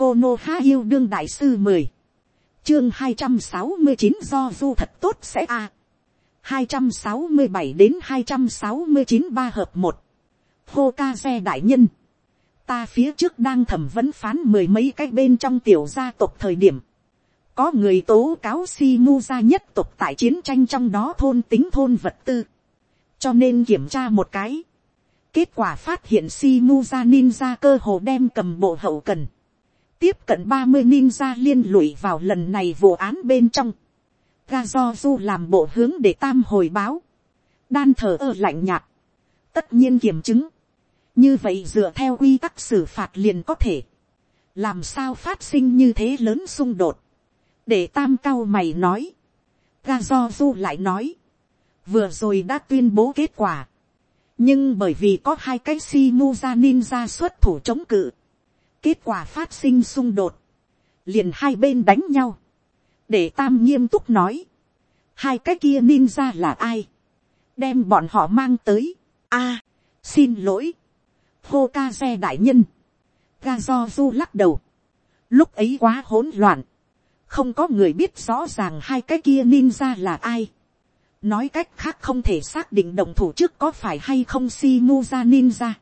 cô nô há yêu đương đại sư mười, chương hai trăm sáu mươi chín do du thật tốt sẽ a, hai trăm sáu mươi bảy đến hai trăm sáu mươi chín ba hợp một, hô ca xe đại nhân, ta phía trước đang thẩm vấn phán mười mấy cái bên trong tiểu gia tộc thời điểm, có người tố cáo si mu gia nhất tộc tại chiến tranh trong đó thôn tính thôn vật tư, cho nên kiểm tra một cái, kết quả phát hiện si mu gia ninja cơ hồ đem cầm bộ hậu cần, tiếp cận ba mươi ninja liên lụy vào lần này vụ án bên trong, ga do du làm bộ hướng để tam hồi báo, đan thờ ơ lạnh nhạt, tất nhiên kiểm chứng, như vậy dựa theo quy tắc xử phạt liền có thể, làm sao phát sinh như thế lớn xung đột, để tam cao mày nói, ga do du lại nói, vừa rồi đã tuyên bố kết quả, nhưng bởi vì có hai cái si mu ra ninja xuất thủ chống cự, kết quả phát sinh xung đột, liền hai bên đánh nhau, để tam nghiêm túc nói, hai cái kia ninja là ai, đem bọn họ mang tới, a, xin lỗi, hô ca xe đại nhân, ga do du lắc đầu, lúc ấy quá hỗn loạn, không có người biết rõ ràng hai cái kia ninja là ai, nói cách khác không thể xác định động thủ trước có phải hay không si mu ra ninja,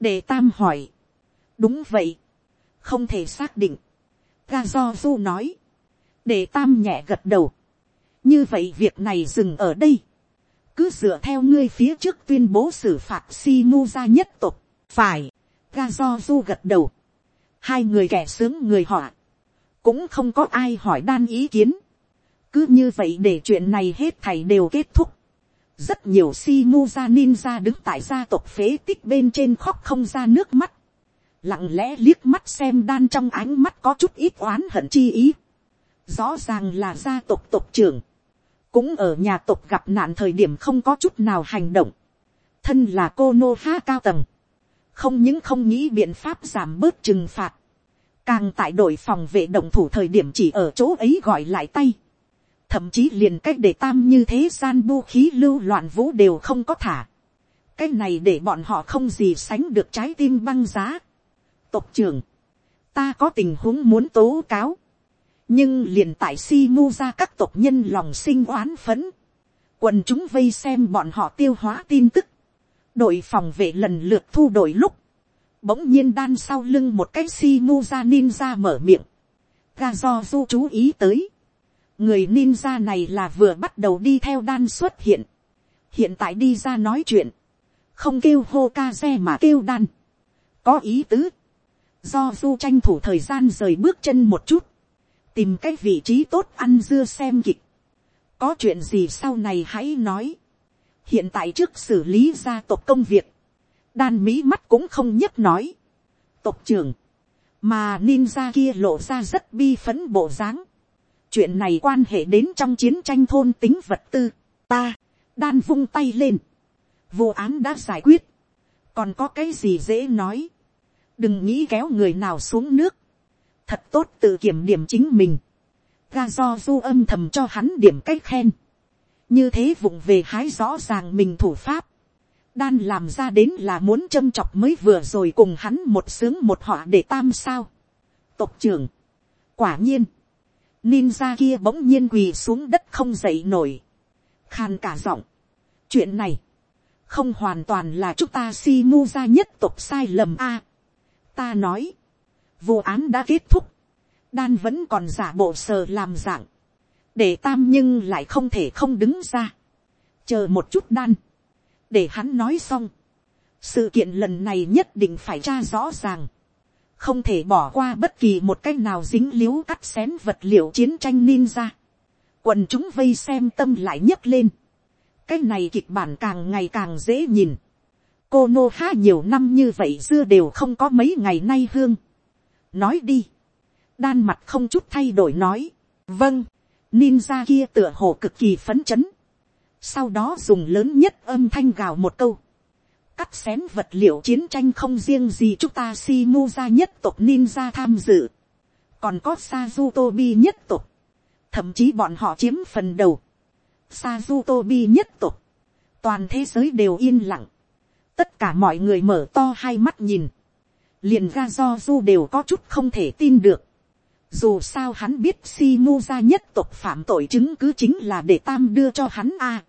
để tam hỏi, đúng vậy, không thể xác định, ga do du nói, để tam nhẹ gật đầu, như vậy việc này dừng ở đây, cứ dựa theo ngươi phía trước tuyên bố xử phạt si mu ra nhất tục, phải, ga do du gật đầu, hai người kẻ sướng người họ, cũng không có ai hỏi đan ý kiến, cứ như vậy để chuyện này hết thầy đều kết thúc, rất nhiều si mu ra ninja đứng tại gia tộc phế tích bên trên khóc không ra nước mắt, lặng lẽ liếc mắt xem đan trong ánh mắt có chút ít oán hận chi ý, rõ ràng là gia tộc tộc trưởng, cũng ở nhà tộc gặp nạn thời điểm không có chút nào hành động, thân là cô nô ha cao tầng, không những không nghĩ biện pháp giảm bớt trừng phạt, càng tại đội phòng vệ động thủ thời điểm chỉ ở chỗ ấy gọi lại tay, thậm chí liền cách để tam như thế gian bu khí lưu loạn vũ đều không có thả, cái này để bọn họ không gì sánh được trái tim băng giá tộc trưởng, ta có tình huống muốn tố cáo, nhưng liền tại si mu ra các tộc nhân lòng sinh oán phấn, quần chúng vây xem bọn họ tiêu hóa tin tức, đội phòng vệ lần lượt thu đội lúc, bỗng nhiên đan sau lưng một cái si mu ra ninja mở miệng, ga do du chú ý tới, người ninja này là vừa bắt đầu đi theo đan xuất hiện, hiện tại đi ra nói chuyện, không kêu hô ca xe mà kêu đan, có ý tứ, do du tranh thủ thời gian rời bước chân một chút, tìm cái vị trí tốt ăn dưa xem kịch, có chuyện gì sau này hãy nói, hiện tại trước xử lý gia tộc công việc, đan mỹ mắt cũng không nhấc nói, tộc trưởng, mà ninja kia lộ ra rất bi phấn bộ dáng, chuyện này quan hệ đến trong chiến tranh thôn tính vật tư, ta, đan vung tay lên, vô án đã giải quyết, còn có cái gì dễ nói, đừng nghĩ kéo người nào xuống nước, thật tốt tự kiểm điểm chính mình, ga do du âm thầm cho hắn điểm cách khen, như thế vụng về hái rõ ràng mình thủ pháp, đan làm ra đến là muốn châm chọc mới vừa rồi cùng hắn một sướng một họa để tam sao. tộc trưởng, quả nhiên, ninja kia bỗng nhiên quỳ xuống đất không dậy nổi, khan cả giọng. chuyện này, không hoàn toàn là chúng ta si mu ra nhất tộc sai lầm a ta nói, vụ án đã kết thúc, đan vẫn còn giả bộ sờ làm dạng, để tam nhưng lại không thể không đứng ra, chờ một chút đan, để hắn nói xong, sự kiện lần này nhất định phải tra rõ ràng, không thể bỏ qua bất kỳ một cách nào dính l i ễ u cắt xén vật liệu chiến tranh ninja. quần chúng vây xem tâm lại nhấc lên, cái này kịch bản càng ngày càng dễ nhìn, cô nô ha nhiều năm như vậy dưa đều không có mấy ngày nay hương. nói đi, đan mặt không chút thay đổi nói, vâng, ninja kia tựa hồ cực kỳ phấn chấn, sau đó dùng lớn nhất âm thanh gào một câu, cắt xén vật liệu chiến tranh không riêng gì chúng ta si mu ra nhất tộc ninja tham dự, còn có Sazu Tobi nhất tộc, thậm chí bọn họ chiếm phần đầu, Sazu Tobi nhất tộc, toàn thế giới đều yên lặng, tất cả mọi người mở to hai mắt nhìn, liền ga do du đều có chút không thể tin được. Dù sao hắn biết si mu gia nhất tộc phạm tội chứng cứ chính là để tam đưa cho hắn a.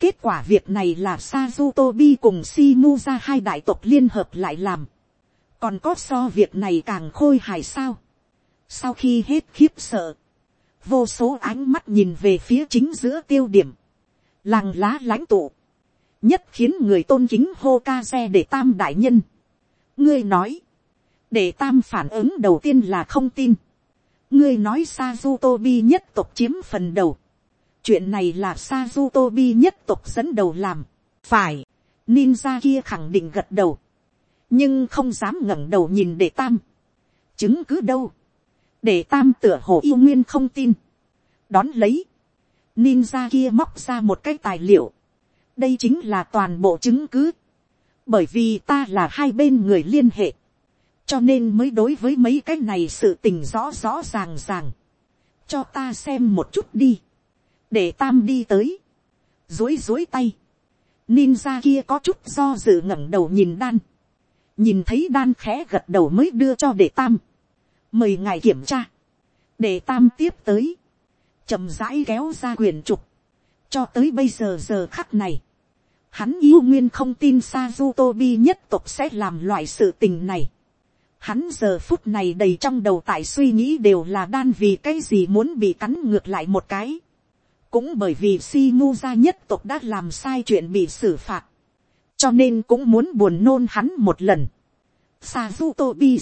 Kết quả việc này là Sazu Tobi cùng si mu gia hai đại tộc liên hợp lại làm. Còn có so việc này càng khôi hài sao. Sau khi hết khiếp sợ. Vô số ánh mắt nhìn về phía chính giữa tiêu điểm. Làng lá lãnh tụ. Nhất khiến người tôn kính hô ca xe để tam đại nhân. Ngươi nói. Để tam phản ứng đầu tiên là không tin ngươi nói Sazu Tobi nhất tộc chiếm phần đầu. chuyện này là Sazu Tobi nhất tộc dẫn đầu làm. phải, ninja kia khẳng định gật đầu. nhưng không dám ngẩng đầu nhìn để tam. chứng cứ đâu. để tam tựa hồ yêu nguyên không tin. đón lấy. ninja kia móc ra một cái tài liệu đây chính là toàn bộ chứng cứ. bởi vì ta là hai bên người liên hệ cho nên mới đối với mấy cái này sự tình rõ rõ ràng ràng. cho ta xem một chút đi. để tam đi tới. dối dối tay. ninja kia có chút do dự ngẩng đầu nhìn đan. nhìn thấy đan khẽ gật đầu mới đưa cho để tam. mời ngài kiểm tra. để tam tiếp tới. chậm rãi kéo ra quyền trục. cho tới bây giờ giờ khắc này. Hắn yêu nguyên không tin Sazutobi nhất tộc sẽ làm loại sự tình này Hắn giờ phút này đầy trong đầu tại suy nghĩ đều là đan vì cái gì muốn bị cắn ngược lại một cái. Cũng bởi vì Shimuza gia nhất tộc đã làm sai chuyện bị xử phạt. Cho nên cũng muốn buồn nôn hắn một lần. Sazuto bi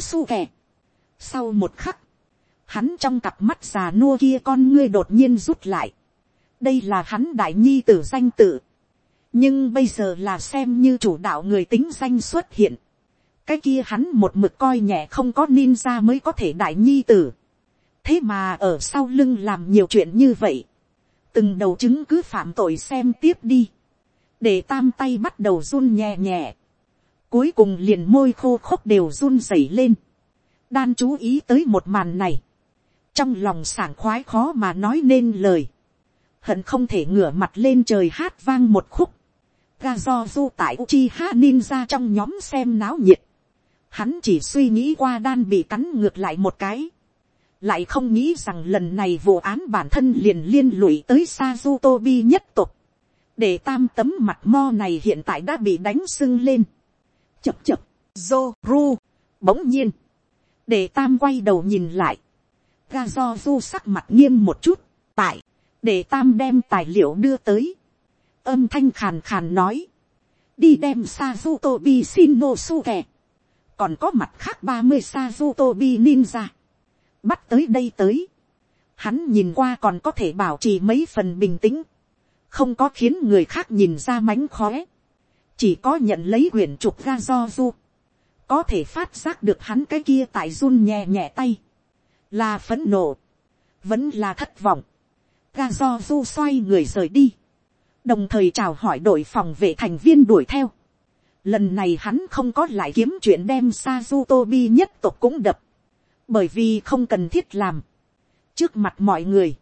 su. Sau một khắc. Hắn trong cặp mắt già nua kia con ngươi đột nhiên rút lại. Đây là hắn đại nhi tử danh tự. Nhưng bây giờ là xem như chủ đạo người tính danh xuất hiện cái kia hắn một mực coi nhẹ không có ninja mới có thể đại nhi tử. thế mà ở sau lưng làm nhiều chuyện như vậy. từng đầu chứng cứ phạm tội xem tiếp đi. để tam tay bắt đầu run nhẹ nhẹ. cuối cùng liền môi khô khốc đều run rẩy lên. đan chú ý tới một màn này. trong lòng sảng khoái khó mà nói nên lời. hận không thể ngửa mặt lên trời hát vang một khúc ga do du tại Uchiha Ninja trong nhóm xem náo nhiệt. Hắn chỉ suy nghĩ qua đan bị cắn ngược lại một cái. Lại không nghĩ rằng lần này vụ án bản thân liền liên lụy tới Sazutobi nhất tục. Để tam tấm mặt mo này hiện tại đã bị đánh sưng lên. Chập chập, Zoru. Bỗng nhiên. Để tam quay đầu nhìn lại. Ga do du sắc mặt nghiêm một chút. Tại. Để tam đem tài liệu đưa tới. Âm thanh khàn khàn nói. Đi đem Sazutobi Shinosuke. Còn có mặt khác ba mươi Sazutobi ninja, bắt tới đây tới, hắn nhìn qua còn có thể bảo trì mấy phần bình tĩnh, không có khiến người khác nhìn ra mánh khóe, chỉ có nhận lấy quyển trục ra do du, có thể phát giác được hắn cái kia tại run nhẹ nhẹ tay, là phấn nộ, vẫn là thất vọng, ga do du xoay người rời đi, đồng thời chào hỏi đội phòng vệ thành viên đuổi theo, Lần này hắn không có lại kiếm chuyện đem Sazutobi nhất tộc cũng đập. Bởi vì không cần thiết làm. Trước mặt mọi người.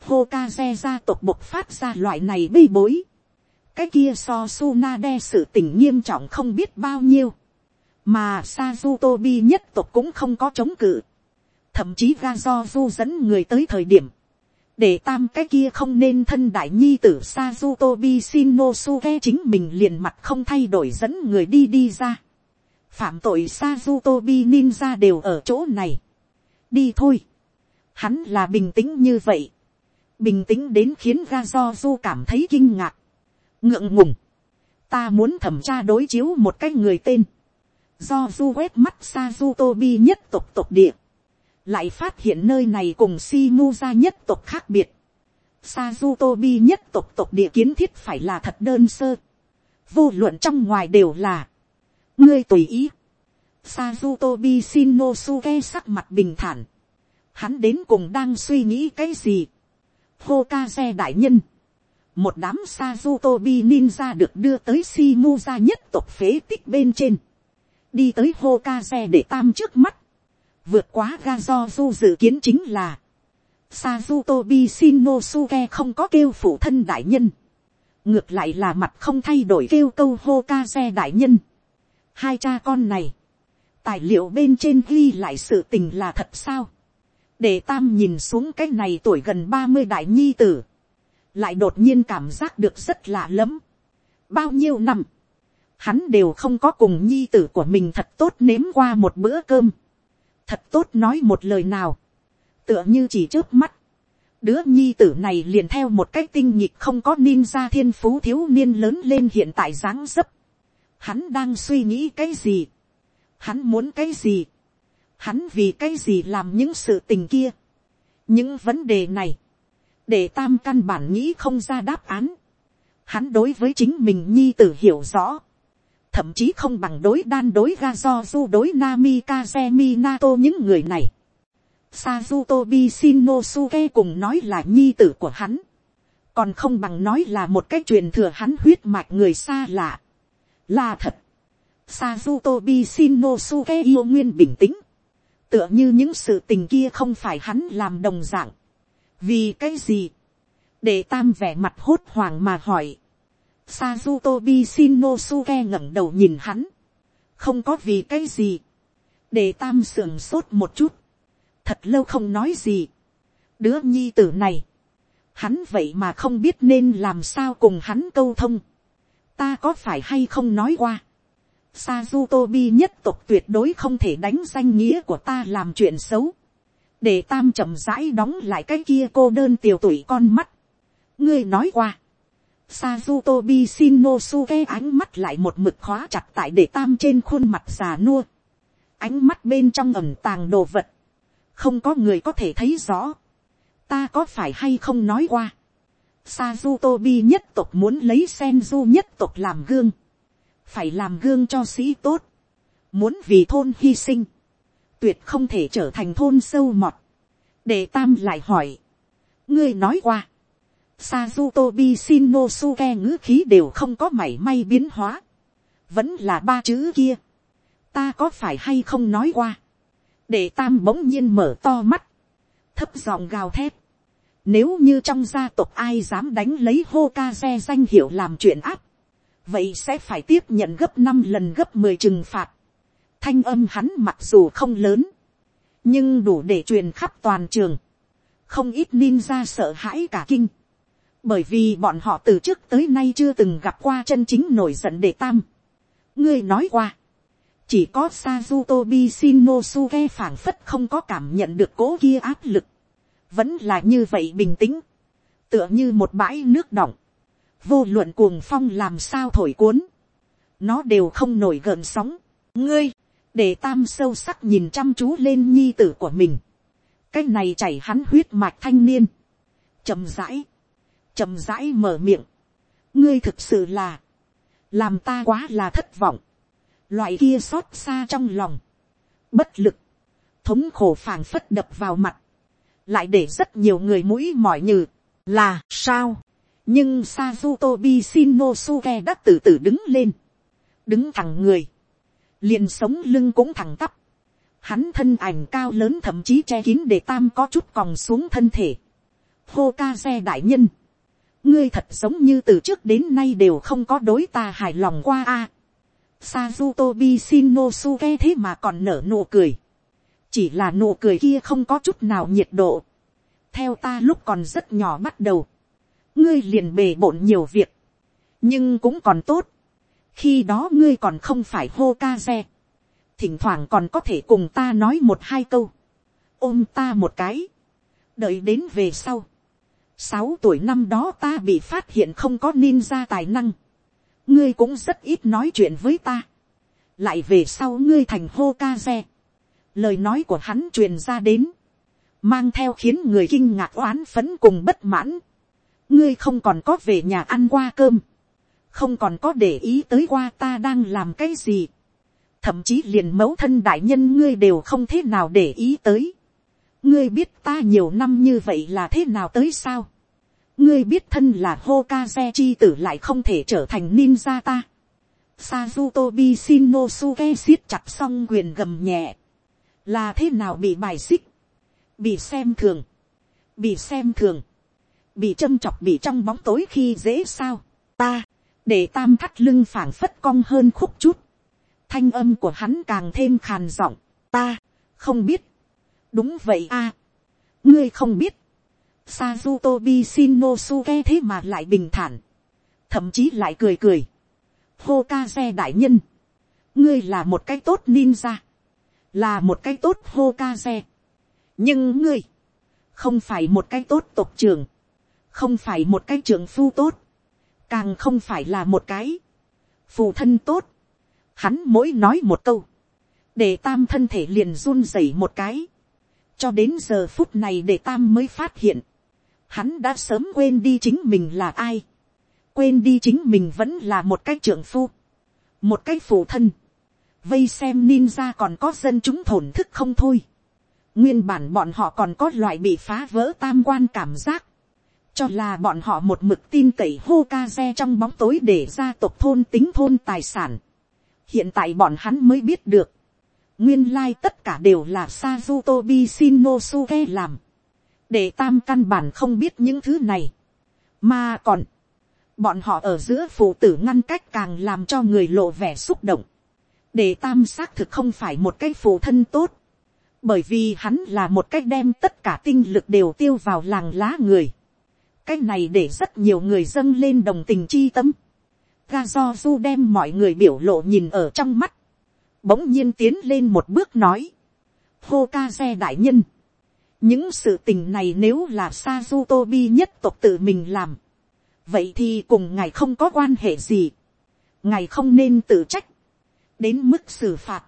Hokage gia tộc bộc phát ra loại này bê bối. Cái kia so Sunade sự tình nghiêm trọng không biết bao nhiêu. Mà Sazutobi nhất tộc cũng không có chống cự. Thậm chí Gazozu dẫn người tới thời điểm để tam cái kia không nên thân đại nhi tử Sazutobi Shinosuke chính mình liền mặt không thay đổi dẫn người đi đi ra. Phạm tội Sazutobi ninja đều ở chỗ này. Đi thôi. Hắn là bình tĩnh như vậy. Bình tĩnh đến khiến Gazozu cảm thấy kinh ngạc. Ngượng ngùng. Ta muốn thẩm tra đối chiếu một cái người tên. Do du quét mắt Sazutobi nhất tộc tộc địa lại phát hiện nơi này cùng si mu ra nhất tộc khác biệt. Sazutobi nhất tộc tộc địa kiến thiết phải là thật đơn sơ. Vô luận trong ngoài đều là. Ngươi tùy ý. Sazutobi Shinosuke sắc mặt bình thản. Hắn đến cùng đang suy nghĩ cái gì. Hokage đại nhân. Một đám Sazutobi ninja được đưa tới Shimuza nhất tộc phế tích bên trên. Đi tới Hokage để tam trước mắt vượt quá ga do du dự kiến chính là, Sazutobi Shinosuke không có kêu phụ thân đại nhân, ngược lại là mặt không thay đổi kêu câu hô đại nhân. Hai cha con này, tài liệu bên trên ghi lại sự tình là thật sao. để tam nhìn xuống cái này tuổi gần ba mươi đại nhi tử. lại đột nhiên cảm giác được rất lạ lẫm. bao nhiêu năm, hắn đều không có cùng nhi tử của mình thật tốt nếm qua một bữa cơm thật tốt nói một lời nào. tựa như chỉ trước mắt. đứa nhi tử này liền theo một cái tinh nhịp không có ninja thiên phú thiếu niên lớn lên hiện tại dáng dấp. hắn đang suy nghĩ cái gì Hắn muốn cái gì? Hắn vì cái gì làm những sự tình kia? Những vấn đề này. Để tam căn bản nghĩ không ra đáp án. Hắn đối với chính mình nhi tử hiểu rõ. Thậm chí không bằng đối đan đối ga do du đối Nami Kazemi Nato những người này. Sazutobi Shinosuke cùng nói là nhi tử của hắn. Còn không bằng nói là một cách truyền thừa hắn huyết mạch người xa lạ. Là thật. Sazutobi Shinosuke yêu nguyên bình tĩnh. Tựa như những sự tình kia không phải hắn làm đồng dạng. Vì cái gì? Để tam vẻ mặt hốt hoảng mà hỏi. Sazutobi Shinosuke ngẩng đầu nhìn hắn. Không có vì cái gì. Để tam sườn sốt một chút. Thật lâu không nói gì. Đứa nhi tử này. Hắn vậy mà không biết nên làm sao cùng hắn câu thông. Ta có phải hay không nói qua Sazutobi nhất tộc tuyệt đối không thể đánh danh nghĩa của ta làm chuyện xấu. Để tam chậm rãi đóng lại cái kia cô đơn tiểu tuổi con mắt. Ngươi nói qua. Sazutobi Shinosuke ánh mắt lại một mực khóa chặt tại để tam trên khuôn mặt già nua. Ánh mắt bên trong ẩm tàng đồ vật. Không có người có thể thấy rõ. Ta có phải hay không nói qua. Sazutobi nhất tộc muốn lấy Senju nhất tộc làm gương phải làm gương cho sĩ tốt, muốn vì thôn hy sinh, tuyệt không thể trở thành thôn sâu mọt. để tam lại hỏi, ngươi nói qua, Sazutobi Shinosuke ngữ khí đều không có mảy may biến hóa, vẫn là ba chữ kia, ta có phải hay không nói qua, để tam bỗng nhiên mở to mắt, thấp giọng gào thét, nếu như trong gia tộc ai dám đánh lấy Hokage danh hiệu làm chuyện áp, vậy sẽ phải tiếp nhận gấp năm lần gấp mười trừng phạt. thanh âm hắn mặc dù không lớn, nhưng đủ để truyền khắp toàn trường. không ít ninja sợ hãi cả kinh bởi vì bọn họ từ trước tới nay chưa từng gặp qua chân chính nổi giận để tam. ngươi nói qua, chỉ có Sazutobi Shinosuke phảng phất không có cảm nhận được cố kia áp lực. Vẫn là như vậy bình tĩnh. Tựa như một bãi nước động vô luận cuồng phong làm sao thổi cuốn, nó đều không nổi gợn sóng. ngươi, để tam sâu sắc nhìn chăm chú lên nhi tử của mình, cái này chảy hắn huyết mạch thanh niên, chậm rãi, chậm rãi mở miệng, ngươi thực sự là, làm ta quá là thất vọng, loại kia xót xa trong lòng, bất lực, thống khổ phảng phất đập vào mặt, lại để rất nhiều người mũi mỏi nhừ, là sao, nhưng Sazutobi Shinosuke đã từ từ đứng lên, đứng thẳng người, liền sống lưng cũng thẳng tắp, hắn thân ảnh cao lớn thậm chí che kín để tam có chút còng xuống thân thể. Hokage đại nhân, ngươi thật giống như từ trước đến nay đều không có đối ta hài lòng qua a. À, Sazutobi Shinosuke thế mà còn nở nụ cười. Chỉ là nụ cười kia không có chút nào nhiệt độ. Theo ta lúc còn rất nhỏ bắt đầu. Ngươi liền bề bộn nhiều việc, nhưng cũng còn tốt, khi đó ngươi còn không phải hô ca xe, thỉnh thoảng còn có thể cùng ta nói một hai câu, ôm ta một cái, đợi đến về sau, sáu tuổi năm đó ta bị phát hiện không có ninja tài năng, ngươi cũng rất ít nói chuyện với ta, lại về sau ngươi thành hô ca xe, lời nói của hắn truyền ra đến, mang theo khiến người kinh ngạc oán phấn cùng bất mãn, ngươi không còn có về nhà ăn qua cơm, không còn có để ý tới qua ta đang làm cái gì, thậm chí liền mẫu thân đại nhân ngươi đều không thế nào để ý tới, ngươi biết ta nhiều năm như vậy là thế nào tới sao, ngươi biết thân là hokaze chi tử lại không thể trở thành ninja ta. Sazutobi Shinosuke siết chặt song quyền gầm nhẹ. Là thế nào bị bài xích. Bị xem thường. Bị xem thường bị châm chọc bị trong bóng tối khi dễ sao, ta, để tam thắt lưng phảng phất cong hơn khúc chút, thanh âm của hắn càng thêm khàn giọng, ta, không biết, đúng vậy a, ngươi không biết, Sazutobi Shinosuke thế mà lại bình thản, thậm chí lại cười cười, Hokage đại nhân, ngươi là một cái tốt ninja, là một cái tốt Hokage, nhưng ngươi, không phải một cái tốt tộc trưởng, không phải một cái trưởng phu tốt, càng không phải là một cái phù thân tốt. Hắn mỗi nói một câu, để tam thân thể liền run rẩy một cái cho đến giờ phút này để tam mới phát hiện, hắn đã sớm quên đi chính mình là ai, quên đi chính mình vẫn là một cái trưởng phu, một cái phụ thân, vây xem ninja còn có dân chúng thổn thức không thôi. nguyên bản bọn họ còn có loại bị phá vỡ tam quan cảm giác, cho là bọn họ một mực tin cậy hô ca xe trong bóng tối để gia tộc thôn tính thôn tài sản. hiện tại bọn hắn mới biết được, nguyên lai tất cả đều là Sazutobi Shinosuke làm. để tam căn bản không biết những thứ này. mà còn, bọn họ ở giữa phụ tử ngăn cách càng làm cho người lộ vẻ xúc động. để tam xác thực không phải một cái phụ thân tốt. bởi vì hắn là một cách đem tất cả tinh lực đều tiêu vào làng lá người cái này để rất nhiều người dâng lên đồng tình chi tâm. ga do du đem mọi người biểu lộ nhìn ở trong mắt bỗng nhiên tiến lên một bước nói. hô ca xe đại nhân. những sự tình này nếu là sa du tô bi nhất tộc tự mình làm. vậy thì cùng ngài không có quan hệ gì. ngài không nên tự trách. đến mức xử phạt.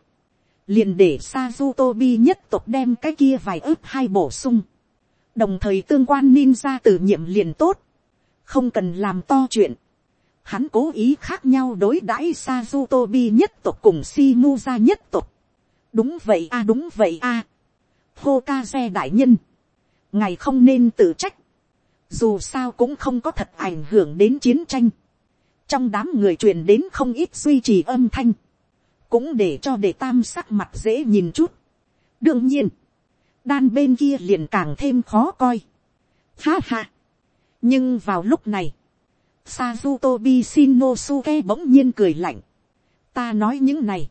liền để sa du tô bi nhất tộc đem cái kia vài ướp hai bổ sung đồng thời tương quan ninja từ nhiệm liền tốt, không cần làm to chuyện. Hắn cố ý khác nhau đối đãi Sazutobi nhất tộc cùng Shinuza nhất tộc. đúng vậy a đúng vậy a. À. Hokage đại nhân, ngài không nên tự trách. dù sao cũng không có thật ảnh hưởng đến chiến tranh. trong đám người truyền đến không ít duy trì âm thanh, cũng để cho để tam sắc mặt dễ nhìn chút. đương nhiên, đan bên kia liền càng thêm khó coi. Ha ha. nhưng vào lúc này, Sazutobi Shinosuke bỗng nhiên cười lạnh. Ta nói những này,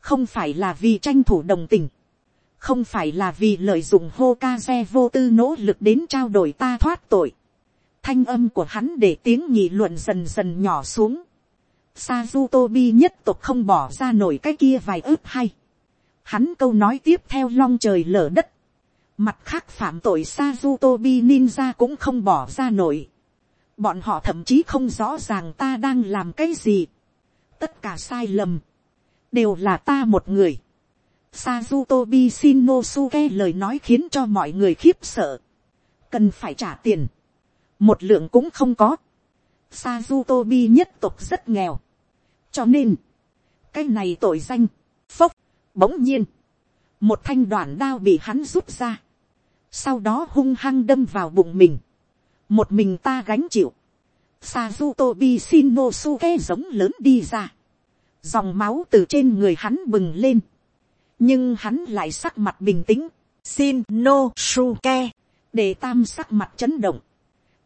không phải là vì tranh thủ đồng tình, không phải là vì lợi dụng Hokage vô tư nỗ lực đến trao đổi ta thoát tội. Thanh âm của hắn để tiếng nhị luận dần dần nhỏ xuống. Sazutobi nhất tục không bỏ ra nổi cái kia vài ướp hay. Hắn câu nói tiếp theo long trời lở đất. Mặt khác phạm tội Sazutobi ninja cũng không bỏ ra nổi. Bọn họ thậm chí không rõ ràng ta đang làm cái gì. Tất cả sai lầm. Đều là ta một người. Sazutobi Shinosuke lời nói khiến cho mọi người khiếp sợ. Cần phải trả tiền. Một lượng cũng không có. Sazutobi nhất tục rất nghèo. Cho nên. Cái này tội danh. Phốc. Bỗng nhiên. Một thanh đoạn đao bị hắn rút ra sau đó hung hăng đâm vào bụng mình, một mình ta gánh chịu, Sazutobi Shinosuke giống lớn đi ra, dòng máu từ trên người hắn bừng lên, nhưng hắn lại sắc mặt bình tĩnh, Shinosuke, để tam sắc mặt chấn động,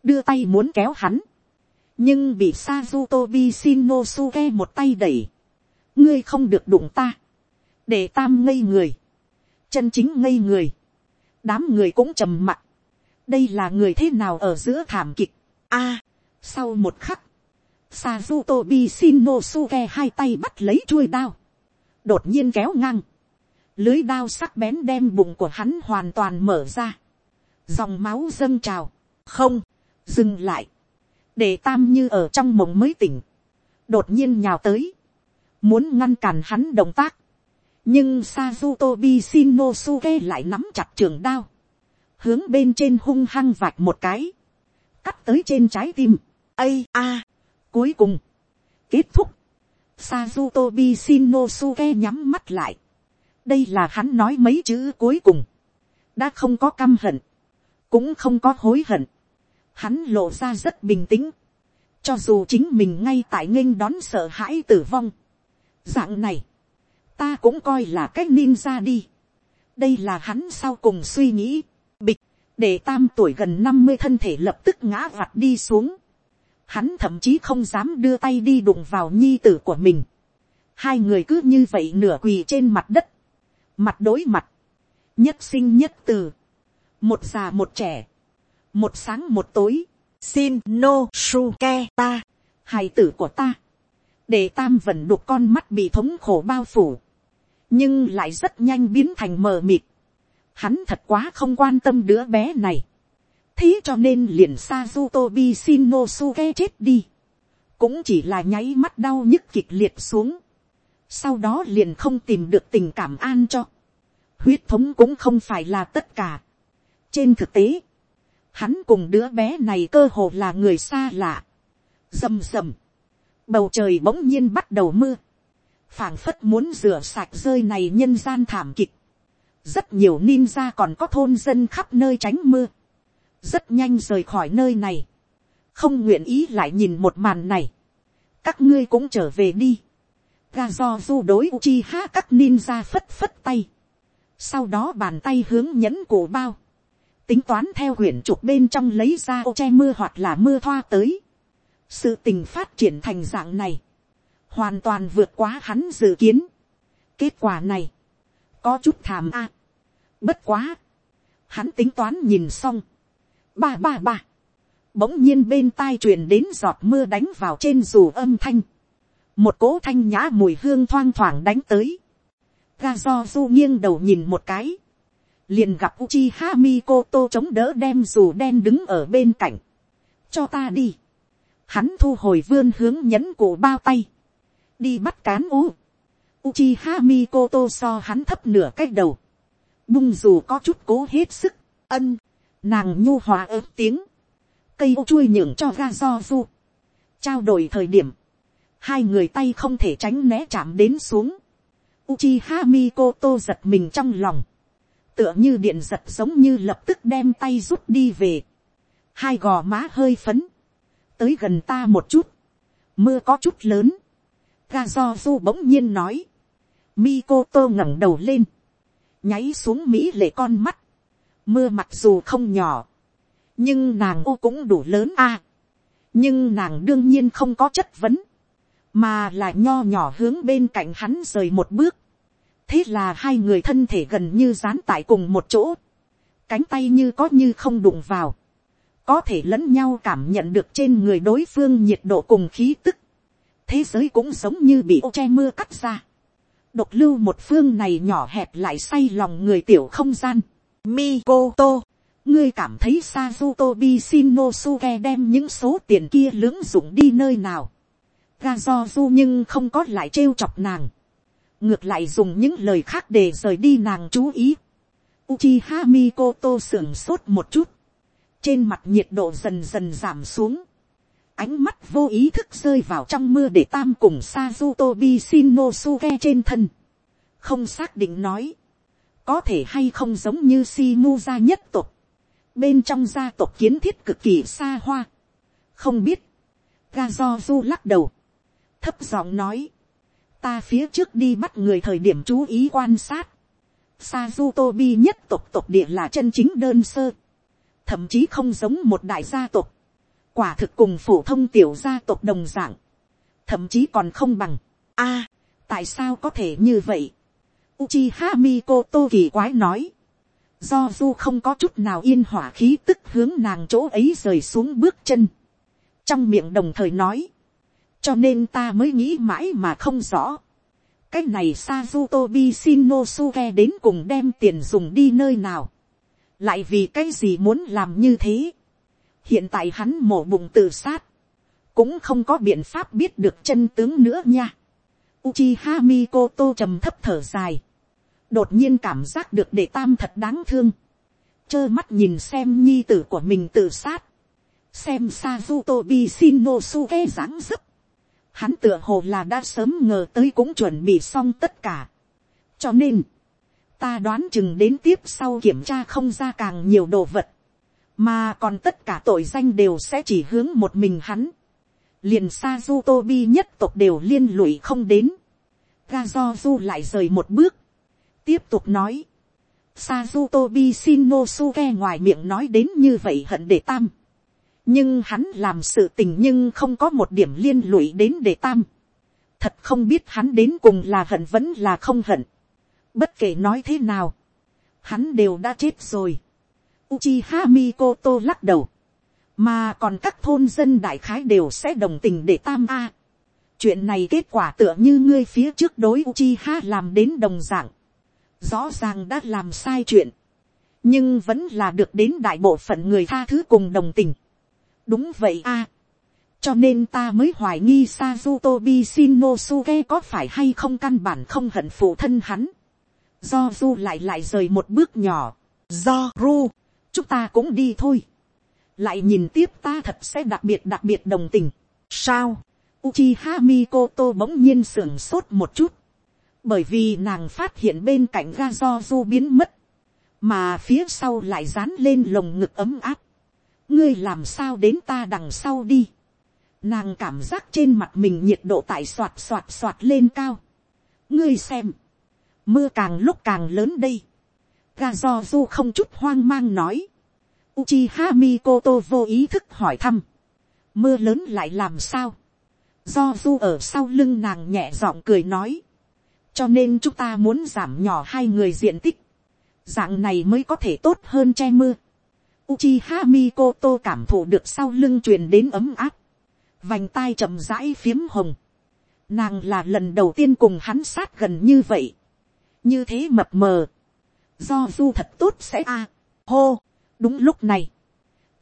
đưa tay muốn kéo hắn, nhưng bị Sazutobi Shinosuke một tay đẩy, ngươi không được đụng ta, để tam ngây người, chân chính ngây người, đám người cũng trầm mặt đây là người thế nào ở giữa thảm kịch. a, sau một khắc, Sazutobi Shinosuke hai tay bắt lấy chuôi đao, đột nhiên kéo ngang, lưới đao sắc bén đem bụng của hắn hoàn toàn mở ra, dòng máu dâng trào, không, dừng lại, để tam như ở trong mộng mới tỉnh, đột nhiên nhào tới, muốn ngăn cản hắn động tác, nhưng Sazutobi Shinosuke lại nắm chặt trường đao, hướng bên trên hung hăng vạch một cái, cắt tới trên trái tim, ây a, cuối cùng, kết thúc, Sazutobi Shinosuke nhắm mắt lại, đây là hắn nói mấy chữ cuối cùng, đã không có căm hận, cũng không có hối hận, hắn lộ ra rất bình tĩnh, cho dù chính mình ngay tại nghênh đón sợ hãi tử vong. Dạng này, ta cũng coi là cách ninja đi. đây là hắn sau cùng suy nghĩ, bịch, để tam tuổi gần năm mươi thân thể lập tức ngã vặt đi xuống. hắn thậm chí không dám đưa tay đi đụng vào nhi tử của mình. hai người cứ như vậy nửa quỳ trên mặt đất, mặt đối mặt, nhất sinh nhất từ, một già một trẻ, một sáng một tối, xin no su ke ta, hài tử của ta, để tam vẫn đục con mắt bị thống khổ bao phủ, nhưng lại rất nhanh biến thành mờ mịt. Hắn thật quá không quan tâm đứa bé này. thế cho nên liền Sazutobi Shinosuke chết đi. cũng chỉ là nháy mắt đau nhức kịch liệt xuống. sau đó liền không tìm được tình cảm an cho. huyết thống cũng không phải là tất cả. trên thực tế, hắn cùng đứa bé này cơ hồ là người xa lạ. rầm rầm bầu trời bỗng nhiên bắt đầu mưa, phảng phất muốn rửa sạch rơi này nhân gian thảm kịch, rất nhiều ninja còn có thôn dân khắp nơi tránh mưa, rất nhanh rời khỏi nơi này, không nguyện ý lại nhìn một màn này, các ngươi cũng trở về đi, ga do du đối uchi ha các ninja phất phất tay, sau đó bàn tay hướng nhẫn cổ bao, tính toán theo quyển trục bên trong lấy ra ô che mưa hoặc là mưa thoa tới, sự tình phát triển thành dạng này, hoàn toàn vượt quá hắn dự kiến. kết quả này, có chút thảm a bất quá, hắn tính toán nhìn xong, ba ba ba, bỗng nhiên bên tai truyền đến giọt mưa đánh vào trên dù âm thanh, một cỗ thanh nhã mùi hương thoang thoảng đánh tới, ga do du nghiêng đầu nhìn một cái, liền gặp Uchiha Mikoto chống đỡ đem dù đen đứng ở bên cạnh. Cho ta đi. Hắn thu hồi vươn hướng nhẫn cổ bao tay, đi bắt cán u. Uchiha Mikoto so hắn thấp nửa cách đầu, bung dù có chút cố hết sức, ân, nàng nhu hòa ớt tiếng, cây ô chui nhượng cho ga do du. Trao đổi thời điểm, hai người tay không thể tránh né chạm đến xuống. Uchiha Mikoto giật mình trong lòng, tựa như điện giật giống như lập tức đem tay rút đi về. Hai gò má hơi phấn, tới gần ta một chút, mưa có chút lớn, ga do du bỗng nhiên nói, Mikoto ngẩng đầu lên, nháy xuống mỹ lệ con mắt, mưa mặc dù không nhỏ, nhưng nàng ô cũng đủ lớn a, nhưng nàng đương nhiên không có chất vấn, mà là nho nhỏ hướng bên cạnh hắn rời một bước, thế là hai người thân thể gần như dán tại cùng một chỗ, cánh tay như có như không đụng vào, có thể lẫn nhau cảm nhận được trên người đối phương nhiệt độ cùng khí tức. thế giới cũng giống như bị ô che mưa cắt ra độc lưu một phương này nhỏ hẹp lại say lòng người tiểu không gian. Mikoto, ngươi cảm thấy Sazuto Bishinosuke đem những số tiền kia lưỡng dụng đi nơi nào. Gazozu nhưng không có lại trêu chọc nàng. ngược lại dùng những lời khác để rời đi nàng chú ý. Uchiha Mikoto sưởng sốt một chút trên mặt nhiệt độ dần dần giảm xuống, ánh mắt vô ý thức rơi vào trong mưa để tam cùng Sazutobi Shinosuke trên thân. Không xác định nói. Có thể hay không giống như Shimu gia nhất tộc. Bên trong gia tộc kiến thiết cực kỳ xa hoa. Không biết. Gazozu lắc đầu. Thấp giọng nói. Ta phía trước đi bắt người thời điểm chú ý quan sát. Sazutobi nhất tộc tộc địa là chân chính đơn sơ thậm chí không giống một đại gia tộc, quả thực cùng phổ thông tiểu gia tộc đồng dạng, thậm chí còn không bằng, a, tại sao có thể như vậy, Uchiha Mikoto kỳ quái nói, do du không có chút nào yên hỏa khí tức hướng nàng chỗ ấy rời xuống bước chân, trong miệng đồng thời nói, cho nên ta mới nghĩ mãi mà không rõ, cái này Sazutobi Shinosuke đến cùng đem tiền dùng đi nơi nào? Lại vì cái gì muốn làm như thế hiện tại hắn mổ bụng tự sát, cũng không có biện pháp biết được chân tướng nữa nha. Uchiha Mikoto trầm thấp thở dài, đột nhiên cảm giác được đệ tam thật đáng thương, trơ mắt nhìn xem nhi tử của mình tự sát, xem Sazutobi Shinosuke dáng dấp, hắn tựa hồ là đã sớm ngờ tới cũng chuẩn bị xong tất cả, cho nên, ta đoán chừng đến tiếp sau kiểm tra không ra càng nhiều đồ vật, mà còn tất cả tội danh đều sẽ chỉ hướng một mình hắn, liền sa du tô bi nhất tộc đều liên lụy không đến, ga do du lại rời một bước, tiếp tục nói, sa du tô bi xin no su ke ngoài miệng nói đến như vậy hận để tam, nhưng hắn làm sự tình nhưng không có một điểm liên lụy đến để tam, Thật không biết hắn đến cùng là hận vẫn là không hận. Bất kể nói thế nào. Hắn đều đã chết rồi. Uchiha Mikoto lắc đầu. Mà còn các thôn dân đại khái đều sẽ đồng tình để tam A. Chuyện này kết quả tựa như ngươi phía trước đối Uchiha làm đến đồng dạng. Rõ ràng đã làm sai chuyện. Nhưng vẫn là được đến đại bộ phận người tha thứ cùng đồng tình. Đúng vậy a cho nên ta mới hoài nghi Sazutobi Shinosuke có phải hay không căn bản không hận phụ thân hắn. Do Du lại lại rời một bước nhỏ. Do Ru, chúng ta cũng đi thôi. Lại nhìn tiếp ta thật sẽ đặc biệt đặc biệt đồng tình. Sao? Uchiha Mikoto bỗng nhiên sưởng sốt một chút. Bởi vì nàng phát hiện bên cạnh ga do Du biến mất. Mà phía sau lại dán lên lồng ngực ấm áp. Ngươi làm sao đến ta đằng sau đi Nàng cảm giác trên mặt mình nhiệt độ tại soạt soạt soạt lên cao. ngươi xem, mưa càng lúc càng lớn đây ga do du không chút hoang mang nói. Uchiha Mikoto vô ý thức hỏi thăm. Mưa lớn lại làm sao? Do du ở sau lưng nàng nhẹ giọng cười nói. Cho nên chúng ta muốn giảm nhỏ hai người diện tích. Dạng này mới có thể tốt hơn che mưa. Uchiha Mikoto cảm thụ được sau lưng truyền đến ấm áp vành tai chậm rãi phiếm hồng, nàng là lần đầu tiên cùng hắn sát gần như vậy, như thế mập mờ, do du thật tốt sẽ a, hô, đúng lúc này,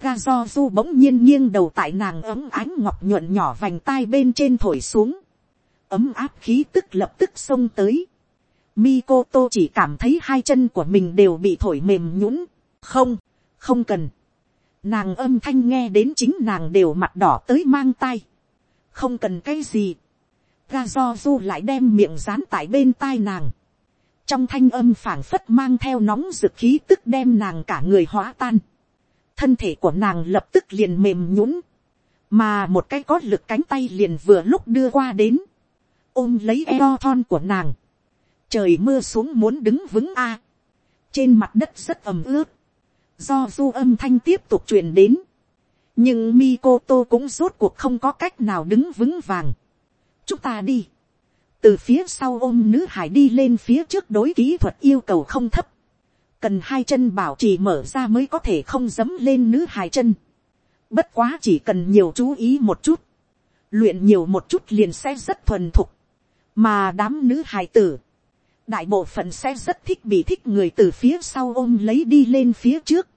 ga do du bỗng nhiên nghiêng đầu tại nàng ấm ánh ngọc nhuận nhỏ vành tai bên trên thổi xuống, ấm áp khí tức lập tức xông tới, Mikoto chỉ cảm thấy hai chân của mình đều bị thổi mềm nhũn, không, không cần, nàng âm thanh nghe đến chính nàng đều mặt đỏ tới mang tai. không cần cái gì. ga do du lại đem miệng dán tại bên tai nàng trong thanh âm phảng phất mang theo nóng rực khí tức đem nàng cả người hóa tan. thân thể của nàng lập tức liền mềm nhũn. mà một cái có lực cánh tay liền vừa lúc đưa qua đến. ôm lấy eo thon của nàng. trời mưa xuống muốn đứng vững a. trên mặt đất rất ẩm ướt do du âm thanh tiếp tục truyền đến, nhưng Mikoto cũng rốt cuộc không có cách nào đứng vững vàng. chúng ta đi, từ phía sau ôm nữ hải đi lên phía trước đối kỹ thuật yêu cầu không thấp, cần hai chân bảo trì mở ra mới có thể không dấm lên nữ hải chân. bất quá chỉ cần nhiều chú ý một chút, luyện nhiều một chút liền sẽ rất thuần thục, mà đám nữ hải tử, đại bộ phận sẽ rất thích bị thích người từ phía sau ôm lấy đi lên phía trước.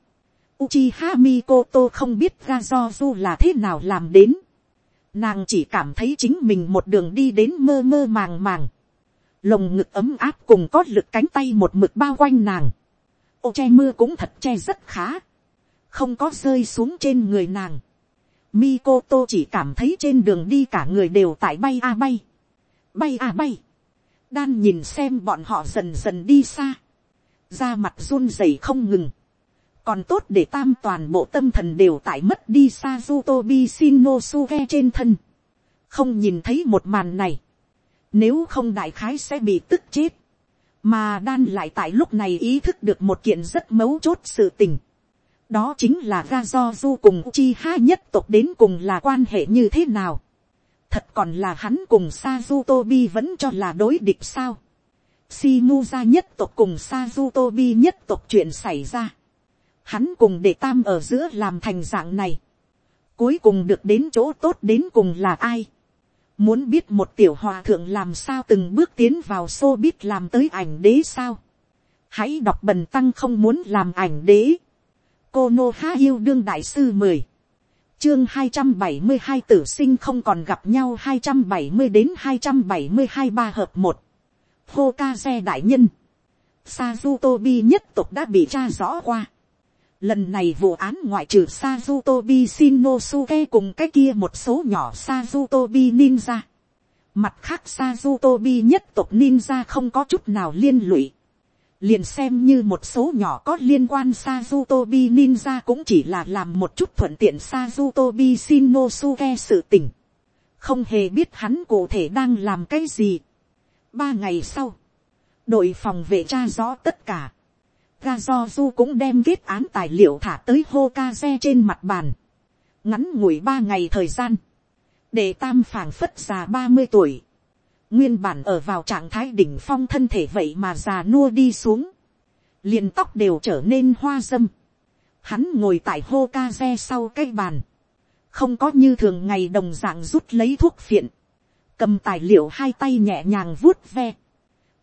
Uchiha Mikoto không biết ra do du là thế nào làm đến. Nàng chỉ cảm thấy chính mình một đường đi đến mơ mơ màng màng. Lồng ngực ấm áp cùng có lực cánh tay một mực bao quanh nàng. Ô che mưa cũng thật che rất khá. Không có rơi xuống trên người nàng. Mikoto chỉ cảm thấy trên đường đi cả người đều tại bay a bay. Bay a bay đan nhìn xem bọn họ dần dần đi xa, da mặt run rẩy không ngừng, còn tốt để tam toàn bộ tâm thần đều tại mất đi sa du tobi shinosuke trên thân, không nhìn thấy một màn này, nếu không đại khái sẽ bị tức chết, mà đan lại tại lúc này ý thức được một kiện rất mấu chốt sự tình, đó chính là ra do du cùng chi ha nhất tộc đến cùng là quan hệ như thế nào, thật còn là hắn cùng Sazutobi vẫn cho là đối địch sao. Shimuza nhất tộc cùng Sazutobi nhất tộc chuyện xảy ra. Hắn cùng để tam ở giữa làm thành dạng này. Cuối cùng được đến chỗ tốt đến cùng là ai. Muốn biết một tiểu hòa thượng làm sao từng bước tiến vào xô biết làm tới ảnh đế sao. Hãy đọc bần tăng không muốn làm ảnh đế. Cô Nô Há yêu đương đại sư mười chương hai trăm bảy mươi hai tử sinh không còn gặp nhau hai trăm bảy mươi đến hai trăm bảy mươi hai ba hợp một hô ca xe đại nhân Sazutobi nhất tục đã bị tra rõ qua lần này vụ án ngoại trừ Sazutobi Shinosuke cùng cái kia một số nhỏ Sazutobi ninja mặt khác Sazutobi nhất tộc ninja không có chút nào liên lụy liền xem như một số nhỏ có liên quan Sazutobi ninja cũng chỉ là làm một chút thuận tiện Sazutobi Shinosuke sự tình. Không hề biết hắn cụ thể đang làm cái gì. Ba ngày sau, đội phòng vệ tra rõ tất cả. Gazozu cũng đem kết án tài liệu thả tới Hokage trên mặt bàn. Ngắn ngủi ba ngày thời gian. Để tam phảng phất già ba mươi tuổi. nguyên bản ở vào trạng thái đỉnh phong thân thể vậy mà già nua đi xuống, liền tóc đều trở nên hoa dâm, hắn ngồi tại hô ca xe sau cái bàn, không có như thường ngày đồng dạng rút lấy thuốc phiện, cầm tài liệu hai tay nhẹ nhàng vuốt ve,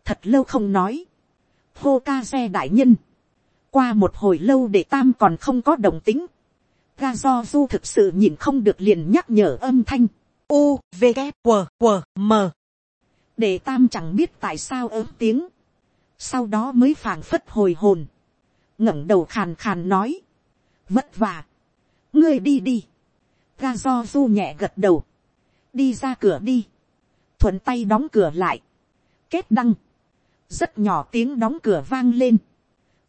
thật lâu không nói, hô ca xe đại nhân, qua một hồi lâu để tam còn không có đồng tính, ga do du thực sự nhìn không được liền nhắc nhở âm thanh, u v g q q m. Để tam chẳng biết tại sao ớm tiếng, sau đó mới phảng phất hồi hồn, ngẩng đầu khàn khàn nói, vất vả, ngươi đi đi, ga do du nhẹ gật đầu, đi ra cửa đi, thuận tay đóng cửa lại, kết đăng, rất nhỏ tiếng đóng cửa vang lên,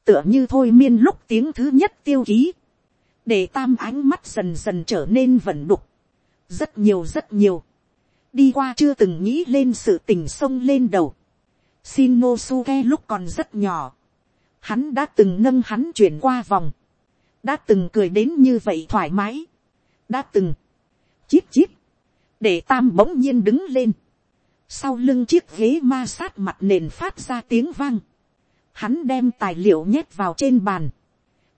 tựa như thôi miên lúc tiếng thứ nhất tiêu ký, để tam ánh mắt dần dần trở nên vẩn đục, rất nhiều rất nhiều, đi qua chưa từng nghĩ lên sự tình sông lên đầu, Shinosuke lúc còn rất nhỏ, hắn đã từng nâng hắn chuyển qua vòng, đã từng cười đến như vậy thoải mái, đã từng, Chíp chíp. để tam bỗng nhiên đứng lên, sau lưng chiếc ghế ma sát mặt nền phát ra tiếng vang, hắn đem tài liệu nhét vào trên bàn,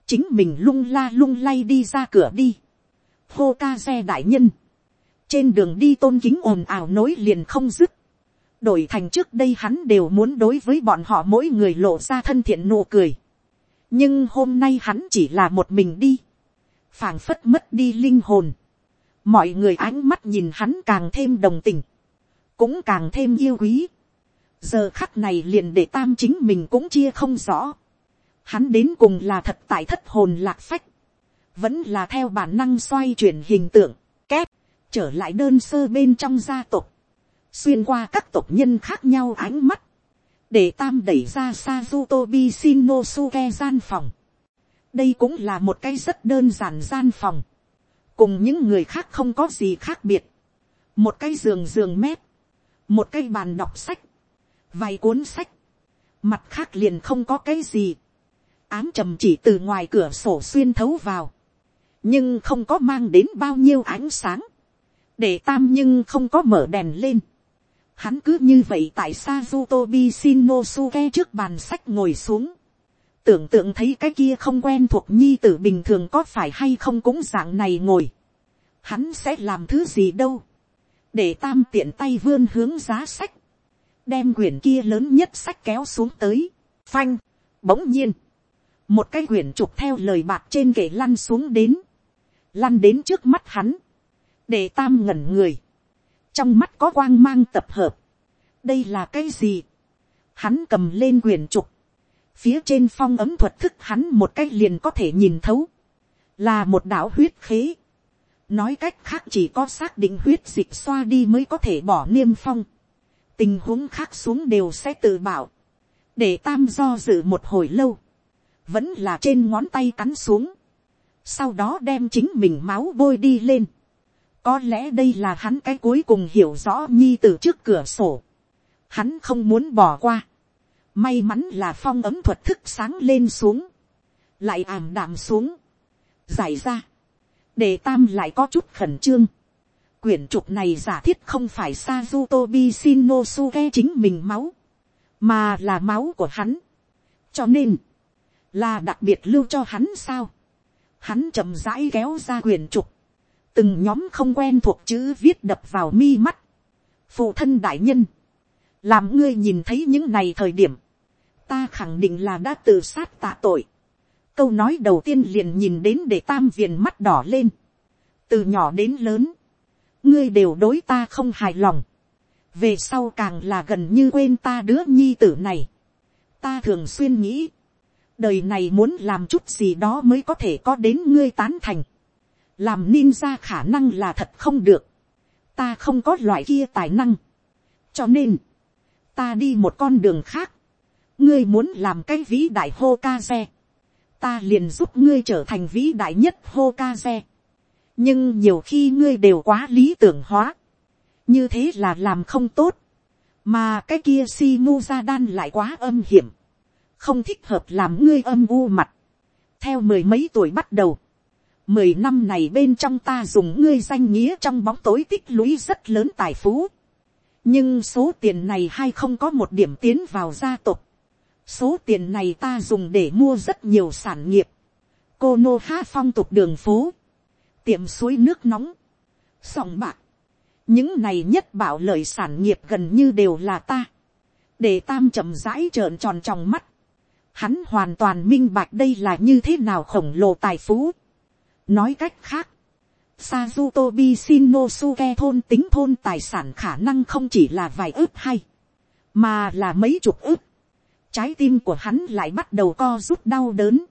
chính mình lung la lung lay đi ra cửa đi, hô ca xe đại nhân, trên đường đi tôn kính ồn ào nối liền không dứt, đổi thành trước đây hắn đều muốn đối với bọn họ mỗi người lộ ra thân thiện nụ cười, nhưng hôm nay hắn chỉ là một mình đi, phảng phất mất đi linh hồn, mọi người ánh mắt nhìn hắn càng thêm đồng tình, cũng càng thêm yêu quý giờ khắc này liền để tam chính mình cũng chia không rõ. hắn đến cùng là thật tại thất hồn lạc phách, vẫn là theo bản năng xoay chuyển hình tượng, kép, trở lại đơn sơ bên trong gia tộc, xuyên qua các tộc nhân khác nhau ánh mắt, để tam đẩy ra Sazutobi Shinosuke gian phòng. đây cũng là một cái rất đơn giản gian phòng, cùng những người khác không có gì khác biệt, một cái giường giường mép, một cái bàn đọc sách, vài cuốn sách, mặt khác liền không có cái gì, ám trầm chỉ từ ngoài cửa sổ xuyên thấu vào, nhưng không có mang đến bao nhiêu ánh sáng, để tam nhưng không có mở đèn lên, hắn cứ như vậy tại Sazutobi Shinosuke trước bàn sách ngồi xuống, tưởng tượng thấy cái kia không quen thuộc nhi tử bình thường có phải hay không cũng dạng này ngồi, hắn sẽ làm thứ gì đâu, để tam tiện tay vươn hướng giá sách, đem quyển kia lớn nhất sách kéo xuống tới, phanh, bỗng nhiên, một cái quyển trục theo lời bạc trên kệ lăn xuống đến, lăn đến trước mắt hắn, để tam ngẩn người, trong mắt có quang mang tập hợp, đây là cái gì, hắn cầm lên quyển trục, phía trên phong ấm thuật thức hắn một cái liền có thể nhìn thấu, là một đạo huyết khế, nói cách khác chỉ có xác định huyết dịch xoa đi mới có thể bỏ niêm phong, tình huống khác xuống đều sẽ tự bảo, để tam do dự một hồi lâu, vẫn là trên ngón tay cắn xuống, sau đó đem chính mình máu bôi đi lên, có lẽ đây là hắn cái cuối cùng hiểu rõ nhi từ trước cửa sổ, hắn không muốn bỏ qua, may mắn là phong ấm thuật thức sáng lên xuống, lại ảm đạm xuống, giải ra, để tam lại có chút khẩn trương quyển trục này giả thiết không phải Sazutobi Shinosuke chính mình máu, mà là máu của hắn. cho nên, là đặc biệt lưu cho hắn sao. hắn chậm rãi kéo ra quyển trục, từng nhóm không quen thuộc chữ viết đập vào mi mắt. phụ thân đại nhân, làm ngươi nhìn thấy những này thời điểm, ta khẳng định là đã tự sát tạ tội câu nói đầu tiên liền nhìn đến để tam viền mắt đỏ lên. từ nhỏ đến lớn, ngươi đều đối ta không hài lòng. về sau càng là gần như quên ta đứa nhi tử này. ta thường xuyên nghĩ, đời này muốn làm chút gì đó mới có thể có đến ngươi tán thành. làm ninja khả năng là thật không được. ta không có loại kia tài năng. cho nên, ta đi một con đường khác. ngươi muốn làm cái vĩ đại hô ca xe ta liền giúp ngươi trở thành vĩ đại nhất hô ca xe nhưng nhiều khi ngươi đều quá lý tưởng hóa. như thế là làm không tốt. mà cái kia si mu ra đan lại quá âm hiểm. không thích hợp làm ngươi âm u mặt. theo mười mấy tuổi bắt đầu. mười năm này bên trong ta dùng ngươi danh nghĩa trong bóng tối tích lũy rất lớn tài phú. nhưng số tiền này hay không có một điểm tiến vào gia tộc. số tiền này ta dùng để mua rất nhiều sản nghiệp. cô nô ha phong tục đường phố, tiệm suối nước nóng, sòng bạc, những này nhất bảo lợi sản nghiệp gần như đều là ta. để tam chậm rãi trợn tròn trong mắt. hắn hoàn toàn minh bạch đây là như thế nào khổng lồ tài phú. nói cách khác, Sazutobi Shinosuke thôn tính thôn tài sản khả năng không chỉ là vài ước hay, mà là mấy chục ước. Trái tim của hắn lại bắt đầu co rút đau đớn.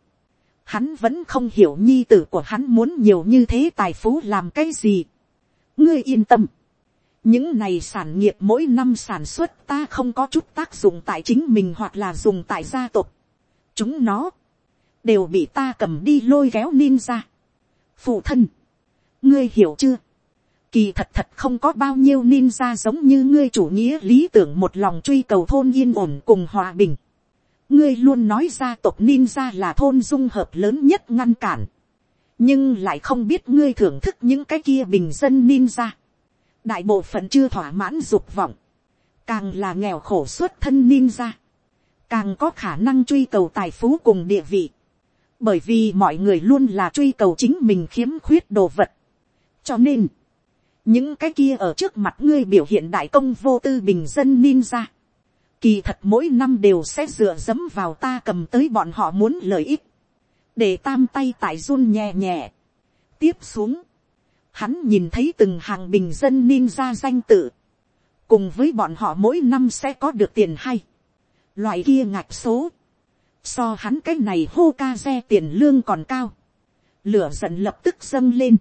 Hắn vẫn không hiểu nhi tử của hắn muốn nhiều như thế tài phú làm cái gì. Ngươi yên tâm. Những này sản nghiệp mỗi năm sản xuất ta không có chút tác dụng tại chính mình hoặc là dùng tại gia tộc. Chúng nó đều bị ta cầm đi lôi kéo ninja. Phụ thân ngươi hiểu chưa, kỳ thật thật không có bao nhiêu ninja giống như ngươi chủ nghĩa lý tưởng một lòng truy cầu thôn yên ổn cùng hòa bình ngươi luôn nói gia tộc ninja là thôn dung hợp lớn nhất ngăn cản, nhưng lại không biết ngươi thưởng thức những cái kia bình dân ninja. đại bộ phận chưa thỏa mãn dục vọng, càng là nghèo khổ xuất thân ninja, càng có khả năng truy cầu tài phú cùng địa vị, bởi vì mọi người luôn là truy cầu chính mình khiếm khuyết đồ vật. Cho nên, những cái kia ở trước mặt ngươi biểu hiện đại công vô tư bình dân ninja, kỳ thật mỗi năm đều sẽ dựa dẫm vào ta cầm tới bọn họ muốn lợi ích, để tam tay tại run nhẹ nhẹ. tiếp xuống, hắn nhìn thấy từng hàng bình dân ninja danh tự, cùng với bọn họ mỗi năm sẽ có được tiền hay, loại kia ngạch số, so hắn cái này hô ca xe tiền lương còn cao, lửa giận lập tức dâng lên,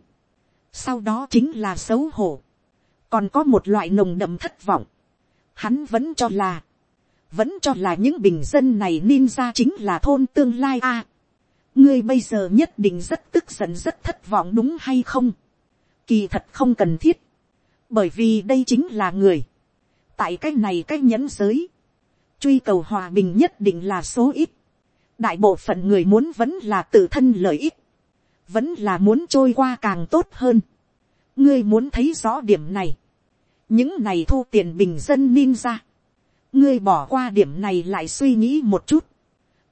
sau đó chính là xấu hổ, còn có một loại nồng đậm thất vọng, hắn vẫn cho là, vẫn cho là những bình dân này ninja chính là thôn tương lai a. ngươi bây giờ nhất định rất tức giận rất thất vọng đúng hay không. kỳ thật không cần thiết, bởi vì đây chính là người. tại cái này cái nhẫn giới, truy cầu hòa bình nhất định là số ít. đại bộ phận người muốn vẫn là tự thân lợi ích vẫn là muốn trôi qua càng tốt hơn. ngươi muốn thấy rõ điểm này. những này thu tiền bình dân ninja ngươi bỏ qua điểm này lại suy nghĩ một chút.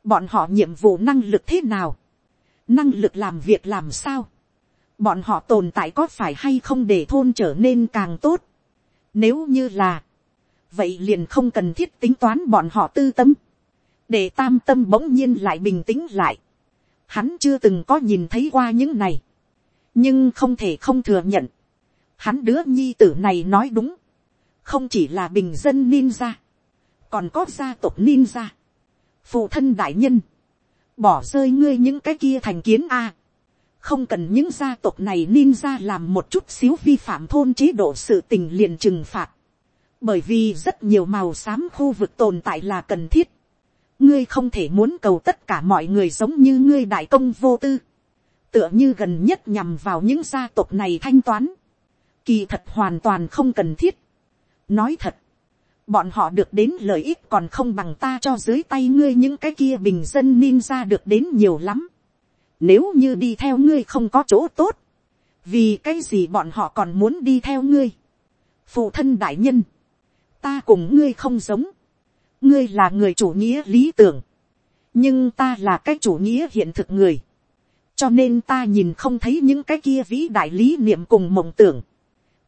bọn họ nhiệm vụ năng lực thế nào. năng lực làm việc làm sao. bọn họ tồn tại có phải hay không để thôn trở nên càng tốt. nếu như là, vậy liền không cần thiết tính toán bọn họ tư tâm. để tam tâm bỗng nhiên lại bình tĩnh lại Hắn chưa từng có nhìn thấy qua những này. Nhưng không thể không thừa nhận. Hắn đứa nhi tử này nói đúng. Không chỉ là bình dân ninja. Còn có gia tộc ninja. Phụ thân đại nhân. Bỏ rơi ngươi những cái kia thành kiến A. Không cần những gia tộc này ninja làm một chút xíu vi phạm thôn chế độ sự tình liền trừng phạt bởi vì rất nhiều màu xám khu vực tồn tại là cần thiết ngươi không thể muốn cầu tất cả mọi người giống như ngươi đại công vô tư, tựa như gần nhất nhằm vào những gia tộc này thanh toán, kỳ thật hoàn toàn không cần thiết. nói thật, bọn họ được đến lợi ích còn không bằng ta cho dưới tay ngươi những cái kia bình dân ninja được đến nhiều lắm. Nếu như đi theo ngươi không có chỗ tốt, vì cái gì bọn họ còn muốn đi theo ngươi. phụ thân đại nhân, ta cùng ngươi không giống, ngươi là người chủ nghĩa lý tưởng, nhưng ta là cái chủ nghĩa hiện thực người, cho nên ta nhìn không thấy những cái kia vĩ đại lý niệm cùng mộng tưởng,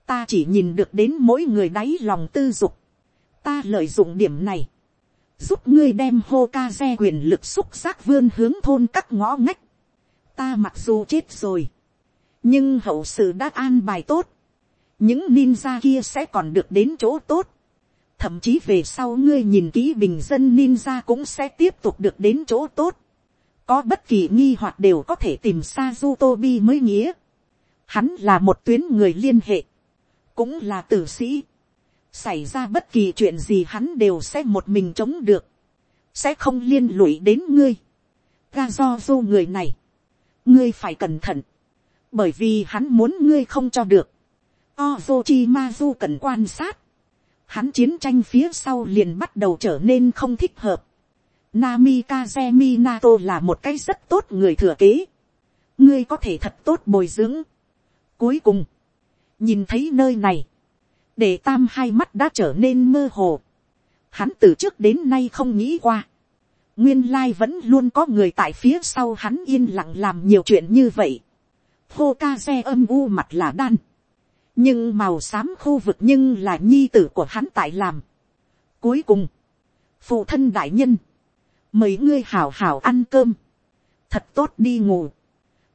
ta chỉ nhìn được đến mỗi người đáy lòng tư dục, ta lợi dụng điểm này, giúp ngươi đem hô ca xe quyền lực xúc giác vươn hướng thôn các ngõ ngách, ta mặc dù chết rồi, nhưng hậu sự đã an bài tốt, những ninja kia sẽ còn được đến chỗ tốt, thậm chí về sau ngươi nhìn kỹ bình dân ninja cũng sẽ tiếp tục được đến chỗ tốt. có bất kỳ nghi hoặc đều có thể tìm Sazutobi mới nghĩa. Hắn là một tuyến người liên hệ, cũng là tử sĩ xảy ra bất kỳ chuyện gì hắn đều sẽ một mình chống được, sẽ không liên lụy đến ngươi. ga do du người này, ngươi phải cẩn thận, bởi vì hắn muốn ngươi không cho được. Ozochimazu cần quan sát, hắn chiến tranh phía sau liền bắt đầu trở nên không thích hợp. Namikaze Minato là một cái rất tốt người thừa kế. Ngươi có thể thật tốt bồi dưỡng. Cuối cùng, nhìn thấy nơi này, để tam hai mắt đã trở nên mơ hồ. Hắn từ trước đến nay không nghĩ qua. Nguyên lai vẫn luôn có người tại phía sau hắn yên lặng làm nhiều chuyện như vậy. Khô ca xe âm u mặt là đan. Nhưng màu xám khu vực nhưng là nhi tử của hắn tại làm. Cuối cùng, phụ thân đại nhân, mấy ngươi hảo hảo ăn cơm, thật tốt đi ngủ,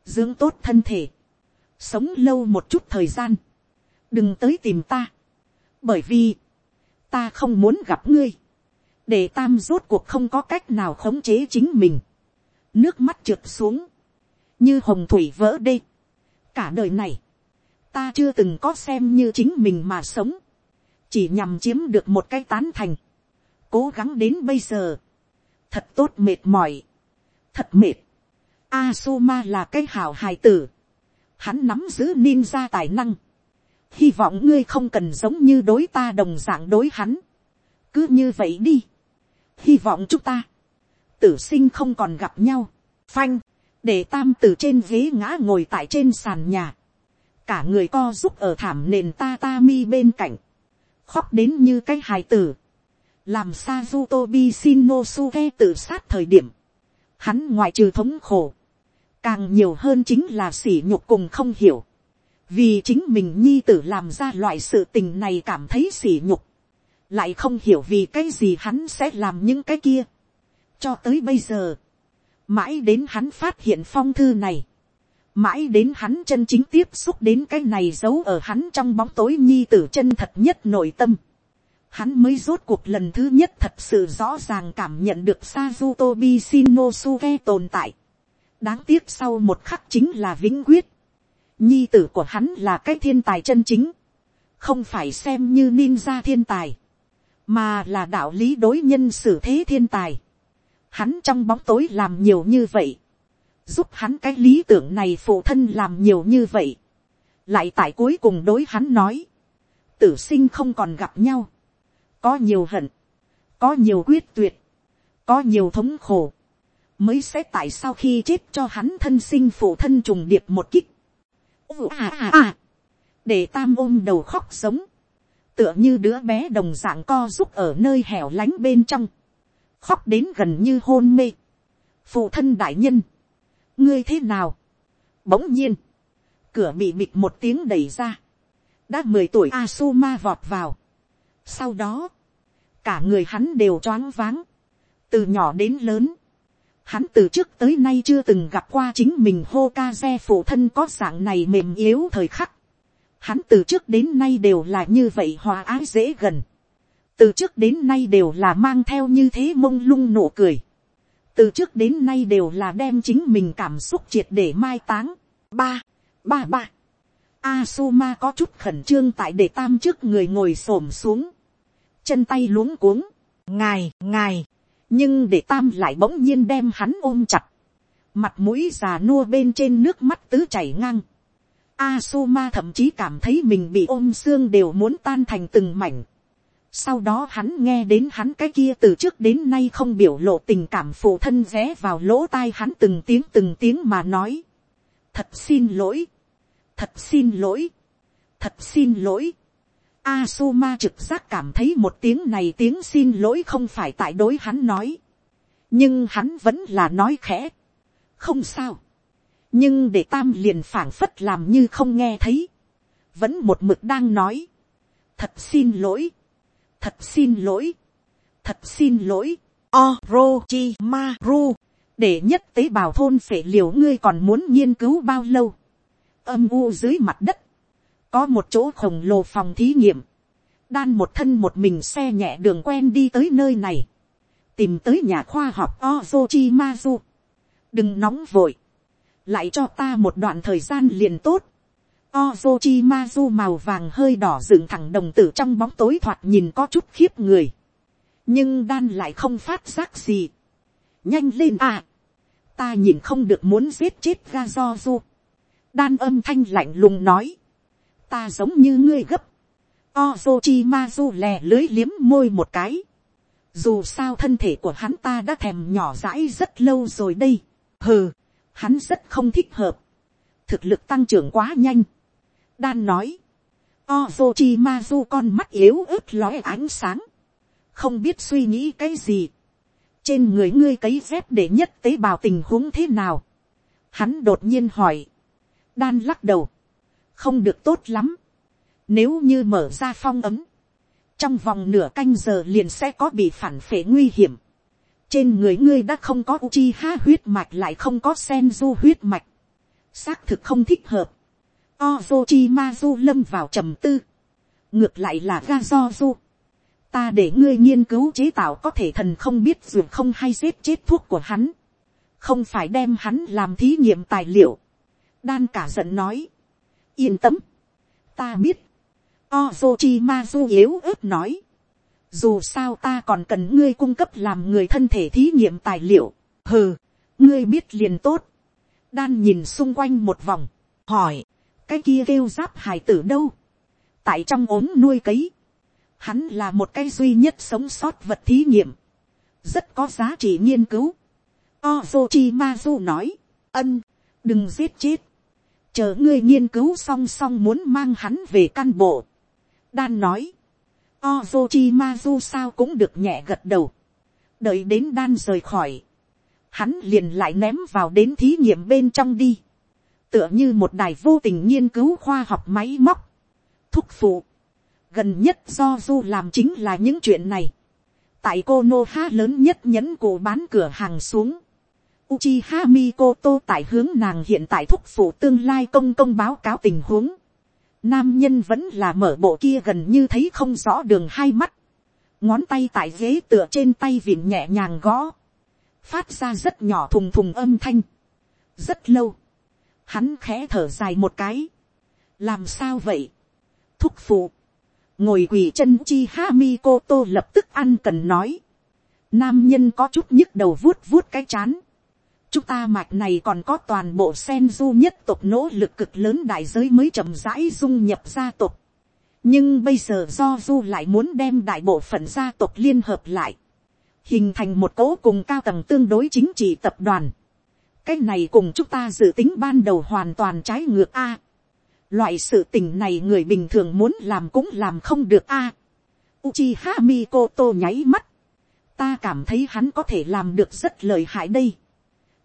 dưỡng tốt thân thể, sống lâu một chút thời gian, đừng tới tìm ta, bởi vì, ta không muốn gặp ngươi, để tam rốt cuộc không có cách nào khống chế chính mình, nước mắt trượt xuống, như hồng thủy vỡ đê, cả đời này, ta chưa từng có xem như chính mình mà sống, chỉ nhằm chiếm được một cái tán thành, cố gắng đến bây giờ, thật tốt mệt mỏi, thật mệt, Asuma là cái hảo hài tử, hắn nắm giữ ninja tài năng, hy vọng ngươi không cần giống như đối ta đồng dạng đối hắn, cứ như vậy đi, hy vọng chúng ta, tử sinh không còn gặp nhau, phanh, để tam từ trên ghế ngã ngồi tại trên sàn nhà, cả người co giúp ở thảm nền ta ta mi bên cạnh, khóc đến như cái hài tử, làm Sazu Tobi Shinosuke tự sát thời điểm, hắn ngoại trừ thống khổ, càng nhiều hơn chính là sỉ nhục cùng không hiểu, vì chính mình nhi tử làm ra loại sự tình này cảm thấy sỉ nhục, lại không hiểu vì cái gì hắn sẽ làm những cái kia, cho tới bây giờ, mãi đến hắn phát hiện phong thư này, mãi đến hắn chân chính tiếp xúc đến cái này giấu ở hắn trong bóng tối nhi tử chân thật nhất nội tâm, hắn mới rốt cuộc lần thứ nhất thật sự rõ ràng cảm nhận được Sazutobi Shinosuke tồn tại. Đáng tiếc sau một khắc chính là vĩnh quyết. Nhi tử của hắn là cái thiên tài chân chính. Không phải xem như ninja thiên tài. Mà là đạo lý đối nhân xử thế thiên tài. Hắn trong bóng tối làm nhiều như vậy. Giúp hắn cái lý tưởng này phụ thân làm nhiều như vậy. Lại tại cuối cùng đối hắn nói. Tử sinh không còn gặp nhau có nhiều hận, có nhiều quyết tuyệt, có nhiều thống khổ, mới sẽ tại sao khi chết cho hắn thân sinh phụ thân trùng điệp một kích. À à à, để tam ôm đầu khóc sống, tựa như đứa bé đồng dạng co giúp ở nơi hẻo lánh bên trong, khóc đến gần như hôn mê. phụ thân đại nhân, ngươi thế nào, bỗng nhiên, cửa bị bịt một tiếng đẩy ra, đã mười tuổi Asuma vọt vào, sau đó, cả người hắn đều choáng váng, từ nhỏ đến lớn, hắn từ trước tới nay chưa từng gặp qua chính mình hô ca xe phụ thân có dạng này mềm yếu thời khắc, hắn từ trước đến nay đều là như vậy hòa ái dễ gần, từ trước đến nay đều là mang theo như thế mông lung nụ cười, từ trước đến nay đều là đem chính mình cảm xúc triệt để mai táng, ba, ba ba, Asuma có chút khẩn trương tại để tam trước người ngồi xổm xuống. Chân tay luống cuống, ngài, ngài, nhưng để tam lại bỗng nhiên đem hắn ôm chặt, mặt mũi già nua bên trên nước mắt tứ chảy ngang, Asuma thậm chí cảm thấy mình bị ôm xương đều muốn tan thành từng mảnh. Sau đó hắn nghe đến hắn cái kia từ trước đến nay không biểu lộ tình cảm phụ thân rẽ vào lỗ tai hắn từng tiếng từng tiếng mà nói. Thật xin lỗi. Thật xin lỗi. Thật xin lỗi. Asuma trực giác cảm thấy một tiếng này tiếng xin lỗi không phải tại đối hắn nói. Nhưng hắn vẫn là nói khẽ. Không sao. Nhưng để tam liền phảng phất làm như không nghe thấy. Vẫn một mực đang nói. Thật xin lỗi. Thật xin lỗi. Thật xin lỗi. Orochimaru. Để nhất tế bào thôn phệ liều ngươi còn muốn nghiên cứu bao lâu. Âm u dưới mặt đất có một chỗ khổng lồ phòng thí nghiệm, đan một thân một mình xe nhẹ đường quen đi tới nơi này, tìm tới nhà khoa học Ozochi Mazu. đừng nóng vội, lại cho ta một đoạn thời gian liền tốt. Ozochi Mazu màu vàng hơi đỏ dựng thẳng đồng tử trong bóng tối thoạt nhìn có chút khiếp người, nhưng đan lại không phát giác gì. nhanh lên à, ta nhìn không được muốn giết chết ga do du. đan âm thanh lạnh lùng nói, ta giống như ngươi gấp. Ozochimazu lè lưới liếm môi một cái. Dù sao thân thể của hắn ta đã thèm nhỏ dãi rất lâu rồi đây. Hừ, hắn rất không thích hợp. Thực lực tăng trưởng quá nhanh. Đan nói. Ozochimazu con mắt yếu ớt lóe ánh sáng. Không biết suy nghĩ cái gì. Trên người ngươi cấy dép để nhất tế bào tình huống thế nào. Hắn đột nhiên hỏi. Đan lắc đầu. Không được tốt lắm. Nếu như mở ra phong ấm. Trong vòng nửa canh giờ liền sẽ có bị phản phệ nguy hiểm. Trên người ngươi đã không có Uchiha huyết mạch lại không có Senju huyết mạch. Xác thực không thích hợp Ozochimazu lâm vào trầm tư. Ngược lại là Gazozu. Ta để ngươi nghiên cứu chế tạo có thể thần không biết dường không hay giết chết thuốc của hắn. Không phải đem hắn làm thí nghiệm tài liệu. Đan cả giận nói. Yên tâm. Ta biết. Ozochimazu yếu ớt nói. Dù sao ta còn cần ngươi cung cấp làm người thân thể thí nghiệm tài liệu. Hừ, ngươi biết liền tốt. Đan nhìn xung quanh một vòng. Hỏi cái kia kêu giáp hải tử đâu, tại trong ốm nuôi cấy, hắn là một cái duy nhất sống sót vật thí nghiệm, rất có giá trị nghiên cứu. Ozochimazu nói, ân, đừng giết chết, chờ ngươi nghiên cứu song song muốn mang hắn về căn bộ. đan nói, Ozochimazu sao cũng được nhẹ gật đầu, đợi đến đan rời khỏi, hắn liền lại ném vào đến thí nghiệm bên trong đi. Tựa như một đài vô tình nghiên cứu khoa học máy móc, thúc phụ, gần nhất do du làm chính là những chuyện này, tại cô nô ha lớn nhất nhẫn cổ bán cửa hàng xuống, Uchiha Mikoto tại hướng nàng hiện tại thúc phụ tương lai công công báo cáo tình huống. Nam nhân vẫn là mở bộ kia gần như thấy không rõ đường hai mắt. Ngón tay tại ghế tựa trên tay vịn nhẹ nhàng gõ. Phát ra rất nhỏ thùng thùng âm thanh. Rất lâu. Hắn khẽ thở dài một cái. Làm sao vậy? Thúc phụ. Ngồi quỳ chân chi ha mi cô tô lập tức ăn cần nói. Nam nhân có chút nhức đầu vuốt vuốt cái chán. Chúng ta mạch này còn có toàn bộ sen du nhất tộc nỗ lực cực lớn đại giới mới chậm rãi dung nhập gia tộc. Nhưng bây giờ do du lại muốn đem đại bộ phận gia tộc liên hợp lại. Hình thành một cỗ cùng cao tầng tương đối chính trị tập đoàn cái này cùng chúng ta dự tính ban đầu hoàn toàn trái ngược a. loại sự tình này người bình thường muốn làm cũng làm không được a. Uchiha Mikoto nháy mắt. ta cảm thấy hắn có thể làm được rất lợi hại đây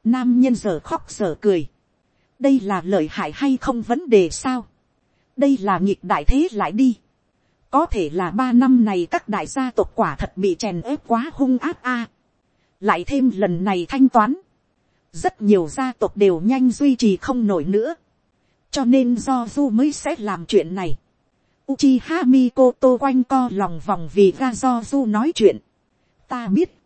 nam nhân giờ khóc giờ cười. đây là lợi hại hay không vấn đề sao. đây là nghịch đại thế lại đi. có thể là ba năm này các đại gia tộc quả thật bị chèn ép quá hung áp a. lại thêm lần này thanh toán rất nhiều gia tộc đều nhanh duy trì không nổi nữa, cho nên do du mới sẽ làm chuyện này. Uchiha Mikoto quanh co lòng vòng vì ra do du nói chuyện. Ta biết.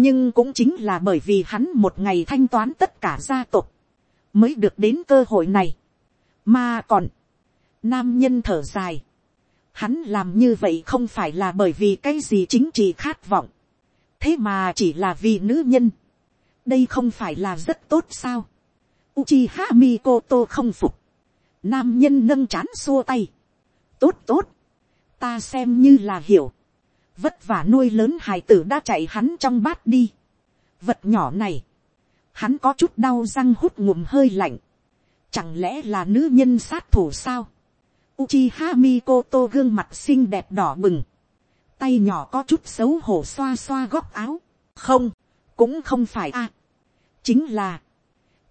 Nhưng cũng chính là bởi vì hắn một ngày thanh toán tất cả gia tộc. Mới được đến cơ hội này. Mà còn. Nam nhân thở dài. Hắn làm như vậy không phải là bởi vì cái gì chính trị khát vọng. Thế mà chỉ là vì nữ nhân đây không phải là rất tốt sao. Uchiha Mikoto không phục. Nam nhân nâng chán xua tay. Tốt tốt. Ta xem như là hiểu. Vất vả nuôi lớn hài tử đã chạy hắn trong bát đi. Vật nhỏ này. Hắn có chút đau răng hút ngụm hơi lạnh. Chẳng lẽ là nữ nhân sát thủ sao? Uchiha Mikoto gương mặt xinh đẹp đỏ bừng. Tay nhỏ có chút xấu hổ xoa xoa góc áo. Không, cũng không phải a chính là,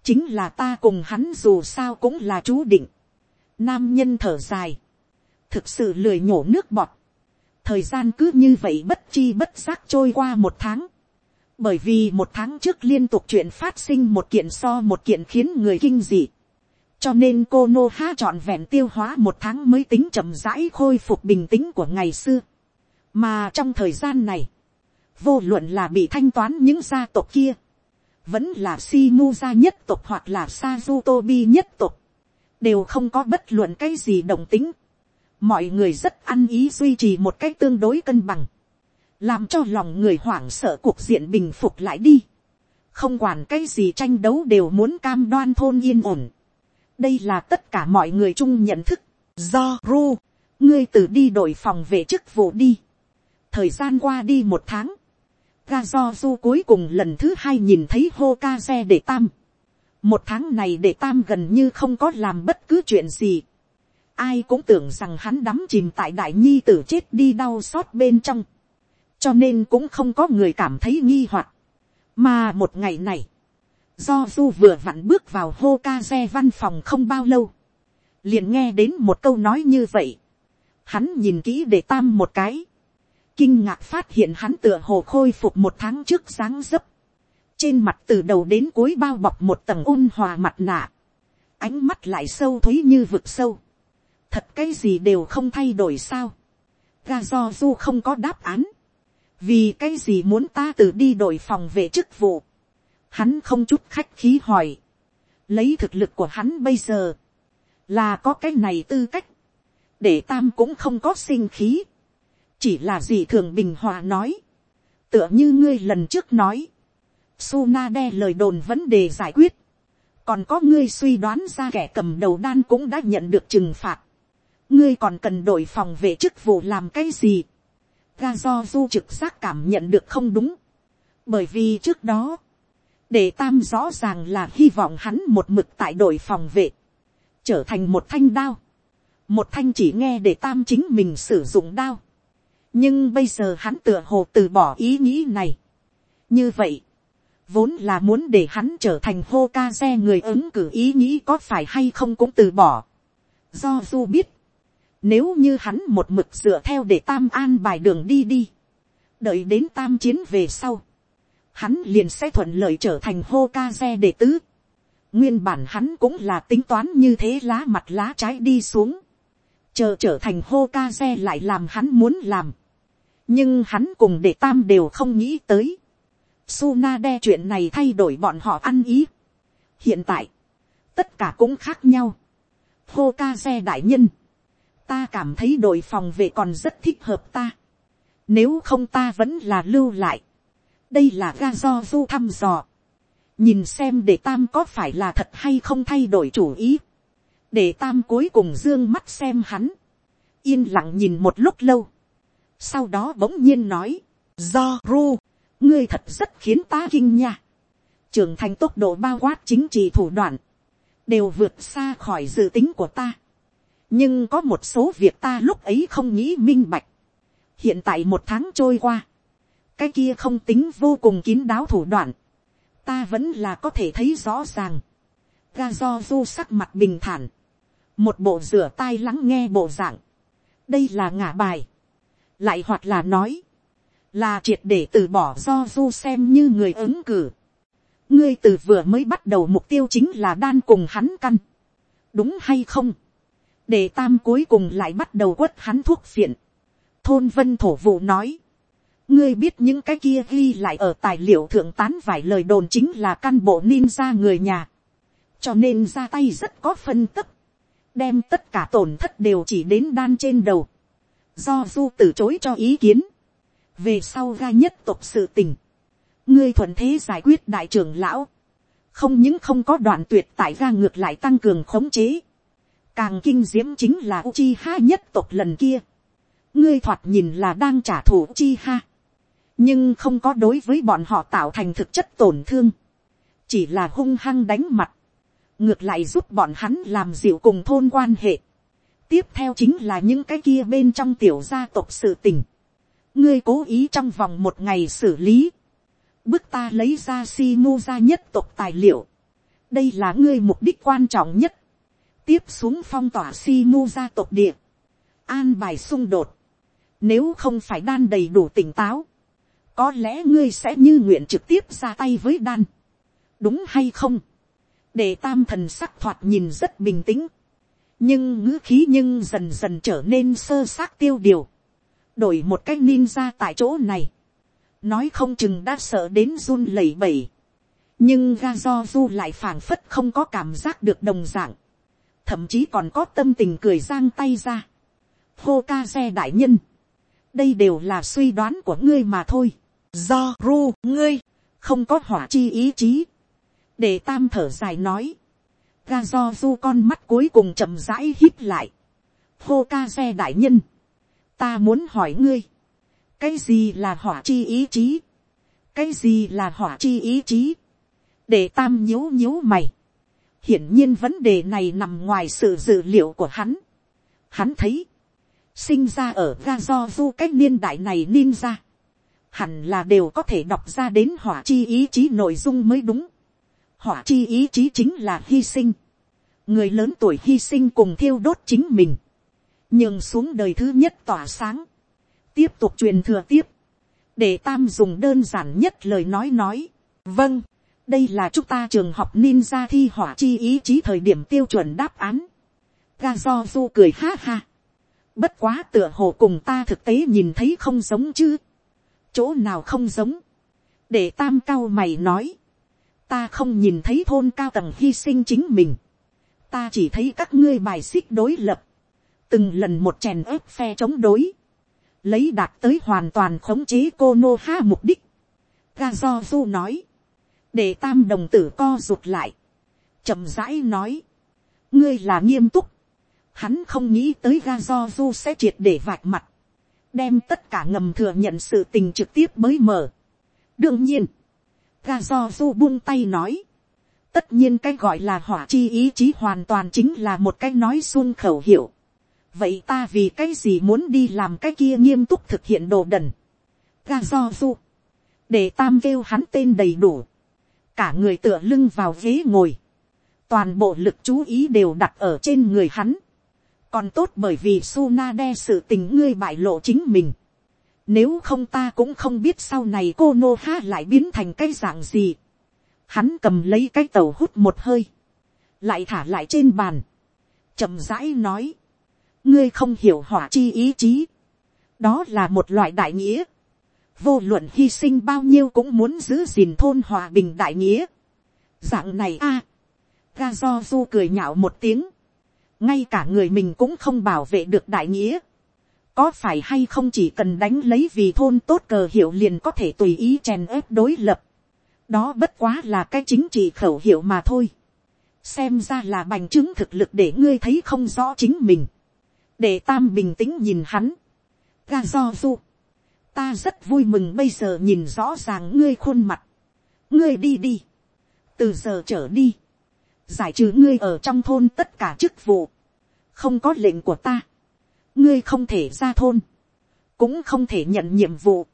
chính là ta cùng hắn dù sao cũng là chú định. Nam nhân thở dài, thực sự lười nhổ nước bọt thời gian cứ như vậy bất chi bất giác trôi qua một tháng. bởi vì một tháng trước liên tục chuyện phát sinh một kiện so một kiện khiến người kinh dị. cho nên cô nô ha trọn vẹn tiêu hóa một tháng mới tính chậm rãi khôi phục bình tĩnh của ngày xưa. mà trong thời gian này, vô luận là bị thanh toán những gia tộc kia, vẫn là Shimuza nhất tộc hoặc là Sazutobi nhất tộc, đều không có bất luận cái gì đồng tính. Mọi người rất ăn ý duy trì một cách tương đối cân bằng, làm cho lòng người hoảng sợ cuộc diện bình phục lại đi. Không quản cái gì tranh đấu đều muốn cam đoan thôn yên ổn. Đây là tất cả mọi người chung nhận thức. Do Ru, ngươi từ đi đổi phòng về chức vụ đi. Thời gian qua đi một tháng ga do du cuối cùng lần thứ hai nhìn thấy hô ca xe để tam. một tháng này để tam gần như không có làm bất cứ chuyện gì ai cũng tưởng rằng hắn đắm chìm tại đại nhi tử chết đi đau xót bên trong, cho nên cũng không có người cảm thấy nghi hoặc, mà một ngày này, do du vừa vặn bước vào hô ca xe văn phòng không bao lâu, liền nghe đến một câu nói như vậy, hắn nhìn kỹ để tam một cái, kinh ngạc phát hiện hắn tựa hồ khôi phục một tháng trước sáng dấp, trên mặt từ đầu đến cuối bao bọc một tầng ôn hòa mặt nạ, ánh mắt lại sâu thúy như vực sâu, thật cái gì đều không thay đổi sao, ga do du không có đáp án, vì cái gì muốn ta tự đi đổi phòng về chức vụ, hắn không chút khách khí hỏi, lấy thực lực của hắn bây giờ, là có cái này tư cách, để tam cũng không có sinh khí, chỉ là gì thường bình hòa nói, tựa như ngươi lần trước nói, Suna đe lời đồn vấn đề giải quyết, còn có ngươi suy đoán ra kẻ cầm đầu đan cũng đã nhận được trừng phạt, ngươi còn cần đổi phòng về chức vụ làm cái gì, ga do du trực giác cảm nhận được không đúng, bởi vì trước đó, để tam rõ ràng là hy vọng hắn một mực tại đội phòng vệ, trở thành một thanh đao, một thanh chỉ nghe để tam chính mình sử dụng đao, nhưng bây giờ hắn tựa hồ từ bỏ ý nghĩ này. như vậy, vốn là muốn để hắn trở thành hô ca xe người ứng cử ý nghĩ có phải hay không cũng từ bỏ. do du biết, nếu như hắn một mực dựa theo để tam an bài đường đi đi, đợi đến tam chiến về sau, hắn liền sẽ thuận lợi trở thành hô ca xe đệ tứ. nguyên bản hắn cũng là tính toán như thế lá mặt lá trái đi xuống chờ trở thành hô ca xe lại làm hắn muốn làm. nhưng hắn cùng để tam đều không nghĩ tới. Suna đe chuyện này thay đổi bọn họ ăn ý. hiện tại, tất cả cũng khác nhau. hô ca xe đại nhân, ta cảm thấy đội phòng vệ còn rất thích hợp ta. nếu không ta vẫn là lưu lại. đây là ga do du thăm dò. nhìn xem để tam có phải là thật hay không thay đổi chủ ý. Để tam cuối cùng dương mắt xem hắn, yên lặng nhìn một lúc lâu, sau đó bỗng nhiên nói, do ru, ngươi thật rất khiến ta kinh nha, trưởng thành tốc độ bao quát chính trị thủ đoạn, đều vượt xa khỏi dự tính của ta, nhưng có một số việc ta lúc ấy không nghĩ minh bạch, hiện tại một tháng trôi qua, cái kia không tính vô cùng kín đáo thủ đoạn, ta vẫn là có thể thấy rõ ràng, ga do du sắc mặt bình thản, một bộ rửa tai lắng nghe bộ dạng, đây là ngả bài, lại hoặc là nói, là triệt để từ bỏ do du xem như người ứng cử. ngươi từ vừa mới bắt đầu mục tiêu chính là đan cùng hắn căn, đúng hay không, để tam cuối cùng lại bắt đầu quất hắn thuốc phiện. thôn vân thổ vụ nói, ngươi biết những cái kia ghi lại ở tài liệu thượng tán vài lời đồn chính là căn bộ ninja người nhà, cho nên ra tay rất có phân tức. Đem tất cả tổn thất đều chỉ đến đan trên đầu, do du từ chối cho ý kiến, về sau ga nhất tục sự tình, ngươi thuận thế giải quyết đại trưởng lão, không những không có đoạn tuyệt tại ga ngược lại tăng cường khống chế, càng kinh diễm chính là uchiha nhất tộc lần kia, ngươi thoạt nhìn là đang trả thù uchiha nhưng không có đối với bọn họ tạo thành thực chất tổn thương, chỉ là hung hăng đánh mặt, ngược lại giúp bọn hắn làm dịu cùng thôn quan hệ. tiếp theo chính là những cái kia bên trong tiểu gia tộc sự tình. ngươi cố ý trong vòng một ngày xử lý. bước ta lấy ra si mu ra nhất tộc tài liệu. đây là ngươi mục đích quan trọng nhất tiếp xuống phong tỏa si mu gia tộc địa. an bài xung đột. nếu không phải đan đầy đủ tỉnh táo. có lẽ ngươi sẽ như nguyện trực tiếp ra tay với đan. đúng hay không để tam thần sắc thoạt nhìn rất bình tĩnh, nhưng ngữ khí nhưng dần dần trở nên sơ xác tiêu điều, đổi một cái ninja tại chỗ này, nói không chừng đã sợ đến run lẩy bẩy, nhưng ga do du lại phảng phất không có cảm giác được đồng dạng, thậm chí còn có tâm tình cười giang tay ra, hô ca xe đại nhân, đây đều là suy đoán của ngươi mà thôi, do ru ngươi, không có hỏa chi ý chí, để tam thở dài nói, ga do du con mắt cuối cùng chậm rãi hít lại, hô ca xe đại nhân, ta muốn hỏi ngươi, cái gì là hỏa chi ý chí, cái gì là hỏa chi ý chí, để tam nhíu nhíu mày, hiển nhiên vấn đề này nằm ngoài sự dự liệu của hắn, Hắn thấy, sinh ra ở ga do du cách niên đại này ninja, hẳn là đều có thể đọc ra đến hỏa chi ý chí nội dung mới đúng. Hỏa chi ý chí chính là hy sinh. Người lớn tuổi hy sinh cùng thiêu đốt chính mình. Nhưng xuống đời thứ nhất tỏa sáng. Tiếp tục truyền thừa tiếp. Để tam dùng đơn giản nhất lời nói nói. Vâng, đây là chúng ta trường học ninja thi hỏa chi ý chí thời điểm tiêu chuẩn đáp án. Ga do du cười ha ha. Bất quá tựa hồ cùng ta thực tế nhìn thấy không giống chứ. Chỗ nào không giống. Để tam cao mày nói. Ta không nhìn thấy thôn cao tầng hy sinh chính mình. Ta chỉ thấy các ngươi bài xích đối lập. Từng lần một chèn ớp phe chống đối. Lấy đạt tới hoàn toàn khống chế cô Nô Ha mục đích. Ga do du nói. Để tam đồng tử co rụt lại. chậm rãi nói. Ngươi là nghiêm túc Hắn không nghĩ tới ga do du sẽ triệt để vạch mặt. Đem tất cả ngầm thừa nhận sự tình trực tiếp mới mở. Đương nhiên. Ga do du buông tay nói. Tất nhiên cái gọi là hỏa chi ý chí hoàn toàn chính là một cái nói xuân khẩu hiệu. Vậy ta vì cái gì muốn đi làm cái kia nghiêm túc thực hiện đồ đần. Ga do du. Để tam kêu hắn tên đầy đủ. Cả người tựa lưng vào ghế ngồi. Toàn bộ lực chú ý đều đặt ở trên người hắn còn tốt bởi vì Suna đe sự tình ngươi bại lộ chính mình. Nếu không ta cũng không biết sau này cô Nô Ha lại biến thành cái dạng gì. Hắn cầm lấy cái tàu hút một hơi. Lại thả lại trên bàn. chậm rãi nói. Ngươi không hiểu hỏa chi ý chí. Đó là một loại đại nghĩa. Vô luận hy sinh bao nhiêu cũng muốn giữ gìn thôn hòa bình đại nghĩa. Dạng này a Ga do du cười nhạo một tiếng ngay cả người mình cũng không bảo vệ được đại nghĩa. có phải hay không chỉ cần đánh lấy vì thôn tốt cờ hiệu liền có thể tùy ý chèn ép đối lập. đó bất quá là cái chính trị khẩu hiệu mà thôi. xem ra là bành chứng thực lực để ngươi thấy không rõ chính mình. để tam bình tĩnh nhìn hắn. ga do du ta rất vui mừng bây giờ nhìn rõ ràng ngươi khuôn mặt. ngươi đi đi. từ giờ trở đi giải trừ ngươi ở trong thôn tất cả chức vụ, không có lệnh của ta, ngươi không thể ra thôn, cũng không thể nhận nhiệm vụ.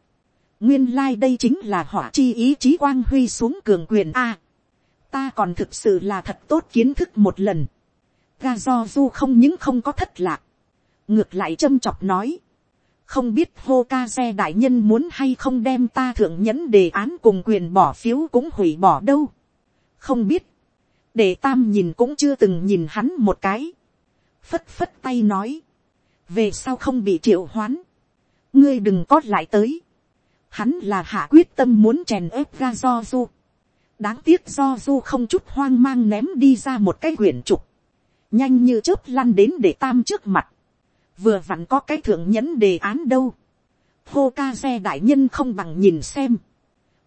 nguyên lai、like、đây chính là hỏa chi ý chí quang huy xuống cường quyền a. ta còn thực sự là thật tốt kiến thức một lần. ga do du không những không có thất lạc, ngược lại châm chọc nói, không biết hô ca xe đại nhân muốn hay không đem ta thượng nhẫn đề án cùng quyền bỏ phiếu cũng hủy bỏ đâu. không biết, để tam nhìn cũng chưa từng nhìn hắn một cái, phất phất tay nói, về sau không bị triệu hoán, ngươi đừng có lại tới, hắn là hạ quyết tâm muốn chèn ớp ra do du, đáng tiếc do du không chút hoang mang ném đi ra một cái quyển trục, nhanh như chớp lăn đến để tam trước mặt, vừa vặn có cái thượng nhẫn đề án đâu, hô ca xe đại nhân không bằng nhìn xem,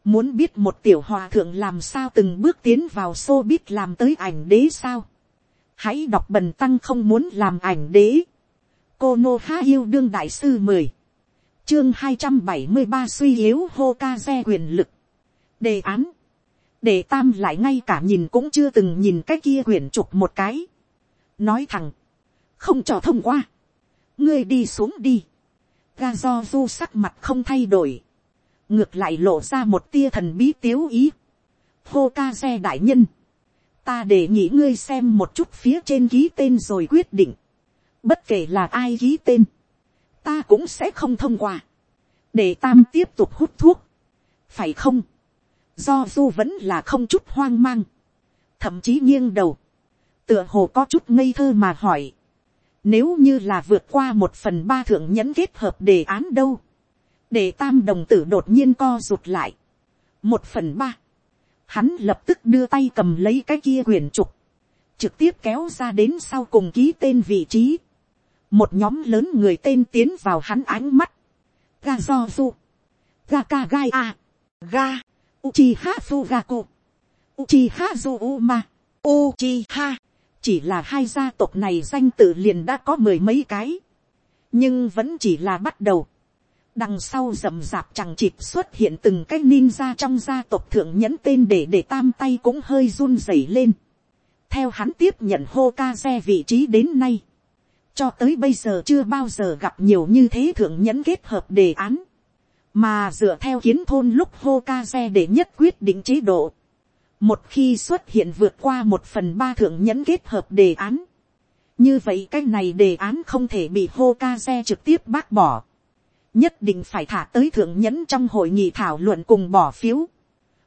Muốn biết một tiểu hòa thượng làm sao từng bước tiến vào xô biết làm tới ảnh đế sao. Hãy đọc bần tăng không muốn làm ảnh đế. Cô Nô Há yêu đương đại sư mười Chương hai trăm bảy mươi ba suy yếu hô ca xe quyền lực. Đề án. Đề tam lại ngay cả nhìn cũng chưa từng nhìn cái kia quyển trục một cái. Nói thẳng. Không cho thông qua. Ngươi đi xuống đi. Ga do du sắc mặt không thay đổi ngược lại lộ ra một tia thần bí tiếu ý. hô ca xe đại nhân, ta để nghĩ ngươi xem một chút phía trên ký tên rồi quyết định. bất kể là ai ký tên, ta cũng sẽ không thông qua. để tam tiếp tục hút thuốc. phải không, do du vẫn là không chút hoang mang, thậm chí nghiêng đầu, tựa hồ có chút ngây thơ mà hỏi. Nếu như là vượt qua một phần ba thượng nhẫn kết hợp đề án đâu để tam đồng tử đột nhiên co rụt lại. một phần ba, hắn lập tức đưa tay cầm lấy cái kia quyền trục, trực tiếp kéo ra đến sau cùng ký tên vị trí. một nhóm lớn người tên tiến vào hắn ánh mắt. ga do du, ga ka gai a, ga, uchi ha su ga Uchiha chỉ là hai gia tộc này danh tự liền đã có mười mấy cái, nhưng vẫn chỉ là bắt đầu. Đằng sau rầm rạp chẳng chịp xuất hiện từng cái ninja trong gia tộc thượng nhẫn tên để để tam tay cũng hơi run rẩy lên. theo hắn tiếp nhận hô ca xe vị trí đến nay, cho tới bây giờ chưa bao giờ gặp nhiều như thế thượng nhẫn kết hợp đề án, mà dựa theo kiến thôn lúc hô ca xe để nhất quyết định chế độ, một khi xuất hiện vượt qua một phần ba thượng nhẫn kết hợp đề án, như vậy cái này đề án không thể bị Hokage trực tiếp bác bỏ, nhất định phải thả tới thượng nhẫn trong hội nghị thảo luận cùng bỏ phiếu,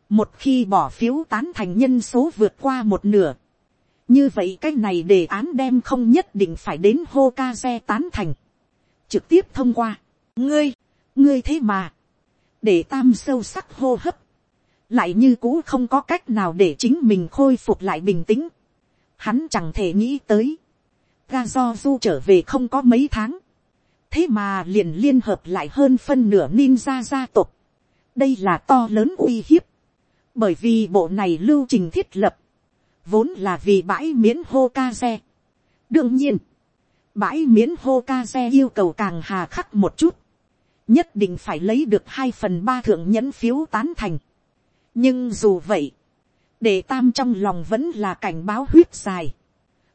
một khi bỏ phiếu tán thành nhân số vượt qua một nửa, như vậy cái này đề án đem không nhất định phải đến Hokage tán thành, trực tiếp thông qua, ngươi, ngươi thế mà, để tam sâu sắc hô hấp, lại như cũ không có cách nào để chính mình khôi phục lại bình tĩnh, hắn chẳng thể nghĩ tới, ga do du trở về không có mấy tháng, thế mà liền liên hợp lại hơn phân nửa ninja gia tộc, đây là to lớn uy hiếp, bởi vì bộ này lưu trình thiết lập, vốn là vì bãi miễn Hokage. đương nhiên, bãi miễn Hokage yêu cầu càng hà khắc một chút, nhất định phải lấy được hai phần ba thượng nhẫn phiếu tán thành nhưng dù vậy, để tam trong lòng vẫn là cảnh báo huyết dài,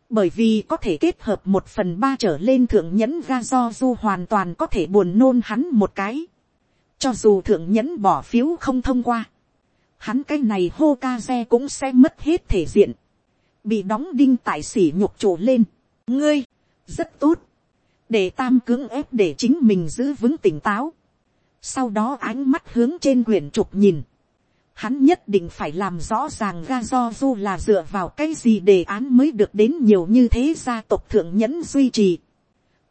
bởi vì có thể kết hợp một phần ba trở lên thượng nhẫn ga do du hoàn toàn có thể buồn nôn hắn một cái, cho dù thượng nhẫn bỏ phiếu không thông qua, hắn cái này hô ca xe cũng sẽ mất hết thể diện, bị đóng đinh tại sỉ nhục trổ lên. ngươi, rất tốt, để tam cưỡng ép để chính mình giữ vững tỉnh táo. sau đó ánh mắt hướng trên quyển trục nhìn hắn nhất định phải làm rõ ràng ga do du là dựa vào cái gì đề án mới được đến nhiều như thế gia tộc thượng nhẫn duy trì.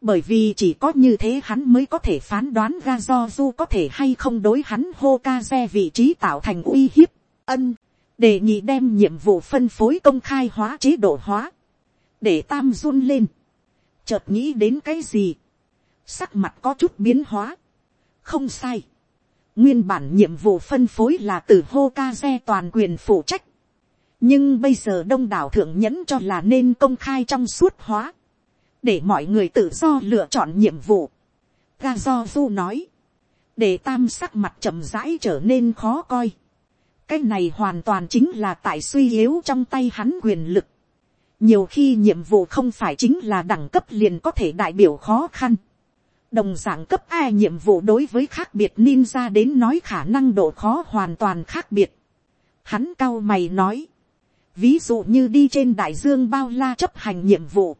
bởi vì chỉ có như thế hắn mới có thể phán đoán ga do du có thể hay không đối hắn hô ca xe vị trí tạo thành uy hiếp. ân, đề nghị đem nhiệm vụ phân phối công khai hóa chế độ hóa, để tam run lên, chợt nghĩ đến cái gì, sắc mặt có chút biến hóa, không sai, nguyên bản nhiệm vụ phân phối là từ hô ca xe toàn quyền phụ trách, nhưng bây giờ đông đảo thượng nhẫn cho là nên công khai trong suốt hóa, để mọi người tự do lựa chọn nhiệm vụ. Ga do du nói, để tam sắc mặt chậm rãi trở nên khó coi cái này hoàn toàn chính là tại suy yếu trong tay hắn quyền lực. nhiều khi nhiệm vụ không phải chính là đẳng cấp liền có thể đại biểu khó khăn đồng dạng cấp ai nhiệm vụ đối với khác biệt ninja đến nói khả năng độ khó hoàn toàn khác biệt. hắn cao mày nói. ví dụ như đi trên đại dương bao la chấp hành nhiệm vụ.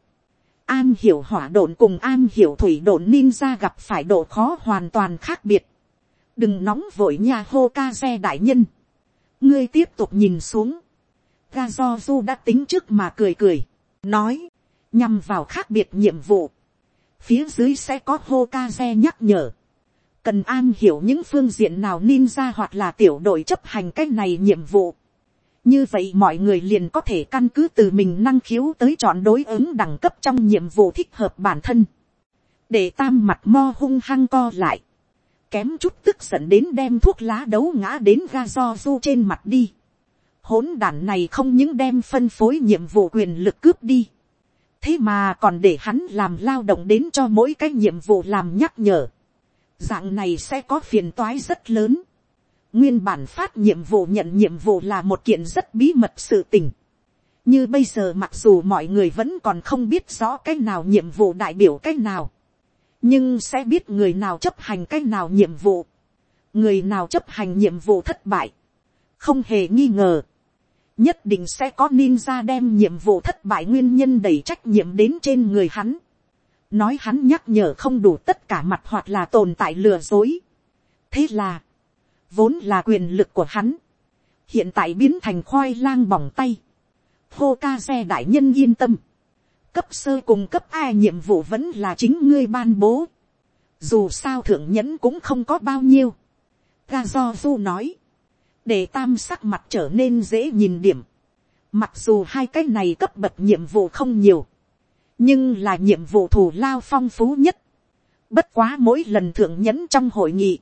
an hiểu hỏa độn cùng an hiểu thủy độn ninja gặp phải độ khó hoàn toàn khác biệt. đừng nóng vội nha hô ca xe đại nhân ngươi tiếp tục nhìn xuống, ga do du đã tính trước mà cười cười, nói, nhằm vào khác biệt nhiệm vụ, phía dưới sẽ có hô ca xe nhắc nhở, cần an hiểu những phương diện nào ninja hoặc là tiểu đội chấp hành cái này nhiệm vụ. như vậy mọi người liền có thể căn cứ từ mình năng khiếu tới chọn đối ứng đẳng cấp trong nhiệm vụ thích hợp bản thân, để tam mặt mo hung hăng co lại, kém chút tức giận đến đem thuốc lá đấu ngã đến ga do du trên mặt đi. hỗn đản này không những đem phân phối nhiệm vụ quyền lực cướp đi thế mà còn để hắn làm lao động đến cho mỗi cái nhiệm vụ làm nhắc nhở. dạng này sẽ có phiền toái rất lớn. nguyên bản phát nhiệm vụ nhận nhiệm vụ là một kiện rất bí mật sự tình. như bây giờ mặc dù mọi người vẫn còn không biết rõ cái nào nhiệm vụ đại biểu cái nào nhưng sẽ biết người nào chấp hành cái nào nhiệm vụ, người nào chấp hành nhiệm vụ thất bại, không hề nghi ngờ, nhất định sẽ có ninja đem nhiệm vụ thất bại nguyên nhân đẩy trách nhiệm đến trên người hắn, nói hắn nhắc nhở không đủ tất cả mặt hoặc là tồn tại lừa dối. thế là, vốn là quyền lực của hắn, hiện tại biến thành khoai lang bỏng tay, hô ca xe đại nhân yên tâm, cấp sơ cùng cấp ai nhiệm vụ vẫn là chính ngươi ban bố. Dù sao thượng nhẫn cũng không có bao nhiêu. Ga do du nói. Để tam sắc mặt trở nên dễ nhìn điểm. Mặc dù hai cái này cấp bậc nhiệm vụ không nhiều. Nhưng là nhiệm vụ thù lao phong phú nhất. Bất quá mỗi lần thượng nhẫn trong hội nghị.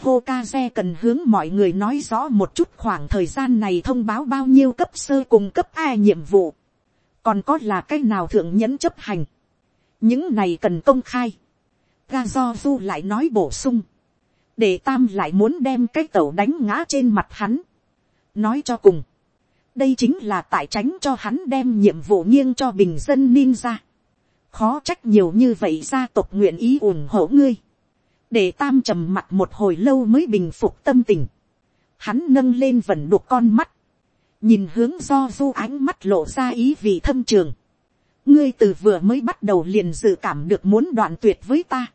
Hokage cần hướng mọi người nói rõ một chút khoảng thời gian này thông báo bao nhiêu cấp sơ cùng cấp ai nhiệm vụ còn có là cái nào thượng nhẫn chấp hành, những này cần công khai, ga do du lại nói bổ sung, để tam lại muốn đem cái tẩu đánh ngã trên mặt hắn, nói cho cùng, đây chính là tại tránh cho hắn đem nhiệm vụ nghiêng cho bình dân ninja, khó trách nhiều như vậy gia tộc nguyện ý ủng hộ ngươi, để tam trầm mặt một hồi lâu mới bình phục tâm tình, hắn nâng lên vần đục con mắt, nhìn hướng do du ánh mắt lộ ra ý vì thâm trường, ngươi từ vừa mới bắt đầu liền dự cảm được muốn đoạn tuyệt với ta,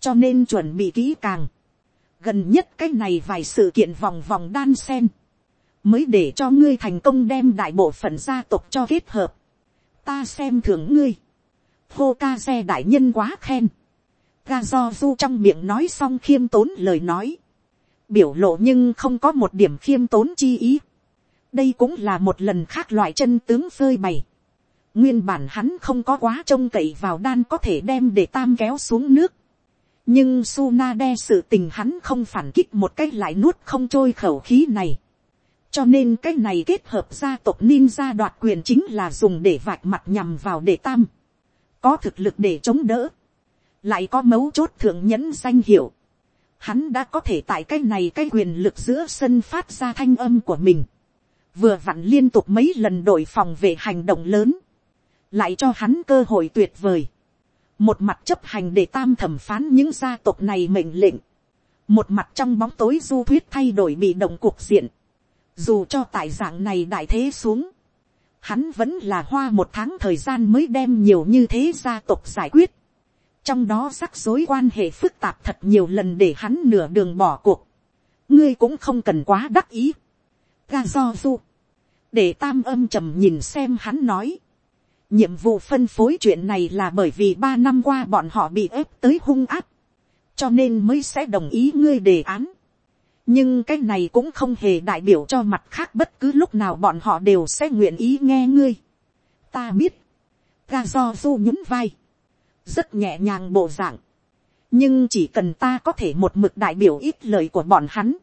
cho nên chuẩn bị kỹ càng, gần nhất cái này vài sự kiện vòng vòng đan sen, mới để cho ngươi thành công đem đại bộ phận gia tộc cho kết hợp, ta xem thường ngươi, hô ca xe đại nhân quá khen, ga do du trong miệng nói xong khiêm tốn lời nói, biểu lộ nhưng không có một điểm khiêm tốn chi ý, đây cũng là một lần khác loại chân tướng phơi bày, nguyên bản hắn không có quá trông cậy vào đan có thể đem để tam kéo xuống nước, nhưng Suna đe sự tình hắn không phản kích một cách lại nuốt không trôi khẩu khí này. cho nên cái này kết hợp gia tộc ninja đoạt quyền chính là dùng để vạch mặt nhằm vào để tam. có thực lực để chống đỡ. lại có mấu chốt thượng nhẫn danh hiệu. hắn đã có thể tại cái này cái quyền lực giữa sân phát ra thanh âm của mình. vừa vặn liên tục mấy lần đổi phòng về hành động lớn. lại cho hắn cơ hội tuyệt vời một mặt chấp hành để tam thẩm phán những gia tộc này mệnh lệnh, một mặt trong bóng tối du thuyết thay đổi bị động cuộc diện, dù cho tại dạng này đại thế xuống, hắn vẫn là hoa một tháng thời gian mới đem nhiều như thế gia tộc giải quyết, trong đó rắc rối quan hệ phức tạp thật nhiều lần để hắn nửa đường bỏ cuộc, ngươi cũng không cần quá đắc ý, ga do du, để tam âm trầm nhìn xem hắn nói, nhiệm vụ phân phối chuyện này là bởi vì ba năm qua bọn họ bị ép tới hung áp, cho nên mới sẽ đồng ý ngươi đề án. nhưng cái này cũng không hề đại biểu cho mặt khác bất cứ lúc nào bọn họ đều sẽ nguyện ý nghe ngươi. ta biết, ga do du nhún vai, rất nhẹ nhàng bộ dạng, nhưng chỉ cần ta có thể một mực đại biểu ít lời của bọn hắn,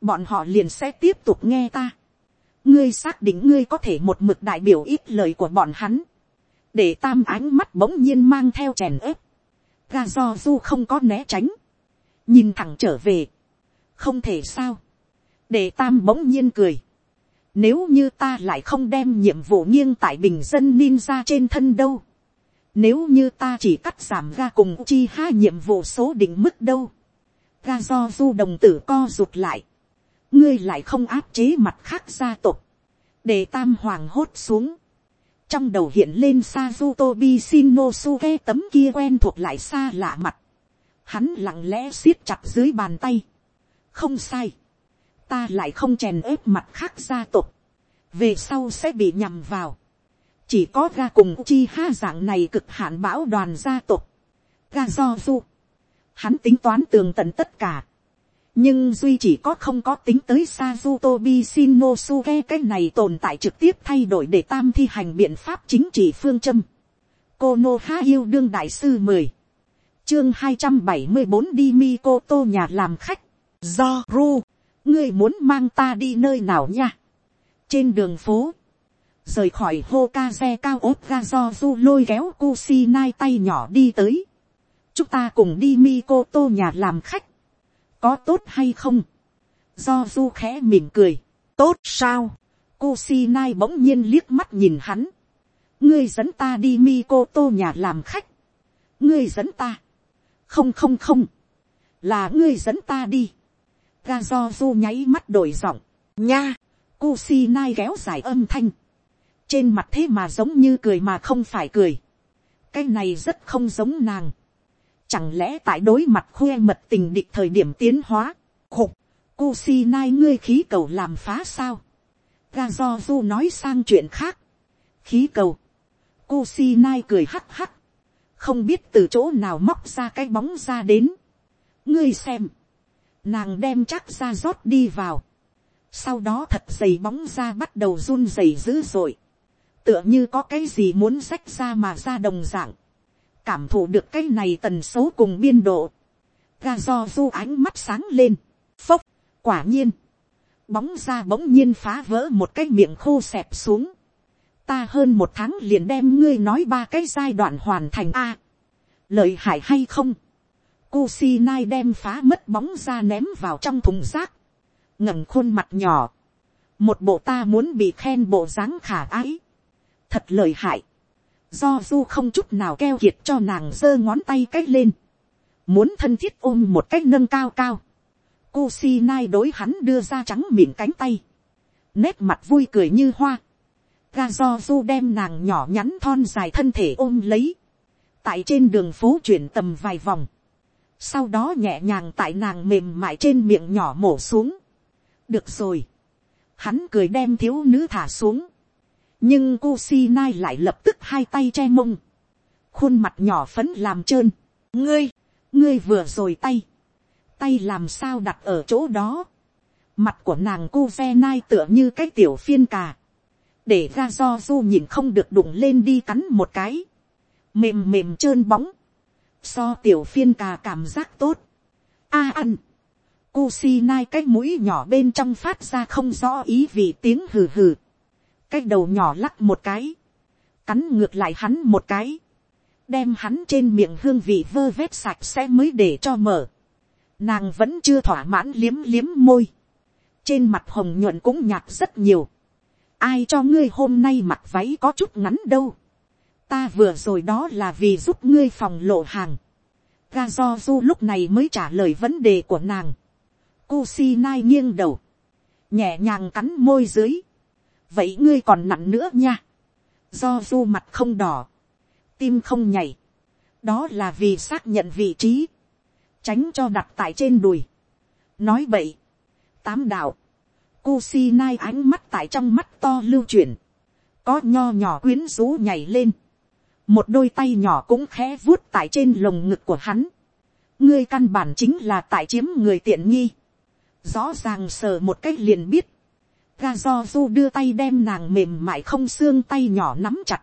bọn họ liền sẽ tiếp tục nghe ta. ngươi xác định ngươi có thể một mực đại biểu ít lời của bọn hắn để tam ánh mắt bỗng nhiên mang theo chèn ớp, ga do du không có né tránh, nhìn thẳng trở về, không thể sao, để tam bỗng nhiên cười, nếu như ta lại không đem nhiệm vụ nghiêng tại bình dân ninja trên thân đâu, nếu như ta chỉ cắt giảm ga cùng chi hai nhiệm vụ số định mức đâu, ga do du đồng tử co rụt lại, ngươi lại không áp chế mặt khác gia tộc, để tam hoàng hốt xuống, trong đầu hiện lên Sazutobi Shinosuke tấm kia quen thuộc lại xa lạ mặt. Hắn lặng lẽ siết chặt dưới bàn tay. Không sai. Ta lại không chèn ép mặt khác gia tộc. Về sau sẽ bị nhầm vào. Chỉ có ra cùng chi ha dạng này cực hạn bão đoàn gia tộc. Ga do du. Hắn tính toán tường tận tất cả nhưng duy chỉ có không có tính tới Sazutobi Shinosuke cái này tồn tại trực tiếp thay đổi để tam thi hành biện pháp chính trị phương châm. konoha yêu đương đại sư 10. Chương 274 đi Mikoto nhà làm khách. Do Ru, ngươi muốn mang ta đi nơi nào nha? Trên đường phố, rời khỏi Hokage cao ốt ga do du lôi kéo Kusinai tay nhỏ đi tới. Chúng ta cùng đi Mikoto nhà làm khách có tốt hay không, do du khẽ mỉm cười, tốt sao, cô si nai bỗng nhiên liếc mắt nhìn hắn, ngươi dẫn ta đi mi cô tô nhà làm khách, ngươi dẫn ta, không không không, là ngươi dẫn ta đi, ga do du nháy mắt đổi giọng, nha, cô si nai kéo dài âm thanh, trên mặt thế mà giống như cười mà không phải cười, cái này rất không giống nàng, Chẳng lẽ tại đối mặt khoe mật tình địch thời điểm tiến hóa. Khục. Kusinai ngươi khí cầu làm phá sao. Ga do du nói sang chuyện khác. Khí cầu. Kusinai cười hắc hắc. Không biết từ chỗ nào móc ra cái bóng ra đến. Ngươi xem. Nàng đem chắc ra rót đi vào. Sau đó thật dày bóng ra bắt đầu run rẩy dữ dội. Tựa như có cái gì muốn rách ra mà ra đồng dạng cảm thụ được cái này tần số cùng biên độ, ga do du ánh mắt sáng lên, phốc, quả nhiên, bóng ra bỗng nhiên phá vỡ một cái miệng khô xẹp xuống, ta hơn một tháng liền đem ngươi nói ba cái giai đoạn hoàn thành a, lợi hại hay không, Kusinai đem phá mất bóng ra ném vào trong thùng rác, ngẩng khuôn mặt nhỏ, một bộ ta muốn bị khen bộ dáng khả ái, thật lợi hại, do du không chút nào keo kiệt cho nàng giơ ngón tay c á c h lên, muốn thân thiết ôm một cách nâng cao cao, cu si nai đối hắn đưa ra trắng miệng cánh tay, nét mặt vui cười như hoa, ga do du đem nàng nhỏ nhắn thon dài thân thể ôm lấy, tại trên đường phố chuyển tầm vài vòng, sau đó nhẹ nhàng tại nàng mềm mại trên miệng nhỏ mổ xuống. được rồi, hắn cười đem thiếu nữ thả xuống, nhưng Kusinai lại lập tức hai tay che mông, khuôn mặt nhỏ phấn làm trơn, ngươi, ngươi vừa rồi tay, tay làm sao đặt ở chỗ đó, mặt của nàng Kuzenai tựa như cái tiểu phiên cà, để ra do du nhìn không được đụng lên đi cắn một cái, mềm mềm trơn bóng, so tiểu phiên cà cảm giác tốt, a à, ăn, Kusinai cái mũi nhỏ bên trong phát ra không rõ ý vì tiếng hừ hừ cái đầu nhỏ lắc một cái, cắn ngược lại hắn một cái, đem hắn trên miệng hương vị vơ vét sạch sẽ mới để cho mở. Nàng vẫn chưa thỏa mãn liếm liếm môi. Trên mặt hồng nhuận cũng nhạt rất nhiều. Ai cho ngươi hôm nay mặc váy có chút ngắn đâu. Ta vừa rồi đó là vì giúp ngươi phòng lộ hàng. Ga do du lúc này mới trả lời vấn đề của nàng. Kusinai nghiêng đầu. Nhẹ nhàng cắn môi dưới vậy ngươi còn nặng nữa nha. do du mặt không đỏ, tim không nhảy, đó là vì xác nhận vị trí, tránh cho đặt tại trên đùi. nói vậy, tám đạo, Kusi nai ánh mắt tại trong mắt to lưu chuyển, có nho nhỏ quyến rũ nhảy lên, một đôi tay nhỏ cũng khẽ vuốt tại trên lồng ngực của hắn, ngươi căn bản chính là tại chiếm người tiện nghi, rõ ràng sờ một cách liền biết, ga do du đưa tay đem nàng mềm mại không xương tay nhỏ nắm chặt,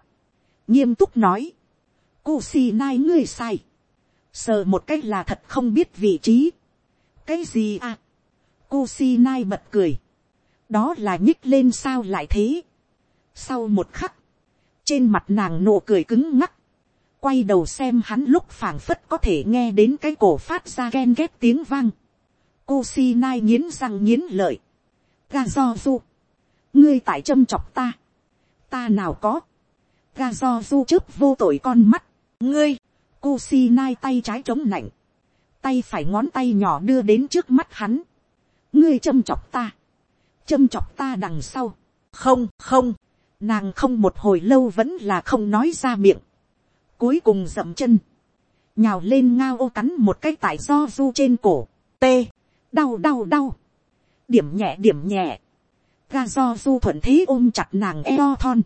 nghiêm túc nói, cô si nai ngươi sai, sờ một cách là thật không biết vị trí, cái gì à, cô si nai bật cười, đó là nhích lên sao lại thế, sau một khắc, trên mặt nàng nụ cười cứng ngắc, quay đầu xem hắn lúc phảng phất có thể nghe đến cái cổ phát ra ghen ghét tiếng vang, cô si nai nghiến răng nghiến lợi, ga do du, ngươi tại châm chọc ta, ta nào có, ga do du trước vô tội con mắt, ngươi, cu si nai tay trái chống nạnh, tay phải ngón tay nhỏ đưa đến trước mắt hắn, ngươi châm chọc ta, châm chọc ta đằng sau, không không, nàng không một hồi lâu vẫn là không nói ra miệng, cuối cùng dậm chân, nhào lên ngao ô cắn một cái tại do du trên cổ, tê, đau đau đau, điểm nhẹ điểm nhẹ, ga do du thuận thế ôm chặt nàng eo thon,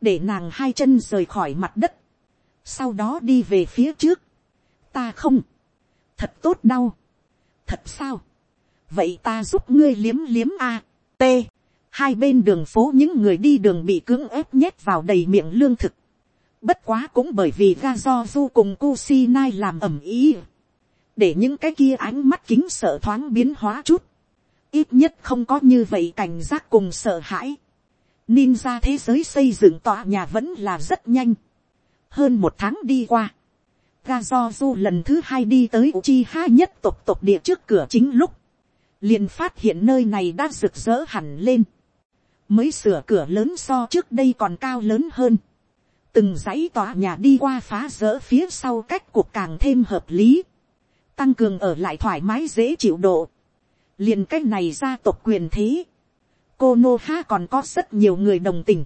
để nàng hai chân rời khỏi mặt đất, sau đó đi về phía trước, ta không, thật tốt đau, thật sao, vậy ta giúp ngươi liếm liếm a, t, hai bên đường phố những người đi đường bị cưỡng ép nhét vào đầy miệng lương thực, bất quá cũng bởi vì ga do du cùng Kusinai làm ẩm ý, để những cái kia ánh mắt kính sợ thoáng biến hóa chút, ít nhất không có như vậy cảnh giác cùng sợ hãi. Ninja thế giới xây dựng tòa nhà vẫn là rất nhanh. Hơn một tháng đi qua. Gazozu lần thứ hai đi tới Uchiha nhất tộc tộc địa trước cửa chính lúc. liền phát hiện nơi này đã rực rỡ hẳn lên. Mới sửa cửa lớn so trước đây còn cao lớn hơn. Từng dãy tòa nhà đi qua phá rỡ phía sau cách cuộc càng thêm hợp lý. Tăng cường ở lại thoải mái dễ chịu độ liền cái này gia tộc quyền thế, cô nô ha còn có rất nhiều người đồng tình,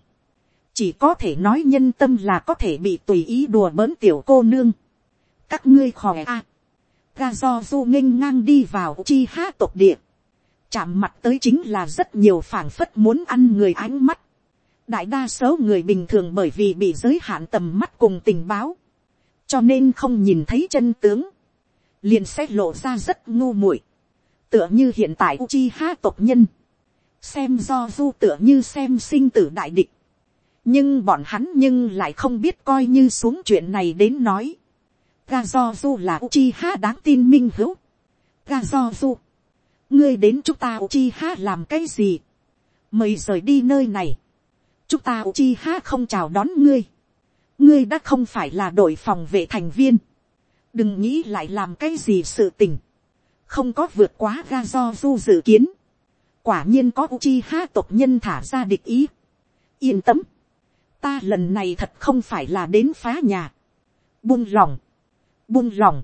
chỉ có thể nói nhân tâm là có thể bị tùy ý đùa bỡn tiểu cô nương, các ngươi khỏe a, à. ga do du nghênh ngang đi vào chi ha tộc địa, chạm mặt tới chính là rất nhiều phảng phất muốn ăn người ánh mắt, đại đa số người bình thường bởi vì bị giới hạn tầm mắt cùng tình báo, cho nên không nhìn thấy chân tướng, liền sẽ lộ ra rất ngu muội tựa như hiện tại Uchiha tộc nhân, xem do du tựa như xem sinh tử đại địch, nhưng bọn hắn nhưng lại không biết coi như xuống chuyện này đến nói, ga do du là Uchiha đáng tin minh hữu, ga do du, ngươi đến chúng ta Uchiha làm cái gì, mời rời đi nơi này, chúng ta Uchiha không chào đón ngươi, ngươi đã không phải là đội phòng vệ thành viên, đừng nghĩ lại làm cái gì sự tình, không có vượt quá ga do du dự kiến, quả nhiên có uchi ha tộc nhân thả ra địch ý. yên tâm, ta lần này thật không phải là đến phá nhà, buông lòng, buông lòng,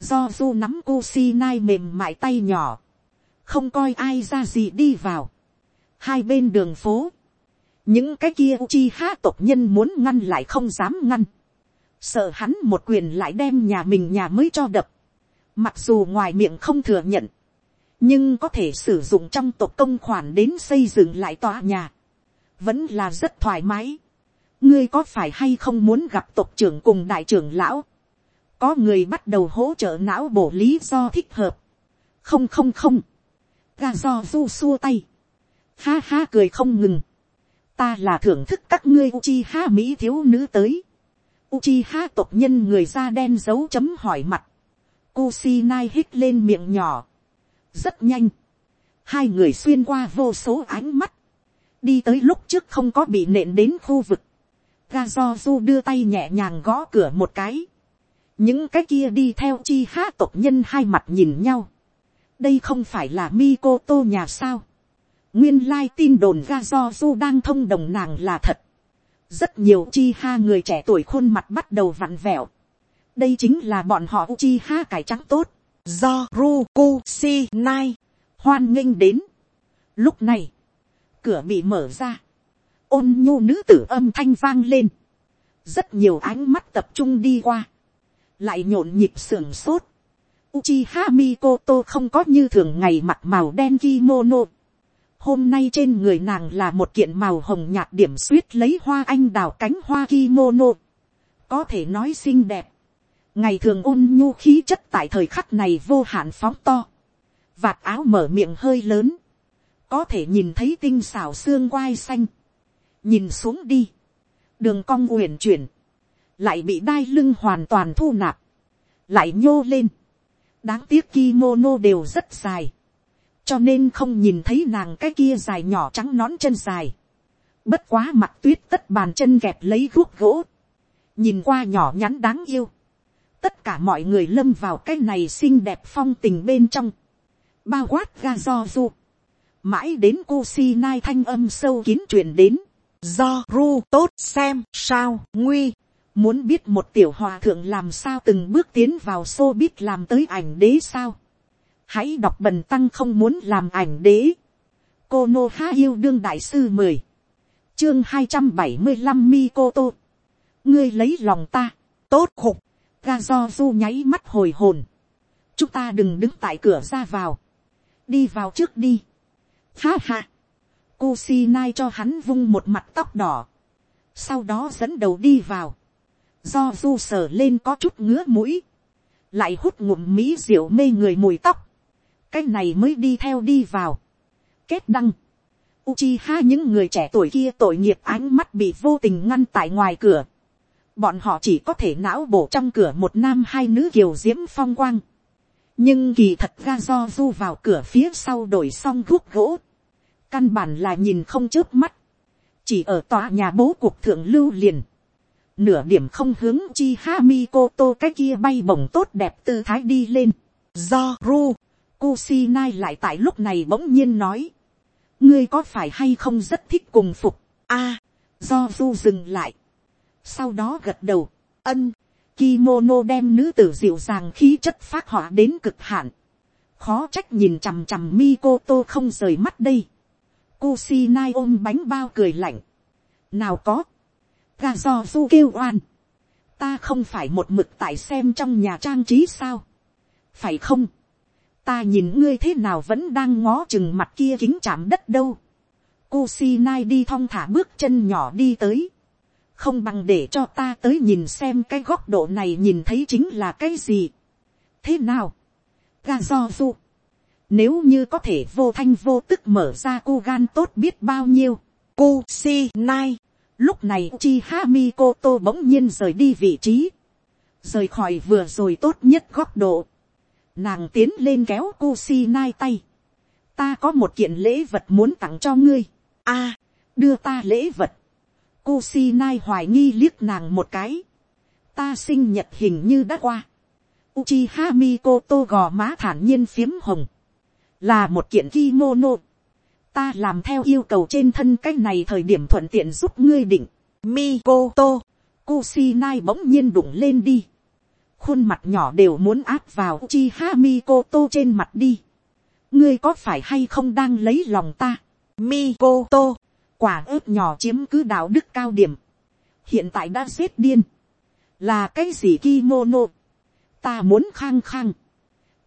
do du nắm cô si nai mềm mại tay nhỏ, không coi ai ra gì đi vào, hai bên đường phố, những cái kia chi ha tộc nhân muốn ngăn lại không dám ngăn, sợ hắn một quyền lại đem nhà mình nhà mới cho đập, mặc dù ngoài miệng không thừa nhận, nhưng có thể sử dụng trong tộc công khoản đến xây dựng lại tòa nhà, vẫn là rất thoải mái. ngươi có phải hay không muốn gặp tộc trưởng cùng đại trưởng lão, có người bắt đầu hỗ trợ não bổ lý do thích hợp, không không không, ga do du xua tay, ha ha cười không ngừng, ta là thưởng thức các ngươi uchi ha mỹ thiếu nữ tới, uchi ha tộc nhân người da đen dấu chấm hỏi mặt, Kusinai hít lên miệng nhỏ, rất nhanh, hai người xuyên qua vô số ánh mắt, đi tới lúc trước không có bị nện đến khu vực, Gazozu đưa tay nhẹ nhàng gõ cửa một cái, những cái kia đi theo chi há tộc nhân hai mặt nhìn nhau, đây không phải là Mikoto nhà sao, nguyên lai tin đồn Gazozu đang thông đồng nàng là thật, rất nhiều chi ha người trẻ tuổi khuôn mặt bắt đầu vặn vẹo, đây chính là bọn họ chi ha cải trắng tốt, do Ruku Si Nai hoan nghênh đến. Lúc này, cửa bị mở ra, ôn nhu nữ tử âm thanh vang lên, rất nhiều ánh mắt tập trung đi qua, lại nhộn nhịp sưởng sốt. Uchiha Mikoto không có như thường ngày mặc màu đen kimono. Hôm nay trên người nàng là một kiện màu hồng nhạt điểm suýt lấy hoa anh đào cánh hoa kimono. Có thể nói xinh đẹp. Ngày thường ôn nhu khí chất tại thời khắc này vô hạn phóng to. Vạt áo mở miệng hơi lớn. Có thể nhìn thấy tinh xảo xương quai xanh. Nhìn xuống đi. Đường cong uyển chuyển. Lại bị đai lưng hoàn toàn thu nạp. Lại nhô lên. Đáng tiếc kimono đều rất dài. Cho nên không nhìn thấy nàng cái kia dài nhỏ trắng nón chân dài. Bất quá mặt tuyết tất bàn chân kẹp lấy guốc gỗ. Nhìn qua nhỏ nhắn đáng yêu tất cả mọi người lâm vào cái này xinh đẹp phong tình bên trong, bao quát ga do du, mãi đến cô si nai thanh âm sâu kín truyền đến, do ru tốt xem sao nguy, muốn biết một tiểu hòa thượng làm sao từng bước tiến vào xô biết làm tới ảnh đế sao, hãy đọc bần tăng không muốn làm ảnh đế, cô nô há yêu đương đại sư mười, chương hai trăm bảy mươi năm mi cô tô, ngươi lấy lòng ta, tốt khục, ga do du nháy mắt hồi hồn. chúng ta đừng đứng tại cửa ra vào. đi vào trước đi. ha ha. nai cho hắn vung một mặt tóc đỏ. sau đó dẫn đầu đi vào. do du sờ lên có chút ngứa mũi. lại hút ngụm mỹ rượu mê người mùi tóc. cái này mới đi theo đi vào. kết đăng. Uchiha những người trẻ tuổi kia tội nghiệp ánh mắt bị vô tình ngăn tại ngoài cửa bọn họ chỉ có thể não bổ trong cửa một nam hai nữ kiều diễm phong quang. nhưng kỳ thật ga do du vào cửa phía sau đổi xong guốc gỗ. căn bản là nhìn không trước mắt. chỉ ở tòa nhà bố cuộc thượng lưu liền. nửa điểm không hướng chi ha mi cô tô cái kia bay bổng tốt đẹp tư thái đi lên. do ru, Kusinai lại tại lúc này bỗng nhiên nói. ngươi có phải hay không rất thích cùng phục. a, do du dừng lại sau đó gật đầu, ân, kimono đem nữ tử dịu dàng khí chất phát họa đến cực hạn, khó trách nhìn chằm chằm Mikoto không rời mắt đây. Kusinai ôm bánh bao cười lạnh. Nào có. ga do du kêu oan. Ta không phải một mực tại xem trong nhà trang trí sao. Phải không? Ta nhìn ngươi thế nào vẫn đang ngó chừng mặt kia kính chạm đất đâu. Kusinai đi thong thả bước chân nhỏ đi tới không bằng để cho ta tới nhìn xem cái góc độ này nhìn thấy chính là cái gì. thế nào, ga do du, nếu như có thể vô thanh vô tức mở ra cô gan tốt biết bao nhiêu, cô si nai, lúc này chi ha mi cô tô bỗng nhiên rời đi vị trí, rời khỏi vừa rồi tốt nhất góc độ, nàng tiến lên kéo cô si nai tay, ta có một kiện lễ vật muốn tặng cho ngươi, a, đưa ta lễ vật, Kusinai hoài nghi liếc nàng một cái. Ta sinh nhật hình như đã qua. Uchiha Mikoto gò má thản nhiên phiếm hồng. Là một kiện kimono. Ta làm theo yêu cầu trên thân cách này thời điểm thuận tiện giúp ngươi định. Mikoto, Kusinai bỗng nhiên đụng lên đi. Khuôn mặt nhỏ đều muốn áp vào Uchiha Mikoto trên mặt đi. Ngươi có phải hay không đang lấy lòng ta? Mikoto, quả ớt nhỏ chiếm cứ đạo đức cao điểm. Hiện tại đã giết điên. Là cái gì kimono? Ta muốn khang khang.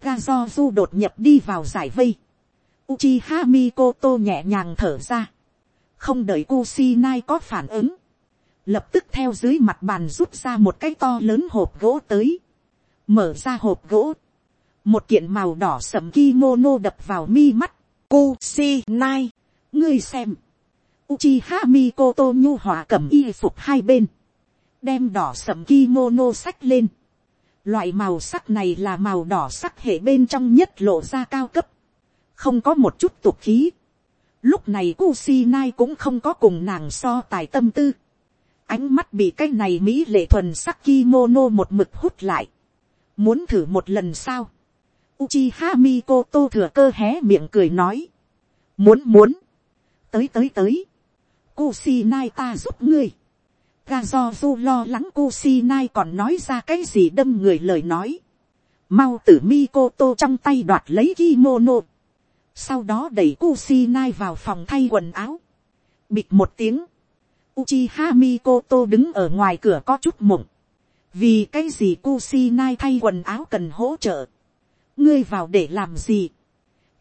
Gazozu đột nhập đi vào giải vây. Uchiha Mikoto nhẹ nhàng thở ra. Không đợi Kusinai có phản ứng. Lập tức theo dưới mặt bàn rút ra một cái to lớn hộp gỗ tới. Mở ra hộp gỗ. Một kiện màu đỏ sầm kimono đập vào mi mắt. Kusinai. Ngươi xem. Uchiha Mikoto nhu hòa cầm y phục hai bên. Đem đỏ sầm kimono sách lên. Loại màu sắc này là màu đỏ sắc hệ bên trong nhất lộ ra cao cấp. Không có một chút tục khí. Lúc này Kusinai cũng không có cùng nàng so tài tâm tư. Ánh mắt bị cái này Mỹ lệ thuần sắc kimono một mực hút lại. Muốn thử một lần sao? Uchiha Mikoto thừa cơ hé miệng cười nói. Muốn muốn. Tới tới tới. Kusinai ta giúp ngươi. Gazozu lo lắng Kusinai còn nói ra cái gì đâm người lời nói. Mau tử Mikoto trong tay đoạt lấy kimono. Sau đó đẩy Kusinai vào phòng thay quần áo. Bịt một tiếng. Uchiha Mikoto đứng ở ngoài cửa có chút mộng. Vì cái gì Kusinai thay quần áo cần hỗ trợ. Ngươi vào để làm gì?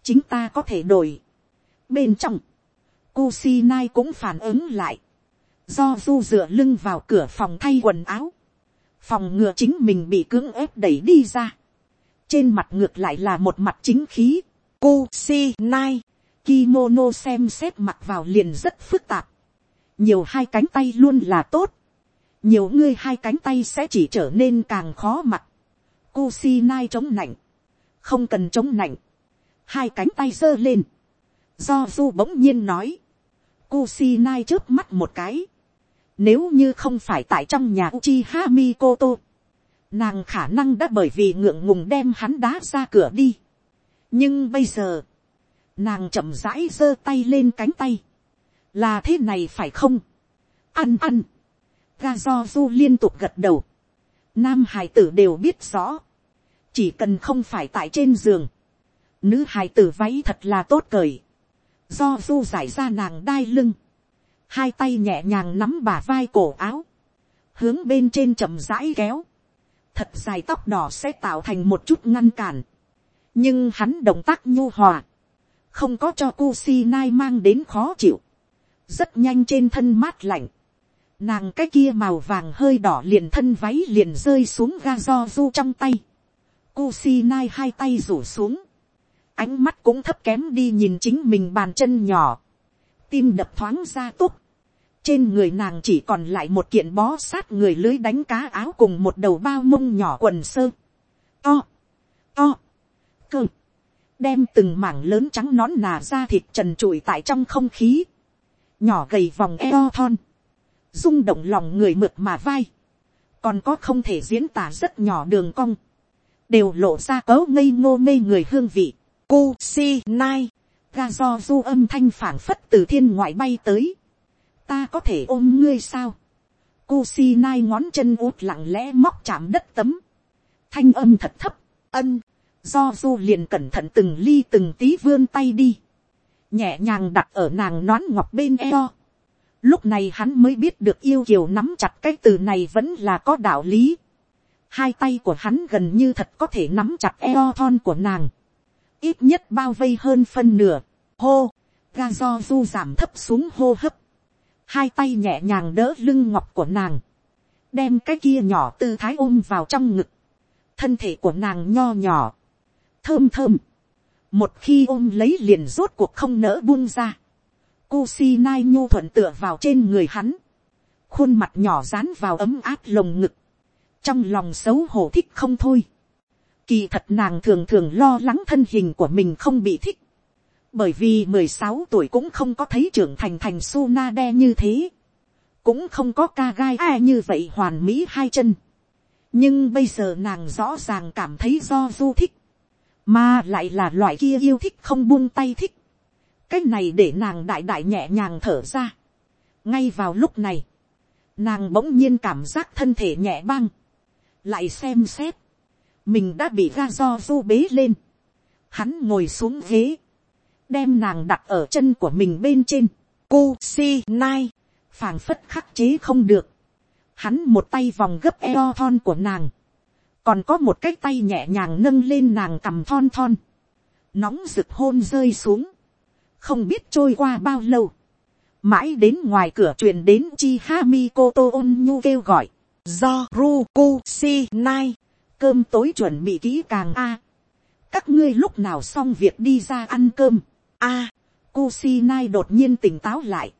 Chính ta có thể đổi. Bên trong. Kusinai cũng phản ứng lại. Do du dựa lưng vào cửa phòng thay quần áo. Phòng ngựa chính mình bị cưỡng ép đẩy đi ra. Trên mặt ngược lại là một mặt chính khí. Kusinai. Kimono xem xét mặt vào liền rất phức tạp. Nhiều hai cánh tay luôn là tốt. Nhiều ngươi hai cánh tay sẽ chỉ trở nên càng khó mặc. Kusinai chống nạnh. Không cần chống nạnh. Hai cánh tay giơ lên. Do du bỗng nhiên nói. Kusinai trước mắt một cái. Nếu như không phải tại trong nhà Uchiha Mikoto. Nàng khả năng đã bởi vì ngượng ngùng đem hắn đá ra cửa đi. Nhưng bây giờ. Nàng chậm rãi giơ tay lên cánh tay. Là thế này phải không? Ăn ăn. Ga do du liên tục gật đầu. Nam hải tử đều biết rõ. Chỉ cần không phải tại trên giường. Nữ hải tử váy thật là tốt cởi do du giải ra nàng đai lưng, hai tay nhẹ nhàng nắm bà vai cổ áo, hướng bên trên chậm rãi kéo, thật dài tóc đỏ sẽ tạo thành một chút ngăn cản, nhưng hắn động tác nhu hòa, không có cho Kusinai mang đến khó chịu, rất nhanh trên thân mát lạnh, nàng cái kia màu vàng hơi đỏ liền thân váy liền rơi xuống ga do du trong tay, Kusinai hai tay rủ xuống, ánh mắt cũng thấp kém đi nhìn chính mình bàn chân nhỏ, tim đập thoáng ra túc, trên người nàng chỉ còn lại một kiện bó sát người lưới đánh cá áo cùng một đầu bao mông nhỏ quần sơ, to, to, cơ, đem từng mảng lớn trắng nón nà ra thịt trần trụi tại trong không khí, nhỏ gầy vòng eo thon, rung động lòng người mượt mà vai, còn có không thể diễn tả rất nhỏ đường cong, đều lộ ra cấu ngây ngô mê người hương vị. Kusinai, ga do du âm thanh phảng phất từ thiên ngoại bay tới. Ta có thể ôm ngươi sao? Ku si nai ngón chân út lặng lẽ móc chạm đất tấm. Thanh âm thật thấp, ân. Do du liền cẩn thận từng ly từng tí vươn tay đi. Nhẹ nhàng đặt ở nàng nón ngọc bên eo. Lúc này hắn mới biết được yêu kiều nắm chặt cái từ này vẫn là có đạo lý. Hai tay của hắn gần như thật có thể nắm chặt eo thon của nàng ít nhất bao vây hơn phân nửa, hô, ga do du giảm thấp xuống hô hấp, hai tay nhẹ nhàng đỡ lưng ngọc của nàng, đem cái kia nhỏ tư thái ôm vào trong ngực, thân thể của nàng nho nhỏ, thơm thơm, một khi ôm lấy liền rốt cuộc không nỡ buông ra, cu si nai nhu thuận tựa vào trên người hắn, khuôn mặt nhỏ dán vào ấm áp lồng ngực, trong lòng xấu hổ thích không thôi, Kỳ thật nàng thường thường lo lắng thân hình của mình không bị thích. Bởi vì mười sáu tuổi cũng không có thấy trưởng thành thành Suna đe như thế. Cũng không có ca gai ai như vậy hoàn mỹ hai chân. Nhưng bây giờ nàng rõ ràng cảm thấy do du thích. Mà lại là loại kia yêu thích không buông tay thích. Cái này để nàng đại đại nhẹ nhàng thở ra. Ngay vào lúc này. nàng bỗng nhiên cảm giác thân thể nhẹ băng, lại xem xét, mình đã bị ga do du bế lên, hắn ngồi xuống ghế, đem nàng đặt ở chân của mình bên trên, cô si nai, phảng phất khắc chế không được, hắn một tay vòng gấp eo thon của nàng, còn có một cái tay nhẹ nhàng nâng lên nàng cầm thon thon, nóng rực hôn rơi xuống, không biết trôi qua bao lâu, mãi đến ngoài cửa truyền đến chi ha mi cô tô ôn nhu kêu gọi, do ru ku si nai, cơm tối chuẩn bị kỹ càng a, các ngươi lúc nào xong việc đi ra ăn cơm, a, à, đột nhiên tỉnh táo lại,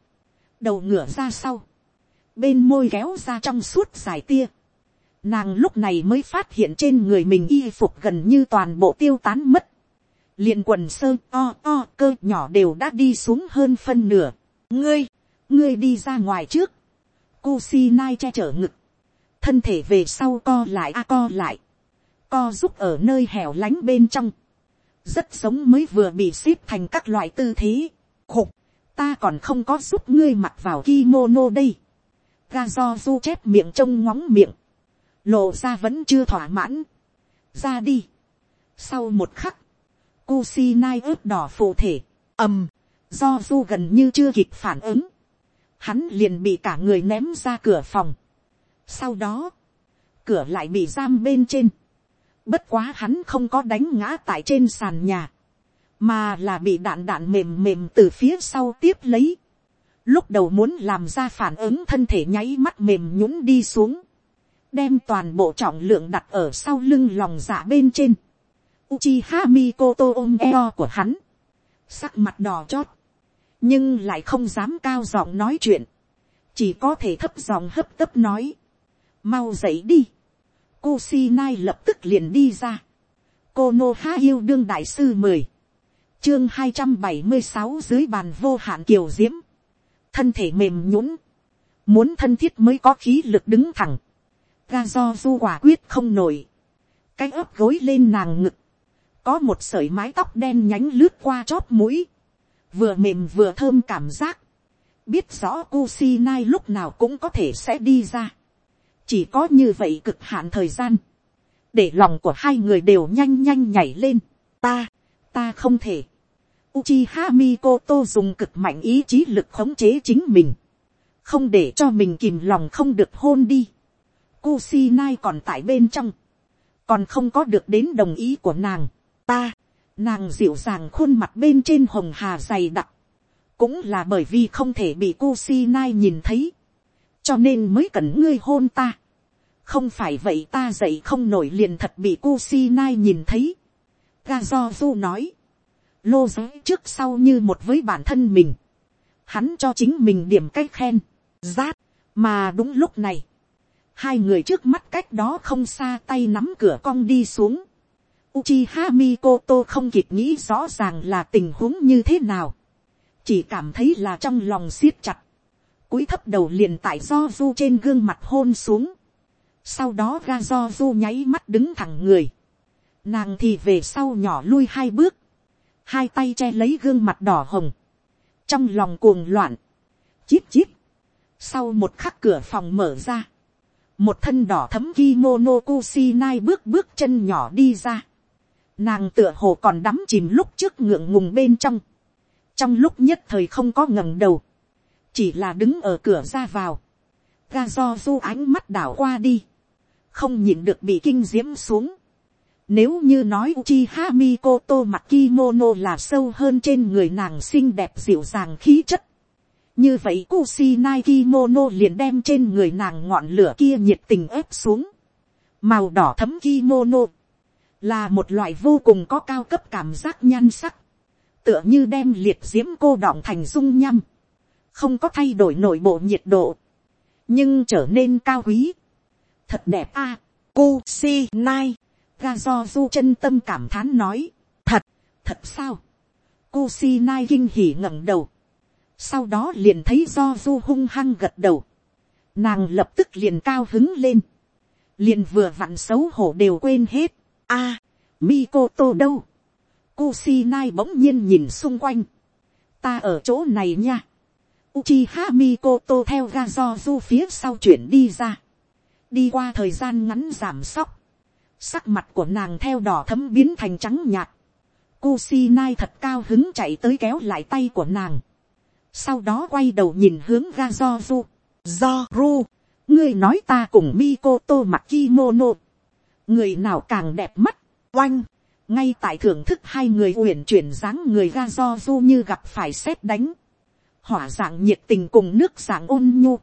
đầu ngửa ra sau, bên môi kéo ra trong suốt dài tia, nàng lúc này mới phát hiện trên người mình y phục gần như toàn bộ tiêu tán mất, liền quần sơ o o cơ nhỏ đều đã đi xuống hơn phân nửa. ngươi, ngươi đi ra ngoài trước. Kusinai che chở ngực. thân thể về sau co lại a co lại co giúp ở nơi hẻo lánh bên trong. rất sống mới vừa bị xếp thành các loại tư thế. khục, ta còn không có giúp ngươi mặc vào kimono đây. ga do du chép miệng trông ngóng miệng. lộ ra vẫn chưa thỏa mãn. ra đi. sau một khắc, Kusinai ướp đỏ phụ thể, ầm, do du gần như chưa kịp phản ứng, hắn liền bị cả người ném ra cửa phòng. Sau đó, cửa lại bị giam bên trên. Bất quá hắn không có đánh ngã tại trên sàn nhà, mà là bị đạn đạn mềm mềm từ phía sau tiếp lấy. Lúc đầu muốn làm ra phản ứng thân thể nháy mắt mềm nhũng đi xuống, đem toàn bộ trọng lượng đặt ở sau lưng lòng dạ bên trên. Uchiha Mikoto ôm eo của hắn. Sắc mặt đỏ chót. Nhưng lại không dám cao giọng nói chuyện. Chỉ có thể thấp giọng hấp tấp nói. Mau dậy đi. Kusinai lập tức liền đi ra. Konoha yêu đương đại sư mười Chương hai trăm bảy mươi sáu dưới bàn vô hạn kiều diễm. Thân thể mềm nhũn Muốn thân thiết mới có khí lực đứng thẳng. Ga do du quả quyết không nổi. Cái ấp gối lên nàng ngực có một sợi mái tóc đen nhánh lướt qua chót mũi, vừa mềm vừa thơm cảm giác, biết rõ Kusinai lúc nào cũng có thể sẽ đi ra, chỉ có như vậy cực hạn thời gian, để lòng của hai người đều nhanh nhanh nhảy lên, ta, ta không thể, Uchiha Mikoto dùng cực mạnh ý chí lực khống chế chính mình. Không để cho mình kìm lòng không được hôn đi. Kusinai còn tại bên trong. Còn không có được đến đồng ý của nàng ta, nàng dịu dàng khuôn mặt bên trên hồng hà dày đặc, cũng là bởi vì không thể bị Kusinai nhìn thấy, cho nên mới cần ngươi hôn ta. không phải vậy ta dậy không nổi liền thật bị Kusinai nhìn thấy. ga do du nói, lô giới trước sau như một với bản thân mình, hắn cho chính mình điểm cách khen, rát, mà đúng lúc này, hai người trước mắt cách đó không xa tay nắm cửa cong đi xuống, Uchiha Mikoto không kịp nghĩ rõ ràng là tình huống như thế nào. Chỉ cảm thấy là trong lòng siết chặt cúi thấp đầu liền tại do du trên gương mặt hôn xuống. Sau đó ga do du nháy mắt đứng thẳng người. Nàng thì về sau nhỏ lui hai bước. Hai tay che lấy gương mặt đỏ hồng. Trong lòng cuồng loạn. Chíp chíp. Sau một khắc cửa phòng mở ra. Một thân đỏ thấm kimono kusinai bước bước chân nhỏ đi ra Nàng tựa hồ còn đắm chìm lúc trước ngượng ngùng bên trong. Trong lúc nhất thời không có ngẩng đầu. Chỉ là đứng ở cửa ra vào. Ga do du ánh mắt đảo qua đi. Không nhìn được bị kinh diễm xuống. Nếu như nói Uchiha Mikoto mặc kimono là sâu hơn trên người nàng xinh đẹp dịu dàng khí chất. Như vậy Kusinai kimono liền đem trên người nàng ngọn lửa kia nhiệt tình ép xuống. Màu đỏ thấm kimono là một loại vô cùng có cao cấp cảm giác nhan sắc, tựa như đem liệt diễm cô đọng thành dung nhăm, không có thay đổi nội bộ nhiệt độ, nhưng trở nên cao quý, thật đẹp a, à, cô si nai, ga do du chân tâm cảm thán nói, thật, thật sao, cu si nai kinh hỉ ngẩng đầu, sau đó liền thấy do du hung hăng gật đầu, nàng lập tức liền cao hứng lên, liền vừa vặn xấu hổ đều quên hết, a, à, tô đâu? Kusinai bỗng nhiên nhìn xung quanh. Ta ở chỗ này nha. Uchiha Mikoto theo ga do du phía sau chuyển đi ra. Đi qua thời gian ngắn giảm sóc. Sắc mặt của nàng theo đỏ thấm biến thành trắng nhạt. Kusinai thật cao hứng chạy tới kéo lại tay của nàng. Sau đó quay đầu nhìn hướng ga do du. Do ru. Ngươi nói ta cùng Mikoto mặc kimono. Người nào càng đẹp mắt. Oanh. Ngay tại thưởng thức hai người uyển chuyển dáng người ga do du như gặp phải xét đánh hỏa dạng nhiệt tình cùng nước dạng ôn nhu.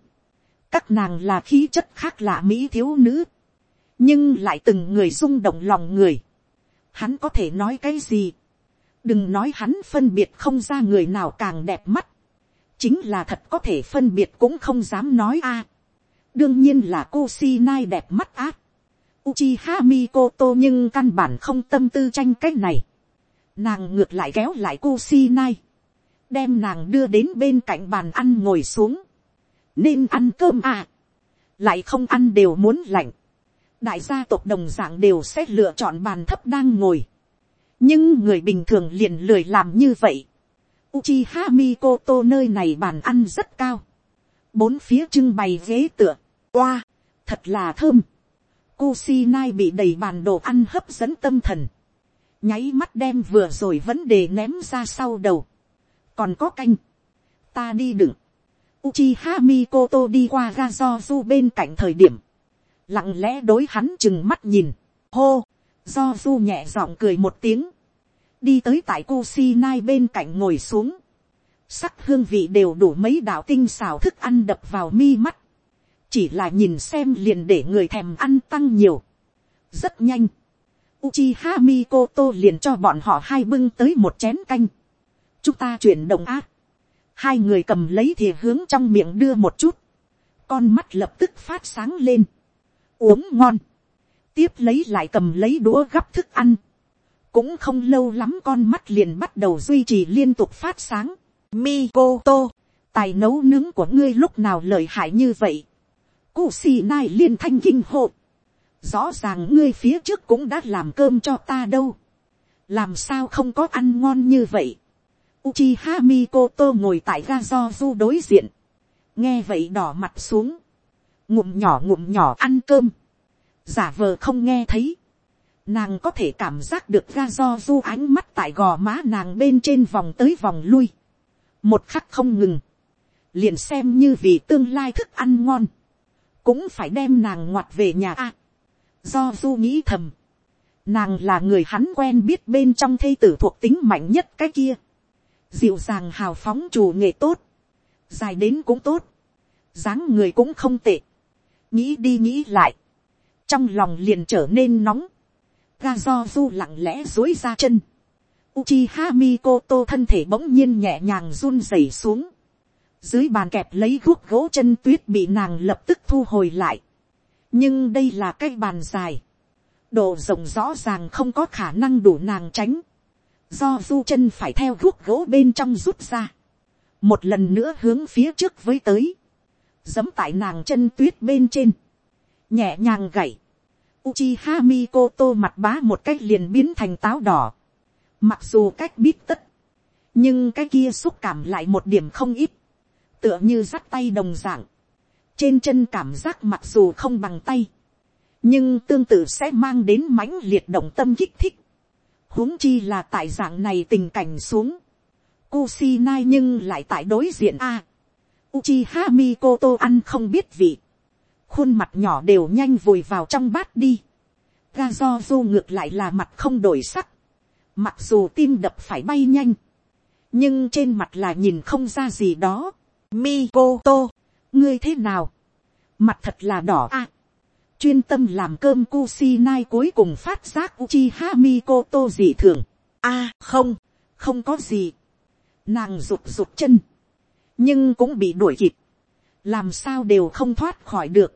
các nàng là khí chất khác lạ mỹ thiếu nữ, nhưng lại từng người rung động lòng người. hắn có thể nói cái gì. đừng nói hắn phân biệt không ra người nào càng đẹp mắt. chính là thật có thể phân biệt cũng không dám nói a. đương nhiên là cô si nai đẹp mắt ác. Uchiha Mikoto nhưng căn bản không tâm tư tranh cách này. Nàng ngược lại kéo lại cô si nai đem nàng đưa đến bên cạnh bàn ăn ngồi xuống, nên ăn cơm à, lại không ăn đều muốn lạnh, đại gia tộc đồng d ạ n g đều sẽ lựa chọn bàn thấp đang ngồi, nhưng người bình thường liền lười làm như vậy, Uchiha Koto nơi này bàn ăn rất cao, bốn phía trưng bày ghế tựa, oa, thật là thơm, Kusinai bị đầy bàn đồ ăn hấp dẫn tâm thần, nháy mắt đem vừa rồi vấn đề ném ra sau đầu, còn có canh, ta đi đựng, Uchiha Mikoto đi qua ga do du bên cạnh thời điểm, lặng lẽ đối hắn chừng mắt nhìn, hô, do du nhẹ giọng cười một tiếng, đi tới tại Kusinai bên cạnh ngồi xuống, sắc hương vị đều đủ mấy đạo tinh xào thức ăn đập vào mi mắt, chỉ là nhìn xem liền để người thèm ăn tăng nhiều, rất nhanh, Uchiha Mikoto liền cho bọn họ hai bưng tới một chén canh chúng ta chuyển động ác. hai người cầm lấy thì hướng trong miệng đưa một chút, con mắt lập tức phát sáng lên, uống ngon, tiếp lấy lại cầm lấy đũa gắp thức ăn, cũng không lâu lắm con mắt liền bắt đầu duy trì liên tục phát sáng, Mikoto, tài nấu nướng của ngươi lúc nào lợi hại như vậy, Cụ xì nai liên thanh kinh hộ. Rõ ràng ngươi phía trước cũng đã làm cơm cho ta đâu. Làm sao không có ăn ngon như vậy. Uchiha Mikoto ngồi tại ga do du đối diện. Nghe vậy đỏ mặt xuống. Ngụm nhỏ ngụm nhỏ ăn cơm. Giả vờ không nghe thấy. Nàng có thể cảm giác được ga do du ánh mắt tại gò má nàng bên trên vòng tới vòng lui. Một khắc không ngừng. Liền xem như vì tương lai thức ăn ngon. Cũng phải đem nàng ngoặt về nhà a. do du nghĩ thầm. Nàng là người hắn quen biết bên trong thây tử thuộc tính mạnh nhất cái kia dịu dàng hào phóng chủ nghệ tốt, dài đến cũng tốt, dáng người cũng không tệ, nghĩ đi nghĩ lại, trong lòng liền trở nên nóng, ga do du lặng lẽ dối ra chân, Uchiha Mikoto thân thể bỗng nhiên nhẹ nhàng run rẩy xuống. Dưới bàn kẹp lấy guốc gỗ chân tuyết bị nàng lập tức thu hồi lại. Nhưng đây là cái bàn dài. Độ rộng rõ ràng không có khả năng đủ nàng tránh do du chân phải theo guốc gỗ bên trong rút ra, một lần nữa hướng phía trước với tới, giấm tại nàng chân tuyết bên trên, nhẹ nhàng gậy, Uchiha Mikoto mặt bá một cách liền biến thành táo đỏ, mặc dù cách biết tất, nhưng cái kia xúc cảm lại một điểm không ít, tựa như dắt tay đồng dạng, trên chân cảm giác mặc dù không bằng tay, nhưng tương tự sẽ mang đến mãnh liệt động tâm kích thích huống chi là tại dạng này tình cảnh xuống. Kusinai nhưng lại tại đối diện A. Uchiha Mikoto ăn không biết vị. Khuôn mặt nhỏ đều nhanh vùi vào trong bát đi. Gazozu ngược lại là mặt không đổi sắc. Mặc dù tim đập phải bay nhanh. Nhưng trên mặt là nhìn không ra gì đó. Mikoto, ngươi thế nào? Mặt thật là đỏ a chuyên tâm làm cơm Kusinai cuối cùng phát giác chi ha mi cô tô dị thường. A không, không có gì. Nàng rụt rụt chân. Nhưng cũng bị đuổi kịp. Làm sao đều không thoát khỏi được.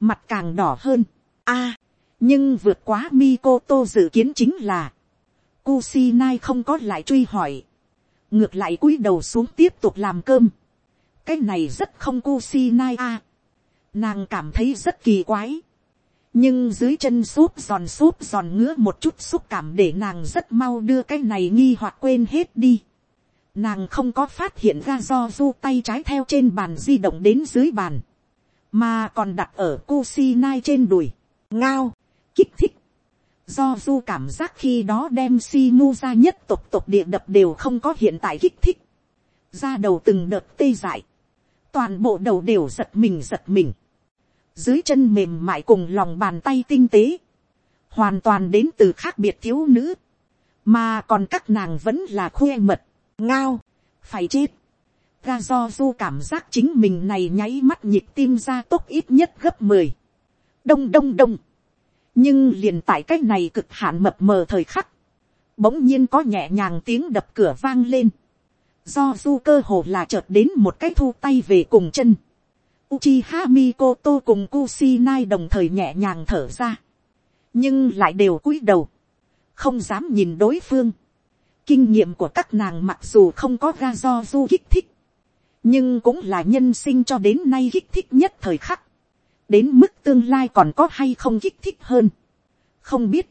Mặt càng đỏ hơn. A nhưng vượt quá mi cô tô dự kiến chính là. Kusinai không có lại truy hỏi. Ngược lại cúi đầu xuống tiếp tục làm cơm. Cái này rất không Kusinai a. Nàng cảm thấy rất kỳ quái nhưng dưới chân xốp giòn xốp giòn ngứa một chút xúc cảm để nàng rất mau đưa cái này nghi hoặc quên hết đi. Nàng không có phát hiện ra do du tay trái theo trên bàn di động đến dưới bàn. Mà còn đặt ở cu si nai trên đùi. Ngao. Kích thích. Do du cảm giác khi đó đem si mu ra nhất tộc tộc địa đập đều không có hiện tại kích thích. Ra đầu từng đợt tê dại. Toàn bộ đầu đều giật mình giật mình. Dưới chân mềm mại cùng lòng bàn tay tinh tế. Hoàn toàn đến từ khác biệt thiếu nữ. Mà còn các nàng vẫn là khoe mật ngao, phải chết. Ga do du cảm giác chính mình này nháy mắt nhịp tim ra tốc ít nhất gấp mười. Đông đông đông. Nhưng liền tại cách này cực hạn mập mờ thời khắc. Bỗng nhiên có nhẹ nhàng tiếng đập cửa vang lên. Do du cơ hồ là chợt đến một cái thu tay về cùng chân. Uchiha Mikoto cùng Kusinai đồng thời nhẹ nhàng thở ra. Nhưng lại đều cúi đầu. Không dám nhìn đối phương kinh nghiệm của các nàng mặc dù không có ra do du kích thích, nhưng cũng là nhân sinh cho đến nay kích thích nhất thời khắc, đến mức tương lai còn có hay không kích thích hơn. không biết,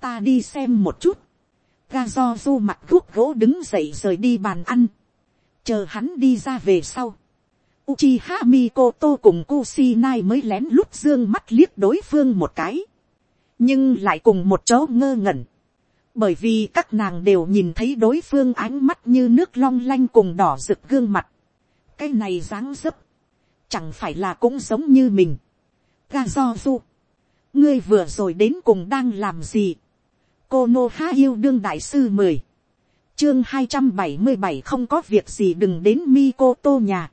ta đi xem một chút, ga do du mặt thuốc gỗ đứng dậy rời đi bàn ăn, chờ hắn đi ra về sau. Uchiha Mikoto cùng Kusinai mới lén lút dương mắt liếc đối phương một cái. Nhưng lại cùng một chỗ ngơ ngẩn bởi vì các nàng đều nhìn thấy đối phương ánh mắt như nước long lanh cùng đỏ rực gương mặt. cái này dáng dấp, chẳng phải là cũng giống như mình. ga do du, ngươi vừa rồi đến cùng đang làm gì. cô nô há yêu đương đại sư mười, chương hai trăm bảy mươi bảy không có việc gì đừng đến mi cô tô nhà.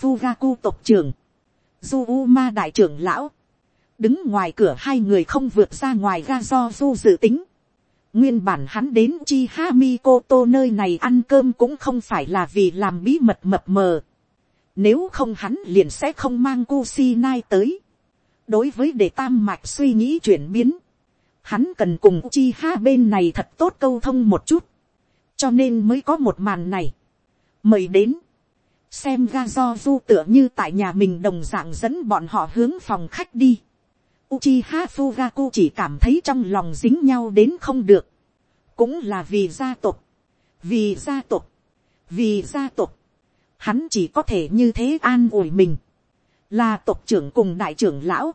Fugaku tộc trưởng, du đại trưởng lão, đứng ngoài cửa hai người không vượt ra ngoài ga do du dự tính Nguyên bản hắn đến chi ha mi Koto nơi này ăn cơm cũng không phải là vì làm bí mật mập mờ. Nếu không hắn liền sẽ không mang Kusinai tới. Đối với để tam mạch suy nghĩ chuyển biến. Hắn cần cùng chi ha bên này thật tốt câu thông một chút. Cho nên mới có một màn này. Mời đến. Xem ga do du tựa như tại nhà mình đồng dạng dẫn bọn họ hướng phòng khách đi. Uchiha Fugaku chỉ cảm thấy trong lòng dính nhau đến không được. Cũng là vì gia tộc. Vì gia tộc. Vì gia tộc. Hắn chỉ có thể như thế an ủi mình. Là tộc trưởng cùng đại trưởng lão.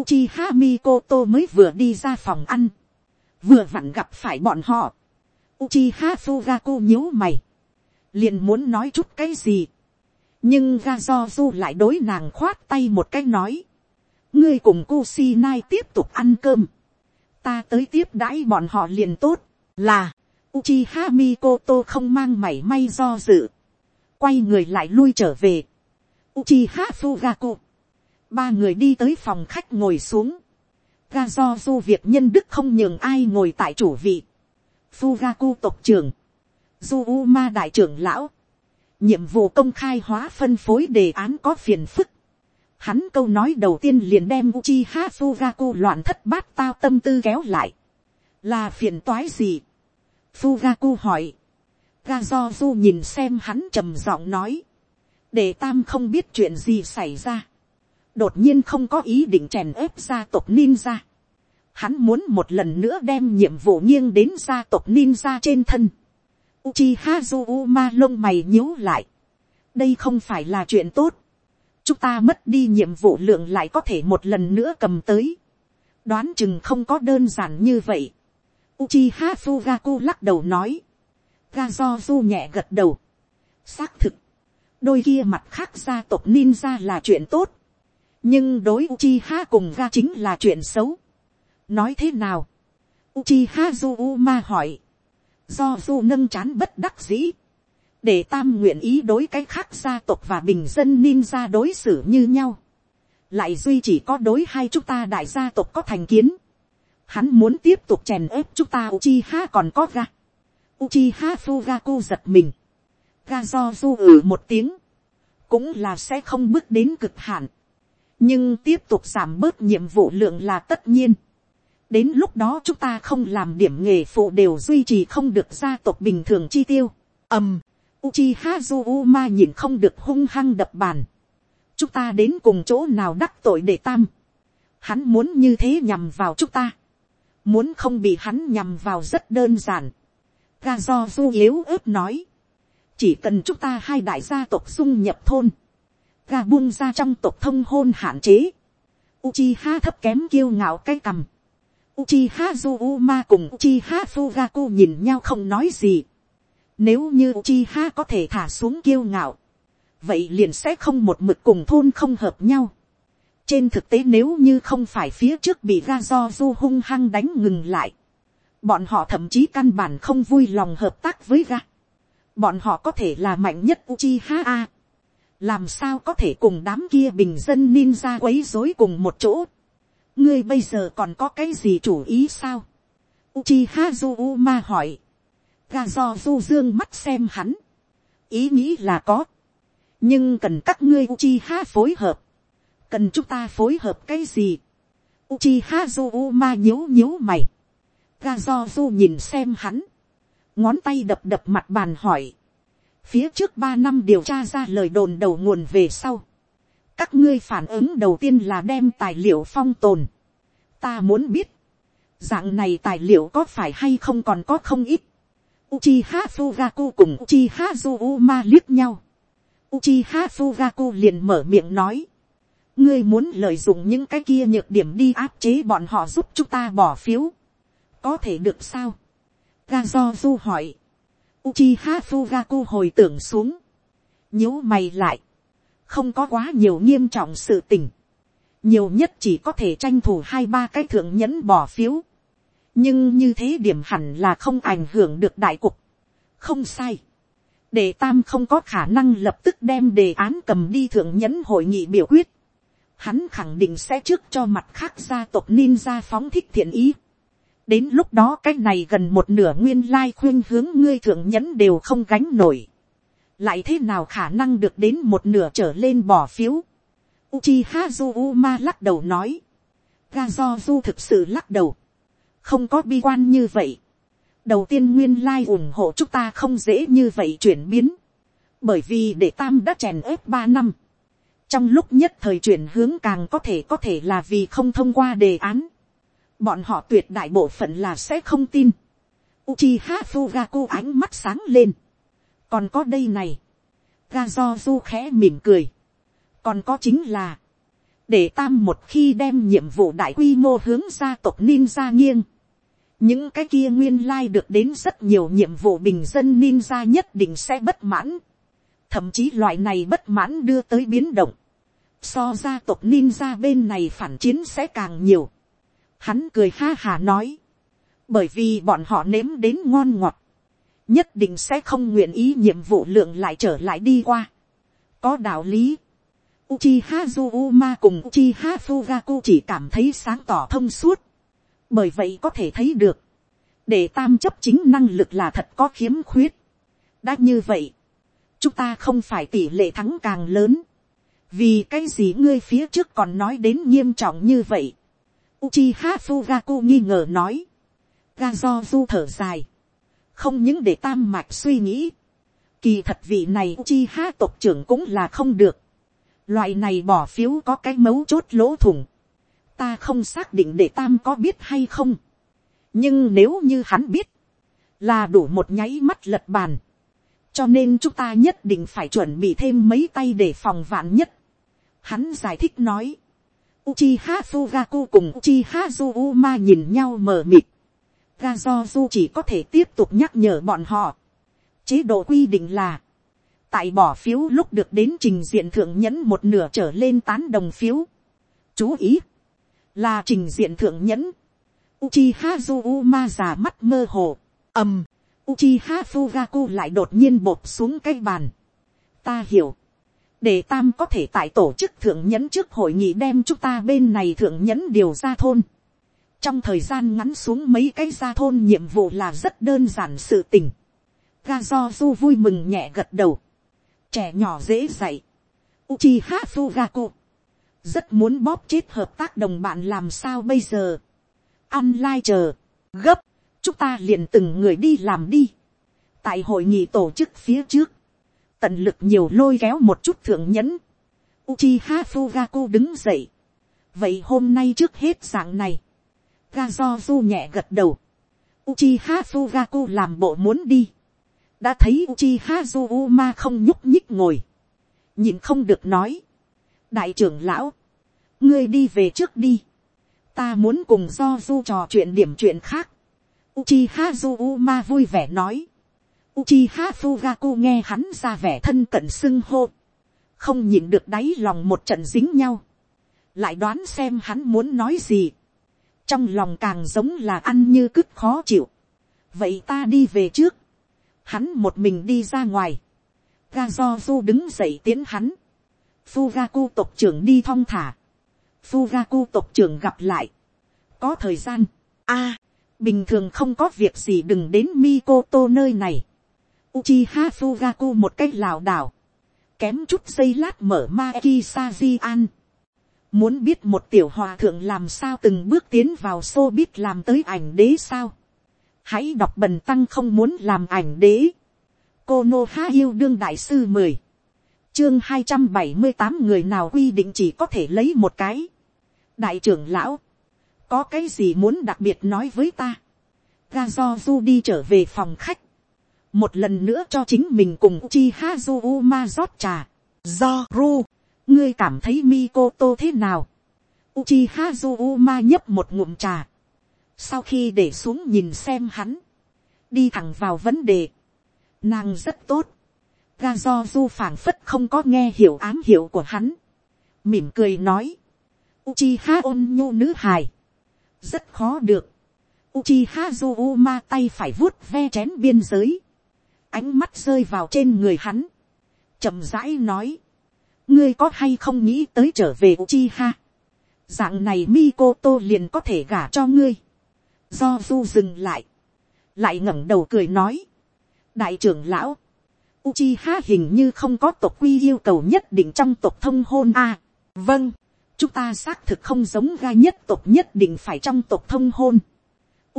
Uchiha Mikoto mới vừa đi ra phòng ăn. Vừa vặn gặp phải bọn họ. Uchiha Fugaku nhíu mày. Liền muốn nói chút cái gì. Nhưng Gazozu lại đối nàng khoát tay một cái nói ngươi cùng Kusinai tiếp tục ăn cơm. Ta tới tiếp đãi bọn họ liền tốt, là, Uchiha Mikoto không mang mảy may do dự. Quay người lại lui trở về. Uchiha Fugaku. Ba người đi tới phòng khách ngồi xuống. Ga do du việc nhân đức không nhường ai ngồi tại chủ vị. Fugaku tộc trưởng. Du đại trưởng lão. Nhiệm vụ công khai hóa phân phối đề án có phiền phức. Hắn câu nói đầu tiên liền đem Uchiha Fugaku loạn thất bát tao tâm tư kéo lại. Là phiền toái gì? Fugaku hỏi. Gazozu nhìn xem hắn trầm giọng nói. Để tam không biết chuyện gì xảy ra. Đột nhiên không có ý định chèn ép gia tộc ninja. Hắn muốn một lần nữa đem nhiệm vụ nghiêng đến gia tộc ninja trên thân. Uchiha Zuma lông mày nhíu lại. Đây không phải là chuyện tốt chúng ta mất đi nhiệm vụ lượng lại có thể một lần nữa cầm tới. đoán chừng không có đơn giản như vậy. Uchiha Fugaku lắc đầu nói. Gazozu nhẹ gật đầu. xác thực. đôi kia mặt khác gia tộc ninja là chuyện tốt. nhưng đối Uchiha cùng ga chính là chuyện xấu. nói thế nào. Uchiha Zuma hỏi do du nâng chán bất đắc dĩ để tam nguyện ý đối cái khác gia tộc và bình dân ninja đối xử như nhau, lại duy chỉ có đối hai chúng ta đại gia tộc có thành kiến, hắn muốn tiếp tục chèn ép chúng ta Uchiha còn có ga. Uchiha Fugaku giật mình. Ga do du ử một tiếng. Cũng là sẽ không bước đến cực hạn. Nhưng tiếp tục giảm bớt nhiệm vụ lượng là tất nhiên. Đến lúc đó chúng ta không làm điểm nghề phụ đều duy trì không được gia tộc bình thường chi tiêu. ầm, Uchiha Zuma nhìn không được hung hăng đập bàn. Chúng ta đến cùng chỗ nào đắc tội để tam. Hắn muốn như thế nhằm vào chúng ta. Muốn không bị hắn nhằm vào rất đơn giản. Ga do du yếu ớt nói. chỉ cần chúng ta hai đại gia tộc dung nhập thôn, ga buông ra trong tộc thông hôn hạn chế, Uchiha thấp kém kiêu ngạo cái cằm. Uchiha Zuma cùng Uchiha Fugaku nhìn nhau không nói gì. Nếu như Uchiha có thể thả xuống kiêu ngạo. Vậy liền sẽ không một mực cùng thôn không hợp nhau. Trên thực tế nếu như không phải phía trước bị ra do du hung hăng đánh ngừng lại. Bọn họ thậm chí căn bản không vui lòng hợp tác với ga. Bọn họ có thể là mạnh nhất Uchiha A làm sao có thể cùng đám kia bình dân ninja quấy rối cùng một chỗ ngươi bây giờ còn có cái gì chủ ý sao. Uchiha Zuma hỏi. ga do du dương mắt xem hắn. ý nghĩ là có. nhưng cần các ngươi Uchiha phối hợp. cần chúng ta phối hợp cái gì. Uchiha Zuma nhíu nhíu mày. ga do du nhìn xem hắn. ngón tay đập đập mặt bàn hỏi phía trước ba năm điều tra ra lời đồn đầu nguồn về sau, các ngươi phản ứng đầu tiên là đem tài liệu phong tồn. ta muốn biết, dạng này tài liệu có phải hay không còn có không ít. Uchiha Fugaku cùng Uchiha Zuma liếc nhau. Uchiha Fugaku liền mở miệng nói. Ngươi muốn lợi dụng những cái kia nhược điểm đi áp chế bọn họ giúp chúng ta bỏ phiếu. Có thể được sao? Gazozu hỏi. Uchiha Fugaku hồi tưởng xuống. nhíu mày lại. Không có quá nhiều nghiêm trọng sự tình. Nhiều nhất chỉ có thể tranh thủ hai ba cái thượng nhẫn bỏ phiếu. Nhưng như thế điểm hẳn là không ảnh hưởng được đại cục. Không sai. Đề tam không có khả năng lập tức đem đề án cầm đi thượng nhẫn hội nghị biểu quyết. Hắn khẳng định sẽ trước cho mặt khác gia tộc ninja phóng thích thiện ý đến lúc đó cái này gần một nửa nguyên lai khuyên hướng ngươi thượng nhẫn đều không gánh nổi lại thế nào khả năng được đến một nửa trở lên bỏ phiếu. Uchiha Zuma lắc đầu nói. Gazozu thực sự lắc đầu. không có bi quan như vậy. đầu tiên nguyên lai ủng hộ chúng ta không dễ như vậy chuyển biến. bởi vì để tam đã chèn ép ba năm. trong lúc nhất thời chuyển hướng càng có thể có thể là vì không thông qua đề án bọn họ tuyệt đại bộ phận là sẽ không tin. Uchiha Fugaku ánh mắt sáng lên còn có đây này. ga do du khẽ mỉm cười. còn có chính là, để tam một khi đem nhiệm vụ đại quy mô hướng gia tộc ninja nghiêng. những cái kia nguyên lai được đến rất nhiều nhiệm vụ bình dân ninja nhất định sẽ bất mãn. thậm chí loại này bất mãn đưa tới biến động. so gia tộc ninja bên này phản chiến sẽ càng nhiều Hắn cười ha hà nói. Bởi vì bọn họ nếm đến ngon ngọt. Nhất định sẽ không nguyện ý nhiệm vụ lượng lại trở lại đi qua. Có đạo lý. Uchiha Zuma cùng Uchiha Fugaku chỉ cảm thấy sáng tỏ thông suốt. Bởi vậy có thể thấy được. Để tam chấp chính năng lực là thật có khiếm khuyết. Đã như vậy. Chúng ta không phải tỷ lệ thắng càng lớn. Vì cái gì ngươi phía trước còn nói đến nghiêm trọng như vậy. Uchiha Fugaku nghi ngờ nói. Gazozu thở dài. Không những để tam mạch suy nghĩ. Kỳ thật vị này Uchiha tộc trưởng cũng là không được. Loại này bỏ phiếu có cái mấu chốt lỗ thủng. Ta không xác định để tam có biết hay không. Nhưng nếu như hắn biết. Là đủ một nháy mắt lật bàn. Cho nên chúng ta nhất định phải chuẩn bị thêm mấy tay để phòng vạn nhất. Hắn giải thích nói Uchiha Fugaku cùng Uchiha Zuma nhìn nhau mờ mịt. Gazozu chỉ có thể tiếp tục nhắc nhở bọn họ. Chế độ quy định là. Tại bỏ phiếu lúc được đến trình diện thượng nhẫn một nửa trở lên tán đồng phiếu. Chú ý. Là trình diện thượng nhẫn. Uchiha Zuma già mắt mơ hồ. ầm. Uchiha Fugaku lại đột nhiên bột xuống cái bàn. Ta hiểu để tam có thể tại tổ chức thượng nhẫn trước hội nghị đem chúng ta bên này thượng nhẫn điều ra thôn trong thời gian ngắn xuống mấy cái gia thôn nhiệm vụ là rất đơn giản sự tình. ga do du vui mừng nhẹ gật đầu. trẻ nhỏ dễ dạy. Uchiha cô. rất muốn bóp chết hợp tác đồng bạn làm sao bây giờ. online chờ. gấp. chúng ta liền từng người đi làm đi. tại hội nghị tổ chức phía trước tận lực nhiều lôi kéo một chút thượng nhẫn. Uchiha Fugaku đứng dậy. Vậy hôm nay trước hết dạng này. Gazozu nhẹ gật đầu. Uchiha Fugaku làm bộ muốn đi. đã thấy Uchiha Zuma không nhúc nhích ngồi, nhìn không được nói, đại trưởng lão, ngươi đi về trước đi, ta muốn cùng do du trò chuyện điểm chuyện khác, Uchiha Zuma vui vẻ nói, Uchiha Fugaku nghe hắn ra vẻ thân cận xưng hô, không nhìn được đáy lòng một trận dính nhau, lại đoán xem hắn muốn nói gì, trong lòng càng giống là ăn như cứt khó chịu, vậy ta đi về trước, hắn một mình đi ra ngoài, ga do du đứng dậy tiến hắn, Fugaku tộc trưởng đi thong thả, Fugaku tộc trưởng gặp lại, có thời gian, a, à, bình thường không có việc gì đừng đến Mikoto nơi này, Uchiha Fugaku một cách lảo đảo, kém chút giây lát mở Maki Sajian. Muốn biết một tiểu hòa thượng làm sao từng bước tiến vào xô biết làm tới ảnh đế sao. Hãy đọc bần tăng không muốn làm ảnh đế. Cô Nô Há yêu đương đại sư mười Chương hai trăm bảy mươi tám người nào quy định chỉ có thể lấy một cái. Đại trưởng lão. Có cái gì muốn đặc biệt nói với ta. Ga do du đi trở về phòng khách một lần nữa cho chính mình cùng chi ha hazu ma rót trà. do ru, ngươi cảm thấy mikoto thế nào. Uchiha Zuma nhấp một ngụm trà. sau khi để xuống nhìn xem hắn, đi thẳng vào vấn đề. nàng rất tốt. ga do du phảng phất không có nghe hiểu ám hiểu của hắn. mỉm cười nói. Uchiha ôn nhu nữ hài. Rất khó được. Uchiha Zuma tay phải vuốt ve chén biên giới ánh mắt rơi vào trên người hắn, chậm rãi nói, ngươi có hay không nghĩ tới trở về Uchiha, dạng này Mikoto liền có thể gả cho ngươi, do du dừng lại, lại ngẩng đầu cười nói, đại trưởng lão, Uchiha hình như không có tộc quy yêu cầu nhất định trong tộc thông hôn a. À, vâng, chúng ta xác thực không giống gai nhất tộc nhất định phải trong tộc thông hôn.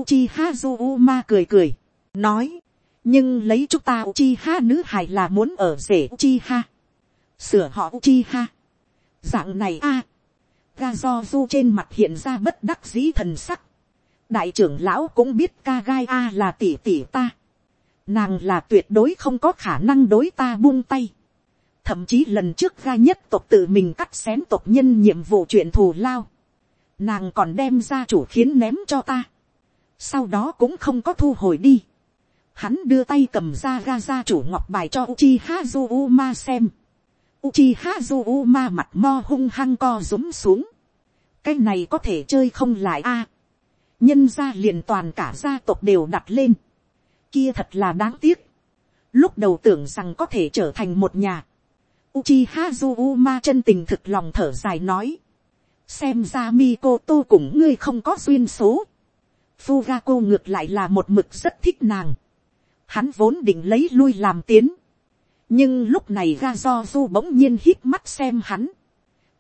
Uchiha Zuma cười cười, nói, nhưng lấy chúng ta Uchiha nữ hài là muốn ở rể Uchiha. Sửa họ chi ha Dạng này a. À, ga do du trên mặt hiện ra bất đắc dĩ thần sắc. Đại trưởng lão cũng biết ca gai a là tỷ tỷ ta. Nàng là tuyệt đối không có khả năng đối ta buông tay. Thậm chí lần trước ga nhất tộc tự mình cắt xén tộc nhân nhiệm vụ chuyện thù lao. Nàng còn đem ra chủ khiến ném cho ta. Sau đó cũng không có thu hồi đi hắn đưa tay cầm ra ga ra chủ ngọc bài cho Uchiha Zuma xem. Uchiha Zuma mặt mo hung hăng co rúm xuống. cái này có thể chơi không lại a. nhân ra liền toàn cả gia tộc đều đặt lên. kia thật là đáng tiếc. lúc đầu tưởng rằng có thể trở thành một nhà. Uchiha Zuma chân tình thực lòng thở dài nói. xem ra Mikoto cùng ngươi không có duyên số. Fugako ngược lại là một mực rất thích nàng hắn vốn định lấy lui làm tiến nhưng lúc này ga do du bỗng nhiên hít mắt xem hắn.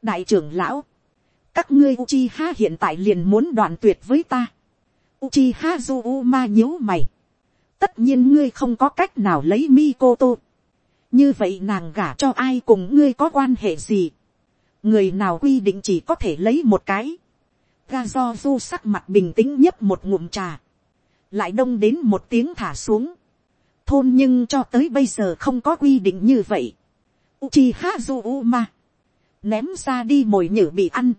đại trưởng lão, các ngươi Uchiha hiện tại liền muốn đoạn tuyệt với ta. Uchiha ma nhíu mày. tất nhiên ngươi không có cách nào lấy Mikoto. như vậy nàng gả cho ai cùng ngươi có quan hệ gì. người nào quy định chỉ có thể lấy một cái. ga do du sắc mặt bình tĩnh nhấp một ngụm trà. lại đông đến một tiếng thả xuống thôn nhưng cho tới bây giờ không có quy định như vậy. Uchiha Zuma ném ra đi mồi nhử bị ăn.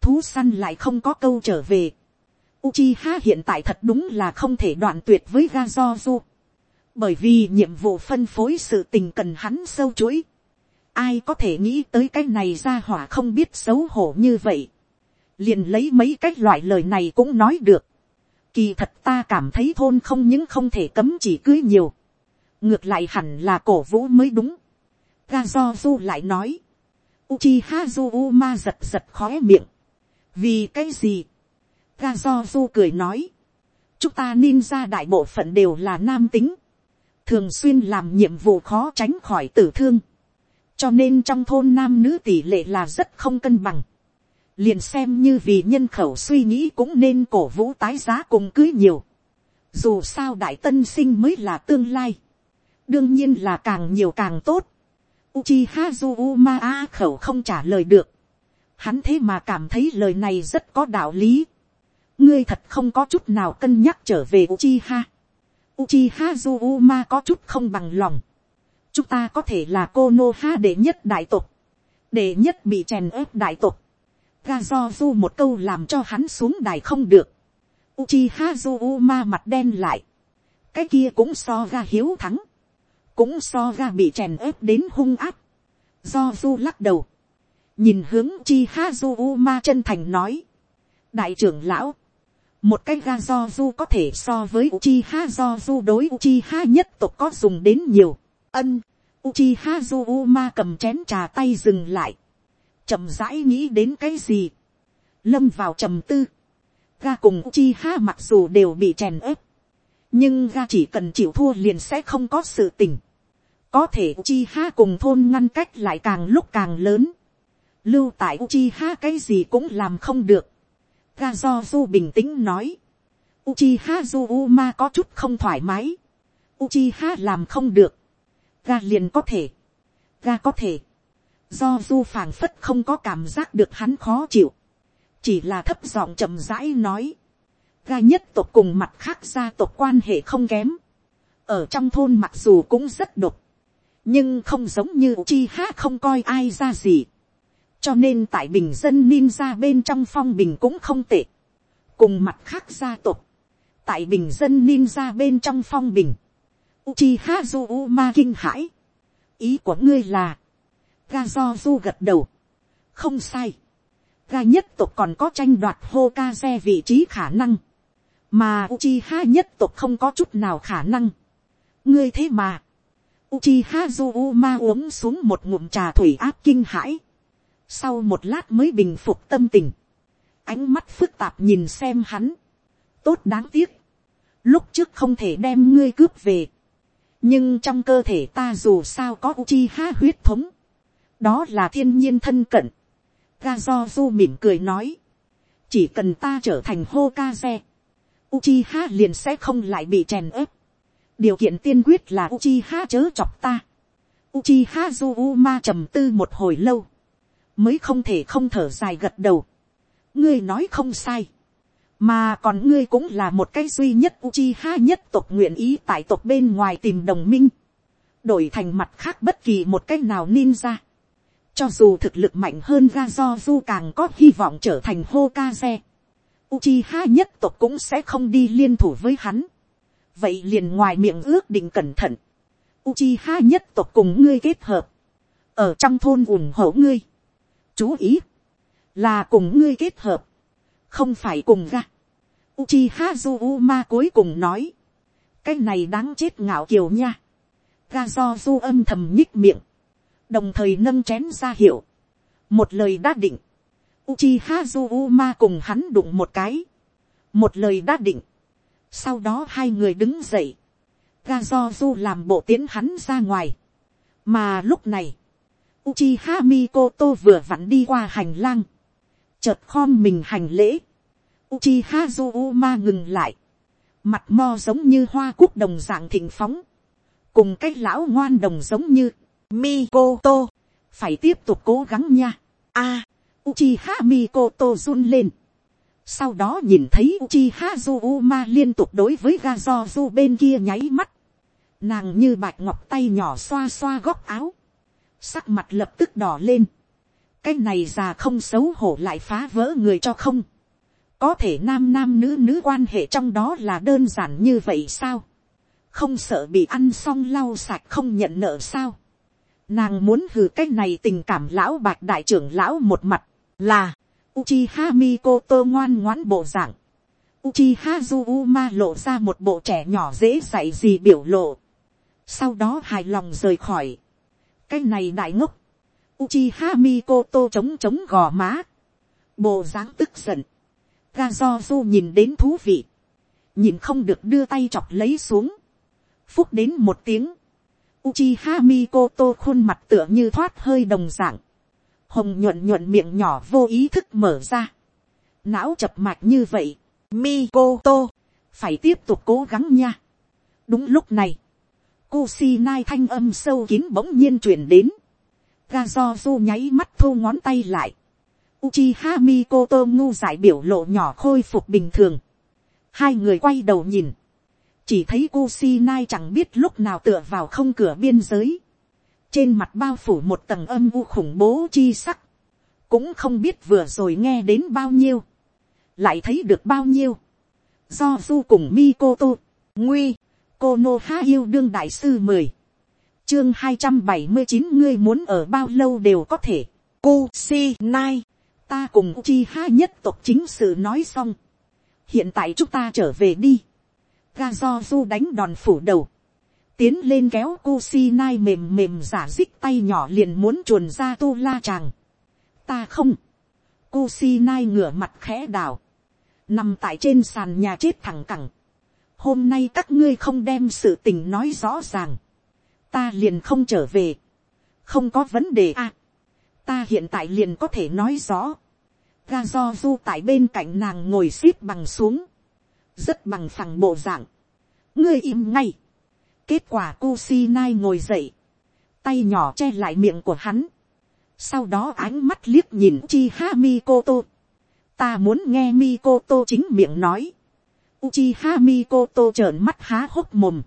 Thú săn lại không có câu trở về. Uchiha hiện tại thật đúng là không thể đoạn tuyệt với Gazozu. Bởi vì nhiệm vụ phân phối sự tình cần hắn sâu chuỗi. Ai có thể nghĩ tới cái này ra hỏa không biết xấu hổ như vậy. Liền lấy mấy cách loại lời này cũng nói được. Kỳ thật ta cảm thấy thôn không những không thể cấm chỉ cưới nhiều. Ngược lại hẳn là cổ vũ mới đúng. Ga do du lại nói. Uchiha Zuma giật giật khóe miệng. Vì cái gì? Ga do du cười nói. Chúng ta ninja đại bộ phận đều là nam tính. Thường xuyên làm nhiệm vụ khó tránh khỏi tử thương. Cho nên trong thôn nam nữ tỷ lệ là rất không cân bằng liền xem như vì nhân khẩu suy nghĩ cũng nên cổ vũ tái giá cùng cưới nhiều. Dù sao đại tân sinh mới là tương lai. Đương nhiên là càng nhiều càng tốt. Uchiha Zuma A khẩu không trả lời được. Hắn thế mà cảm thấy lời này rất có đạo lý. Ngươi thật không có chút nào cân nhắc trở về Uchiha. Uchiha Zuma có chút không bằng lòng. Chúng ta có thể là Konoha đệ nhất đại tộc. Đệ nhất bị chèn ép đại ra do du một câu làm cho hắn xuống đài không được. Uchiha Zuma mặt đen lại. Cái kia cũng so ra hiếu thắng. Cũng so ra bị chèn ép đến hung áp. Do Du lắc đầu. Nhìn hướng Uchiha Zuma chân thành nói. Đại trưởng lão một cái ga do du có thể so với Uchiha do du đối Uchiha nhất tộc có dùng đến nhiều. Ân, Uchiha Zuma cầm chén trà tay dừng lại chậm rãi nghĩ đến cái gì. Lâm vào trầm tư. Ga cùng chi ha mặc dù đều bị chèn ép. Nhưng ga chỉ cần chịu thua liền sẽ không có sự tình. Có thể chi ha cùng thôn ngăn cách lại càng lúc càng lớn. Lưu tại chi ha cái gì cũng làm không được ga do du bình tĩnh nói. Uchiha Zuma có chút không thoải mái. Uchiha làm không được. Ga liền có thể. Ga có thể. Do du phảng phất không có cảm giác được hắn khó chịu. Chỉ là thấp giọng chậm rãi nói. Ga nhất tộc cùng mặt khác gia tộc quan hệ không kém. Ở trong thôn mặc dù cũng rất độc. Nhưng không giống như chi Uchiha không coi ai ra gì cho nên tại bình dân ninja bên trong phong bình cũng không tệ. cùng mặt khác gia tộc, tại bình dân ninja bên trong phong bình, Uchiha Zuma kinh hãi. ý của ngươi là, ga do du gật đầu, không sai, ga nhất tộc còn có tranh đoạt Hokage vị trí khả năng, mà Uchiha nhất tộc không có chút nào khả năng. ngươi thế mà, Uchiha Zuma uống xuống một ngụm trà thủy áp kinh hãi. Sau một lát mới bình phục tâm tình, ánh mắt phức tạp nhìn xem hắn, tốt đáng tiếc, lúc trước không thể đem ngươi cướp về, nhưng trong cơ thể ta dù sao có uchi ha huyết thống, đó là thiên nhiên thân cận, ga do du mỉm cười nói, chỉ cần ta trở thành hô ca xe, Uchiha liền sẽ không lại bị chèn ép. Điều kiện tiên quyết là Uchiha chớ chọc ta. Uchiha Zuma trầm tư một hồi lâu mới không thể không thở dài gật đầu. ngươi nói không sai, mà còn ngươi cũng là một cái duy nhất Uchiha nhất tộc nguyện ý tại tộc bên ngoài tìm đồng minh, đổi thành mặt khác bất kỳ một cái nào ninja cho dù thực lực mạnh hơn ga do du càng có hy vọng trở thành Hokage, Uchiha nhất tộc cũng sẽ không đi liên thủ với hắn. vậy liền ngoài miệng ước định cẩn thận, Uchiha nhất tộc cùng ngươi kết hợp, ở trong thôn ủng hộ ngươi. Chú ý, là cùng ngươi kết hợp, không phải cùng ga. Uchiha Zuma cuối cùng nói, cái này đáng chết ngạo kiều nha. Ga do du âm thầm nhích miệng, đồng thời nâng chén ra hiệu, một lời đã định. Uchiha Zuma cùng hắn đụng một cái, một lời đã định. Sau đó hai người đứng dậy, ga làm bộ tiến hắn ra ngoài. mà lúc này, Uchiha Mikoto vừa vặn đi qua hành lang. Chợt khom mình hành lễ. Uchiha Zuma ngừng lại. Mặt mo giống như hoa cúc đồng dạng thịnh phóng. Cùng cách lão ngoan đồng giống như Mikoto. Phải tiếp tục cố gắng nha. A. Uchiha Mikoto run lên. Sau đó nhìn thấy Uchiha Zuma liên tục đối với Gazozu bên kia nháy mắt. Nàng như bạch ngọc tay nhỏ xoa xoa góc áo sắc mặt lập tức đỏ lên, cái này già không xấu hổ lại phá vỡ người cho không, có thể nam nam nữ nữ quan hệ trong đó là đơn giản như vậy sao, không sợ bị ăn xong lau sạch không nhận nợ sao, nàng muốn hừ cái này tình cảm lão bạc đại trưởng lão một mặt, là, Uchiha Mikoto ngoan ngoãn bộ dạng. Uchiha Zuma lộ ra một bộ trẻ nhỏ dễ dạy gì biểu lộ. Sau đó hài lòng rời khỏi. Cái này đại ngốc, Uchiha Mikoto chống chống gò má, bộ dáng tức giận, ga do du nhìn đến thú vị, nhìn không được đưa tay chọc lấy xuống, phúc đến một tiếng, Uchiha Mikoto khuôn mặt tựa như thoát hơi đồng dạng, hồng nhuận nhuận miệng nhỏ vô ý thức mở ra, não chập mạch như vậy, Mikoto, phải tiếp tục cố gắng nha. đúng lúc này, Kusinai thanh âm sâu kín bỗng nhiên truyền đến. Gazozu nháy mắt thu ngón tay lại. Uchiha Mikoto ngu giải biểu lộ nhỏ khôi phục bình thường. Hai người quay đầu nhìn chỉ thấy cô si nai chẳng biết lúc nào tựa vào không cửa biên giới, trên mặt bao phủ một tầng âm u khủng bố chi sắc, cũng không biết vừa rồi nghe đến bao nhiêu, lại thấy được bao nhiêu, do du cùng mi cô tô, nguy, cô nô ha yêu đương đại sư mười, chương hai trăm bảy mươi chín ngươi muốn ở bao lâu đều có thể, cô si nai, ta cùng chi ha nhất tộc chính sự nói xong, hiện tại chúng ta trở về đi, ga do du đánh đòn phủ đầu, tiến lên kéo Kusinai mềm mềm giả dích tay nhỏ liền muốn chuồn ra tu la chàng. Ta không. Kusinai ngửa mặt khẽ đào, Nằm tại trên sàn nhà chết thẳng cẳng. Hôm nay các ngươi không đem sự tình nói rõ ràng. Ta liền không trở về. Không có vấn đề à. Ta hiện tại liền có thể nói rõ. Ga do du tại bên cạnh nàng ngồi xít bằng xuống. Rất bằng phẳng bộ dạng. Ngươi im ngay Kết quả Kusinai ngồi dậy. Tay nhỏ che lại miệng của hắn. Sau đó ánh mắt liếc nhìn Uchiha tô, Ta muốn nghe Mikoto chính miệng nói. Uchiha Mikoto trợn mắt há hốc mồm.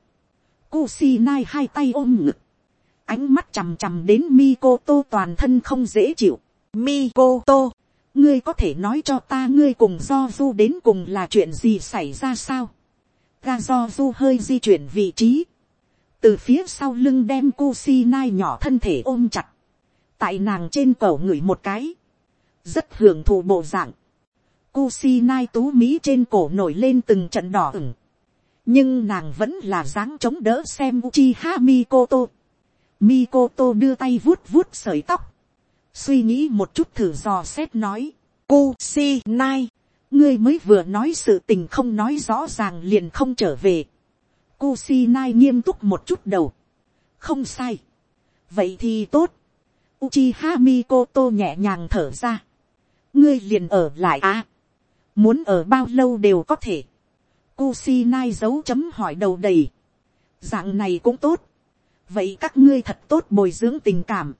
Kusinai hai tay ôm ngực. Ánh mắt chằm chằm đến Mikoto toàn thân không dễ chịu. Mikoto, ngươi có thể nói cho ta ngươi cùng do du đến cùng là chuyện gì xảy ra sao? Ga do du hơi di chuyển vị trí. Từ phía sau lưng đem Kusinai nhỏ thân thể ôm chặt, tại nàng trên cổ ngửi một cái, rất hưởng thụ bộ dạng, Kusinai tú mỹ trên cổ nổi lên từng trận đỏ ửng, nhưng nàng vẫn là dáng chống đỡ xem Uchiha Mikoto. Mikoto đưa tay vuốt vuốt sợi tóc, suy nghĩ một chút thử dò xét nói, Kusinai, ngươi mới vừa nói sự tình không nói rõ ràng liền không trở về. Kusinai nghiêm túc một chút đầu. Không sai. Vậy thì tốt. Uchiha Mikoto nhẹ nhàng thở ra. Ngươi liền ở lại à. Muốn ở bao lâu đều có thể. Kusinai dấu chấm hỏi đầu đầy. Dạng này cũng tốt. Vậy các ngươi thật tốt bồi dưỡng tình cảm.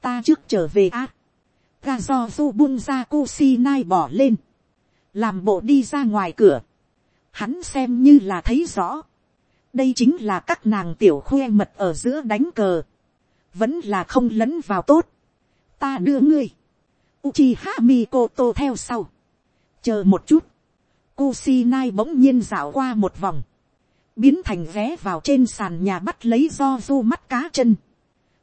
Ta trước trở về à. Gazozu buông ra nai bỏ lên. Làm bộ đi ra ngoài cửa. Hắn xem như là thấy rõ. Đây chính là các nàng tiểu khoe mật ở giữa đánh cờ, vẫn là không lấn vào tốt, ta đưa ngươi, Uchiha Mikoto theo sau, chờ một chút, Kusinai bỗng nhiên dạo qua một vòng, biến thành vé vào trên sàn nhà bắt lấy do du mắt cá chân,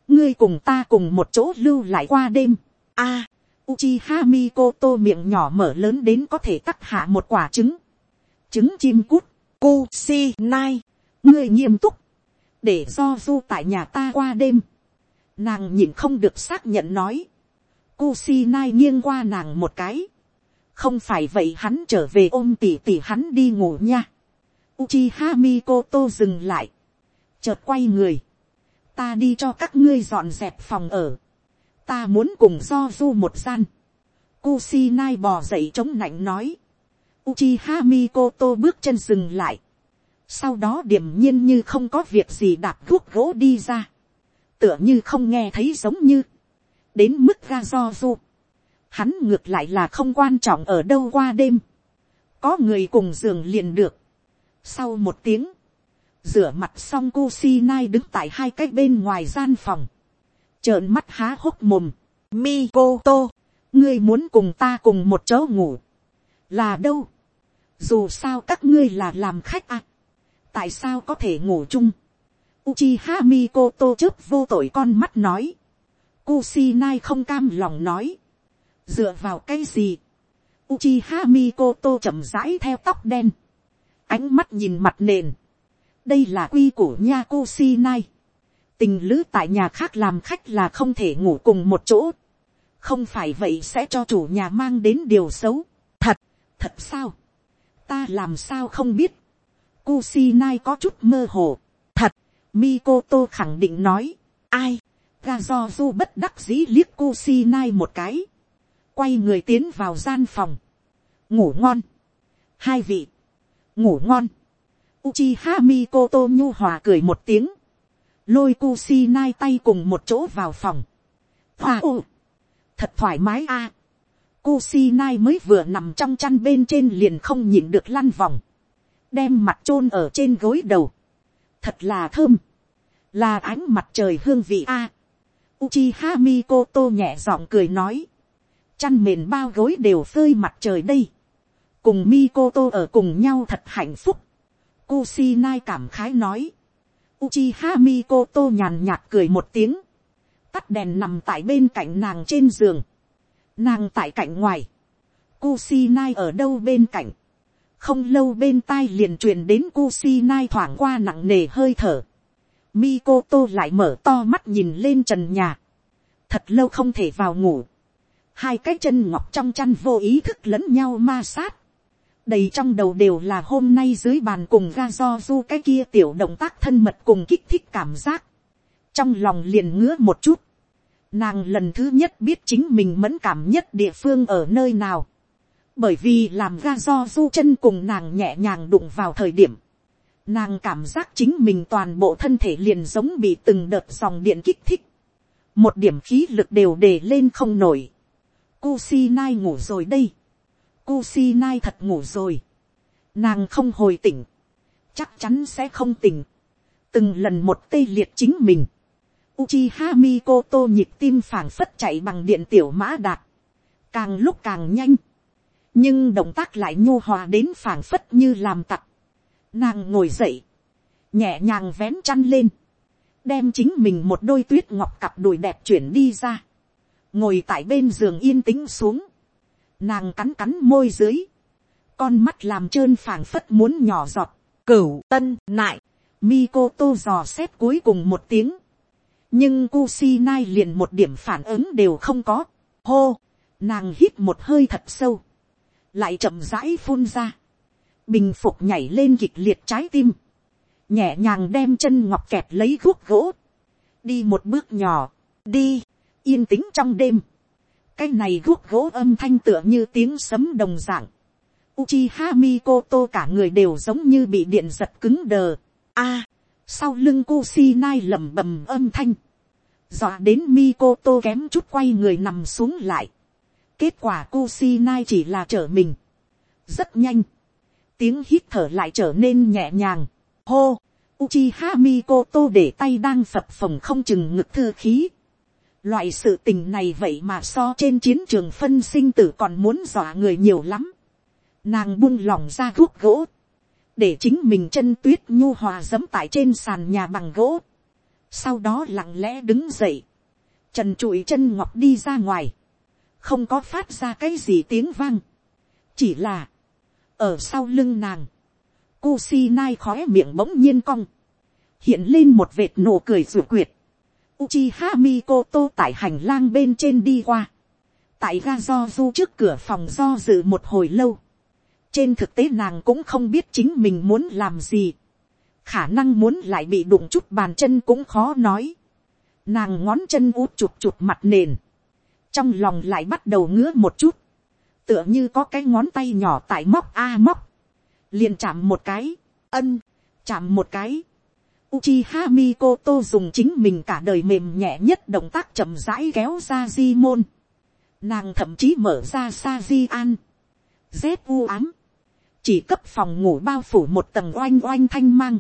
ngươi cùng ta cùng một chỗ lưu lại qua đêm, a, à, Uchiha Mikoto miệng nhỏ mở lớn đến có thể cắt hạ một quả trứng, trứng chim cút, Kusinai, ngươi nghiêm túc, để do du tại nhà ta qua đêm, nàng nhìn không được xác nhận nói, Kusinai nghiêng qua nàng một cái, không phải vậy hắn trở về ôm tỉ tỉ hắn đi ngủ nha, Uchiha Mikoto dừng lại, chợt quay người, ta đi cho các ngươi dọn dẹp phòng ở, ta muốn cùng do du một gian, Kusinai bò dậy chống nạnh nói, Uchiha Mikoto bước chân dừng lại, sau đó điểm nhiên như không có việc gì đạp thuốc gỗ đi ra, tựa như không nghe thấy giống như, đến mức ga do du, hắn ngược lại là không quan trọng ở đâu qua đêm, có người cùng giường liền được. Sau một tiếng, rửa mặt xong cu si nai đứng tại hai cái bên ngoài gian phòng, trợn mắt há hốc mồm, mi cô tô, ngươi muốn cùng ta cùng một chỗ ngủ, là đâu, dù sao các ngươi là làm khách à, tại sao có thể ngủ chung. Uchiha Mikoto chớp vô tội con mắt nói. Kusinai không cam lòng nói. Dựa vào cái gì? Uchiha Mikoto chậm rãi theo tóc đen. Ánh mắt nhìn mặt nền. Đây là quy củ nha Kusinai. Tình lữ tại nhà khác làm khách là không thể ngủ cùng một chỗ. Không phải vậy sẽ cho chủ nhà mang đến điều xấu. Thật, thật sao? Ta làm sao không biết Kusinai có chút mơ hồ. Thật, Mikoto khẳng định nói. Ai? Gazozu bất đắc dĩ liếc Kusinai một cái. Quay người tiến vào gian phòng. Ngủ ngon. Hai vị. Ngủ ngon. Uchiha Mikoto nhu hòa cười một tiếng. Lôi Kusinai tay cùng một chỗ vào phòng. Hòa ô. Thật thoải mái a. À. Kusinai mới vừa nằm trong chăn bên trên liền không nhịn được lăn vòng đem mặt chôn ở trên gối đầu, thật là thơm, là ánh mặt trời hương vị a. Uchiha Mikoto nhẹ giọng cười nói, chăn mền bao gối đều phơi mặt trời đây, cùng Mikoto ở cùng nhau thật hạnh phúc. Kusinai cảm khái nói, Uchiha Mikoto nhàn nhạt cười một tiếng, tắt đèn nằm tại bên cạnh nàng trên giường, nàng tại cạnh ngoài, Kusinai ở đâu bên cạnh, không lâu bên tai liền truyền đến Kusinai thoảng qua nặng nề hơi thở, Mikoto lại mở to mắt nhìn lên trần nhà, thật lâu không thể vào ngủ, hai cái chân ngọc trong chăn vô ý thức lẫn nhau ma sát, đầy trong đầu đều là hôm nay dưới bàn cùng ga do du cái kia tiểu động tác thân mật cùng kích thích cảm giác, trong lòng liền ngứa một chút, nàng lần thứ nhất biết chính mình mẫn cảm nhất địa phương ở nơi nào, bởi vì làm ga do du chân cùng nàng nhẹ nhàng đụng vào thời điểm, nàng cảm giác chính mình toàn bộ thân thể liền giống bị từng đợt dòng điện kích thích, một điểm khí lực đều để lên không nổi, Kusinai ngủ rồi đây. Kusinai thật ngủ rồi. Nàng không hồi tỉnh. Chắc chắn sẽ không tỉnh. Từng lần một tê liệt chính mình. Uchiha Mikoto nhịp tim phảng phất chạy bằng điện tiểu mã đạt. Càng lúc càng nhanh. Nhưng động tác lại nhu hòa đến phảng phất như làm tặc. Nàng ngồi dậy. Nhẹ nhàng vén chăn lên. Đem chính mình một đôi tuyết ngọc cặp đùi đẹp chuyển đi ra ngồi tại bên giường yên tĩnh xuống, nàng cắn cắn môi dưới, con mắt làm trơn phảng phất muốn nhỏ giọt, cửu tân nại, Mikoto dò xét cuối cùng một tiếng, nhưng Kusinai liền một điểm phản ứng đều không có, hô, nàng hít một hơi thật sâu, lại chậm rãi phun ra, bình phục nhảy lên kịch liệt trái tim, nhẹ nhàng đem chân ngọc kẹt lấy guốc gỗ, đi một bước nhỏ, đi, yên tĩnh trong đêm, cái này guốc gỗ âm thanh tựa như tiếng sấm đồng dạng, Uchiha Mikoto cả người đều giống như bị điện giật cứng đờ. A, à, sau lưng Kusinai lẩm bẩm âm thanh. Dọa đến Mikoto kém chút quay người nằm xuống lại. Kết quả Kusinai chỉ là trở mình. Rất nhanh. Tiếng hít thở lại trở nên nhẹ nhàng. Hô, Uchiha Mikoto để tay đang phập phồng không chừng ngực thư khí. Loại sự tình này vậy mà so trên chiến trường phân sinh tử còn muốn dọa người nhiều lắm. Nàng buông lỏng ra thuốc gỗ. Để chính mình chân tuyết nhu hòa dẫm tại trên sàn nhà bằng gỗ. Sau đó lặng lẽ đứng dậy. Trần trụi chân ngọc đi ra ngoài. Không có phát ra cái gì tiếng vang. Chỉ là. Ở sau lưng nàng. cu si nai khóe miệng bỗng nhiên cong. Hiện lên một vệt nụ cười rủ quyệt Uchiha Mikoto tại hành lang bên trên đi qua. Tại ga do du trước cửa phòng do dự một hồi lâu. Trên thực tế nàng cũng không biết chính mình muốn làm gì. Khả năng muốn lại bị đụng chút bàn chân cũng khó nói. Nàng ngón chân út chụp chụp mặt nền. Trong lòng lại bắt đầu ngứa một chút. Tựa như có cái ngón tay nhỏ tại móc a móc. Liền chạm một cái. Ân. Chạm một cái Uchiha Mikoto dùng chính mình cả đời mềm nhẹ nhất động tác chậm rãi kéo ra di môn. Nàng thậm chí mở ra sa di an. Dép u ám. Chỉ cấp phòng ngủ bao phủ một tầng oanh oanh thanh mang.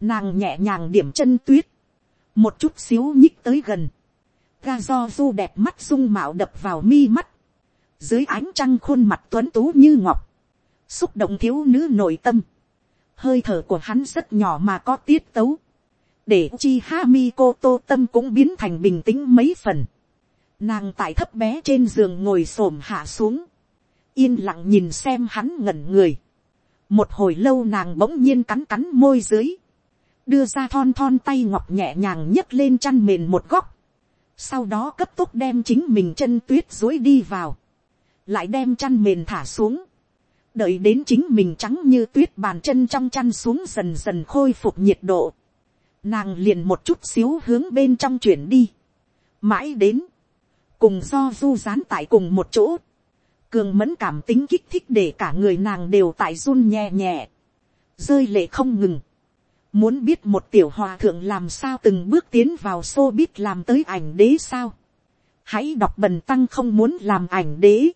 Nàng nhẹ nhàng điểm chân tuyết. Một chút xíu nhích tới gần. Ga do du đẹp mắt sung mạo đập vào mi mắt. Dưới ánh trăng khuôn mặt tuấn tú như ngọc. Xúc động thiếu nữ nội tâm hơi thở của hắn rất nhỏ mà có tiết tấu, để chi ha mi cô tô tâm cũng biến thành bình tĩnh mấy phần. Nàng tại thấp bé trên giường ngồi s ổ m hạ xuống, yên lặng nhìn xem hắn ngẩn người. một hồi lâu nàng bỗng nhiên cắn cắn môi dưới, đưa ra thon thon tay ngọc nhẹ nhàng nhấc lên chăn mền một góc, sau đó cấp tốc đem chính mình chân tuyết dối đi vào, lại đem chăn mền thả xuống, đợi đến chính mình trắng như tuyết bàn chân trong chăn xuống dần dần khôi phục nhiệt độ, nàng liền một chút xíu hướng bên trong chuyển đi, mãi đến, cùng do du dán tại cùng một chỗ, cường mẫn cảm tính kích thích để cả người nàng đều tại run nhẹ nhẹ, rơi lệ không ngừng, muốn biết một tiểu hòa thượng làm sao từng bước tiến vào xô biết làm tới ảnh đế sao, hãy đọc bần tăng không muốn làm ảnh đế,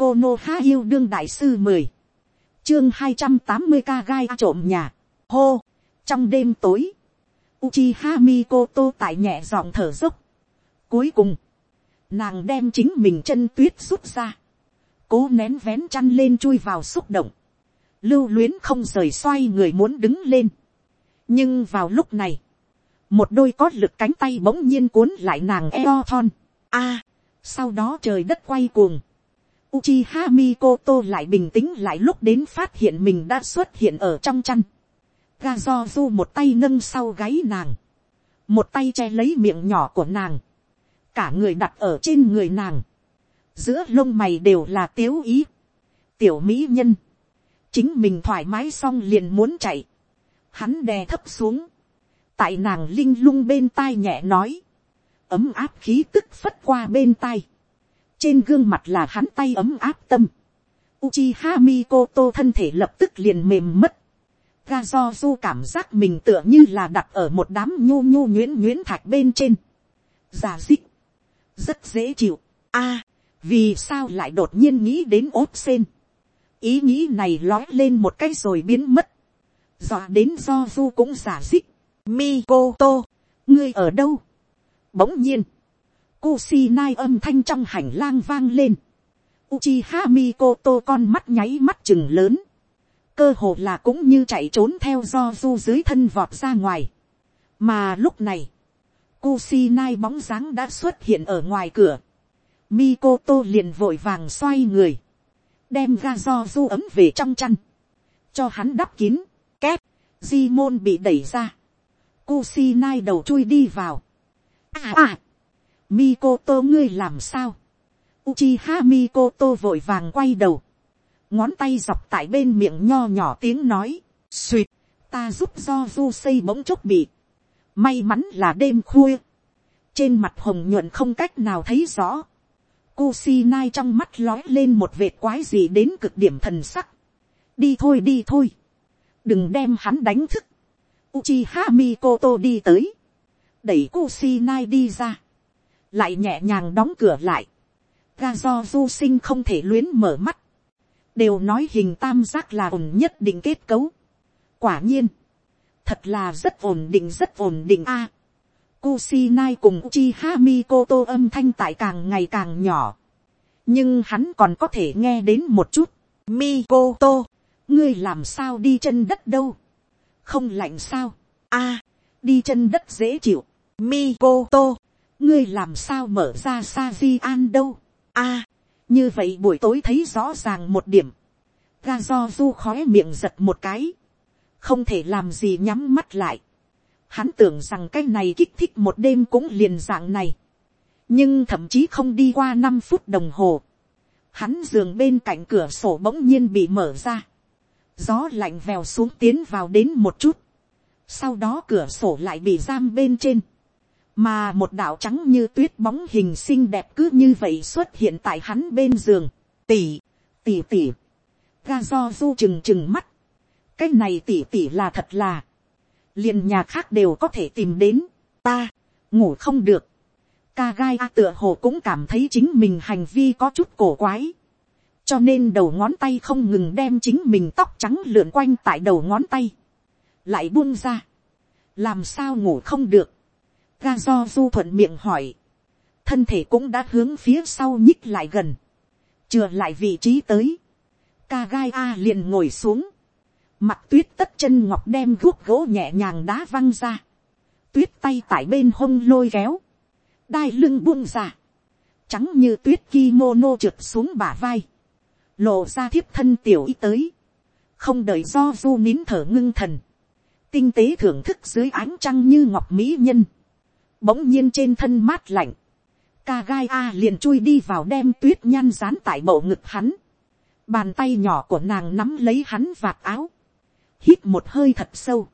cô nô há yêu đương đại sư mười, chương hai trăm tám mươi ca gai trộm nhà, hô, trong đêm tối, Uchiha tô tại nhẹ giọng thở dốc. Cuối cùng, nàng đem chính mình chân tuyết rút ra, cố nén vén chăn lên chui vào xúc động, lưu luyến không rời xoay người muốn đứng lên. nhưng vào lúc này, một đôi có lực cánh tay bỗng nhiên cuốn lại nàng eo thon. a, sau đó trời đất quay cuồng. Uchiha Mikoto lại bình tĩnh lại lúc đến phát hiện mình đã xuất hiện ở trong chăn. Gazozu một tay nâng sau gáy nàng. Một tay che lấy miệng nhỏ của nàng. Cả người đặt ở trên người nàng. Giữa lông mày đều là tiếu ý. Tiểu mỹ nhân. Chính mình thoải mái xong liền muốn chạy. Hắn đè thấp xuống tại nàng linh lung bên tai nhẹ nói, ấm áp khí tức phất qua bên tai, trên gương mặt là hắn tay ấm áp tâm, Uchiha Mikoto thân thể lập tức liền mềm mất, Gazozu cảm giác mình tựa như là đặt ở một đám nhô nhô nhuyễn nhuyễn thạch bên trên, giả dích, rất dễ chịu, a, vì sao lại đột nhiên nghĩ đến ốp sen, ý nghĩ này lói lên một cái rồi biến mất, dọa đến do cũng giả dích, Mikoto, ngươi ở đâu? Bỗng nhiên, Kusinai âm thanh trong hành lang vang lên. Uchiha Mikoto con mắt nháy mắt chừng lớn. Cơ hồ là cũng như chạy trốn theo do du dưới thân vọt ra ngoài. Mà lúc này, Kusinai bóng dáng đã xuất hiện ở ngoài cửa. Mikoto liền vội vàng xoay người. Đem ra do du ấm về trong chăn. Cho hắn đắp kín. Kép Di môn bị đẩy ra Kusinai đầu chui đi vào. À à. Mikoto ngươi làm sao? Uchiha Mikoto vội vàng quay đầu. Ngón tay dọc tại bên miệng nho nhỏ tiếng nói. Xuyệt. Ta giúp do du xây bỗng chốc bị. May mắn là đêm khuya. Trên mặt hồng nhuận không cách nào thấy rõ. Kusinai trong mắt lói lên một vệt quái gì đến cực điểm thần sắc. Đi thôi đi thôi. Đừng đem hắn đánh thức. Uchiha Mikoto đi tới. Đẩy Kusinai đi ra. Lại nhẹ nhàng đóng cửa lại. Ga do du sinh không thể luyến mở mắt. Đều nói hình tam giác là ổn nhất định kết cấu. Quả nhiên. Thật là rất ổn định rất ổn định a. Kusinai cùng Chi Uchiha tô âm thanh tại càng ngày càng nhỏ. Nhưng hắn còn có thể nghe đến một chút. Mikoto, ngươi làm sao đi chân đất đâu? không lạnh sao, a, đi chân đất dễ chịu, Mikoto, ngươi làm sao mở ra sa di an đâu, a, như vậy buổi tối thấy rõ ràng một điểm, ga do du khói miệng giật một cái, không thể làm gì nhắm mắt lại, hắn tưởng rằng cái này kích thích một đêm cũng liền dạng này, nhưng thậm chí không đi qua năm phút đồng hồ, hắn giường bên cạnh cửa sổ bỗng nhiên bị mở ra, gió lạnh vèo xuống tiến vào đến một chút, sau đó cửa sổ lại bị giam bên trên, mà một đạo trắng như tuyết bóng hình xinh đẹp cứ như vậy xuất hiện tại hắn bên giường, tỉ, tỉ tỉ, ga do du chừng chừng mắt, cái này tỉ tỉ là thật là, liền nhà khác đều có thể tìm đến, ta, ngủ không được, ca gai a tựa hồ cũng cảm thấy chính mình hành vi có chút cổ quái, cho nên đầu ngón tay không ngừng đem chính mình tóc trắng lượn quanh tại đầu ngón tay, lại buông ra, làm sao ngủ không được, ga do du thuận miệng hỏi, thân thể cũng đã hướng phía sau nhích lại gần, chừa lại vị trí tới, ca gai a liền ngồi xuống, mặt tuyết tất chân ngọc đem guốc gỗ nhẹ nhàng đá văng ra, tuyết tay tại bên hông lôi kéo, đai lưng buông ra, trắng như tuyết kimono trượt xuống bả vai, lộ ra thiếp thân tiểu y tới, không đợi do du nín thở ngưng thần, tinh tế thưởng thức dưới ánh trăng như ngọc mỹ nhân, bỗng nhiên trên thân mát lạnh, ca gai a liền chui đi vào đem tuyết nhan dán tại bộ ngực hắn, bàn tay nhỏ của nàng nắm lấy hắn vạt áo, hít một hơi thật sâu,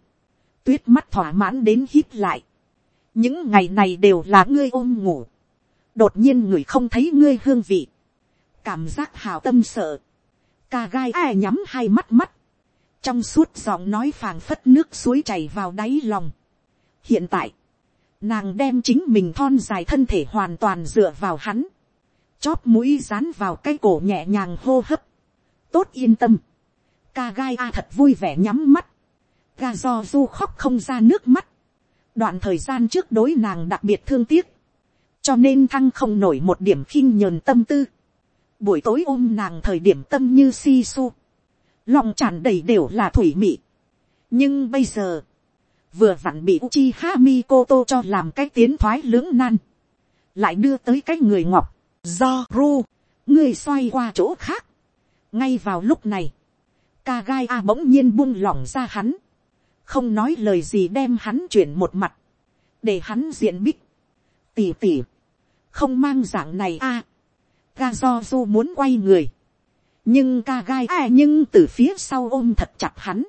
tuyết mắt thỏa mãn đến hít lại, những ngày này đều là ngươi ôm ngủ, đột nhiên người không thấy ngươi hương vị, cảm giác hào tâm sợ, ca gai ai nhắm hai mắt mắt, trong suốt giọng nói phàng phất nước suối chảy vào đáy lòng. hiện tại, nàng đem chính mình thon dài thân thể hoàn toàn dựa vào hắn, chóp mũi dán vào cái cổ nhẹ nhàng hô hấp, tốt yên tâm, ca gai a thật vui vẻ nhắm mắt, ga do du khóc không ra nước mắt, đoạn thời gian trước đối nàng đặc biệt thương tiếc, cho nên thăng không nổi một điểm khinh nhờn tâm tư, buổi tối ôm nàng thời điểm tâm như si su, lòng tràn đầy đều là thủy mị, nhưng bây giờ, vừa vặn bị Uchi Hami Koto cho làm cái tiến thoái lưỡng nan, lại đưa tới cái người ngọc, do ru, người xoay qua chỗ khác. ngay vào lúc này, ca gai a bỗng nhiên buông lỏng ra hắn, không nói lời gì đem hắn chuyển một mặt, để hắn diện bích, tỉ tỉ, không mang dạng này a, ga do du muốn quay người, nhưng ca gai a nhưng từ phía sau ôm thật chặt hắn,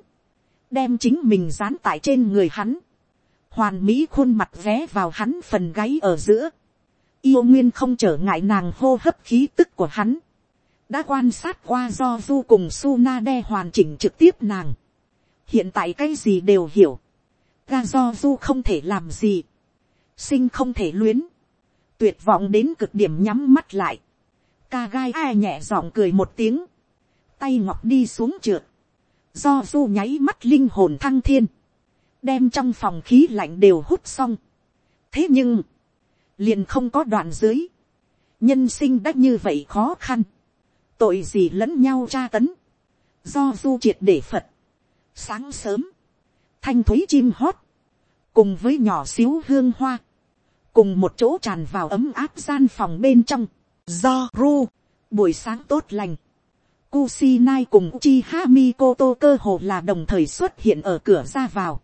đem chính mình dán tại trên người hắn, hoàn mỹ khuôn mặt vé vào hắn phần gáy ở giữa, yêu nguyên không trở ngại nàng hô hấp khí tức của hắn, đã quan sát qua do du cùng su na đe hoàn chỉnh trực tiếp nàng, hiện tại cái gì đều hiểu, ga do du không thể làm gì, sinh không thể luyến, tuyệt vọng đến cực điểm nhắm mắt lại, ca gai ai nhẹ giọng cười một tiếng, tay ngọc đi xuống trượt, do du nháy mắt linh hồn thăng thiên, đem trong phòng khí lạnh đều hút xong. thế nhưng, liền không có đoạn dưới, nhân sinh đã như vậy khó khăn, tội gì lẫn nhau tra tấn, do du triệt để phật, sáng sớm, thanh thúy chim hót, cùng với nhỏ xíu hương hoa, cùng một chỗ tràn vào ấm áp gian phòng bên trong, do ru, buổi sáng tốt lành, Kusinai cùng Uchiha Mikoto cơ hồ là đồng thời xuất hiện ở cửa ra vào.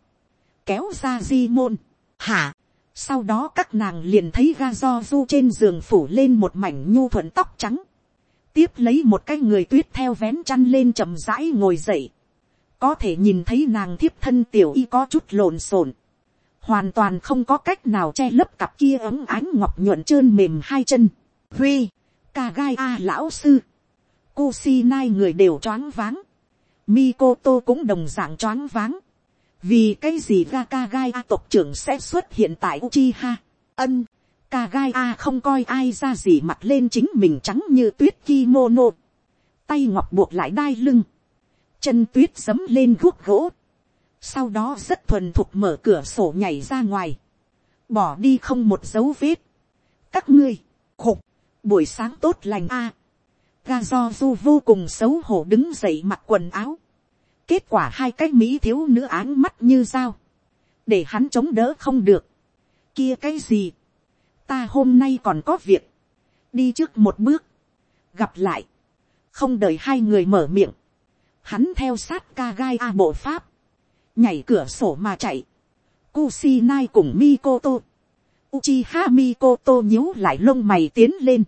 Kéo ra di môn. Hả? Sau đó các nàng liền thấy ga do du trên giường phủ lên một mảnh nhu thuận tóc trắng. Tiếp lấy một cái người tuyết theo vén chăn lên chậm rãi ngồi dậy. Có thể nhìn thấy nàng thiếp thân tiểu y có chút lộn xộn. Hoàn toàn không có cách nào che lấp cặp kia ấm ánh ngọc nhuận trơn mềm hai chân. Huy, ca gai a lão sư Kusinai người đều choáng váng. Mikoto cũng đồng dạng choáng váng. Vì cái gì Gakagai A tộc trưởng sẽ xuất hiện tại Uchiha? Ân, Kagai A không coi ai ra gì mặt lên chính mình trắng như tuyết kimono. Tay ngọc buộc lại đai lưng. Chân tuyết dấm lên guốc gỗ. Sau đó rất thuần thục mở cửa sổ nhảy ra ngoài. Bỏ đi không một dấu vết. Các ngươi, khục, buổi sáng tốt lành a ga do du vô cùng xấu hổ đứng dậy mặc quần áo. kết quả hai cái mỹ thiếu nữ áng mắt như dao. để hắn chống đỡ không được. kia cái gì. ta hôm nay còn có việc. đi trước một bước. gặp lại. không đợi hai người mở miệng. hắn theo sát ca gai a bộ pháp. nhảy cửa sổ mà chạy. Kusinai cùng Mikoto. Uchiha Mikoto nhíu lại lông mày tiến lên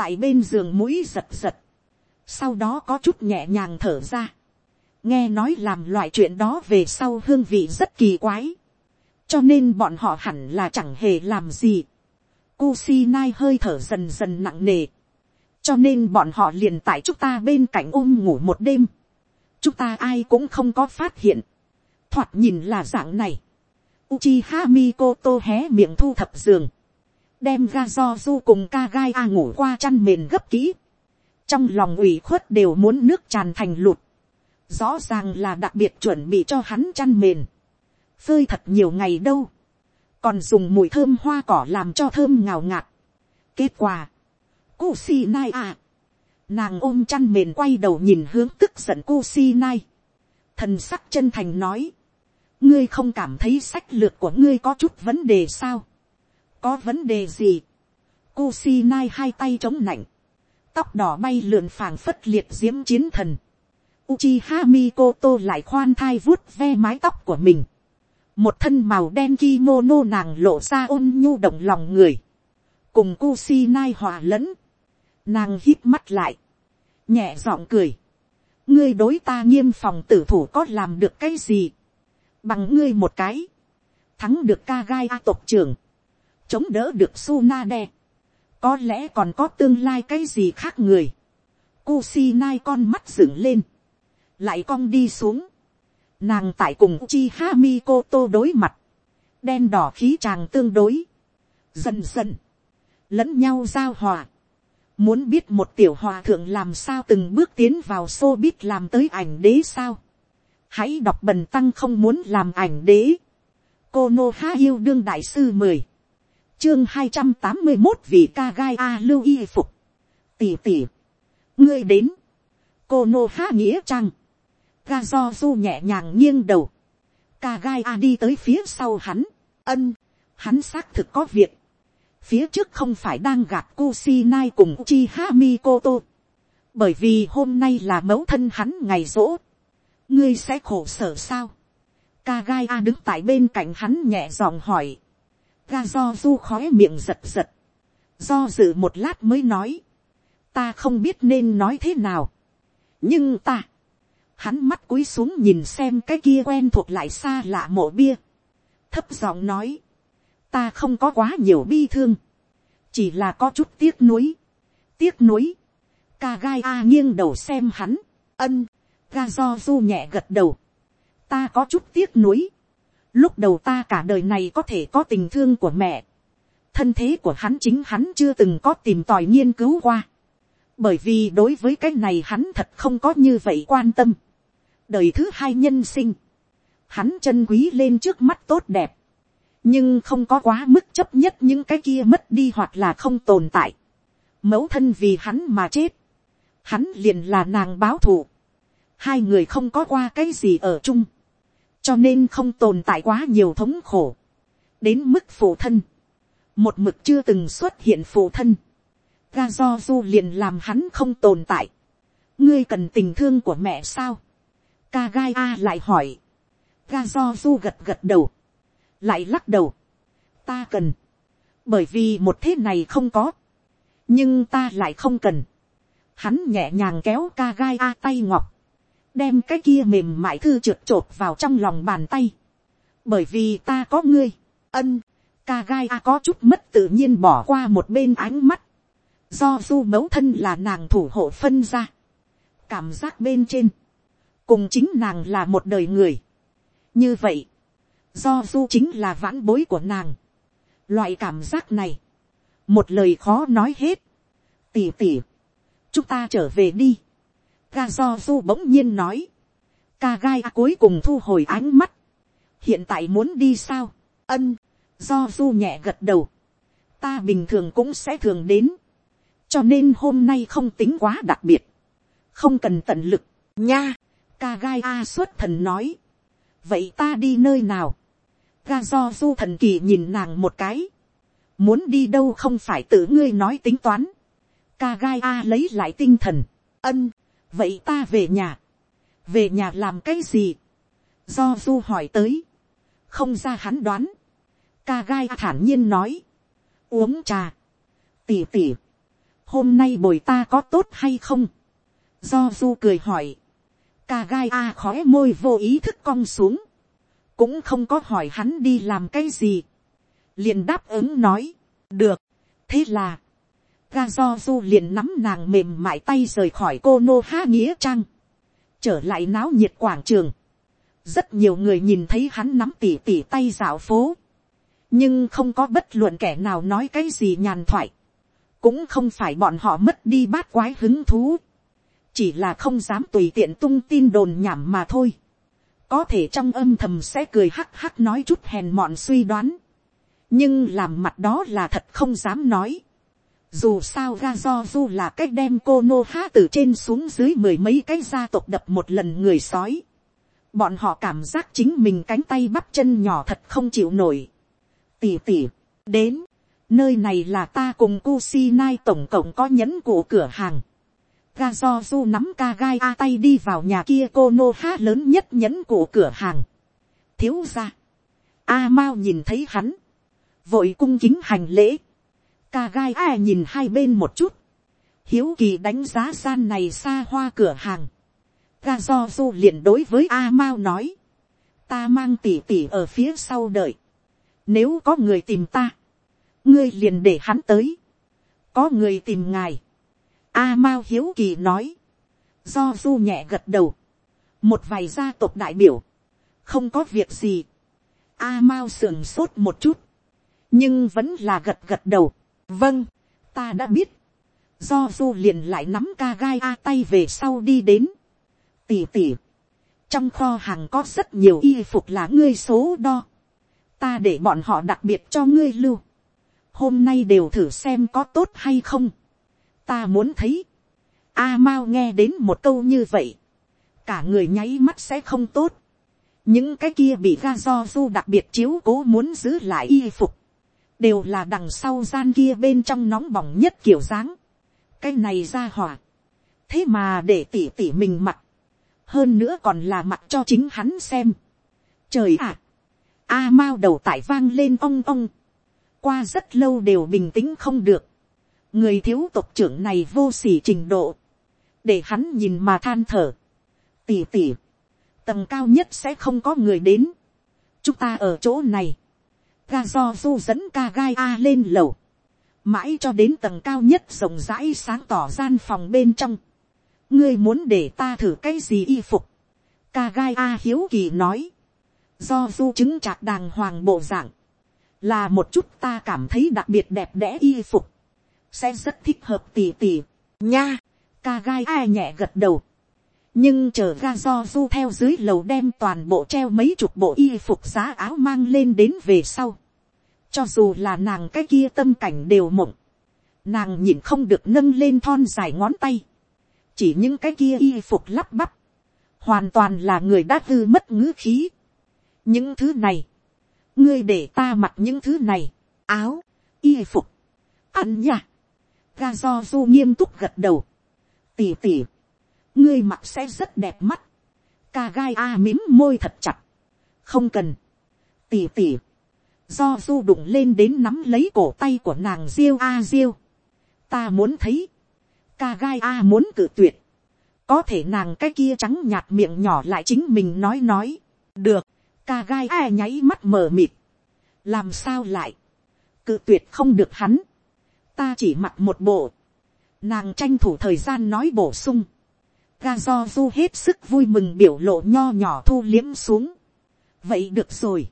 tại bên giường mũi giật giật, sau đó có chút nhẹ nhàng thở ra, nghe nói làm loại chuyện đó về sau hương vị rất kỳ quái, cho nên bọn họ hẳn là chẳng hề làm gì, Kusinai hơi thở dần dần nặng nề, cho nên bọn họ liền tại chúng ta bên cạnh ôm ngủ một đêm, chúng ta ai cũng không có phát hiện, thoạt nhìn là dạng này, Uchiha Mikoto hé miệng thu thập giường đem ga do du cùng ca gai a ngủ qua chăn mền gấp kỹ, trong lòng ủy khuất đều muốn nước tràn thành lụt, rõ ràng là đặc biệt chuẩn bị cho hắn chăn mền, phơi thật nhiều ngày đâu, còn dùng mùi thơm hoa cỏ làm cho thơm ngào ngạt. kết quả, cu si nai à, nàng ôm chăn mền quay đầu nhìn hướng tức giận cu si nai, thần sắc chân thành nói, ngươi không cảm thấy sách lược của ngươi có chút vấn đề sao, có vấn đề gì, Kusinai hai tay chống nạnh, tóc đỏ bay lượn phảng phất liệt diễm chiến thần, Uchiha Mikoto lại khoan thai vuốt ve mái tóc của mình, một thân màu đen kimono nàng lộ ra ôn nhu động lòng người, cùng Kusinai hòa lẫn, nàng hít mắt lại, nhẹ giọng cười, ngươi đối ta nghiêm phòng tử thủ có làm được cái gì, bằng ngươi một cái, thắng được ca gai a tộc trưởng, chống đỡ được sunade có lẽ còn có tương lai cái gì khác người, Kusinai con mắt dựng lên, lại cong đi xuống, nàng tại cùng chi Mikoto tô đối mặt, đen đỏ khí chàng tương đối, dần dần, lẫn nhau giao hòa, Muốn biết một tiểu hòa thượng làm sao từng bước tiến vào xô biết làm tới ảnh đế sao. Hãy đọc bần tăng không muốn làm ảnh đế. Cô Nô Há yêu đương đại sư mười. Chương hai trăm tám mươi một vị ca gai A lưu y phục. Tỷ tỷ. Ngươi đến. Cô Nô Há nghĩa trăng. Ga do du nhẹ nhàng nghiêng đầu. Ca gai A đi tới phía sau hắn. Ân. Hắn xác thực có việc phía trước không phải đang gạt Kusinai cùng chi Uchiha Mikoto. Bởi vì hôm nay là mẫu thân hắn ngày rỗ. Ngươi sẽ khổ sở sao? kagaya A đứng tại bên cạnh hắn nhẹ giọng hỏi. Ga do du khói miệng giật giật. Do dự một lát mới nói. Ta không biết nên nói thế nào. Nhưng ta. Hắn mắt cúi xuống nhìn xem cái kia quen thuộc lại xa lạ mộ bia. Thấp giọng nói ta không có quá nhiều bi thương, chỉ là có chút tiếc nuối, tiếc nuối, ca gai a nghiêng đầu xem hắn, ân, ga do du nhẹ gật đầu, ta có chút tiếc nuối, lúc đầu ta cả đời này có thể có tình thương của mẹ, thân thế của hắn chính hắn chưa từng có tìm tòi nghiên cứu qua, bởi vì đối với cái này hắn thật không có như vậy quan tâm, đời thứ hai nhân sinh, hắn chân quý lên trước mắt tốt đẹp, nhưng không có quá mức chấp nhất những cái kia mất đi hoặc là không tồn tại. mẫu thân vì hắn mà chết, hắn liền là nàng báo thù. hai người không có qua cái gì ở chung, cho nên không tồn tại quá nhiều thống khổ, đến mức phụ thân, một mực chưa từng xuất hiện phụ thân, ga do du liền làm hắn không tồn tại, ngươi cần tình thương của mẹ sao, ca gai a lại hỏi, ga do du gật gật đầu, lại lắc đầu, ta cần, bởi vì một thế này không có, nhưng ta lại không cần, hắn nhẹ nhàng kéo ca gai a tay ngọc, đem cái kia mềm mại thư trượt t vào trong lòng bàn tay, bởi vì ta có ngươi, ân, ca gai a có chút mất tự nhiên bỏ qua một bên ánh mắt, do du mẫu thân là nàng thủ hộ phân ra, cảm giác bên trên, cùng chính nàng là một đời người. như vậy, do du chính là vãn bối của nàng. loại cảm giác này, một lời khó nói hết. tỉ tỉ, chúng ta trở về đi ga do du bỗng nhiên nói. ca gai cuối cùng thu hồi ánh mắt. hiện tại muốn đi sao. ân, do du nhẹ gật đầu. ta bình thường cũng sẽ thường đến. cho nên hôm nay không tính quá đặc biệt. không cần tận lực, nha. ca gai a xuất thần nói. vậy ta đi nơi nào ga do du thần kỳ nhìn nàng một cái. Muốn đi đâu không phải tự ngươi nói tính toán. Ca gai a lấy lại tinh thần. Ân, vậy ta về nhà. Về nhà làm cái gì? Do du hỏi tới. Không ra hắn đoán. Ca gai thản nhiên nói. Uống trà. Tỉ tỉ. Hôm nay bồi ta có tốt hay không? Do du cười hỏi. Ca gai a khói môi vô ý thức cong xuống cũng không có hỏi hắn đi làm cái gì, liền đáp ứng nói, được, thế là, ga do du liền nắm nàng mềm mại tay rời khỏi cô nô há nghĩa trang, trở lại náo nhiệt quảng trường, rất nhiều người nhìn thấy hắn nắm tỉ tỉ tay dạo phố, nhưng không có bất luận kẻ nào nói cái gì nhàn thoại, cũng không phải bọn họ mất đi bát quái hứng thú, chỉ là không dám tùy tiện tung tin đồn nhảm mà thôi. Có thể trong âm thầm sẽ cười hắc hắc nói chút hèn mọn suy đoán, nhưng làm mặt đó là thật không dám nói. Dù sao ga do du là cách đem cô nô há từ trên xuống dưới mười mấy cái gia tộc đập một lần người sói. Bọn họ cảm giác chính mình cánh tay bắp chân nhỏ thật không chịu nổi. Tỉ tỉ, đến, nơi này là ta cùng Kusinai tổng cộng có nhẫn của cửa hàng ga do du nắm ca gai a tay đi vào nhà kia cô nô há lớn nhất nhẫn của cửa hàng. thiếu ra. a mao nhìn thấy hắn. vội cung kính hành lễ ca gai ai nhìn hai bên một chút. hiếu kỳ đánh giá gian này xa hoa cửa hàng. ga do du liền đối với a mao nói. ta mang tỉ tỉ ở phía sau đợi. nếu có người tìm ta, ngươi liền để hắn tới. có người tìm ngài A Mao hiếu kỳ nói. Do du nhẹ gật đầu. Một vài gia tộc đại biểu. Không có việc gì. A Mao sườn sốt một chút. Nhưng vẫn là gật gật đầu. Vâng, ta đã biết. do du liền lại nắm ca gai a tay về sau đi đến, tỉ tỉ, trong kho hàng có rất nhiều y phục là ngươi số đo, ta để bọn họ đặc biệt cho ngươi lưu, hôm nay đều thử xem có tốt hay không, ta muốn thấy, a mao nghe đến một câu như vậy, cả người nháy mắt sẽ không tốt, những cái kia bị ga do du đặc biệt chiếu cố muốn giữ lại y phục, đều là đằng sau gian kia bên trong nóng bỏng nhất kiểu dáng, cái này ra hỏa, thế mà để tỉ tỉ mình mặc, hơn nữa còn là mặc cho chính hắn xem. trời ạ, a mao đầu tải vang lên ong ong, qua rất lâu đều bình tĩnh không được, người thiếu tộc trưởng này vô s ỉ trình độ, để hắn nhìn mà than thở, tỉ tỉ, tầng cao nhất sẽ không có người đến, chúng ta ở chỗ này, ga do du dẫn ca gai a lên lầu, mãi cho đến tầng cao nhất rộng rãi sáng tỏ gian phòng bên trong, ngươi muốn để ta thử cái gì y phục, ca gai a hiếu kỳ nói, do du chứng chạc đàng hoàng bộ dạng, là một chút ta cảm thấy đặc biệt đẹp đẽ y phục, sẽ rất thích hợp tỉ tỉ, nha, ca gai a nhẹ gật đầu, nhưng chờ ra do du theo dưới lầu đem toàn bộ treo mấy chục bộ y phục giá áo mang lên đến về sau, cho dù là nàng cái kia tâm cảnh đều mộng, nàng nhìn không được nâng lên thon dài ngón tay, chỉ những cái kia y phục lắp bắp, hoàn toàn là người đã hư mất ngữ khí. những thứ này, ngươi để ta mặc những thứ này, áo, y phục, ăn nha, ga do du nghiêm túc gật đầu, tỉ tỉ, ngươi mặc sẽ rất đẹp mắt, ca gai a mím môi thật chặt, không cần, tỉ tỉ, do du đụng lên đến nắm lấy cổ tay của nàng diêu a diêu, ta muốn thấy, ca gai a muốn cự tuyệt, có thể nàng cái kia trắng nhạt miệng nhỏ lại chính mình nói nói, được, ca gai a nháy mắt mờ mịt, làm sao lại, cự tuyệt không được hắn, ta chỉ mặc một bộ, nàng tranh thủ thời gian nói bổ sung, ga do du hết sức vui mừng biểu lộ nho nhỏ thu liếm xuống, vậy được rồi,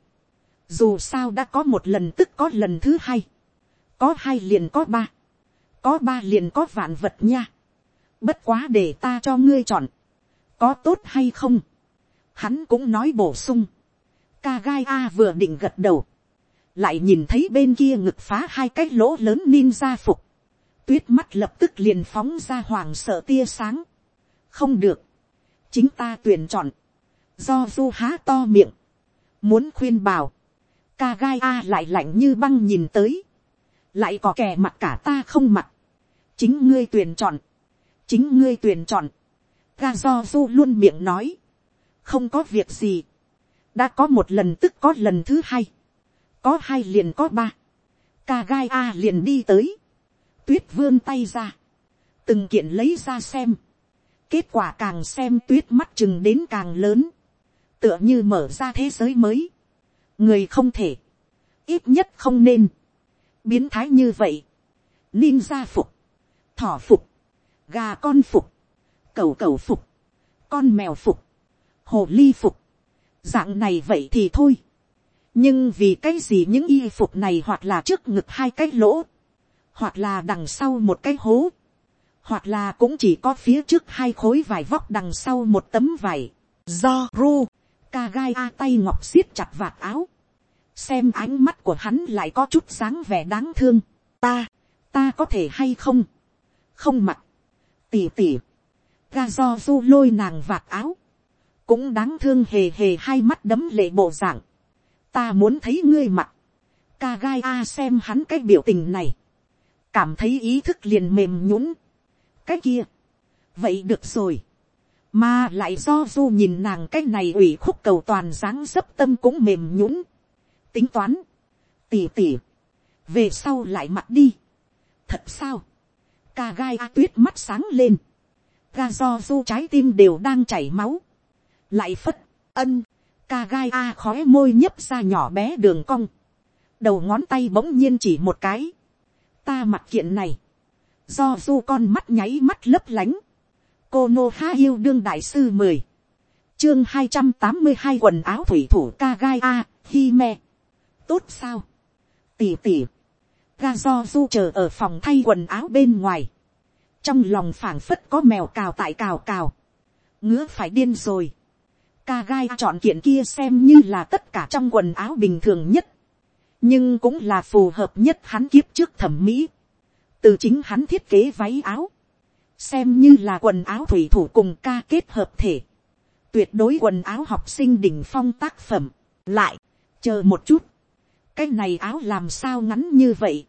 dù sao đã có một lần tức có lần thứ hai, có hai liền có ba, có ba liền có vạn vật nha, bất quá để ta cho ngươi chọn, có tốt hay không, hắn cũng nói bổ sung, ca gai a vừa định gật đầu, lại nhìn thấy bên kia ngực phá hai cái lỗ lớn ninja phục, tuyết mắt lập tức liền phóng ra hoàng sợ tia sáng, không được, chính ta tuyển chọn, do du há to miệng, muốn khuyên bảo, ca gai a lại lạnh như băng nhìn tới, lại có kẻ mặt cả ta không mặt, chính ngươi tuyển chọn, chính ngươi tuyển chọn, ga do du luôn miệng nói, không có việc gì, đã có một lần tức có lần thứ hai, có hai liền có ba, ca gai a liền đi tới, tuyết vươn tay ra, từng kiện lấy ra xem, kết quả càng xem tuyết mắt chừng đến càng lớn, tựa như mở ra thế giới mới, người không thể, ít nhất không nên, biến thái như vậy, ninja phục, thỏ phục, gà con phục, cầu cầu phục, con mèo phục, hồ ly phục, dạng này vậy thì thôi. nhưng vì cái gì những y phục này hoặc là trước ngực hai cái lỗ, hoặc là đằng sau một cái hố, hoặc là cũng chỉ có phía trước hai khối vải vóc đằng sau một tấm vải, do ru, ca gai a tay ngọc siết chặt vạt áo, xem ánh mắt của hắn lại có chút sáng vẻ đáng thương, ta, ta có thể hay không, không mặc, tỉ tỉ, ga do du lôi nàng vạt áo, cũng đáng thương hề hề hai mắt đấm lệ bộ dạng, ta muốn thấy ngươi mặc, ca gai a xem hắn cái biểu tình này, cảm thấy ý thức liền mềm nhũng, cái kia, vậy được rồi, mà lại do du nhìn nàng cái này ủy khúc cầu toàn dáng dấp tâm cũng mềm nhũng, tính toán, tỉ tỉ, về sau lại mặc đi, thật sao, ca gai a tuyết mắt sáng lên, ga do du trái tim đều đang chảy máu, lại phất, ân, ca gai a khói môi nhấp ra nhỏ bé đường cong, đầu ngón tay bỗng nhiên chỉ một cái, ta mặc kiện này, do du con mắt nháy mắt lấp lánh, cô nô ha yêu đương đại sư mười, chương hai trăm tám mươi hai quần áo thủy thủ ca gai a, hi me, tốt sao, tỉ tỉ, ga do du chờ ở phòng thay quần áo bên ngoài, trong lòng phảng phất có mèo cào tại cào cào, ngứa phải điên rồi, ca gai chọn kiện kia xem như là tất cả trong quần áo bình thường nhất, nhưng cũng là phù hợp nhất hắn kiếp trước thẩm mỹ, từ chính hắn thiết kế váy áo, xem như là quần áo thủy thủ cùng ca kết hợp thể, tuyệt đối quần áo học sinh đỉnh phong tác phẩm, lại, chờ một chút, cái này áo làm sao ngắn như vậy,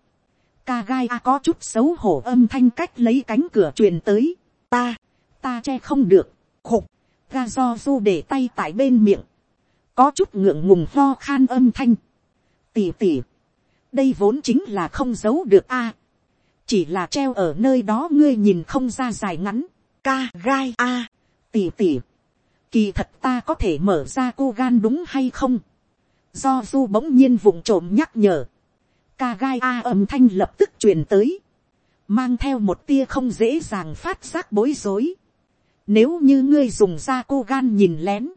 ca gai a có chút xấu hổ âm thanh cách lấy cánh cửa truyền tới, ta, ta che không được, khục, ga do du để tay tại bên miệng, có chút ngượng ngùng ho khan âm thanh, tỉ tỉ, đây vốn chính là không giấu được a, chỉ là treo ở nơi đó ngươi nhìn không ra dài ngắn, ca gai a, tỉ tỉ, kỳ thật ta có thể mở ra cô gan đúng hay không, do du bỗng nhiên vụng trộm nhắc nhở, ca gai a âm thanh lập tức truyền tới, mang theo một tia không dễ dàng phát giác bối rối. Nếu như ngươi dùng ra cô gan nhìn lén,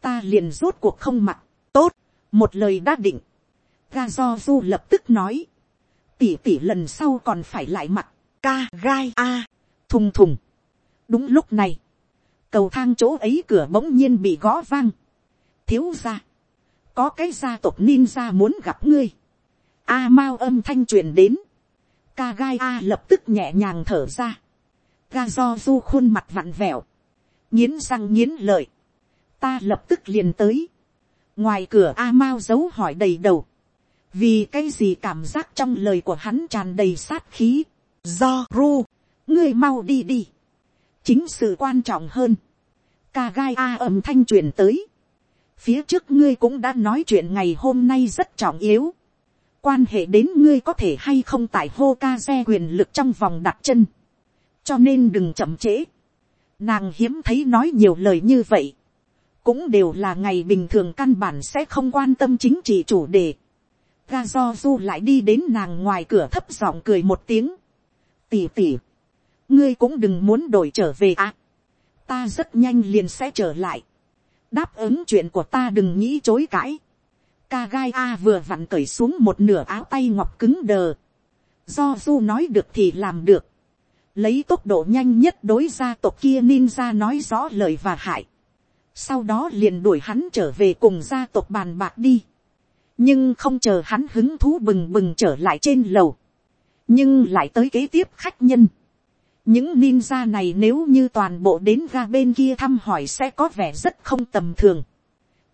ta liền rốt cuộc không mặt, tốt, một lời đã định. Ga do du lập tức nói, tỉ tỉ lần sau còn phải lại mặt, ca gai a, thùng thùng. đúng lúc này, cầu thang chỗ ấy cửa bỗng nhiên bị gõ vang. thiếu ra, có cái gia tộc ninja muốn gặp ngươi. A Mao âm thanh truyền đến. Ca gai A lập tức nhẹ nhàng thở ra. Ga do du khuôn mặt vặn vẹo. Nghiến răng nghiến lợi. Ta lập tức liền tới. Ngoài cửa A Mao giấu hỏi đầy đầu. Vì cái gì cảm giác trong lời của hắn tràn đầy sát khí. Do ru. Ngươi mau đi đi. Chính sự quan trọng hơn. Ca gai A âm thanh truyền tới. Phía trước ngươi cũng đã nói chuyện ngày hôm nay rất trọng yếu quan hệ đến ngươi có thể hay không tại hô ca xe quyền lực trong vòng đặt chân. cho nên đừng chậm trễ. nàng hiếm thấy nói nhiều lời như vậy. cũng đều là ngày bình thường căn bản sẽ không quan tâm chính trị chủ đề ga do du lại đi đến nàng ngoài cửa thấp giọng cười một tiếng. tỉ tỉ. ngươi cũng đừng muốn đổi trở về à. ta rất nhanh liền sẽ trở lại. đáp ứng chuyện của ta đừng nghĩ chối cãi ca gai a vừa vặn cởi xuống một nửa áo tay ngọc cứng đờ. Do du nói được thì làm được. Lấy tốc độ nhanh nhất đối gia tộc kia ninja nói rõ lời và hại. Sau đó liền đuổi hắn trở về cùng gia tộc bàn bạc đi. Nhưng không chờ hắn hứng thú bừng bừng trở lại trên lầu. Nhưng lại tới kế tiếp khách nhân. Những ninja này nếu như toàn bộ đến ga bên kia thăm hỏi sẽ có vẻ rất không tầm thường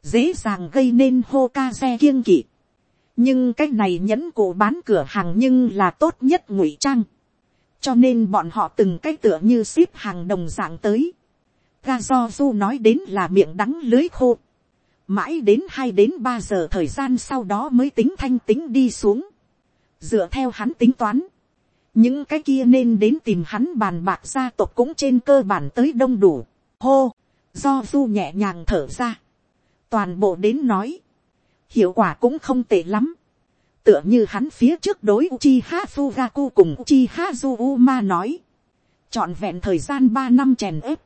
dễ dàng gây nên hô ca xe kiêng kỵ. nhưng cái này nhẫn cổ bán cửa hàng nhưng là tốt nhất ngụy trang. cho nên bọn họ từng cái tựa như ship hàng đồng dạng tới. ga do du nói đến là miệng đắng lưới khô mãi đến hai đến ba giờ thời gian sau đó mới tính thanh tính đi xuống. dựa theo hắn tính toán. những cái kia nên đến tìm hắn bàn bạc gia tộc cũng trên cơ bản tới đông đủ. hô, do du nhẹ nhàng thở ra toàn bộ đến nói, hiệu quả cũng không tệ lắm, tựa như hắn phía trước đối Uchiha Fugaku cùng Uchiha Zuma nói, chọn vẹn thời gian ba năm chèn ép,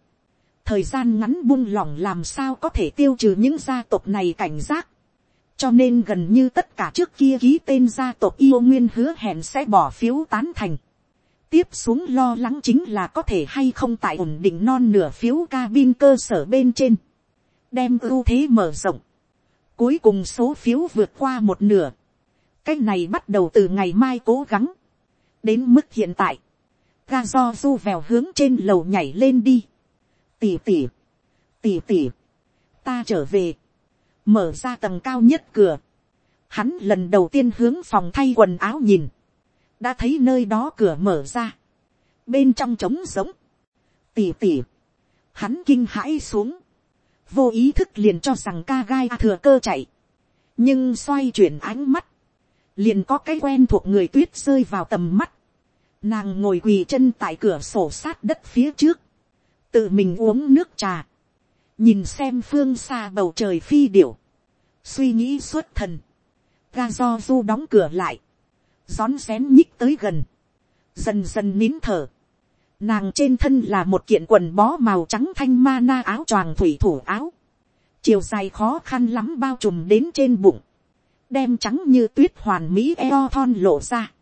thời gian ngắn buông lỏng làm sao có thể tiêu trừ những gia tộc này cảnh giác, cho nên gần như tất cả trước kia ký tên gia tộc yêu nguyên hứa hẹn sẽ bỏ phiếu tán thành. tiếp xuống lo lắng chính là có thể hay không tại ổn định non nửa phiếu cabin cơ sở bên trên đem ưu thế mở rộng. Cuối cùng số phiếu vượt qua một nửa. Cái này bắt đầu từ ngày mai cố gắng. Đến mức hiện tại. Ga do du vèo hướng trên lầu nhảy lên đi. Tỉ tỉ. Tỉ tỉ. Ta trở về. Mở ra tầng cao nhất cửa. Hắn lần đầu tiên hướng phòng thay quần áo nhìn. Đã thấy nơi đó cửa mở ra. Bên trong trống giống. Tỉ tỉ. Hắn kinh hãi xuống vô ý thức liền cho rằng ca gai thừa cơ chạy, nhưng xoay chuyển ánh mắt, liền có cái quen thuộc người tuyết rơi vào tầm mắt, nàng ngồi quỳ chân tại cửa sổ sát đất phía trước, tự mình uống nước trà, nhìn xem phương xa bầu trời phi điểu, suy nghĩ suốt thần, ga do du đóng cửa lại, rón rén nhích tới gần, dần dần nín thở, Nàng trên thân là một kiện quần bó màu trắng thanh ma na áo choàng thủy thủ áo. Chiều dài khó khăn lắm bao trùm đến trên bụng. Đem trắng như tuyết hoàn mỹ eo thon lộ ra.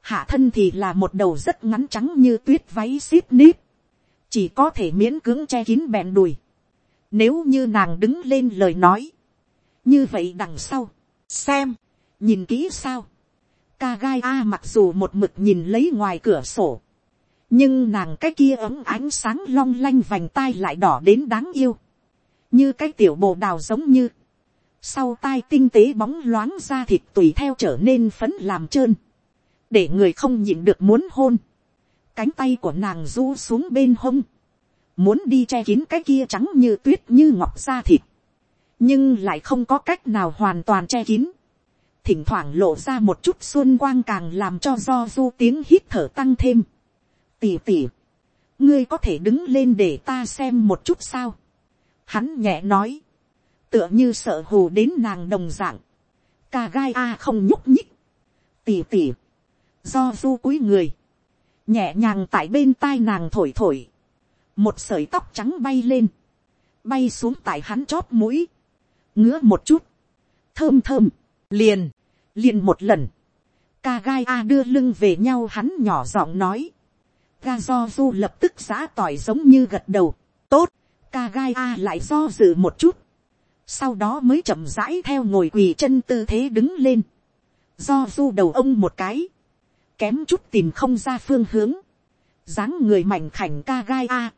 hạ thân thì là một đầu rất ngắn trắng như tuyết váy xít nít, chỉ có thể miễn cưỡng che kín bèn đùi, nếu như nàng đứng lên lời nói, như vậy đằng sau, xem, nhìn kỹ sao, ca gai a mặc dù một mực nhìn lấy ngoài cửa sổ, nhưng nàng cái kia ấm ánh sáng long lanh vành tai lại đỏ đến đáng yêu, như cái tiểu bồ đào giống như, sau tai tinh tế bóng loáng ra thịt tùy theo trở nên phấn làm trơn, để người không nhịn được muốn hôn, cánh tay của nàng du xuống bên hông, muốn đi che kín cái kia trắng như tuyết như ngọc da thịt, nhưng lại không có cách nào hoàn toàn che kín, thỉnh thoảng lộ ra một chút xuân quang càng làm cho do du tiếng hít thở tăng thêm. tỉ tỉ, ngươi có thể đứng lên để ta xem một chút sao. hắn nhẹ nói, tựa như sợ hù đến nàng đồng dạng, ca gai a không nhúc nhích, tỉ tỉ, do du cúi người, nhẹ nhàng tại bên tai nàng thổi thổi, một sợi tóc trắng bay lên, bay xuống tại hắn chóp mũi, ngứa một chút, thơm thơm, liền, liền một lần, ca gai a đưa lưng về nhau hắn nhỏ giọng nói, ga do du lập tức giã tỏi giống như gật đầu, tốt, ca gai a lại do dự một chút, sau đó mới chậm rãi theo ngồi quỳ chân tư thế đứng lên, do du đầu ông một cái, kém chút tìm không ra phương hướng, dáng người mảnh khảnh ca gai a,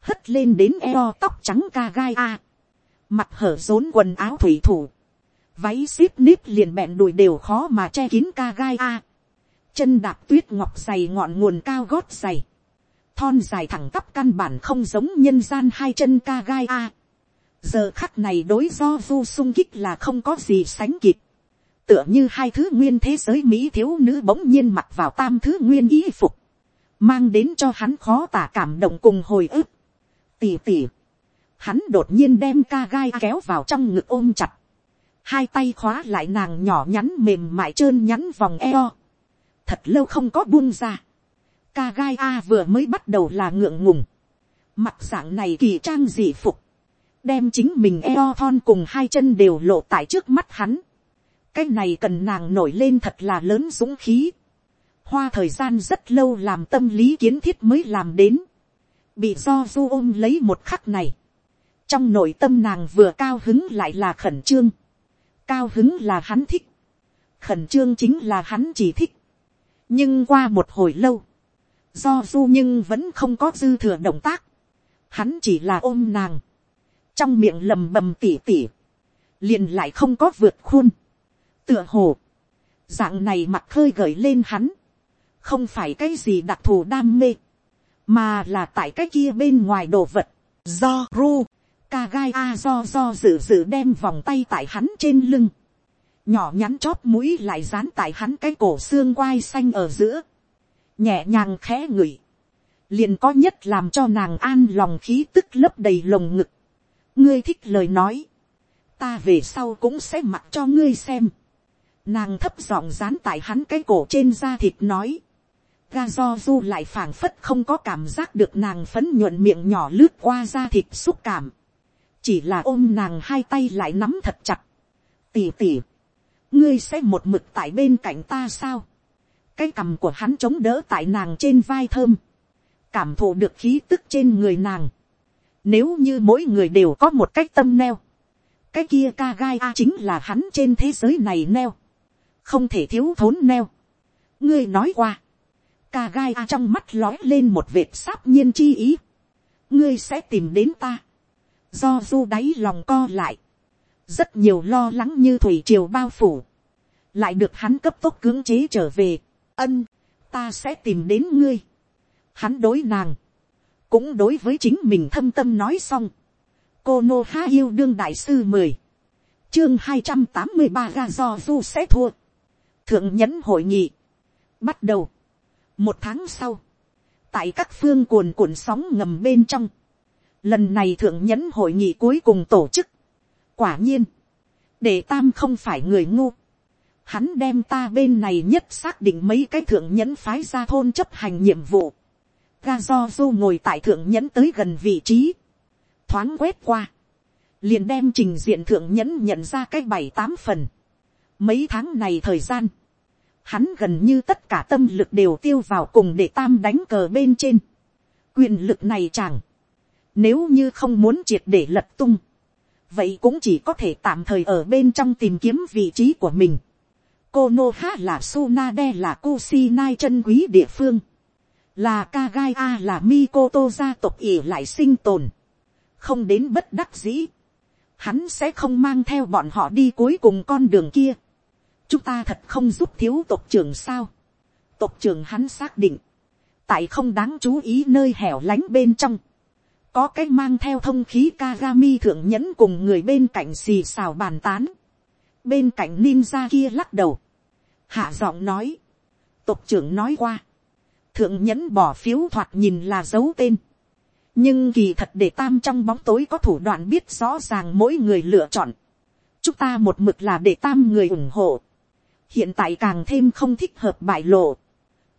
hất lên đến eo tóc trắng ca gai a, mặt hở rốn quần áo thủy thủ, váy xíp nếp liền bẹn đùi đều khó mà che kín ca gai a, chân đạp tuyết ngọc dày ngọn nguồn cao gót dày, thon dài thẳng tắp căn bản không giống nhân gian hai chân ca gai a, giờ khắc này đối do vu sung kích là không có gì sánh kịp, tựa như hai thứ nguyên thế giới mỹ thiếu nữ bỗng nhiên mặc vào tam thứ nguyên y phục, mang đến cho hắn khó tả cảm động cùng hồi ức. tỉ tỉ, hắn đột nhiên đem ca gai kéo vào trong ngực ôm chặt, hai tay khóa lại nàng nhỏ nhắn mềm mại trơn nhắn vòng eo, thật lâu không có buông ra, ca gai a vừa mới bắt đầu là ngượng ngùng, mặt dạng này kỳ trang dị phục, đem chính mình eo thon cùng hai chân đều lộ tại trước mắt hắn, cái này cần nàng nổi lên thật là lớn dũng khí, hoa thời gian rất lâu làm tâm lý kiến thiết mới làm đến, bị do du ôm lấy một khắc này, trong nội tâm nàng vừa cao hứng lại là khẩn trương, cao hứng là hắn thích, khẩn trương chính là hắn chỉ thích, nhưng qua một hồi lâu, do du nhưng vẫn không có dư thừa động tác, hắn chỉ là ôm nàng, trong miệng lầm bầm tỉ tỉ, liền lại không có vượt khuôn, tựa hồ, dạng này mặt khơi gởi lên hắn, không phải cái gì đặc thù đam mê, mà là tại cái kia bên ngoài đồ vật, do ru, ca gai a do do dự dự đem vòng tay tại hắn trên lưng, nhỏ nhắn chóp mũi lại dán tại hắn cái cổ xương quai xanh ở giữa, nhẹ nhàng khẽ ngửi, liền có nhất làm cho nàng an lòng khí tức lấp đầy lồng ngực. ngươi thích lời nói, ta về sau cũng sẽ mặc cho ngươi xem nàng thấp giọng dán tại hắn cái cổ trên da thịt nói, ga do du lại phảng phất không có cảm giác được nàng phấn nhuận miệng nhỏ lướt qua da thịt xúc cảm, chỉ là ôm nàng hai tay lại nắm thật chặt, tỉ tỉ, ngươi sẽ một mực tại bên cạnh ta sao, cái cằm của hắn chống đỡ tại nàng trên vai thơm, cảm thụ được khí tức trên người nàng, nếu như mỗi người đều có một cách tâm neo, cái kia ca gai a chính là hắn trên thế giới này neo, không thể thiếu thốn neo. ngươi nói qua, ca gai a trong mắt lói lên một vệt sáp nhiên chi ý, ngươi sẽ tìm đến ta, do du đáy lòng co lại, rất nhiều lo lắng như thủy triều bao phủ, lại được hắn cấp tốc cưỡng chế trở về, ân, ta sẽ tìm đến ngươi. Hắn đối nàng, cũng đối với chính mình thâm tâm nói xong. cô nô ha yêu đương đại sư mười, chương hai trăm tám mươi ba ga do du sẽ thua thượng nhẫn hội nghị, bắt đầu, một tháng sau, tại các phương cuồn cuộn sóng ngầm bên trong, lần này thượng nhẫn hội nghị cuối cùng tổ chức, quả nhiên, để tam không phải người ngu, hắn đem ta bên này nhất xác định mấy cái thượng nhẫn phái ra thôn chấp hành nhiệm vụ. Ga do du ngồi tại thượng nhẫn tới gần vị trí. Thoáng quét qua. Liền đem trình diện thượng nhẫn nhận ra cái bảy tám phần. Mấy tháng này thời gian hắn gần như tất cả tâm lực đều tiêu vào cùng để tam đánh cờ bên trên. quyền lực này chẳng, nếu như không muốn triệt để lật tung, vậy cũng chỉ có thể tạm thời ở bên trong tìm kiếm vị trí của mình. Konoha là Sunade là Kusinai chân quý địa phương. Là Kagai A là Mikoto gia tộc ỉ lại sinh tồn. Không đến bất đắc dĩ. Hắn sẽ không mang theo bọn họ đi cuối cùng con đường kia. Chúng ta thật không giúp thiếu tộc trưởng sao. Tộc trưởng hắn xác định. Tại không đáng chú ý nơi hẻo lánh bên trong có cái mang theo thông khí Kagami thượng nhẫn cùng người bên cạnh xì xào bàn tán. Bên cạnh ninja kia lắc đầu. Hạ giọng nói. Tộc trưởng nói qua. Thượng nhẫn bỏ phiếu thoạt nhìn là dấu tên. Nhưng kỳ thật để tam trong bóng tối có thủ đoạn biết rõ ràng mỗi người lựa chọn. Chúng ta một mực là để tam người ủng hộ. Hiện tại càng thêm không thích hợp bại lộ.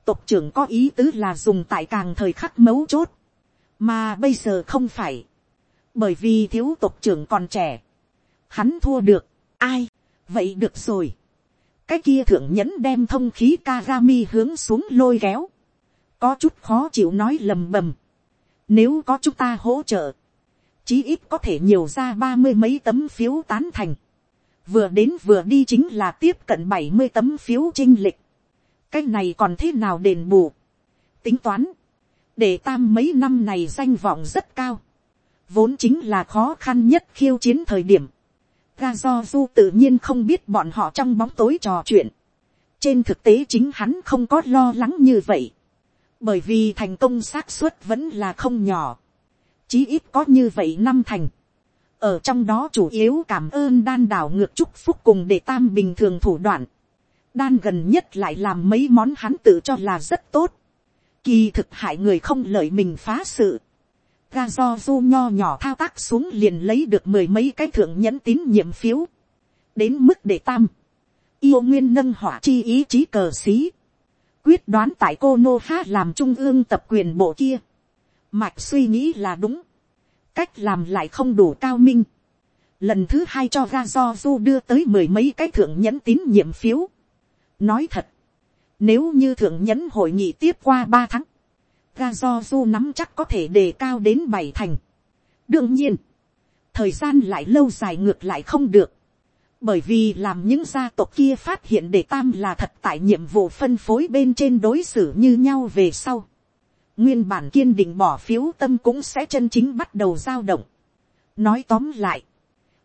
Tộc trưởng có ý tứ là dùng tại càng thời khắc mấu chốt. Mà bây giờ không phải, bởi vì thiếu tộc trưởng còn trẻ, hắn thua được, ai, vậy được rồi, cái kia thượng nhẫn đem thông khí Kagami hướng xuống lôi kéo, có chút khó chịu nói lầm bầm, nếu có chúng ta hỗ trợ, chí ít có thể nhiều ra ba mươi mấy tấm phiếu tán thành, vừa đến vừa đi chính là tiếp cận bảy mươi tấm phiếu chinh lịch, cái này còn thế nào đền bù, tính toán, để tam mấy năm này danh vọng rất cao, vốn chính là khó khăn nhất khiêu chiến thời điểm, ga do du tự nhiên không biết bọn họ trong bóng tối trò chuyện, trên thực tế chính hắn không có lo lắng như vậy, bởi vì thành công xác suất vẫn là không nhỏ, chí ít có như vậy năm thành, ở trong đó chủ yếu cảm ơn đan đảo ngược chúc phúc cùng để tam bình thường thủ đoạn, đan gần nhất lại làm mấy món hắn tự cho là rất tốt, Kỳ thực hại người không lợi mình phá sự. Ga do du nho nhỏ thao tác xuống liền lấy được mười mấy cái thượng nhẫn tín nhiệm phiếu. Đến mức để tam. Yêu nguyên nâng hỏa chi ý chí cờ xí. Quyết đoán tại cô Nô Ha làm trung ương tập quyền bộ kia. Mạch suy nghĩ là đúng. Cách làm lại không đủ cao minh. Lần thứ hai cho ra do du đưa tới mười mấy cái thượng nhẫn tín nhiệm phiếu. Nói thật nếu như thượng nhẫn hội nghị tiếp qua ba tháng, ra do du nắm chắc có thể đề cao đến bảy thành. đương nhiên, thời gian lại lâu dài ngược lại không được. bởi vì làm những gia tộc kia phát hiện đề tam là thật tại nhiệm vụ phân phối bên trên đối xử như nhau về sau nguyên bản kiên định bỏ phiếu tâm cũng sẽ chân chính bắt đầu dao động. nói tóm lại,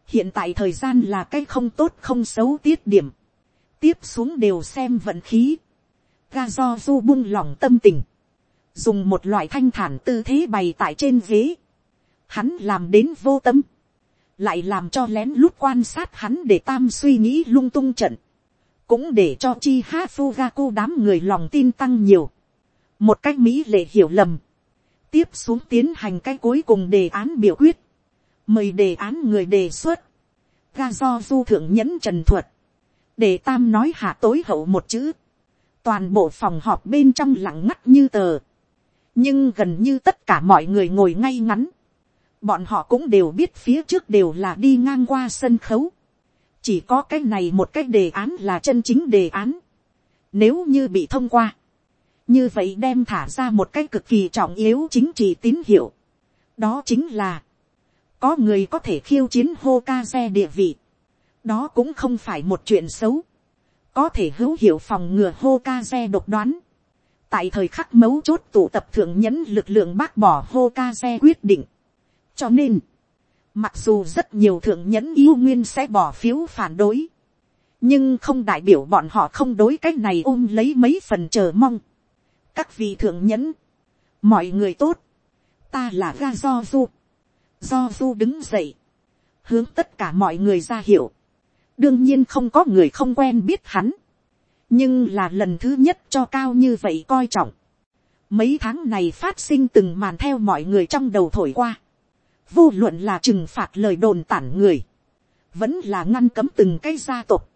hiện tại thời gian là cái không tốt không xấu tiết điểm. tiếp xuống đều xem vận khí. Ga do du buông lỏng tâm tình, dùng một loại thanh thản tư thế bày tại trên ghế, hắn làm đến vô tâm, lại làm cho lén lút quan sát hắn để tam suy nghĩ lung tung trận, cũng để cho chi ha fugaku đám người lòng tin tăng nhiều, một cách mỹ lệ hiểu lầm, tiếp xuống tiến hành cái cuối cùng đề án biểu quyết, mời đề án người đề xuất, ga do du thượng nhẫn trần thuật, để tam nói hạ tối hậu một chữ, toàn bộ phòng họp bên trong lặng ngắt như tờ, nhưng gần như tất cả mọi người ngồi ngay ngắn, bọn họ cũng đều biết phía trước đều là đi ngang qua sân khấu, chỉ có cái này một cái đề án là chân chính đề án, nếu như bị thông qua, như vậy đem thả ra một cái cực kỳ trọng yếu chính trị tín hiệu, đó chính là, có người có thể khiêu chiến hô ca xe địa vị, đó cũng không phải một chuyện xấu, có thể hữu hiệu phòng ngừa hô ca xe độc đoán. tại thời khắc mấu chốt tụ tập thượng nhẫn lực lượng bác bỏ hô ca xe quyết định. cho nên, mặc dù rất nhiều thượng nhẫn yêu nguyên sẽ bỏ phiếu phản đối, nhưng không đại biểu bọn họ không đối cái này ôm lấy mấy phần chờ mong các vị thượng nhẫn, mọi người tốt, ta là ga do du, do du đứng dậy, hướng tất cả mọi người ra hiểu, đương nhiên không có người không quen biết hắn, nhưng là lần thứ nhất cho cao như vậy coi trọng. mấy tháng này phát sinh từng màn theo mọi người trong đầu thổi qua, vô luận là trừng phạt lời đồn tản người, vẫn là ngăn cấm từng cái gia tộc,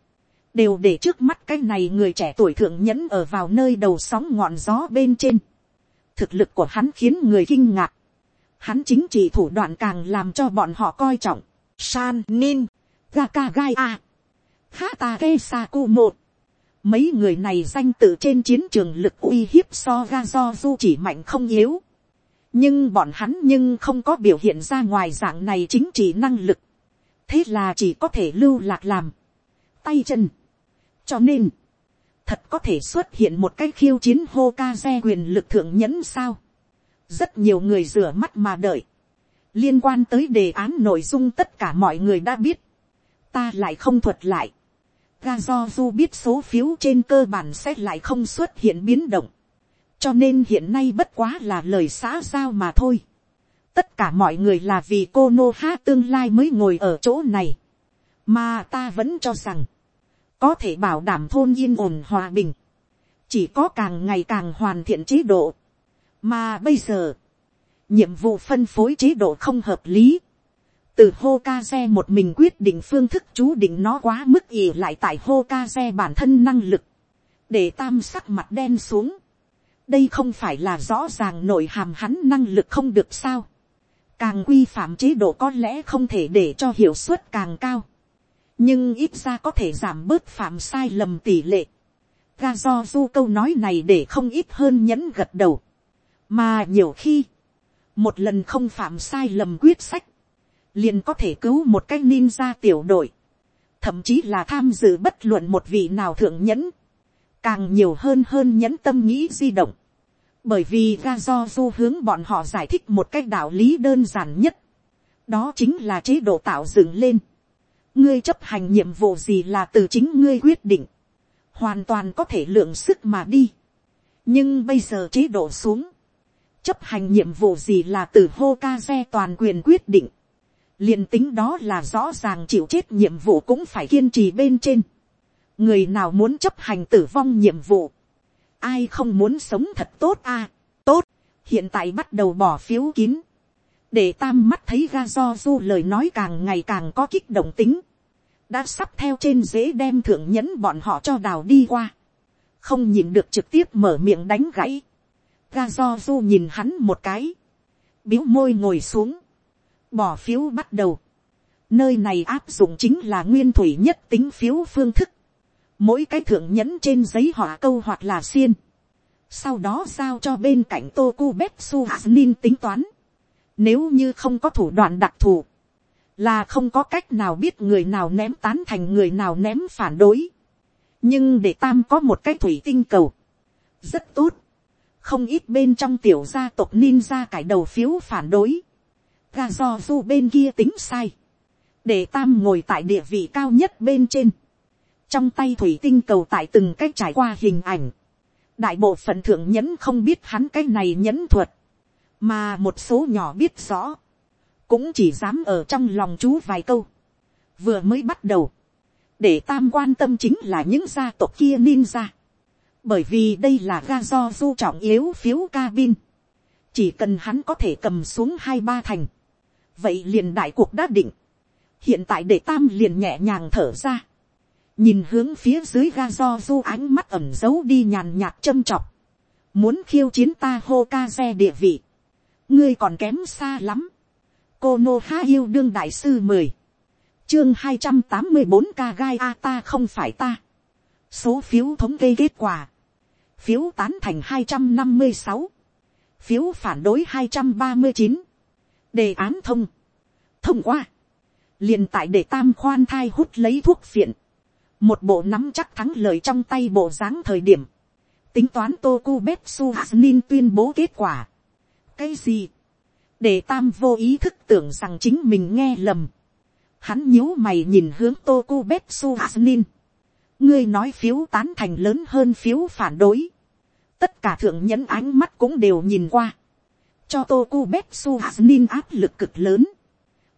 đều để trước mắt cái này người trẻ tuổi thượng nhẫn ở vào nơi đầu sóng ngọn gió bên trên. thực lực của hắn khiến người kinh ngạc, hắn chính trị thủ đoạn càng làm cho bọn họ coi trọng. San Nin, Gaka A, Hata Saku một Mấy người này danh tự trên chiến trường lực uy hiếp so ga do du chỉ mạnh không yếu. Nhưng bọn hắn nhưng không có biểu hiện ra ngoài dạng này chính trị năng lực. Thế là chỉ có thể lưu lạc làm. Tay chân. Cho nên. Thật có thể xuất hiện một cái khiêu chiến hô ca xe quyền lực thượng nhẫn sao. Rất nhiều người rửa mắt mà đợi. Liên quan tới đề án nội dung tất cả mọi người đã biết. Ta lại không thuật lại ga do du biết số phiếu trên cơ bản sẽ lại không xuất hiện biến động. cho nên hiện nay bất quá là lời xã giao mà thôi. tất cả mọi người là vì cô nô ha tương lai mới ngồi ở chỗ này. mà ta vẫn cho rằng, có thể bảo đảm thôn yên ổn hòa bình. chỉ có càng ngày càng hoàn thiện chế độ. mà bây giờ, nhiệm vụ phân phối chế độ không hợp lý từ hô một mình quyết định phương thức chú định nó quá mức ỉ lại tại hô bản thân năng lực, để tam sắc mặt đen xuống. đây không phải là rõ ràng nội hàm hắn năng lực không được sao. càng quy phạm chế độ có lẽ không thể để cho hiệu suất càng cao nhưng ít ra có thể giảm bớt phạm sai lầm tỷ lệ. ga do du câu nói này để không ít hơn nhẫn gật đầu. mà nhiều khi, một lần không phạm sai lầm quyết sách, liền có thể cứu một cái ninja tiểu đội, thậm chí là tham dự bất luận một vị nào thượng nhẫn, càng nhiều hơn hơn nhẫn tâm nghĩ di động, bởi vì ga do du hướng bọn họ giải thích một cách đạo lý đơn giản nhất, đó chính là chế độ tạo dựng lên, ngươi chấp hành nhiệm vụ gì là từ chính ngươi quyết định, hoàn toàn có thể lượng sức mà đi, nhưng bây giờ chế độ xuống, chấp hành nhiệm vụ gì là từ hô ca xe toàn quyền quyết định, liền tính đó là rõ ràng chịu chết nhiệm vụ cũng phải kiên trì bên trên. người nào muốn chấp hành tử vong nhiệm vụ, ai không muốn sống thật tốt a, tốt, hiện tại bắt đầu bỏ phiếu kín, để tam mắt thấy ga do du lời nói càng ngày càng có kích động tính, đã sắp theo trên dễ đem thượng nhẫn bọn họ cho đào đi qua, không nhìn được trực tiếp mở miệng đánh gãy, ga do du nhìn hắn một cái, biếu môi ngồi xuống, bỏ phiếu bắt đầu. Nơi này áp dụng chính là nguyên thủy nhất tính phiếu phương thức. Mỗi cái thượng nhẫn trên giấy họa câu hoặc là xiên. Sau đó giao cho bên cạnh Tokubetsu Hasnin tính toán. Nếu như không có thủ đoạn đặc thù. Là không có cách nào biết người nào ném tán thành người nào ném phản đối. Nhưng để tam có một cái thủy tinh cầu. Rất tốt. Không ít bên trong tiểu gia tộc ninja cải đầu phiếu phản đối Gà do du bên kia tính sai, để tam ngồi tại địa vị cao nhất bên trên, trong tay thủy tinh cầu tại từng cách trải qua hình ảnh, đại bộ phận thượng nhẫn không biết hắn cái này nhẫn thuật, mà một số nhỏ biết rõ, cũng chỉ dám ở trong lòng chú vài câu, vừa mới bắt đầu, để tam quan tâm chính là những gia tộc kia ninja, bởi vì đây là ga do du trọng yếu phiếu cabin, chỉ cần hắn có thể cầm xuống hai ba thành, vậy liền đại cuộc đã định, hiện tại để tam liền nhẹ nhàng thở ra, nhìn hướng phía dưới ga do du ánh mắt ẩm giấu đi nhàn nhạt châm chọc, muốn khiêu chiến ta hô ca xe địa vị, ngươi còn kém xa lắm, cô nô ha yêu đương đại sư mười, chương hai trăm tám mươi bốn ca gai a ta không phải ta, số phiếu thống kê kết quả, phiếu tán thành hai trăm năm mươi sáu, phiếu phản đối hai trăm ba mươi chín, đề án thông, thông qua, liền tại để tam khoan thai hút lấy thuốc phiện, một bộ nắm chắc thắng lợi trong tay bộ dáng thời điểm, tính toán toku betsu hasnin tuyên bố kết quả cái gì, để tam vô ý thức tưởng rằng chính mình nghe lầm, hắn nhíu mày nhìn hướng toku betsu hasnin, ngươi nói phiếu tán thành lớn hơn phiếu phản đối, tất cả thượng nhẫn ánh mắt cũng đều nhìn qua, cho Tokubetsu Hasnin áp lực cực lớn.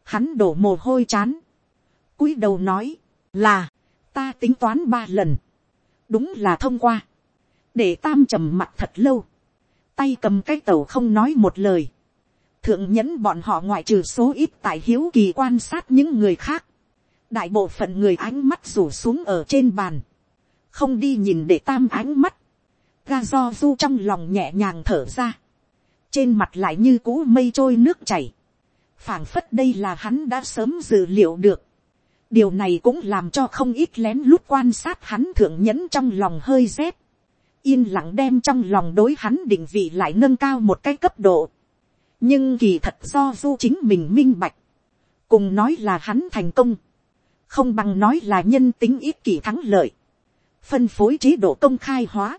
Hắn đổ mồ hôi chán. cúi đầu nói là ta tính toán ba lần. Đúng là thông qua. Để tam trầm mặt thật lâu. Tay cầm cái tàu không nói một lời. Thượng nhẫn bọn họ ngoại trừ số ít tại hiếu kỳ quan sát những người khác. Đại bộ phận người ánh mắt rủ xuống ở trên bàn. Không đi nhìn để tam ánh mắt. Ga do du trong lòng nhẹ nhàng thở ra trên mặt lại như cũ mây trôi nước chảy, phảng phất đây là hắn đã sớm dự liệu được, điều này cũng làm cho không ít lén lút quan sát hắn thượng nhẫn trong lòng hơi rét, yên lặng đem trong lòng đối hắn định vị lại nâng cao một cái cấp độ, nhưng kỳ thật do du chính mình minh bạch, cùng nói là hắn thành công, không bằng nói là nhân tính ít kỳ thắng lợi, phân phối chế độ công khai hóa,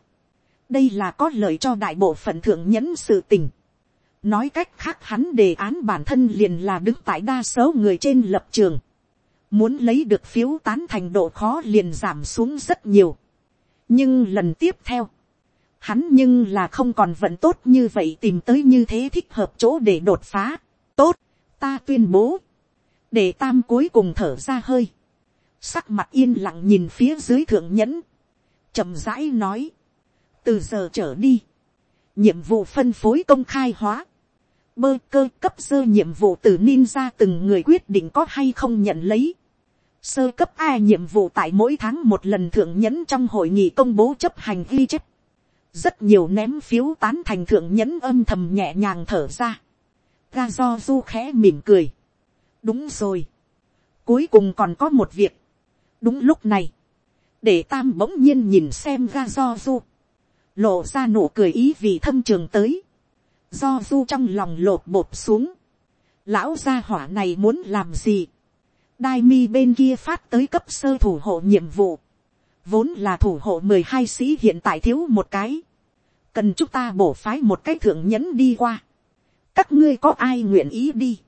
đây là có lợi cho đại bộ phận thượng nhẫn sự tình. nói cách khác hắn đề án bản thân liền là đứng tại đa số người trên lập trường, muốn lấy được phiếu tán thành độ khó liền giảm xuống rất nhiều. nhưng lần tiếp theo, hắn nhưng là không còn vận tốt như vậy tìm tới như thế thích hợp chỗ để đột phá. tốt, ta tuyên bố, để tam cuối cùng thở ra hơi, sắc mặt yên lặng nhìn phía dưới thượng nhẫn, chậm rãi nói, từ giờ trở đi, nhiệm vụ phân phối công khai hóa, bơ cơ cấp sơ nhiệm vụ từ ninja từng người quyết định có hay không nhận lấy. Sơ cấp A nhiệm vụ tại mỗi tháng một lần thượng nhẫn trong hội nghị công bố chấp hành ghi chép. Rất nhiều ném phiếu tán thành thượng nhẫn âm thầm nhẹ nhàng thở ra. Ga do du khẽ mỉm cười. Đúng rồi. Cuối cùng còn có một việc. Đúng lúc này. Để tam bỗng nhiên nhìn xem ga do du lộ ra nụ cười ý vì thâm trường tới, do du trong lòng lột bột xuống, lão gia hỏa này muốn làm gì, đai mi bên kia phát tới cấp sơ thủ hộ nhiệm vụ, vốn là thủ hộ mười hai sĩ hiện tại thiếu một cái, cần chúng ta bổ phái một cái thượng nhẫn đi qua, các ngươi có ai nguyện ý đi,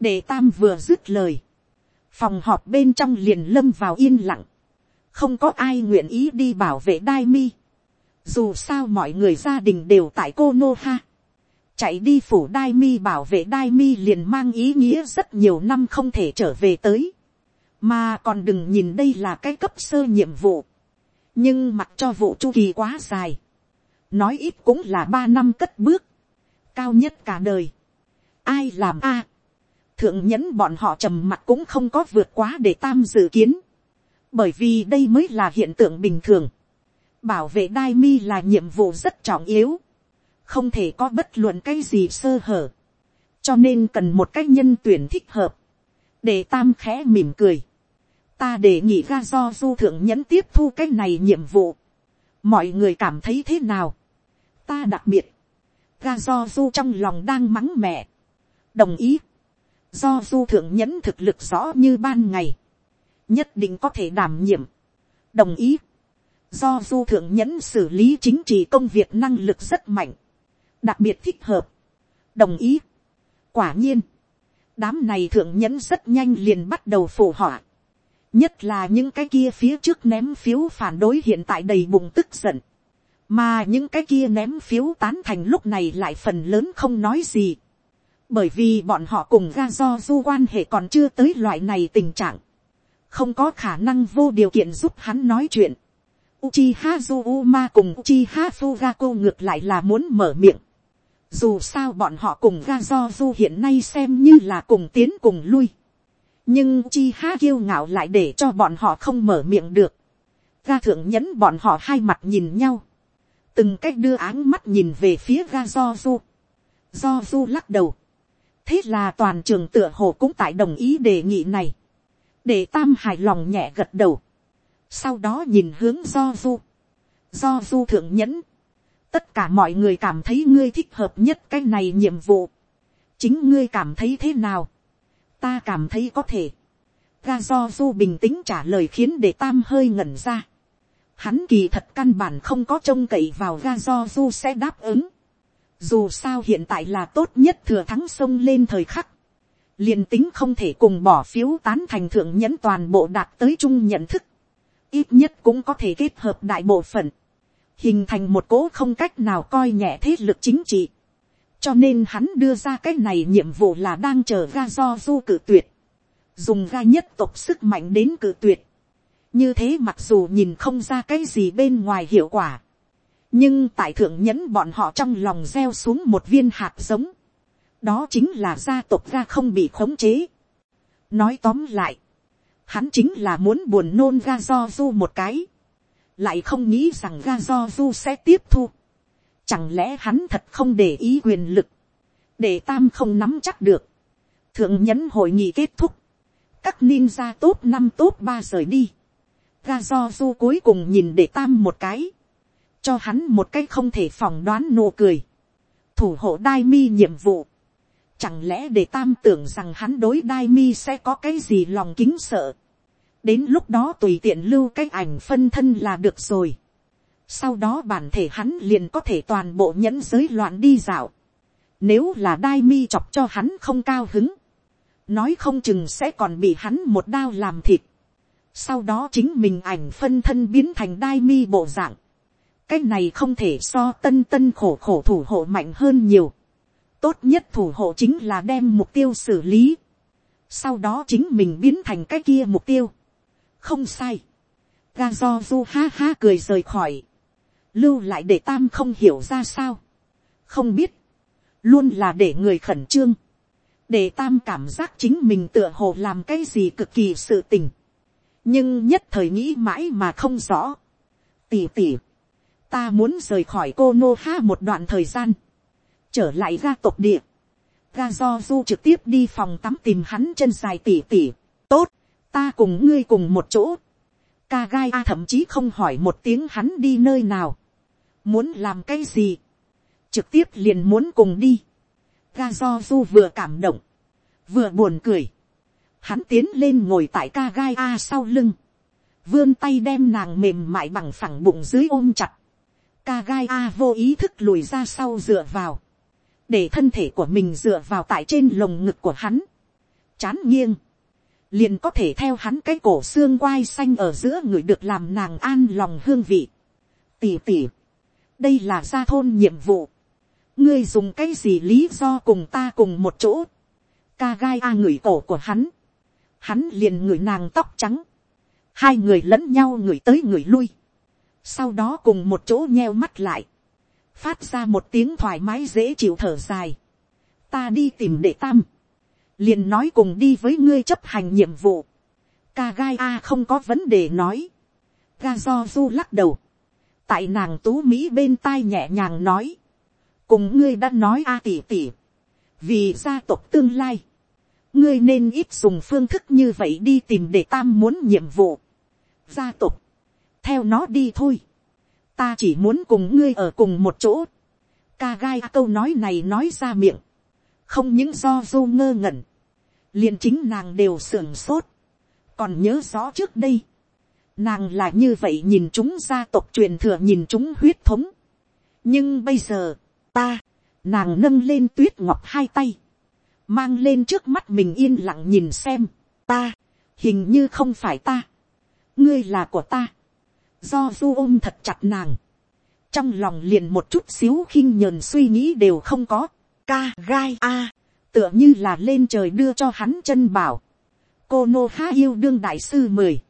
để tam vừa dứt lời, phòng họp bên trong liền lâm vào yên lặng, không có ai nguyện ý đi bảo vệ đai mi, dù sao mọi người gia đình đều tại cô nô ha. chạy đi phủ đai mi bảo vệ đai mi liền mang ý nghĩa rất nhiều năm không thể trở về tới. mà còn đừng nhìn đây là cái cấp sơ nhiệm vụ. nhưng mặc cho vụ chu kỳ quá dài nói ít cũng là ba năm cất bước. cao nhất cả đời. ai làm a. thượng nhẫn bọn họ trầm mặt cũng không có vượt quá để tam dự kiến. bởi vì đây mới là hiện tượng bình thường bảo vệ đai mi là nhiệm vụ rất trọng yếu, không thể có bất luận cái gì sơ hở, cho nên cần một cái nhân tuyển thích hợp, để tam khẽ mỉm cười, ta đề nghị ra do du thượng nhẫn tiếp thu cái này nhiệm vụ, mọi người cảm thấy thế nào, ta đặc biệt, ga do du trong lòng đang mắng mẹ, đồng ý, do du thượng nhẫn thực lực rõ như ban ngày, nhất định có thể đảm nhiệm, đồng ý, do du thượng nhẫn xử lý chính trị công việc năng lực rất mạnh, đặc biệt thích hợp, đồng ý. quả nhiên, đám này thượng nhẫn rất nhanh liền bắt đầu phổ họa, nhất là những cái kia phía trước ném phiếu phản đối hiện tại đầy bụng tức giận, mà những cái kia ném phiếu tán thành lúc này lại phần lớn không nói gì, bởi vì bọn họ cùng ga do du quan hệ còn chưa tới loại này tình trạng, không có khả năng vô điều kiện giúp hắn nói chuyện, Uchiha Zuma cùng Uchiha Fugako ngược lại là muốn mở miệng. Dù sao bọn họ cùng Gazozu hiện nay xem như là cùng tiến cùng lui. Nhưng Uchiha kiêu ngạo lại để cho bọn họ không mở miệng được. Ga thượng nhẫn bọn họ hai mặt nhìn nhau. Từng cách đưa áng mắt nhìn về phía Gazozu. Zozu lắc đầu. Thế là toàn trường tựa hồ cũng tại đồng ý đề nghị này. Để tam hài lòng nhẹ gật đầu. Sau đó nhìn hướng do du, do du thượng nhẫn, tất cả mọi người cảm thấy ngươi thích hợp nhất cái này nhiệm vụ, chính ngươi cảm thấy thế nào, ta cảm thấy có thể, ga do du bình tĩnh trả lời khiến để tam hơi ngẩn ra, hắn kỳ thật căn bản không có trông cậy vào ga do du sẽ đáp ứng, dù sao hiện tại là tốt nhất thừa thắng sông lên thời khắc, liền tính không thể cùng bỏ phiếu tán thành thượng nhẫn toàn bộ đạt tới chung nhận thức, ít nhất cũng có thể kết hợp đại bộ phận, hình thành một cố không cách nào coi nhẹ thế lực chính trị. cho nên hắn đưa ra cái này nhiệm vụ là đang chờ ga do du cử tuyệt, dùng ga nhất tộc sức mạnh đến cử tuyệt như thế mặc dù nhìn không ra cái gì bên ngoài hiệu quả, nhưng tại thượng nhẫn bọn họ trong lòng gieo xuống một viên hạt giống, đó chính là gia tộc ga không bị khống chế. nói tóm lại, Hắn chính là muốn buồn nôn ga do du một cái. Lại không nghĩ rằng ga do du sẽ tiếp thu. Chẳng lẽ hắn thật không để ý quyền lực. Để tam không nắm chắc được. Thượng nhẫn hội nghị kết thúc. các ninja tốt năm tốt ba rời đi ga do du cuối cùng nhìn để tam một cái. cho hắn một cái không thể phỏng đoán nụ cười. thủ hộ đai mi nhiệm vụ. chẳng lẽ để tam tưởng rằng hắn đối đai mi sẽ có cái gì lòng kính sợ. đến lúc đó tùy tiện lưu cái ảnh phân thân là được rồi. sau đó bản thể hắn liền có thể toàn bộ nhẫn giới loạn đi dạo. nếu là đai mi chọc cho hắn không cao hứng nói không chừng sẽ còn bị hắn một đao làm thịt, sau đó chính mình ảnh phân thân biến thành đai mi bộ dạng, cái này không thể so tân tân khổ khổ thủ hộ mạnh hơn nhiều, tốt nhất thủ hộ chính là đem mục tiêu xử lý, sau đó chính mình biến thành cái kia mục tiêu, không sai, ga do du ha ha cười rời khỏi, lưu lại để tam không hiểu ra sao, không biết, luôn là để người khẩn trương, để tam cảm giác chính mình tựa hồ làm cái gì cực kỳ sự tình, nhưng nhất thời nghĩ mãi mà không rõ. tỉ tỉ, ta muốn rời khỏi cô nô ha một đoạn thời gian, trở lại ga tộc địa, ga do du trực tiếp đi phòng tắm tìm hắn chân dài tỉ tỉ, tốt, ta cùng ngươi cùng một chỗ, ca gai a thậm chí không hỏi một tiếng hắn đi nơi nào, muốn làm cái gì, trực tiếp liền muốn cùng đi, ga do du vừa cảm động, vừa buồn cười, hắn tiến lên ngồi tại ca gai a sau lưng, vươn tay đem nàng mềm mại bằng phẳng bụng dưới ôm chặt, ca gai a vô ý thức lùi ra sau dựa vào, để thân thể của mình dựa vào tại trên lồng ngực của hắn, chán nghiêng, liền có thể theo hắn cái cổ xương quai xanh ở giữa người được làm nàng an lòng hương vị. tỉ tỉ, đây là gia thôn nhiệm vụ, ngươi dùng cái gì lý do cùng ta cùng một chỗ, ca gai a ngửi cổ của hắn, hắn liền ngửi nàng tóc trắng, hai người lẫn nhau ngửi tới ngửi lui, sau đó cùng một chỗ nheo mắt lại, phát ra một tiếng thoải mái dễ chịu thở dài, ta đi tìm đệ tam, liền nói cùng đi với ngươi chấp hành nhiệm vụ, ca gai a không có vấn đề nói, ga do du lắc đầu, tại nàng tú mỹ bên tai nhẹ nhàng nói, cùng ngươi đã nói a tỉ tỉ, vì gia tộc tương lai, ngươi nên ít dùng phương thức như vậy đi tìm để tam muốn nhiệm vụ. gia tộc, theo nó đi thôi, ta chỉ muốn cùng ngươi ở cùng một chỗ. ca gai câu nói này nói ra miệng, không những do du ngơ ngẩn, liền chính nàng đều sưởng sốt, còn nhớ rõ trước đây, nàng là như vậy nhìn chúng gia tộc truyền thừa nhìn chúng huyết thống, nhưng bây giờ, ta, nàng nâng lên tuyết ngọc hai tay, mang lên trước mắt mình yên lặng nhìn xem, ta, hình như không phải ta, ngươi là của ta, do du ôm thật chặt nàng, trong lòng liền một chút xíu khinh nhờn suy nghĩ đều không có, ca gai a, tựa như là lên trời đưa cho hắn chân bảo, cô nô ha yêu đương đại sư mười,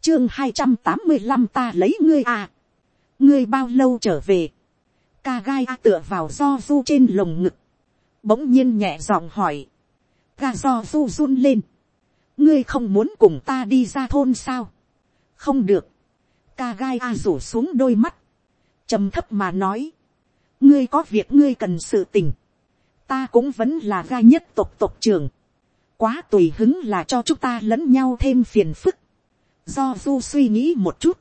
chương hai trăm tám mươi năm ta lấy ngươi a, ngươi bao lâu trở về, ca gai a tựa vào do du trên lồng ngực, bỗng nhiên nhẹ giọng hỏi, ga do du run lên, ngươi không muốn cùng ta đi ra thôn sao, không được, ca gai a rủ xuống đôi mắt, trầm thấp mà nói, ngươi có việc ngươi cần sự tình, ta cũng vẫn là gai nhất tộc tộc trường, quá tùy hứng là cho chúng ta lẫn nhau thêm phiền phức, do du suy nghĩ một chút,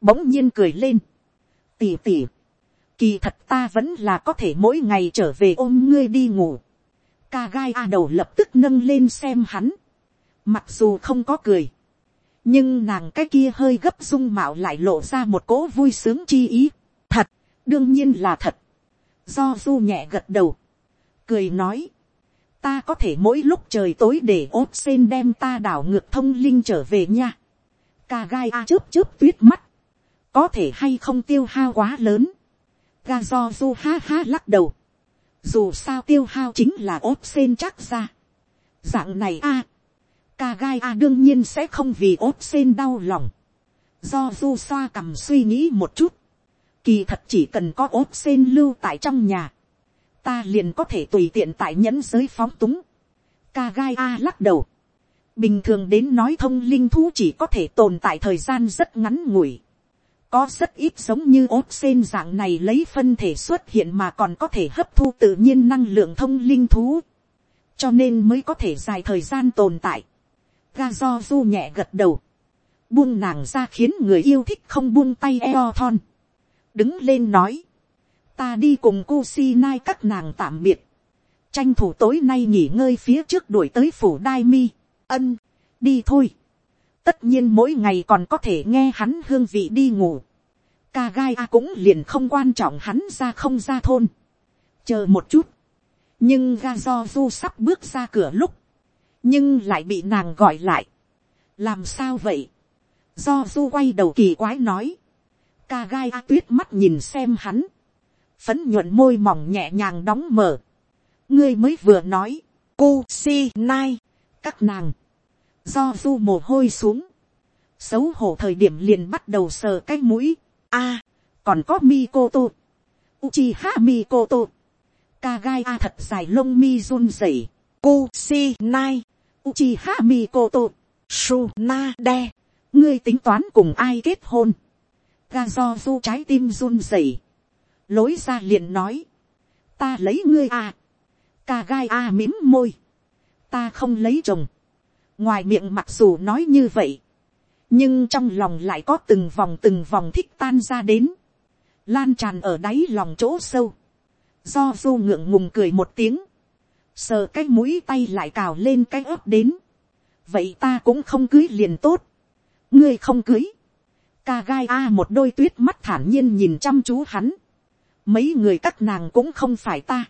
bỗng nhiên cười lên, tỉ tỉ, Kỳ thật ta vẫn là có thể mỗi ngày trở về ôm ngươi đi ngủ. Ca gai a đầu lập tức nâng lên xem hắn. Mặc dù không có cười. Nhưng nàng cái kia hơi gấp dung mạo lại lộ ra một cỗ vui sướng chi ý. Thật, đương nhiên là thật. Do du nhẹ gật đầu. Cười nói. Ta có thể mỗi lúc trời tối để ốt sen đem ta đảo ngược thông linh trở về nha. Ca gai a chớp chớp tuyết mắt. Có thể hay không tiêu hao quá lớn ga do du ha ha lắc đầu. Dù sao tiêu hao chính là ốp sen chắc ra. Dạng này a. À, ca gai a đương nhiên sẽ không vì ốp sen đau lòng. Do du xoa cầm suy nghĩ một chút. Kỳ thật chỉ cần có ốp sen lưu tại trong nhà. Ta liền có thể tùy tiện tại nhẫn giới phóng túng. Ca gai a lắc đầu. Bình thường đến nói thông linh thú chỉ có thể tồn tại thời gian rất ngắn ngủi có rất ít giống như ốt sen dạng này lấy phân thể xuất hiện mà còn có thể hấp thu tự nhiên năng lượng thông linh thú, cho nên mới có thể dài thời gian tồn tại. ga do du nhẹ gật đầu, buông nàng ra khiến người yêu thích không buông tay eo thon, đứng lên nói, ta đi cùng cu si nai các nàng tạm biệt, tranh thủ tối nay nghỉ ngơi phía trước đuổi tới phủ đai mi, ân, đi thôi, tất nhiên mỗi ngày còn có thể nghe hắn hương vị đi ngủ, ca gai a cũng liền không quan trọng hắn ra không ra thôn, chờ một chút, nhưng ga do du sắp bước ra cửa lúc, nhưng lại bị nàng gọi lại, làm sao vậy, do du quay đầu kỳ quái nói, ca gai a tuyết mắt nhìn xem hắn, phấn nhuận môi mỏng nhẹ nhàng đóng mở, ngươi mới vừa nói, cô si nai, các nàng, do du mồ hôi xuống, xấu hổ thời điểm liền bắt đầu sờ cái mũi, a, còn có mi cô tô, uchi ha mi cô tô, ca gai a thật dài lông mi run rẩy, cô si nai, uchi ha mi cô tô, su na de ngươi tính toán cùng ai kết hôn, ga do du trái tim run rẩy, lối ra liền nói, ta lấy ngươi à, ca gai a mím môi, ta không lấy chồng, ngoài miệng mặc dù nói như vậy, nhưng trong lòng lại có từng vòng từng vòng thích tan ra đến, lan tràn ở đáy lòng chỗ sâu, do du ngượng ngùng cười một tiếng, sờ cái mũi tay lại cào lên cái ớt đến, vậy ta cũng không cưới liền tốt, ngươi không cưới, ca gai a một đôi tuyết mắt thản nhiên nhìn chăm chú hắn, mấy người các nàng cũng không phải ta,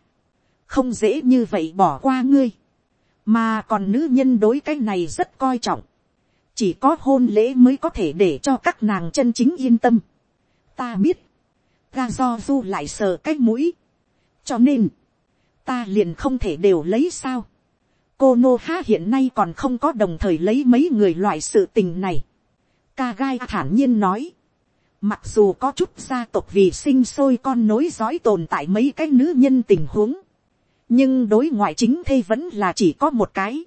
không dễ như vậy bỏ qua ngươi, mà còn nữ nhân đối cái này rất coi trọng, chỉ có hôn lễ mới có thể để cho các nàng chân chính yên tâm. ta biết, ga do du lại sờ cái mũi, cho nên, ta liền không thể đều lấy sao. cô nô ha hiện nay còn không có đồng thời lấy mấy người loại sự tình này. ca gai thản nhiên nói, mặc dù có chút gia tộc vì sinh sôi con nối dõi tồn tại mấy cái nữ nhân tình huống, nhưng đối ngoại chính thê vẫn là chỉ có một cái.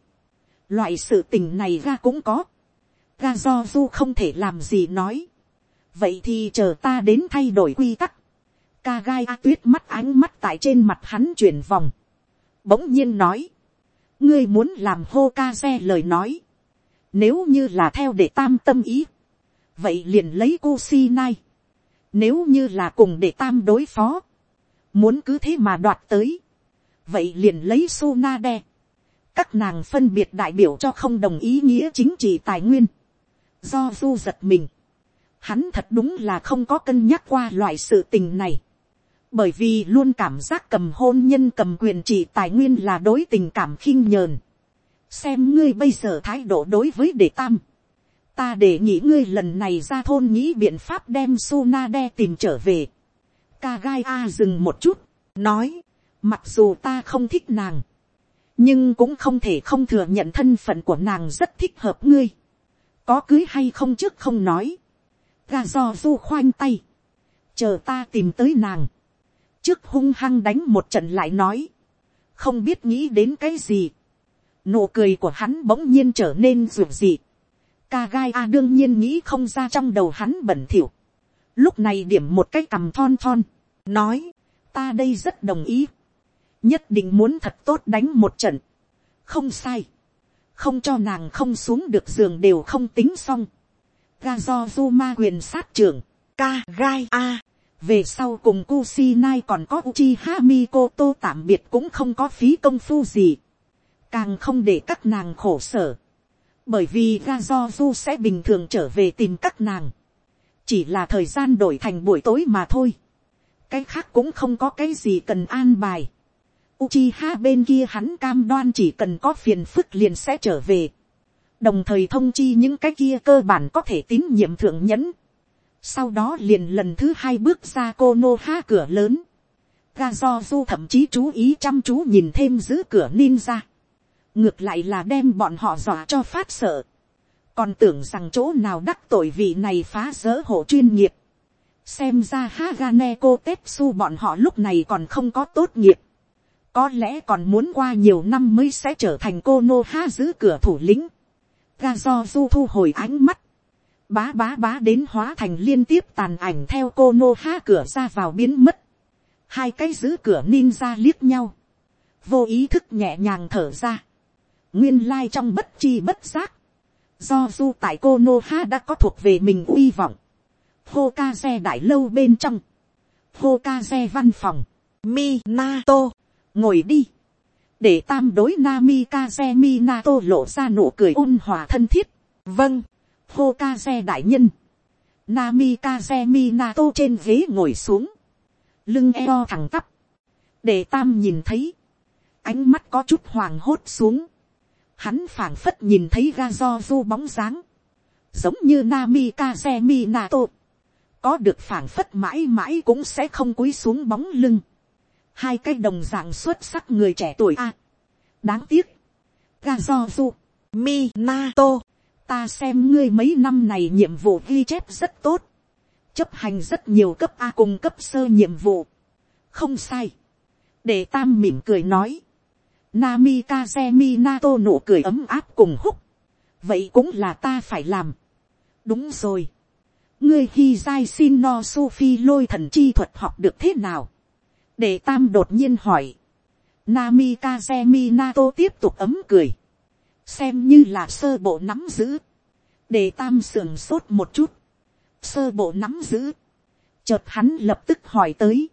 loại sự tình này ra cũng có. ga do du không thể làm gì nói. vậy thì chờ ta đến thay đổi quy tắc. ca gai a tuyết mắt ánh mắt tại trên mặt hắn chuyển vòng. bỗng nhiên nói. ngươi muốn làm hô ca xe lời nói. nếu như là theo để tam tâm ý. vậy liền lấy cô si nai. nếu như là cùng để tam đối phó. muốn cứ thế mà đoạt tới vậy liền lấy su na đe. các nàng phân biệt đại biểu cho không đồng ý nghĩa chính trị tài nguyên. do du giật mình. hắn thật đúng là không có cân nhắc qua loại sự tình này. bởi vì luôn cảm giác cầm hôn nhân cầm quyền trị tài nguyên là đối tình cảm khinh nhờn. xem ngươi bây giờ thái độ đối với đệ tam. ta để nghĩ ngươi lần này ra thôn nghĩ biện pháp đem su đe tìm trở về. Kagai a dừng một chút, nói, Mặc dù ta không thích nàng. Nhưng cũng không thể không thừa nhận thân phận của nàng rất thích hợp ngươi. Có cưới hay không trước không nói. Ga do du khoanh tay. Chờ ta tìm tới nàng. Trước hung hăng đánh một trận lại nói. Không biết nghĩ đến cái gì. Nụ cười của hắn bỗng nhiên trở nên ruột dị. Ca gai a đương nhiên nghĩ không ra trong đầu hắn bẩn thỉu. Lúc này điểm một cái cằm thon thon. Nói. Ta đây rất đồng ý nhất định muốn thật tốt đánh một trận. không sai. không cho nàng không xuống được giường đều không tính xong. ga do du ma quyền sát trưởng, ka gai a. về sau cùng Kusinai còn có Uchiha Mikoto tạm biệt cũng không có phí công phu gì. Càng không để các nàng khổ sở. Bởi vì ga do du sẽ bình thường trở về tìm các nàng. Chỉ là thời gian đổi thành buổi tối mà thôi. Cái khác cũng không có cái gì cần an bài. Uchiha bên kia hắn cam đoan chỉ cần có phiền phức liền sẽ trở về. Đồng thời thông chi những cái kia cơ bản có thể tín nhiệm thượng nhẫn. Sau đó liền lần thứ hai bước ra Konoha cửa lớn. Gazozu thậm chí chú ý chăm chú nhìn thêm giữ cửa ninja. Ngược lại là đem bọn họ dọa cho phát sợ. Còn tưởng rằng chỗ nào đắc tội vị này phá rỡ hộ chuyên nghiệp. Xem ra Hagane tetsu bọn họ lúc này còn không có tốt nghiệp có lẽ còn muốn qua nhiều năm mới sẽ trở thành cô nô ha giữ cửa thủ lĩnh. ga do du thu hồi ánh mắt, bá bá bá đến hóa thành liên tiếp tàn ảnh theo cô nô ha cửa ra vào biến mất. hai cái giữ cửa ninja liếc nhau, vô ý thức nhẹ nhàng thở ra. nguyên lai trong bất chi bất giác, Do du tại cô Nô Ha đã có thuộc về mình uy vọng. Hô ca xe đại lâu bên trong. Hô ca xe văn phòng. Minato. Ngồi đi. Để tam đối Namikaze Minato lộ ra nụ cười ôn hòa thân thiết. Vâng. Hô đại nhân. Namikaze Minato trên ghế ngồi xuống. Lưng eo thẳng tắp. Để tam nhìn thấy. Ánh mắt có chút hoàng hốt xuống hắn phảng phất nhìn thấy ga do du bóng dáng, giống như Nami Kazemi Nato, có được phảng phất mãi mãi cũng sẽ không cúi xuống bóng lưng, hai cái đồng dạng xuất sắc người trẻ tuổi a, đáng tiếc, ga do du, mi nato, ta xem ngươi mấy năm này nhiệm vụ ghi chép rất tốt, chấp hành rất nhiều cấp a cùng cấp sơ nhiệm vụ, không sai, để tam mỉm cười nói, Namikaze Minato nụ cười ấm áp cùng húc. Vậy cũng là ta phải làm. Đúng rồi. Ngươi khi dai xin no Sophie lôi thần chi thuật học được thế nào? Để tam đột nhiên hỏi. Namikaze Minato tiếp tục ấm cười. Xem như là sơ bộ nắm giữ. Để tam sườn sốt một chút. Sơ bộ nắm giữ. Chợt hắn lập tức hỏi tới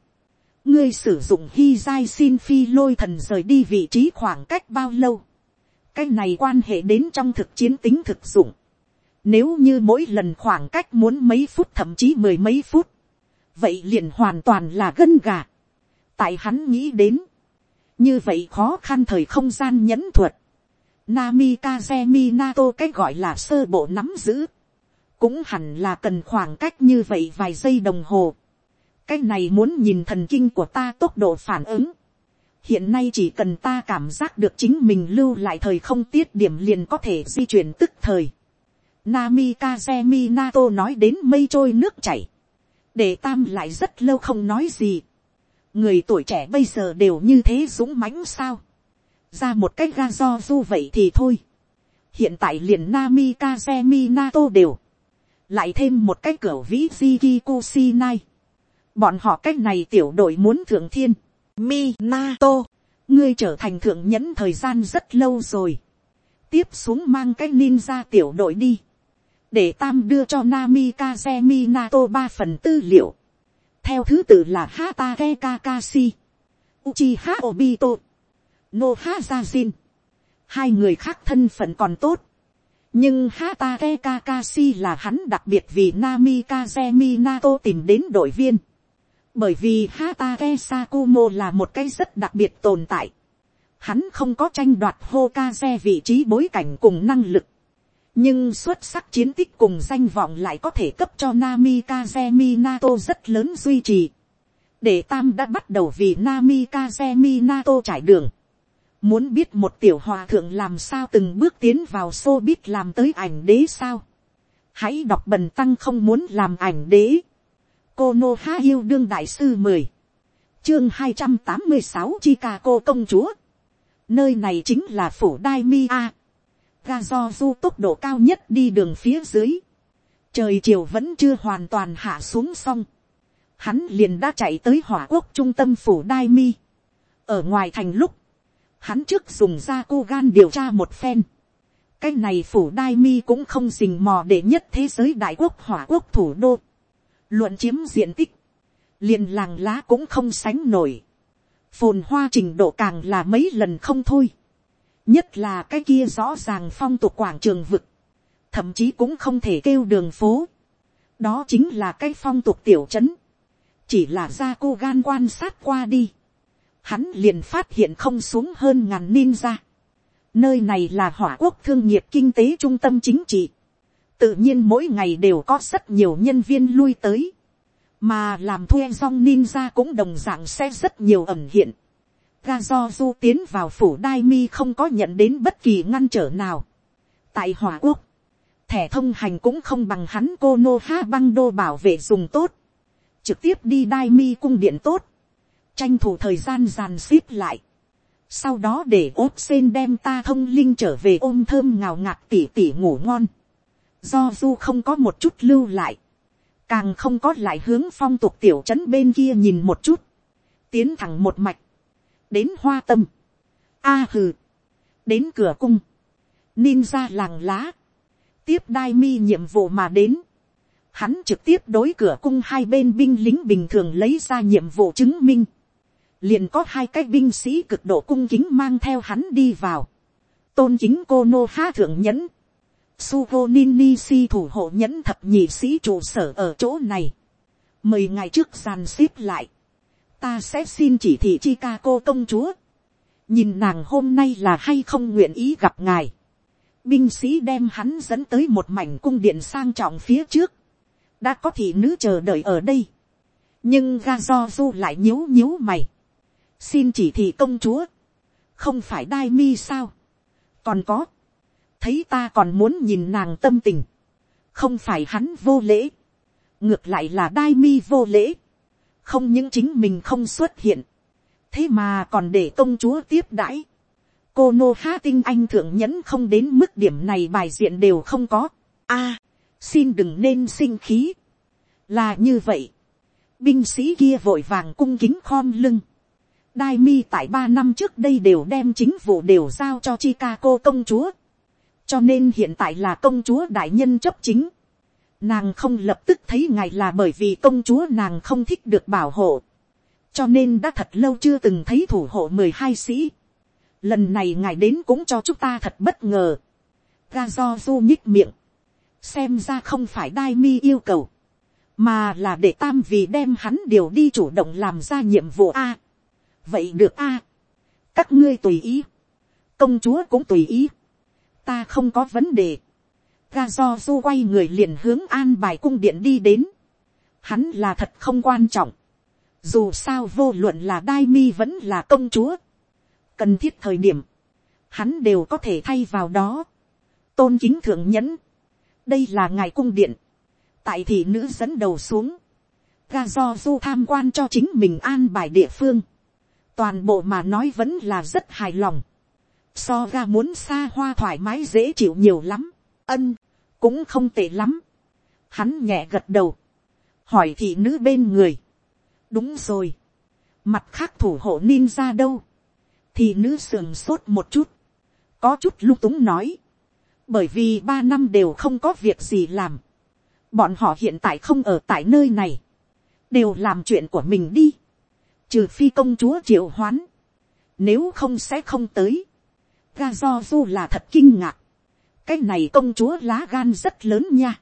ngươi sử dụng hy giai xin phi lôi thần rời đi vị trí khoảng cách bao lâu. cái này quan hệ đến trong thực chiến tính thực dụng. nếu như mỗi lần khoảng cách muốn mấy phút thậm chí mười mấy phút, vậy liền hoàn toàn là gân gà tại hắn nghĩ đến, như vậy khó khăn thời không gian nhẫn thuật. Namikaze Minato cái gọi là sơ bộ nắm giữ. Cũng hẳn là cần khoảng cách như vậy vài giây đồng hồ cái này muốn nhìn thần kinh của ta tốc độ phản ứng. hiện nay chỉ cần ta cảm giác được chính mình lưu lại thời không tiết điểm liền có thể di chuyển tức thời. Namikaze Minato nói đến mây trôi nước chảy. để tam lại rất lâu không nói gì người tuổi trẻ bây giờ đều như thế dũng mãnh sao. ra một cách ga do du vậy thì thôi. hiện tại liền Nami Kazemi Nato đều. lại thêm một cái cửa vĩ Jiki Kusinai bọn họ cách này tiểu đội muốn thượng thiên, Mi Nato ngươi trở thành thượng nhẫn thời gian rất lâu rồi, tiếp xuống mang cái ninja tiểu đội đi, để tam đưa cho Nami Kaze Minato ba phần tư liệu, theo thứ tự là Hatake Kakashi, Uchiha Obito, Nohazazin, hai người khác thân phận còn tốt, nhưng Hatake Kakashi là hắn đặc biệt vì Namikaze Minato tìm đến đội viên bởi vì Hatake Sakumo là một cái rất đặc biệt tồn tại. Hắn không có tranh đoạt Hokage vị trí bối cảnh cùng năng lực. Nhưng xuất sắc chiến tích cùng danh vọng lại có thể cấp cho Namikaze Minato rất lớn duy trì. Để Tam đã bắt đầu vì Namikaze Minato trải đường. Muốn biết một tiểu hòa thượng làm sao từng bước tiến vào xô biết làm tới ảnh đế sao. Hãy đọc bần tăng không muốn làm ảnh đế cô nô Há yêu đương đại sư mười, chương hai trăm tám mươi sáu chi công chúa, nơi này chính là phủ đai mi a, ga do du tốc độ cao nhất đi đường phía dưới, trời chiều vẫn chưa hoàn toàn hạ xuống xong, hắn liền đã chạy tới hỏa quốc trung tâm phủ đai mi, ở ngoài thành lúc, hắn trước dùng ra cô gan điều tra một phen, cái này phủ đai mi cũng không xình mò để nhất thế giới đại quốc hỏa quốc thủ đô, luận chiếm diện tích, liền làng lá cũng không sánh nổi, phồn hoa trình độ càng là mấy lần không thôi, nhất là cái kia rõ ràng phong tục quảng trường vực, thậm chí cũng không thể kêu đường phố, đó chính là cái phong tục tiểu trấn, chỉ là ra cô gan quan sát qua đi, hắn liền phát hiện không xuống hơn ngàn ninja, nơi này là hỏa quốc thương nghiệp kinh tế trung tâm chính trị, tự nhiên mỗi ngày đều có rất nhiều nhân viên lui tới, mà làm thuê rong ninja cũng đồng dạng sẽ rất nhiều ẩm hiện. Ga do du tiến vào phủ đai mi không có nhận đến bất kỳ ngăn trở nào. tại hòa quốc, thẻ thông hành cũng không bằng hắn cô nô ha băng đô bảo vệ dùng tốt, trực tiếp đi đai mi cung điện tốt, tranh thủ thời gian dàn xếp lại. sau đó để ốt sen đem ta thông linh trở về ôm thơm ngào ngạt tỉ tỉ ngủ ngon. Do du không có một chút lưu lại, càng không có lại hướng phong tục tiểu trấn bên kia nhìn một chút, tiến thẳng một mạch, đến hoa tâm, a hừ, đến cửa cung, ninja làng lá, tiếp đai mi nhiệm vụ mà đến, hắn trực tiếp đối cửa cung hai bên binh lính bình thường lấy ra nhiệm vụ chứng minh, liền có hai cái binh sĩ cực độ cung kính mang theo hắn đi vào, tôn chính cô nô Há thượng nhẫn, suvo ninni si thủ hộ nhẫn thập nhị sĩ trụ sở ở chỗ này. Mời ngày trước giàn xếp lại. Ta sẽ xin chỉ thị Chicago công chúa. Nhìn nàng hôm nay là hay không nguyện ý gặp ngài. Binh sĩ đem hắn dẫn tới một mảnh cung điện sang trọng phía trước. Đã có thị nữ chờ đợi ở đây. Nhưng ga do du lại nhíu nhíu mày. Xin chỉ thị công chúa. Không phải đai mi sao. Còn có thấy ta còn muốn nhìn nàng tâm tình, không phải hắn vô lễ, ngược lại là đai mi vô lễ, không những chính mình không xuất hiện, thế mà còn để công chúa tiếp đãi, cô nô ha tinh anh thượng nhẫn không đến mức điểm này bài diện đều không có, a, xin đừng nên sinh khí, là như vậy, binh sĩ kia vội vàng cung kính khom lưng, Đai mi tại ba năm trước đây đều đem chính vụ đều giao cho Chicago công chúa. Cho nên hiện tại là công chúa đại nhân chấp chính. Nàng không lập tức thấy ngài là bởi vì công chúa nàng không thích được bảo hộ. cho nên đã thật lâu chưa từng thấy thủ hộ mười hai sĩ. lần này ngài đến cũng cho chúng ta thật bất ngờ. ga do du nhích miệng. xem ra không phải đai mi yêu cầu. mà là để tam vì đem hắn điều đi chủ động làm ra nhiệm vụ a. vậy được a. các ngươi tùy ý. công chúa cũng tùy ý ta không có vấn đề ga do du quay người liền hướng an bài cung điện đi đến. hắn là thật không quan trọng. dù sao vô luận là đai mi vẫn là công chúa. cần thiết thời điểm, hắn đều có thể thay vào đó. tôn chính thượng nhẫn. đây là ngài cung điện. tại thị nữ dẫn đầu xuống. ga do du tham quan cho chính mình an bài địa phương. toàn bộ mà nói vẫn là rất hài lòng so ga muốn xa hoa thoải mái dễ chịu nhiều lắm, ân, cũng không tệ lắm. Hắn nhẹ gật đầu, hỏi thị nữ bên người, đúng rồi, mặt khác thủ hộ ninja đâu, thì nữ sườn sốt một chút, có chút lung túng nói, bởi vì ba năm đều không có việc gì làm, bọn họ hiện tại không ở tại nơi này, đều làm chuyện của mình đi, trừ phi công chúa triệu hoán, nếu không sẽ không tới, ga do du là thật kinh ngạc cái này công chúa lá gan rất lớn nha.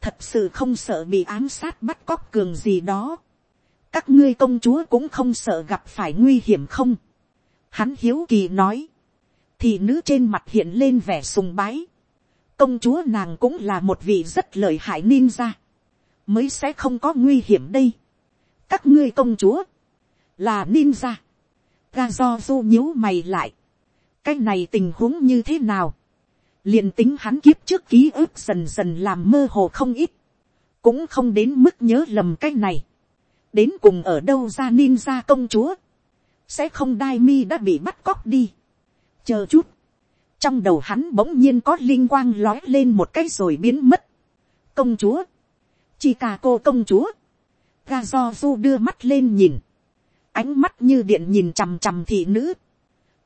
thật sự không sợ bị ám sát bắt cóc cường gì đó. các ngươi công chúa cũng không sợ gặp phải nguy hiểm không. hắn hiếu kỳ nói. thì nữ trên mặt hiện lên vẻ sùng bái. công chúa nàng cũng là một vị rất lợi hại ninja. mới sẽ không có nguy hiểm đây. các ngươi công chúa là ninja. ga do du nhíu mày lại cái này tình huống như thế nào, liền tính hắn kiếp trước ký ức dần dần làm mơ hồ không ít, cũng không đến mức nhớ lầm cái này, đến cùng ở đâu ra ninja công chúa, sẽ không đai mi đã bị bắt cóc đi, chờ chút, trong đầu hắn bỗng nhiên có linh quang lói lên một cái rồi biến mất, công chúa, chi cả cô công chúa, ga do du đưa mắt lên nhìn, ánh mắt như điện nhìn chằm chằm thị nữ,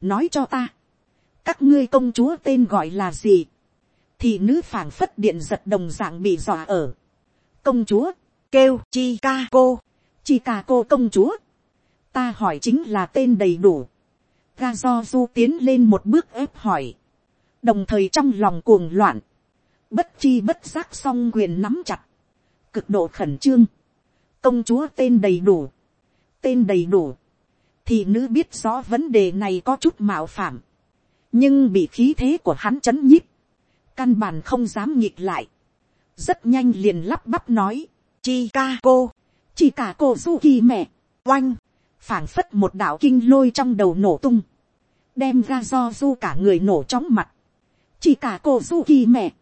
nói cho ta, các ngươi công chúa tên gọi là gì, thì nữ phảng phất điện giật đồng dạng bị dọa ở. công chúa, kêu chi ca cô, chi ca cô công chúa, ta hỏi chính là tên đầy đủ. ga do du tiến lên một bước ép hỏi, đồng thời trong lòng cuồng loạn, bất chi bất giác song quyền nắm chặt, cực độ khẩn trương, công chúa tên đầy đủ, tên đầy đủ, thì nữ biết rõ vấn đề này có chút mạo phạm, nhưng bị khí thế của hắn chấn nhíp, căn bản không dám nghịch lại, rất nhanh liền lắp bắp nói, chi ca cô, chi cả cô du kỳ mẹ, oanh, phảng phất một đạo kinh lôi trong đầu nổ tung, đem ra do du cả người nổ chóng mặt, chi cả cô du kỳ mẹ,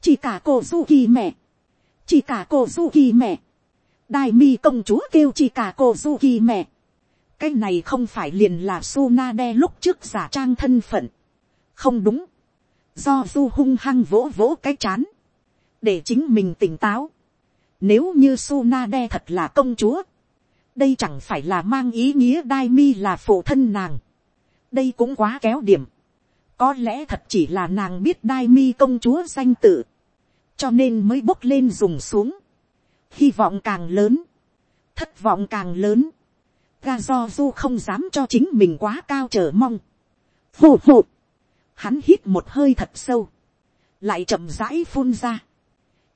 chi cả cô du kỳ mẹ, chi cả cô du kỳ mẹ, đài mi công chúa kêu chi cả cô du kỳ mẹ, cái này không phải liền là Suna đe lúc trước giả trang thân phận. không đúng. do du hung hăng vỗ vỗ cái chán. để chính mình tỉnh táo. nếu như Suna đe thật là công chúa. đây chẳng phải là mang ý nghĩa đai mi là phụ thân nàng. đây cũng quá kéo điểm. có lẽ thật chỉ là nàng biết đai mi công chúa danh tự. cho nên mới bốc lên dùng xuống, hy vọng càng lớn, thất vọng càng lớn, ga do du không dám cho chính mình quá cao trở mong, phù phù, hắn hít một hơi thật sâu, lại chậm rãi phun ra,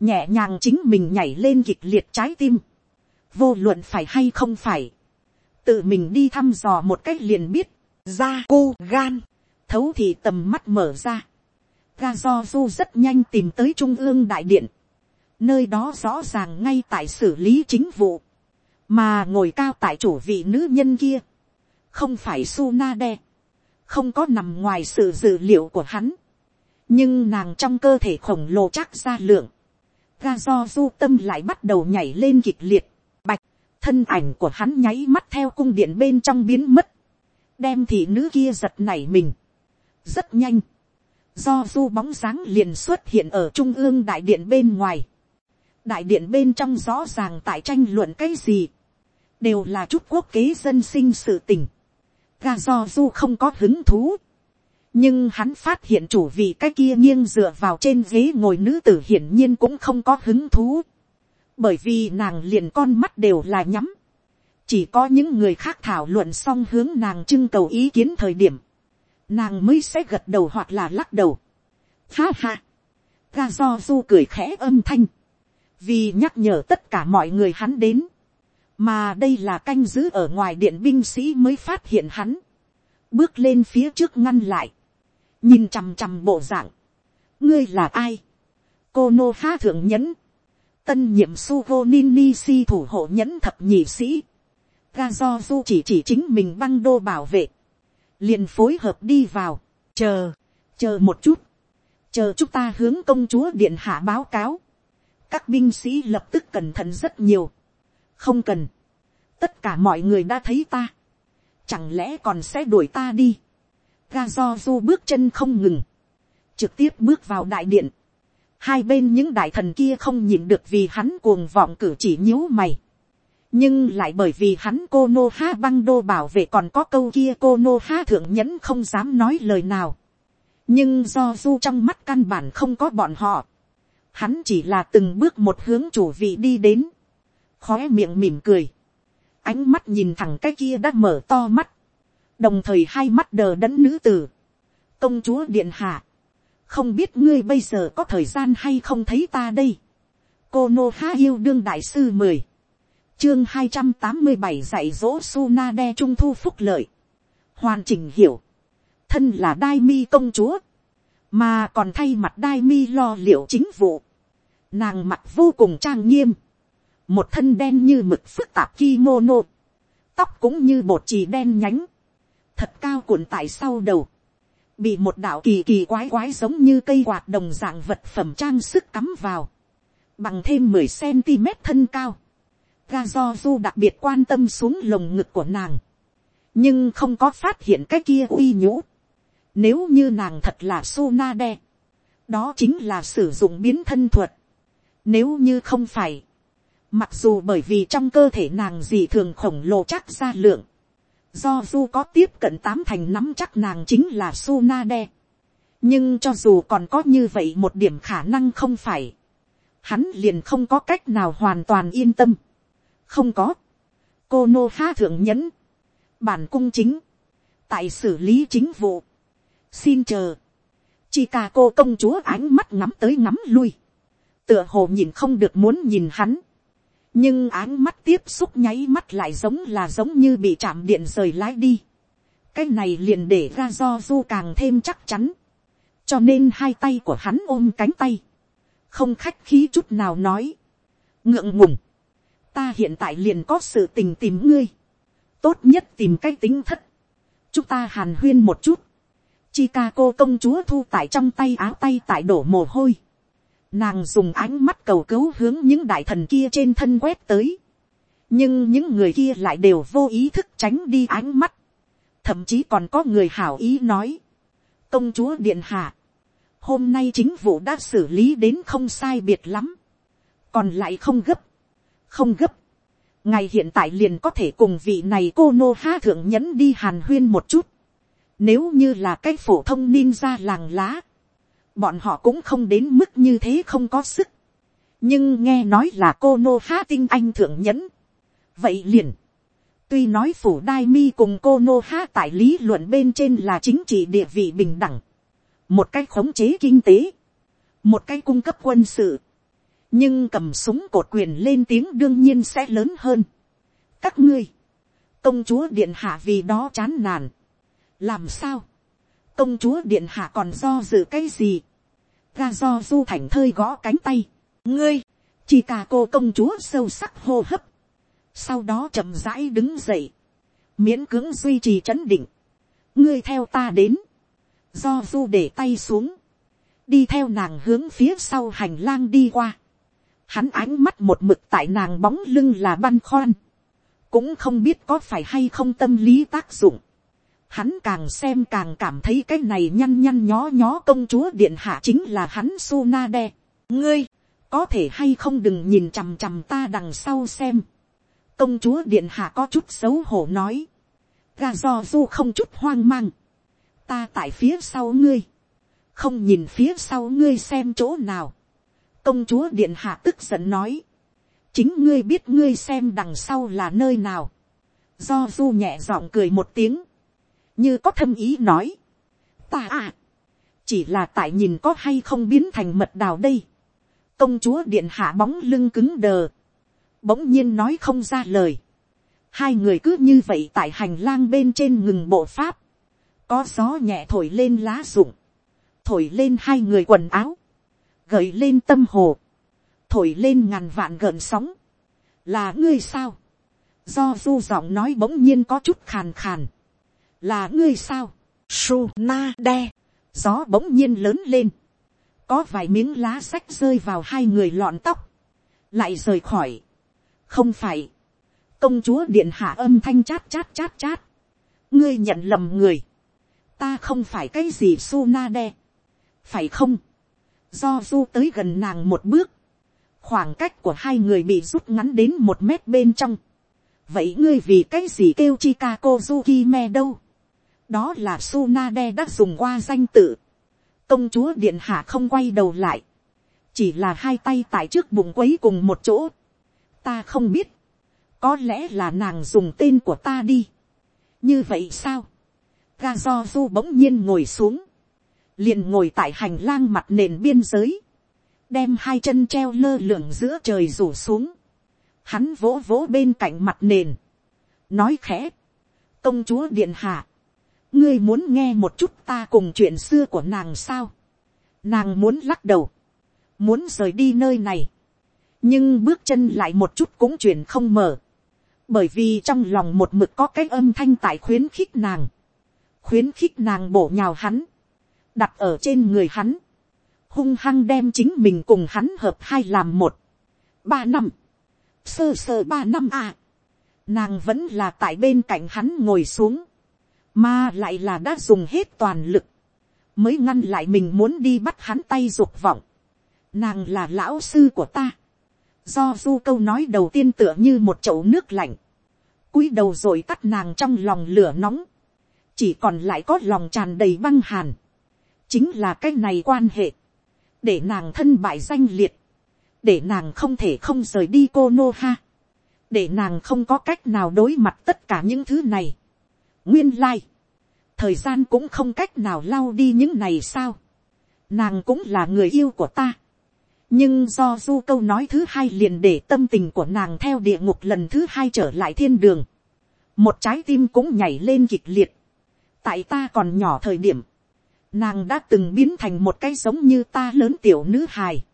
nhẹ nhàng chính mình nhảy lên kịch liệt trái tim, vô luận phải hay không phải, tự mình đi thăm dò một cách liền biết, ra cô gan, thấu thì tầm mắt mở ra, ga do du rất nhanh tìm tới trung ương đại điện, nơi đó rõ ràng ngay tại xử lý chính vụ, mà ngồi cao tại chủ vị nữ nhân kia, không phải su na đe, không có nằm ngoài sự dự liệu của hắn, nhưng nàng trong cơ thể khổng lồ chắc ra lượng, ga do du tâm lại bắt đầu nhảy lên kịch liệt, bạch, thân ảnh của hắn nháy mắt theo cung điện bên trong biến mất, đem thị nữ kia giật nảy mình, rất nhanh, do du bóng dáng liền xuất hiện ở trung ương đại điện bên ngoài, đại điện bên trong rõ ràng tại tranh luận cái gì, đều là chút quốc kế dân sinh sự tình, ga do du không có hứng thú, nhưng hắn phát hiện chủ vì cái kia nghiêng dựa vào trên ghế ngồi nữ tử hiển nhiên cũng không có hứng thú, bởi vì nàng liền con mắt đều là nhắm, chỉ có những người khác thảo luận xong hướng nàng trưng cầu ý kiến thời điểm, nàng mới sẽ gật đầu hoặc là lắc đầu. Ha ha, ga do du cười khẽ âm thanh, vì nhắc nhở tất cả mọi người hắn đến, mà đây là canh giữ ở ngoài điện binh sĩ mới phát hiện hắn, bước lên phía trước ngăn lại, nhìn chằm chằm bộ dạng, ngươi là ai, cô nô ha thượng nhẫn, tân nhiệm sugo nini si thủ hộ nhẫn thập nhị sĩ, ga do du chỉ chỉ chính mình băng đô bảo vệ, liền phối hợp đi vào, chờ, chờ một chút, chờ chúng ta hướng công chúa điện hạ báo cáo, các binh sĩ lập tức cẩn thận rất nhiều, không cần, tất cả mọi người đã thấy ta, chẳng lẽ còn sẽ đuổi ta đi, ga do du bước chân không ngừng, trực tiếp bước vào đại điện, hai bên những đại thần kia không nhìn được vì hắn cuồng vọng cử chỉ nhíu mày, nhưng lại bởi vì hắn cô nô ha băng đô bảo vệ còn có câu kia cô nô ha thượng nhẫn không dám nói lời nào, nhưng do du trong mắt căn bản không có bọn họ, hắn chỉ là từng bước một hướng chủ vị đi đến, khói miệng mỉm cười, ánh mắt nhìn thẳng cái kia đã mở to mắt, đồng thời hai mắt đờ đẫn nữ tử, công chúa điện hạ, không biết ngươi bây giờ có thời gian hay không thấy ta đây, cô nô ha yêu đương đại sư mười, chương hai trăm tám mươi bảy dạy dỗ su na đe trung thu phúc lợi, hoàn chỉnh hiểu, thân là đai mi công chúa, mà còn thay mặt đai mi lo liệu chính vụ, nàng mặt vô cùng trang nghiêm, một thân đen như mực phức tạp kimono, tóc cũng như bột chì đen nhánh, thật cao cuộn tại sau đầu, bị một đạo kỳ kỳ quái quái giống như cây quạt đồng dạng vật phẩm trang sức cắm vào, bằng thêm mười cm thân cao, ga do du đặc biệt quan tâm xuống lồng ngực của nàng, nhưng không có phát hiện cái kia uy nhũ, nếu như nàng thật là su na đe, đó chính là sử dụng biến thân thuật, nếu như không phải, mặc dù bởi vì trong cơ thể nàng gì thường khổng lồ chắc ra lượng, do du có tiếp cận tám thành nắm chắc nàng chính là su na đe. nhưng cho dù còn có như vậy một điểm khả năng không phải, hắn liền không có cách nào hoàn toàn yên tâm. không có, cô nô ha thượng nhẫn, bản cung chính, tại xử lý chính vụ, xin chờ, chi ca cô công chúa ánh mắt ngắm tới ngắm lui, tựa hồ nhìn không được muốn nhìn hắn, nhưng áng mắt tiếp xúc nháy mắt lại giống là giống như bị chạm điện rời lái đi. cái này liền để ra do du càng thêm chắc chắn. cho nên hai tay của hắn ôm cánh tay. không khách khí chút nào nói. ngượng ngùng. ta hiện tại liền có sự tình tìm ngươi. tốt nhất tìm cái tính thất. chúng ta hàn huyên một chút. chi cô công chúa thu tại trong tay áo tay tại đổ mồ hôi Nàng dùng ánh mắt cầu cứu hướng những đại thần kia trên thân quét tới. Nhưng những người kia lại đều vô ý thức tránh đi ánh mắt. Thậm chí còn có người hảo ý nói. Công chúa Điện Hạ. Hôm nay chính vụ đã xử lý đến không sai biệt lắm. Còn lại không gấp. Không gấp. Ngày hiện tại liền có thể cùng vị này cô nô ha thượng nhẫn đi hàn huyên một chút. Nếu như là cái phổ thông ninja làng lá bọn họ cũng không đến mức như thế không có sức. nhưng nghe nói là cô nô há tinh anh thượng nhẫn. vậy liền, tuy nói phủ đai mi cùng cô nô há tại lý luận bên trên là chính trị địa vị bình đẳng, một cách khống chế kinh tế, một cách cung cấp quân sự, nhưng cầm súng cột quyền lên tiếng đương nhiên sẽ lớn hơn. các ngươi, công chúa điện hạ vì đó chán nản, làm sao, công chúa điện hạ còn do dự cái gì, ga do du thành thơi gõ cánh tay, ngươi, chỉ cả cô công chúa sâu sắc hô hấp, sau đó chậm rãi đứng dậy, miễn cưỡng duy trì c h ấ n định, ngươi theo ta đến, do du để tay xuống, đi theo nàng hướng phía sau hành lang đi qua, hắn ánh mắt một mực tại nàng bóng lưng là băn khoăn, cũng không biết có phải hay không tâm lý tác dụng, hắn càng xem càng cảm thấy cái này nhăn nhăn nhó nhó công chúa điện hạ chính là hắn su na đe. ngươi, có thể hay không đừng nhìn chằm chằm ta đằng sau xem. công chúa điện hạ có chút xấu hổ nói. ga do du không chút hoang mang. ta tại phía sau ngươi. không nhìn phía sau ngươi xem chỗ nào. công chúa điện hạ tức giận nói. chính ngươi biết ngươi xem đằng sau là nơi nào. do du nhẹ giọng cười một tiếng như có thâm ý nói, ta à, chỉ là tại nhìn có hay không biến thành mật đào đây. công chúa điện hạ bóng lưng cứng đờ, bỗng nhiên nói không ra lời. hai người cứ như vậy tại hành lang bên trên ngừng bộ pháp, có gió nhẹ thổi lên lá rụng, thổi lên hai người quần áo, gợi lên tâm hồ, thổi lên ngàn vạn gợn sóng, là ngươi sao, do du giọng nói bỗng nhiên có chút khàn khàn, là ngươi sao, su na đe, gió bỗng nhiên lớn lên, có vài miếng lá sách rơi vào hai người lọn tóc, lại rời khỏi, không phải, công chúa điện hạ âm thanh chát chát chát chát, ngươi nhận lầm người, ta không phải cái gì su na đe, phải không, do du tới gần nàng một bước, khoảng cách của hai người bị rút ngắn đến một mét bên trong, vậy ngươi vì cái gì kêu chika kozuki me đâu, đó là Sunade đã dùng qua danh tự. công chúa điện hạ không quay đầu lại, chỉ là hai tay tại trước bụng quấy cùng một chỗ. ta không biết, có lẽ là nàng dùng tên của ta đi. như vậy sao, ga do du bỗng nhiên ngồi xuống, liền ngồi tại hành lang mặt nền biên giới, đem hai chân treo lơ lửng giữa trời rủ xuống, hắn vỗ vỗ bên cạnh mặt nền, nói khẽ, công chúa điện hạ, ngươi muốn nghe một chút ta cùng chuyện xưa của nàng sao. nàng muốn lắc đầu, muốn rời đi nơi này, nhưng bước chân lại một chút cũng chuyển không mở, bởi vì trong lòng một mực có cái âm thanh tại khuyến khích nàng, khuyến khích nàng bổ nhào hắn, đặt ở trên người hắn, hung hăng đem chính mình cùng hắn hợp hai làm một, ba năm, sơ sơ ba năm à, nàng vẫn là tại bên cạnh hắn ngồi xuống, mà lại là đã dùng hết toàn lực, mới ngăn lại mình muốn đi bắt hắn tay dục vọng. Nàng là lão sư của ta. Do du câu nói đầu tiên tựa như một chậu nước lạnh. cúi đầu rồi tắt nàng trong lòng lửa nóng. Chỉ còn lại có lòng tràn đầy băng hàn. Chính là cái này quan hệ. Để nàng thân bại danh liệt. Để nàng không thể không rời đi cô nô ha. Để nàng không có cách nào đối mặt tất cả những thứ này nguyên lai, thời gian cũng không cách nào lau đi những này sao, nàng cũng là người yêu của ta, nhưng do du câu nói thứ hai liền để tâm tình của nàng theo địa ngục lần thứ hai trở lại thiên đường, một trái tim cũng nhảy lên kịch liệt, tại ta còn nhỏ thời điểm, nàng đã từng biến thành một cái giống như ta lớn tiểu nữ hài,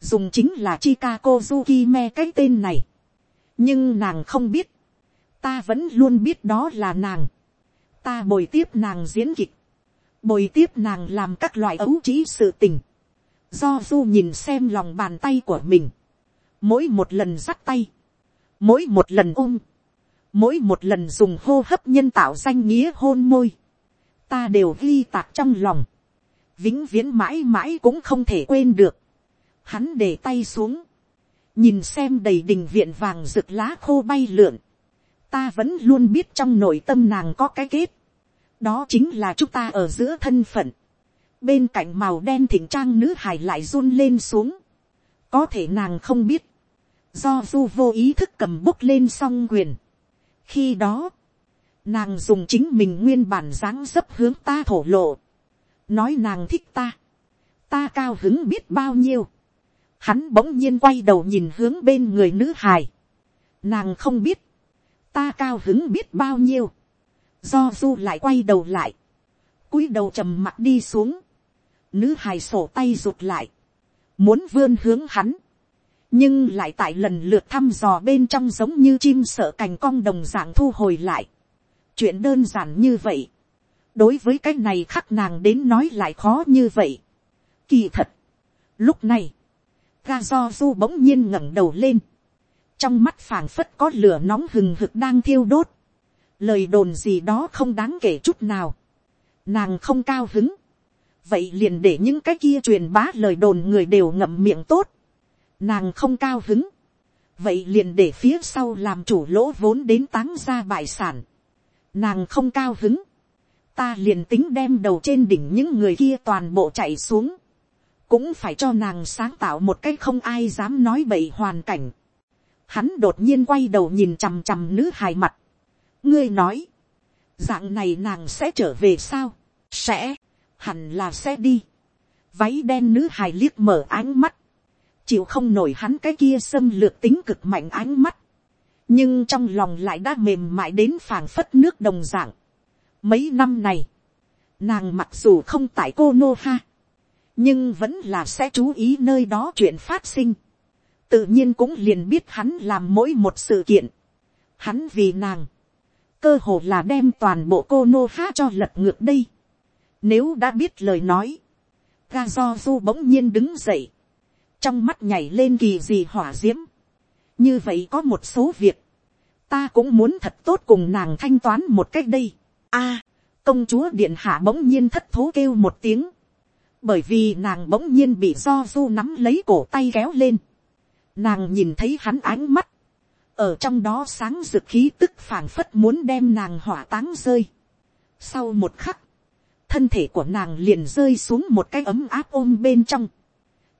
dùng chính là Chika Zukime me cái tên này, nhưng nàng không biết, ta vẫn luôn biết đó là nàng, ta bồi tiếp nàng diễn kịch, bồi tiếp nàng làm các loại ấu trí sự tình, do du nhìn xem lòng bàn tay của mình, mỗi một lần dắt tay, mỗi một lần ôm, mỗi một lần dùng hô hấp nhân tạo danh nghĩa hôn môi, ta đều ghi tạc trong lòng, vĩnh viễn mãi mãi cũng không thể quên được, hắn để tay xuống, nhìn xem đầy đình viện vàng rực lá khô bay lượn, ta vẫn luôn biết trong nội tâm nàng có cái kết. đó chính là chúng ta ở giữa thân phận. bên cạnh màu đen thỉnh trang nữ hải lại run lên xuống. có thể nàng không biết, do du vô ý thức cầm bút lên song quyền. khi đó, nàng dùng chính mình nguyên bản dáng dấp hướng ta thổ lộ, nói nàng thích ta, ta cao hứng biết bao nhiêu, hắn bỗng nhiên quay đầu nhìn hướng bên người nữ hài, nàng không biết, ta cao hứng biết bao nhiêu, do du lại quay đầu lại, cúi đầu trầm mặt đi xuống, nữ hài sổ tay rụt lại, muốn vươn hướng hắn, nhưng lại tại lần lượt thăm dò bên trong giống như chim sợ cành cong đồng dạng thu hồi lại. chuyện đơn giản như vậy, đối với cái này khắc nàng đến nói lại khó như vậy. kỳ thật, lúc này, ga do du bỗng nhiên ngẩng đầu lên, trong mắt phảng phất có lửa nóng hừng hực đang thiêu đốt, lời đồn gì đó không đáng kể chút nào, nàng không cao hứng, vậy liền để những cái kia truyền bá lời đồn người đều ngậm miệng tốt, nàng không cao hứng, vậy liền để phía sau làm chủ lỗ vốn đến táng ra bại sản, nàng không cao hứng, ta liền tính đem đầu trên đỉnh những người kia toàn bộ chạy xuống, cũng phải cho nàng sáng tạo một cách không ai dám nói bậy hoàn cảnh. Hắn đột nhiên quay đầu nhìn chằm chằm nữ hài mặt. ngươi nói, dạng này nàng sẽ trở về sao, sẽ, hẳn là sẽ đi. váy đen nữ hài liếc mở ánh mắt, chịu không nổi hắn cái kia xâm lược tính cực mạnh ánh mắt, nhưng trong lòng lại đã mềm mại đến phảng phất nước đồng dạng. Mấy năm này, nàng mặc dù không tại cô nô ha, nhưng vẫn là sẽ chú ý nơi đó chuyện phát sinh tự nhiên cũng liền biết hắn làm mỗi một sự kiện. hắn vì nàng, cơ hồ là đem toàn bộ cô nô há cho lật ngược đây. nếu đã biết lời nói, ga do du bỗng nhiên đứng dậy, trong mắt nhảy lên kỳ gì hỏa d i ễ m như vậy có một số việc, ta cũng muốn thật tốt cùng nàng thanh toán một cách đây. a, công chúa điện hạ bỗng nhiên thất thố kêu một tiếng, bởi vì nàng bỗng nhiên bị do du nắm lấy cổ tay kéo lên nàng nhìn thấy hắn ánh mắt, ở trong đó sáng rực khí tức phảng phất muốn đem nàng hỏa táng rơi. sau một khắc, thân thể của nàng liền rơi xuống một cái ấm áp ôm bên trong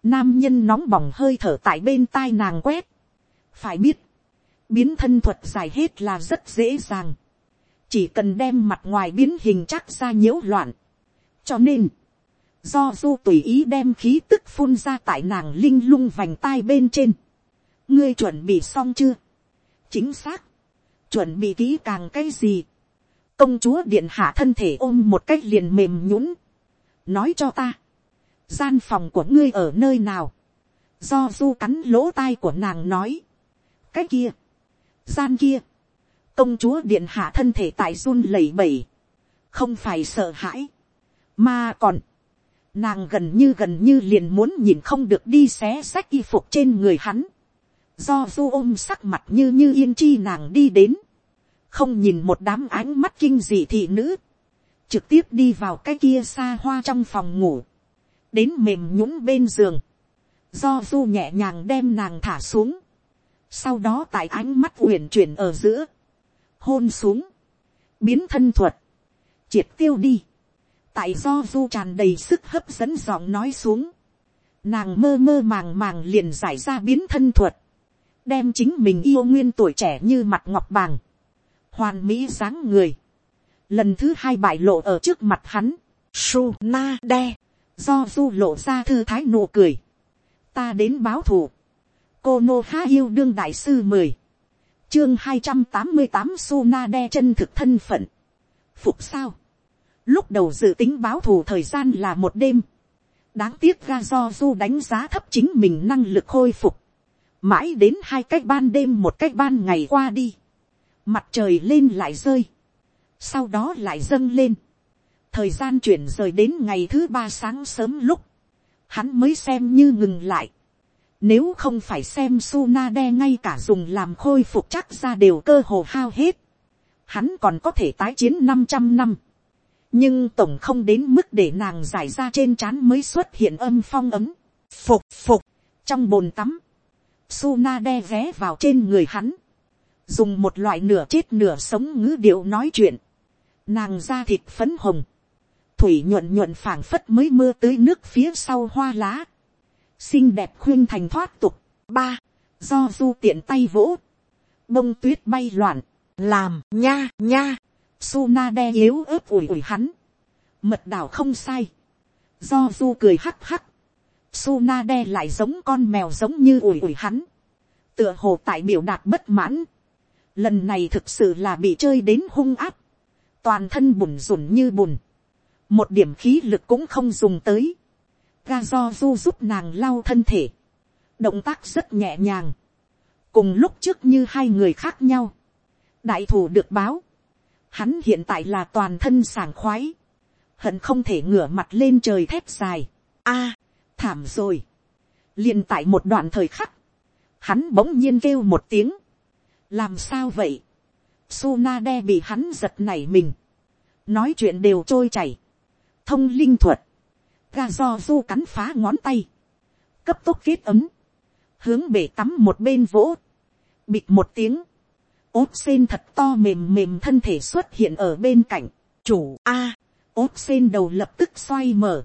Nam nhân nóng bỏng hơi thở tại bên tai nàng quét. Phải biết. Biến thân thuật dài hết là rất dễ dàng. Chỉ cần đem mặt ngoài biến hình chắc ra nhiễu loạn. Cho nên. Do du tùy ý đem khí tức phun ra tại nàng linh lung vành tai bên trên. Ngươi chuẩn bị xong chưa? Chính xác. Chuẩn bị kỹ càng cái gì? Công chúa điện hạ thân thể ôm một cách liền mềm nhũng. Nói cho ta gian phòng của ngươi ở nơi nào, do du cắn lỗ tai của nàng nói, cái kia, gian kia, công chúa điện hạ thân thể tại run lẩy bẩy, không phải sợ hãi, mà còn, nàng gần như gần như liền muốn nhìn không được đi xé xách y phục trên người hắn, do du ôm sắc mặt như như yên chi nàng đi đến, không nhìn một đám ánh mắt kinh dị thị nữ, trực tiếp đi vào cái kia xa hoa trong phòng ngủ, đến mềm nhũng bên giường, do du nhẹ nhàng đem nàng thả xuống, sau đó tại ánh mắt uyển chuyển ở giữa, hôn xuống, biến thân thuật, triệt tiêu đi, tại do du tràn đầy sức hấp dẫn giọng nói xuống, nàng mơ mơ màng màng liền giải ra biến thân thuật, đem chính mình yêu nguyên tuổi trẻ như mặt ngọc bàng, hoàn mỹ dáng người, lần thứ hai bại lộ ở trước mặt hắn, su na đe, do du lộ ra thư thái nụ cười, ta đến báo thù, cô nô ha yêu đương đại sư mười, chương hai trăm tám mươi tám su na đe chân thực thân phận, phục sao, lúc đầu dự tính báo thù thời gian là một đêm, đáng tiếc ga do du đánh giá thấp chính mình năng lực khôi phục, mãi đến hai cách ban đêm một cách ban ngày qua đi, mặt trời lên lại rơi, sau đó lại dâng lên, thời gian chuyển rời đến ngày thứ ba sáng sớm lúc, hắn mới xem như ngừng lại. Nếu không phải xem Suna đe ngay cả dùng làm khôi phục chắc ra đều cơ hồ hao hết. Hắn còn có thể tái chiến 500 năm. Nhưng tổng không đến mức để nàng giải ra trên trán mới xuất hiện âm phong ấm. Phục phục. Trong bồn tắm. Suna đe ghé vào trên người hắn. Dùng một loại nửa chết nửa sống ngữ điệu nói chuyện. Nàng da thịt phấn hồng thủy nhuận nhuận phảng phất mới mưa tới nước phía sau hoa lá, xinh đẹp khuyên thành thoát tục, ba, do du tiện tay vỗ, bông tuyết bay loạn, làm nha nha, Suna đe yếu ớt ủi ủi hắn, mật đảo không sai, do du cười hắc hắc, Suna đe lại giống con mèo giống như ủi ủi hắn, tựa hồ tại biểu đạt bất mãn, lần này thực sự là bị chơi đến hung áp, toàn thân bùn rùn như bùn, một điểm khí lực cũng không dùng tới, ga do du giúp nàng lau thân thể, động tác rất nhẹ nhàng, cùng lúc trước như hai người khác nhau, đại thủ được báo, hắn hiện tại là toàn thân sảng khoái, hận không thể ngửa mặt lên trời thép dài, a, thảm rồi, liền tại một đoạn thời khắc, hắn bỗng nhiên kêu một tiếng, làm sao vậy, Suna đe bị hắn giật nảy mình, nói chuyện đều trôi chảy, thông linh thuật, ga do du cắn phá ngón tay, cấp tốc kết ấm, hướng bể tắm một bên vỗ, bịt một tiếng, ốp sen thật to mềm mềm thân thể xuất hiện ở bên cạnh, chủ a, à, ốp sen đầu lập tức xoay mở,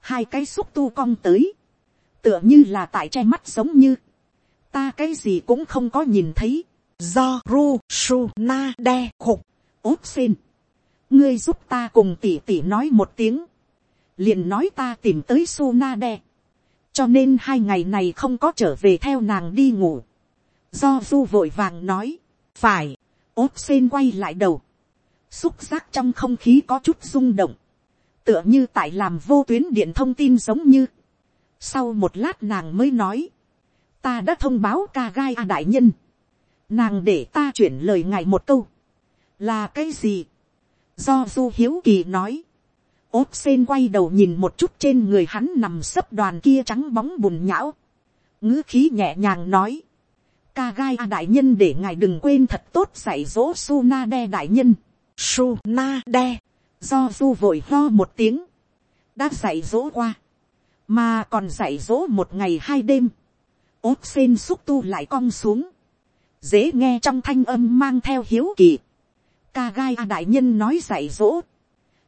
hai cái xúc tu cong tới, tựa như là tại che mắt giống như, ta cái gì cũng không có nhìn thấy, do ru su na đe khục, ốp sen, ngươi giúp ta cùng tỉ tỉ nói một tiếng, liền nói ta tìm tới su na đe, cho nên hai ngày này không có trở về theo nàng đi ngủ, do du vội vàng nói, phải, ốp sen quay lại đầu, xúc giác trong không khí có chút rung động, tựa như tại làm vô tuyến điện thông tin giống như, sau một lát nàng mới nói, ta đã thông báo ca gai a đại nhân, nàng để ta chuyển lời ngài một câu, là cái gì, do du hiếu kỳ nói, ốp sen quay đầu nhìn một chút trên người hắn nằm sấp đoàn kia trắng bóng bùn nhão, ngữ khí nhẹ nhàng nói, ca gai a đại nhân để ngài đừng quên thật tốt dạy dỗ su na đe đại nhân, su na đe, do du vội lo một tiếng, đã dạy dỗ qua, mà còn dạy dỗ một ngày hai đêm, ốp sen xúc tu lại cong xuống, dễ nghe trong thanh âm mang theo hiếu kỳ, ca gai a đại nhân nói dạy dỗ,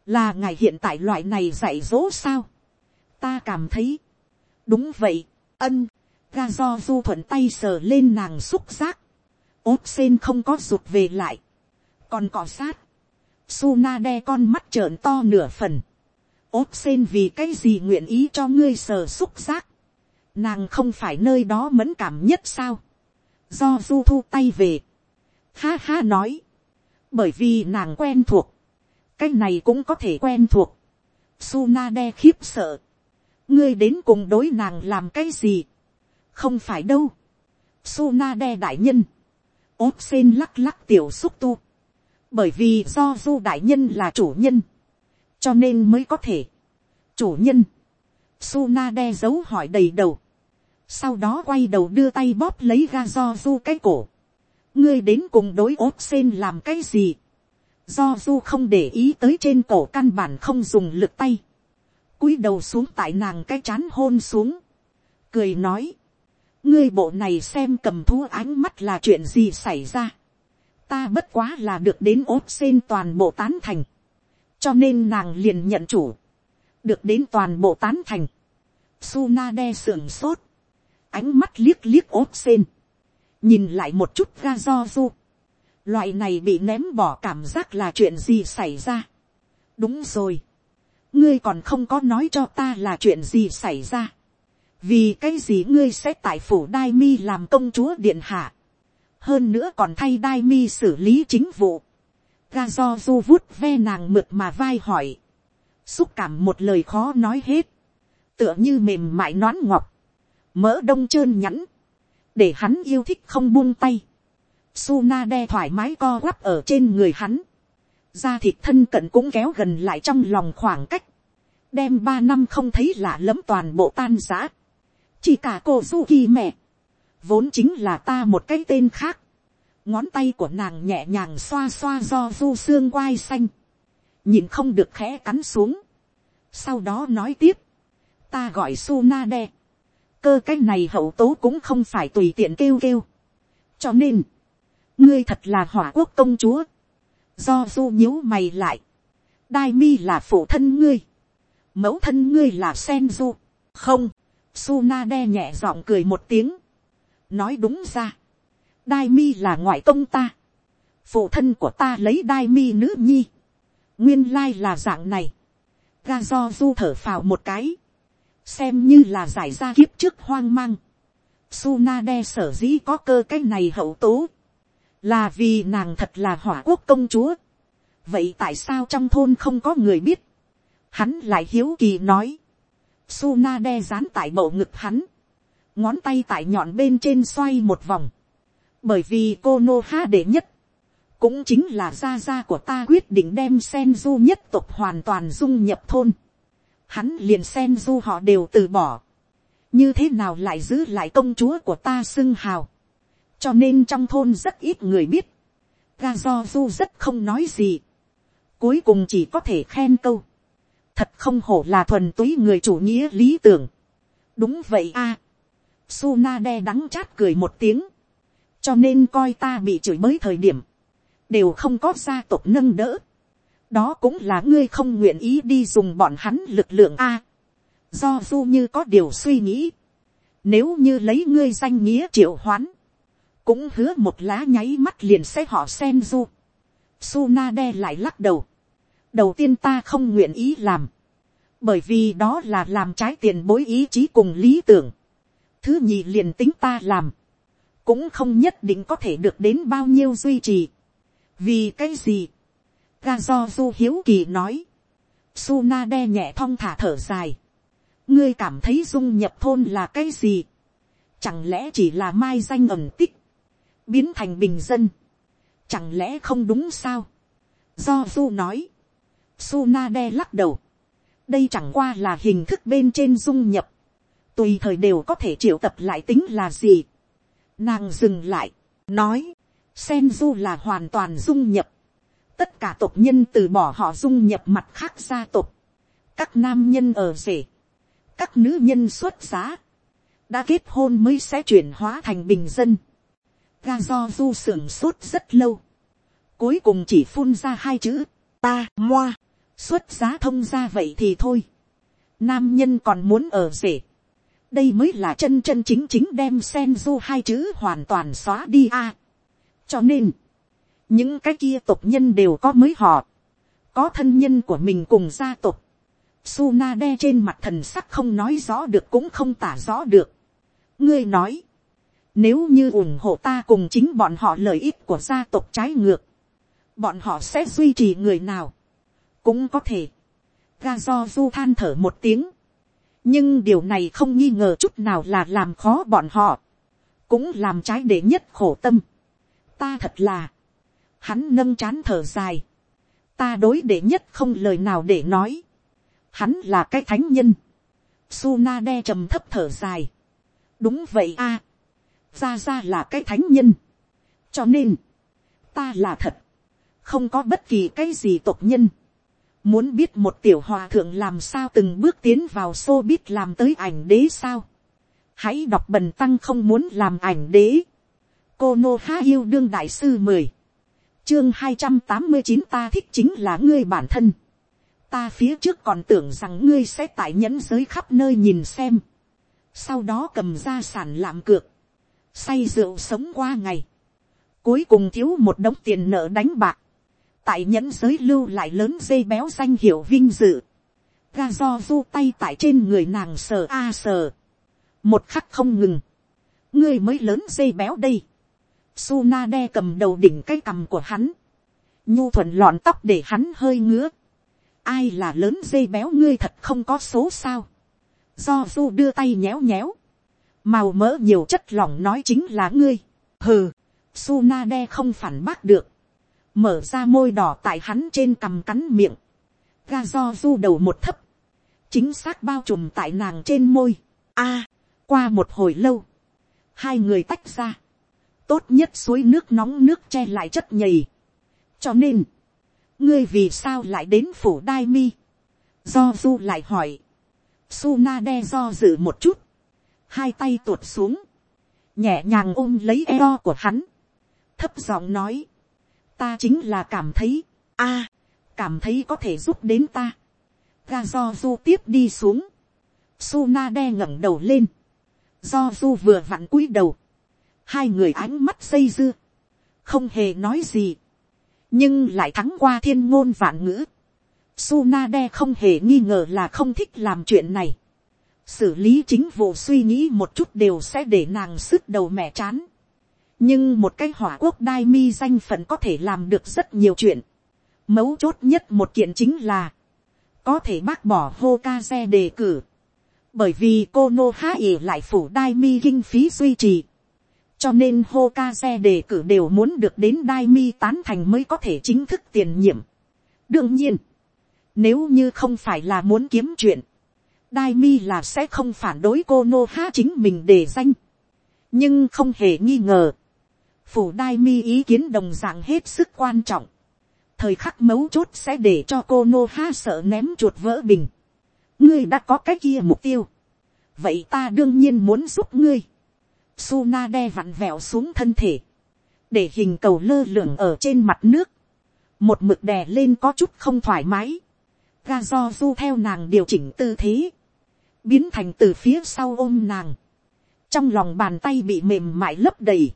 là ngài hiện tại loại này dạy dỗ sao, ta cảm thấy, đúng vậy, ân, ga do du thuận tay sờ lên nàng xúc giác, ốp sen không có rụt về lại, còn cọ sát, su na đe con mắt trợn to nửa phần, ốp sen vì cái gì nguyện ý cho ngươi sờ xúc giác, nàng không phải nơi đó mẫn cảm nhất sao, do du thu tay về, ha ha nói, bởi vì nàng quen thuộc, cái này cũng có thể quen thuộc, su na đe khiếp sợ, ngươi đến cùng đối nàng làm cái gì, không phải đâu, su na đe đại nhân, ốp sen lắc lắc tiểu xúc tu, bởi vì do du đại nhân là chủ nhân, cho nên mới có thể, chủ nhân, su na đe dấu hỏi đầy đầu, sau đó quay đầu đưa tay bóp lấy ga do du cái cổ, ngươi đến cùng đối ốp sen làm cái gì, do du không để ý tới trên cổ căn bản không dùng lực tay, cúi đầu xuống tại nàng cái chán hôn xuống, cười nói, ngươi bộ này xem cầm thú ánh mắt là chuyện gì xảy ra, ta bất quá là được đến ốp sen toàn bộ tán thành, cho nên nàng liền nhận chủ, được đến toàn bộ tán thành, Suna đe sưởng sốt, ánh mắt liếc liếc ốp sen, nhìn lại một chút ga do du, loại này bị ném bỏ cảm giác là chuyện gì xảy ra. đúng rồi, ngươi còn không có nói cho ta là chuyện gì xảy ra vì cái gì ngươi sẽ tại phủ đai mi làm công chúa điện hạ. hơn nữa còn thay đai mi xử lý chính vụ. ga do du vút ve nàng mượt mà vai hỏi. xúc cảm một lời khó nói hết. tựa như mềm mại nón ngọc. mỡ đông trơn nhẵn. để hắn yêu thích không buông tay Suna đe thoải mái co quắp ở trên người hắn. Da thịt thân cận cũng kéo gần lại trong lòng khoảng cách. Đem ba năm không thấy lạ lẫm toàn bộ tan giã. Chỉ cả cô du kỳ mẹ. Vốn chính là ta một cái tên khác. Ngón tay của nàng nhẹ nhàng xoa xoa do du xương quai xanh. Nhìn không được khẽ cắn xuống. Sau đó nói tiếp. Ta gọi Su Na đe. Cơ cái này hậu tố cũng không phải tùy tiện kêu kêu. Cho nên ngươi thật là hỏa quốc công chúa, do du nhíu mày lại, đai mi là phụ thân ngươi, mẫu thân ngươi là sen du, không, Suna đe nhẹ giọng cười một tiếng. Nói đúng ra. Đai mi là ngoại công ta. Phụ thân của ta lấy đai mi nữ nhi. Nguyên lai là dạng này. Ga do du thở phào một cái. Xem như là giải ra kiếp trước hoang mang. Suna đe sở dĩ có cơ cái này hậu tố. Là vì nàng thật là hỏa quốc công chúa. Vậy tại sao trong thôn không có người biết? Hắn lại hiếu kỳ nói. Suna đe dán tại bầu ngực hắn. Ngón tay tại nhọn bên trên xoay một vòng. Bởi vì cô Nô Ha đệ nhất. Cũng chính là gia gia của ta quyết định đem sen du nhất tộc hoàn toàn dung nhập thôn. Hắn liền sen du họ đều từ bỏ. Như thế nào lại giữ lại công chúa của ta xưng hào. Cho nên trong thôn rất ít người biết. Ga do du rất không nói gì. Cuối cùng chỉ có thể khen câu thật không hổ là thuần túy người chủ nghĩa lý tưởng. đúng vậy a. Suna đe đắng chát cười một tiếng. cho nên coi ta bị chửi mới thời điểm. đều không có gia tộc nâng đỡ. đó cũng là ngươi không nguyện ý đi dùng bọn hắn lực lượng a. do du như có điều suy nghĩ. nếu như lấy ngươi danh nghĩa triệu hoán. cũng hứa một lá nháy mắt liền sẽ họ sen du. Suna đe lại lắc đầu đầu tiên ta không nguyện ý làm, bởi vì đó là làm trái tiền bối ý chí cùng lý tưởng. thứ nhì liền tính ta làm, cũng không nhất định có thể được đến bao nhiêu duy trì. vì cái gì, ga do du hiếu kỳ nói, Suna đe nhẹ thong thả thở dài. ngươi cảm thấy dung nhập thôn là cái gì, chẳng lẽ chỉ là mai danh ẩm tích, biến thành bình dân, chẳng lẽ không đúng sao, do du nói, Sunade lắc đầu. Đây chẳng qua là hình thức bên trên dung nhập. Tùy thời đều có thể triệu tập lại tính là gì. Nàng dừng lại. Nói. Senju là hoàn toàn dung nhập. Tất cả tộc nhân từ bỏ họ dung nhập mặt khác gia tộc. Các nam nhân ở rể. Các nữ nhân xuất giá. Đã kết hôn mới sẽ chuyển hóa thành bình dân. Ga do du sưởng sốt rất lâu. Cuối cùng chỉ phun ra hai chữ. Ta, moa xuất giá thông ra vậy thì thôi. Nam nhân còn muốn ở rể. Đây mới là chân chân chính chính đem sen du hai chữ hoàn toàn xóa đi a. cho nên, những cái kia tộc nhân đều có mới họ. Có thân nhân của mình cùng gia tộc. Suna đe trên mặt thần sắc không nói rõ được cũng không tả rõ được. Ngươi nói, nếu như ủng hộ ta cùng chính bọn họ lợi ích của gia tộc trái ngược, bọn họ sẽ duy trì người nào cũng có thể, ga do du than thở một tiếng, nhưng điều này không nghi ngờ chút nào là làm khó bọn họ, cũng làm trái để nhất khổ tâm. ta thật là, hắn nâng chán thở dài, ta đối để nhất không lời nào để nói, hắn là cái thánh nhân, Suna đe trầm thấp thở dài, đúng vậy a, ra ra là cái thánh nhân, cho nên, ta là thật, không có bất kỳ cái gì tộc nhân, Muốn biết một tiểu hòa thượng làm sao từng bước tiến vào xô biết làm tới ảnh đế sao. Hãy đọc bần tăng không muốn làm ảnh đế. Cô Nô Há yêu đương đại sư mười Chương hai trăm tám mươi chín ta thích chính là ngươi bản thân. Ta phía trước còn tưởng rằng ngươi sẽ tại nhẫn giới khắp nơi nhìn xem. Sau đó cầm ra sản làm cược. Say rượu sống qua ngày. Cuối cùng thiếu một đống tiền nợ đánh bạc tại nhẫn giới lưu lại lớn dây béo danh hiệu vinh dự, ga do du tay tại trên người nàng sờ a sờ, một khắc không ngừng, ngươi mới lớn dây béo đây, Suna đe cầm đầu đỉnh cái cằm của hắn, nhu thuận lọn tóc để hắn hơi ngứa, ai là lớn dây béo ngươi thật không có số sao, do du đưa tay nhéo nhéo, màu mỡ nhiều chất lỏng nói chính là ngươi, hừ, Suna đe không phản bác được, mở ra môi đỏ tại hắn trên cằm cắn miệng, ga do du đầu một thấp, chính xác bao trùm tại nàng trên môi. A, qua một hồi lâu, hai người tách ra, tốt nhất suối nước nóng nước che lại chất nhầy. cho nên, ngươi vì sao lại đến phủ đai mi, do du lại hỏi, Suna đe do dự một chút, hai tay tuột xuống, nhẹ nhàng ôm lấy eo của hắn, thấp giọng nói, ta chính là cảm thấy, a, cảm thấy có thể giúp đến ta. ga do du tiếp đi xuống, Suna đe ngẩng đầu lên. Do du vừa vặn cúi đầu. Hai người ánh mắt xây dưa. Không hề nói gì. Nhưng lại thắng qua thiên ngôn vạn ngữ. Suna đe không hề nghi ngờ là không thích làm chuyện này. Xử lý chính vụ suy nghĩ một chút đều sẽ để nàng sức đầu mẹ chán. Nhưng một cái hỏa quốc đai mi danh phận có thể làm được rất nhiều chuyện. Mấu chốt nhất một kiện chính là có thể bác bỏ Hokage đề cử bởi vì cô nô há ỉ lại phủ đai mi kinh phí duy trì, cho nên Hokage đề cử đều muốn được đến đai mi tán thành mới có thể chính thức tiền nhiệm. đương nhiên, nếu như không phải là muốn kiếm chuyện, đai mi là sẽ không phản đối cô nô há chính mình để danh. nhưng không hề nghi ngờ, phủ đai mi ý kiến đồng dạng hết sức quan trọng, thời khắc mấu chốt sẽ để cho cô nô ha sợ ném chuột vỡ bình. Ngươi đã có cái kia mục tiêu, vậy ta đương nhiên muốn giúp ngươi. Suna đe vặn vẹo xuống thân thể, để hình cầu lơ lửng ở trên mặt nước, một mực đè lên có chút không thoải mái, ga do du theo nàng điều chỉnh tư thế, biến thành từ phía sau ôm nàng, trong lòng bàn tay bị mềm mại lấp đầy,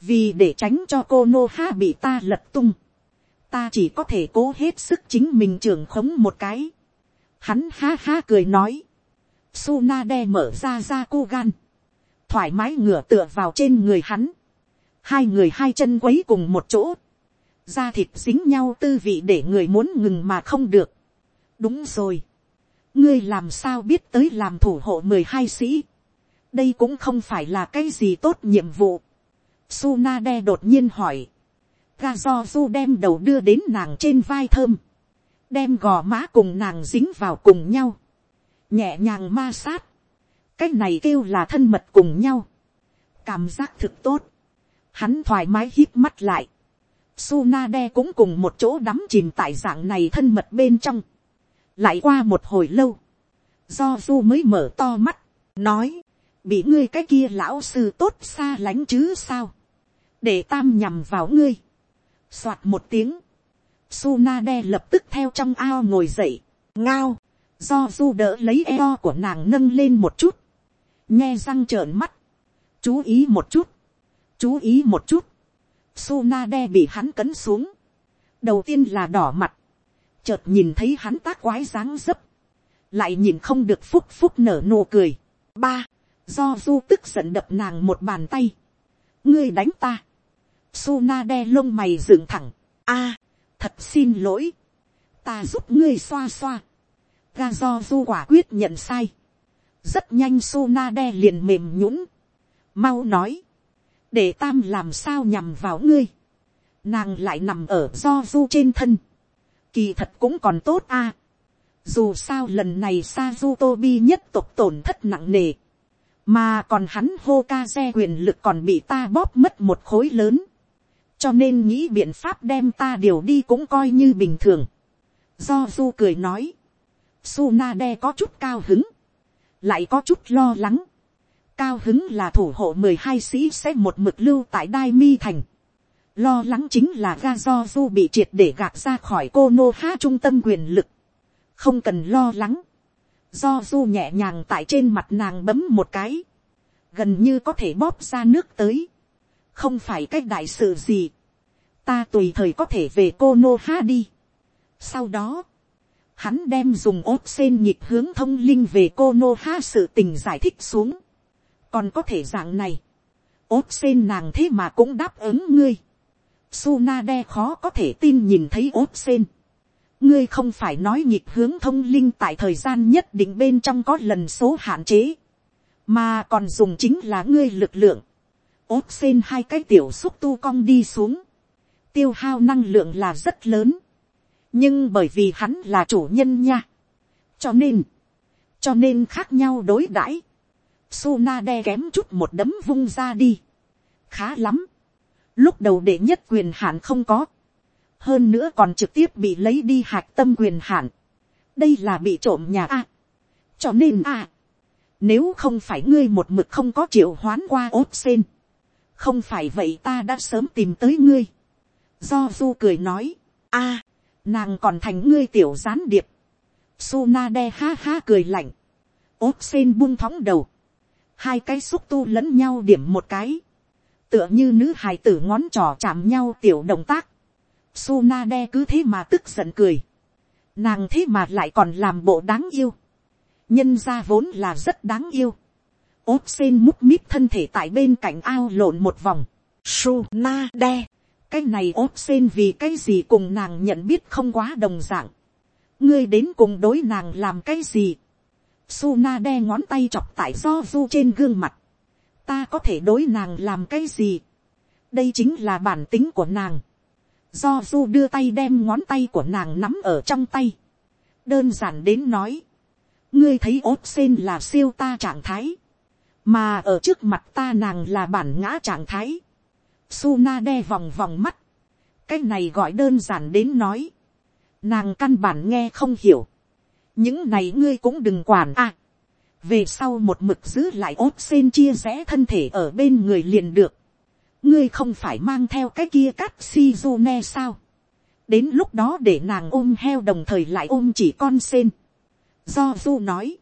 vì để tránh cho cô nô ha bị ta lật tung, ta chỉ có thể cố hết sức chính mình trưởng khống một cái, Hắn ha ha cười nói. Suna đe mở ra ra cô gan. Thoải mái ngửa tựa vào trên người hắn. Hai người hai chân quấy cùng một chỗ. Da thịt dính nhau tư vị để người muốn ngừng mà không được. Đúng rồi. Ngươi làm sao biết tới làm thủ hộ mười hai sĩ. Đây cũng không phải là cái gì tốt nhiệm vụ. Sunade đột nhiên hỏi. Ga do du đem đầu đưa đến nàng trên vai thơm. Đem gò má cùng nàng dính vào cùng nhau, nhẹ nhàng ma sát, cái này kêu là thân mật cùng nhau, cảm giác thực tốt, hắn thoải mái hít mắt lại, Sunade cũng cùng một chỗ đắm chìm tại dạng này thân mật bên trong, lại qua một hồi lâu, do du mới mở to mắt, nói, bị ngươi cái kia lão sư tốt xa lánh chứ sao, để tam nhằm vào ngươi, soạt một tiếng, Sunade lập tức theo trong ao ngồi dậy, ngao, do du đỡ lấy eo của nàng nâng lên một chút, nghe răng trợn mắt, chú ý một chút, chú ý một chút, Sunade bị hắn cấn xuống, đầu tiên là đỏ mặt, chợt nhìn thấy hắn tác quái dáng dấp, lại nhìn không được phúc phúc nở nụ cười. ba, do du tức giận đập nàng một bàn tay, ngươi đánh ta, Suna đe lông mày dựng thẳng, a, thật xin lỗi, ta giúp ngươi xoa xoa, ga do du quả quyết nhận sai, rất nhanh Suna đe liền mềm nhũng, mau nói, để tam làm sao nhằm vào ngươi, nàng lại nằm ở do du trên thân, kỳ thật cũng còn tốt a, dù sao lần này sa nhất tộc tổn thất nặng nề, mà còn hắn Hokage quyền lực còn bị ta bóp mất một khối lớn, cho nên nghĩ biện pháp đem ta điều đi cũng coi như bình thường. do du cười nói, Sunade có chút cao hứng, lại có chút lo lắng. cao hứng là thủ hộ mười hai sĩ sẽ một mực lưu tại đai mi thành. lo lắng chính là ra do du bị triệt để gạt ra khỏi cô nô ha trung tâm quyền lực. không cần lo lắng. do du nhẹ nhàng tại trên mặt nàng bấm một cái, gần như có thể bóp ra nước tới không phải cái đại sự gì, ta tùy thời có thể về cô nô ha đi. sau đó, hắn đem dùng ốp sen nhịp hướng thông linh về cô nô ha sự tình giải thích xuống. còn có thể dạng này, ốp sen nàng thế mà cũng đáp ứng ngươi. Suna đe khó có thể tin nhìn thấy ốp sen. ngươi không phải nói nhịp hướng thông linh tại thời gian nhất định bên trong có lần số hạn chế, mà còn dùng chính là ngươi lực lượng ốt xên hai cái tiểu xúc tu cong đi xuống, tiêu hao năng lượng là rất lớn, nhưng bởi vì hắn là chủ nhân nha, cho nên, cho nên khác nhau đối đãi, Suna đe kém chút một đấm vung ra đi, khá lắm, lúc đầu đệ nhất quyền hạn không có, hơn nữa còn trực tiếp bị lấy đi hạc tâm quyền hạn, đây là bị trộm nhà a, cho nên a, nếu không phải ngươi một mực không có triệu hoán qua ốt sen, không phải vậy ta đã sớm tìm tới ngươi. do du cười nói, a, nàng còn thành ngươi tiểu gián điệp. Suna đe ha ha cười lạnh. ốt sen buông thóng đầu, hai cái xúc tu lẫn nhau điểm một cái, tựa như nữ hài tử ngón trỏ chạm nhau tiểu động tác, Suna đe cứ thế mà tức giận cười, nàng thế mà lại còn làm bộ đáng yêu, nhân ra vốn là rất đáng yêu, ốp sen múc míp thân thể tại bên cạnh ao lộn một vòng, Suna đe, cái này ốp sen vì cái gì cùng nàng nhận biết không quá đồng dạng, ngươi đến cùng đối nàng làm cái gì, Suna đe ngón tay chọc tại do du trên gương mặt. Ta có thể đối nàng làm cái gì? Đây chính là bản tính của nàng. Do du đưa tay đem ngón tay của nàng nắm ở trong tay. Đơn giản đến nói. Ngươi thấy ốt sen là siêu ta trạng thái. Mà ở trước mặt ta nàng là bản ngã trạng thái. Suna đe vòng vòng mắt. Cái này gọi đơn giản đến nói. Nàng căn bản nghe không hiểu những này ngươi cũng đừng quản à. về sau một mực giữ lại ốt sen chia rẽ thân thể ở bên người liền được. ngươi không phải mang theo cái kia cắt si du ne sao. đến lúc đó để nàng ôm heo đồng thời lại ôm chỉ con sen. do du nói,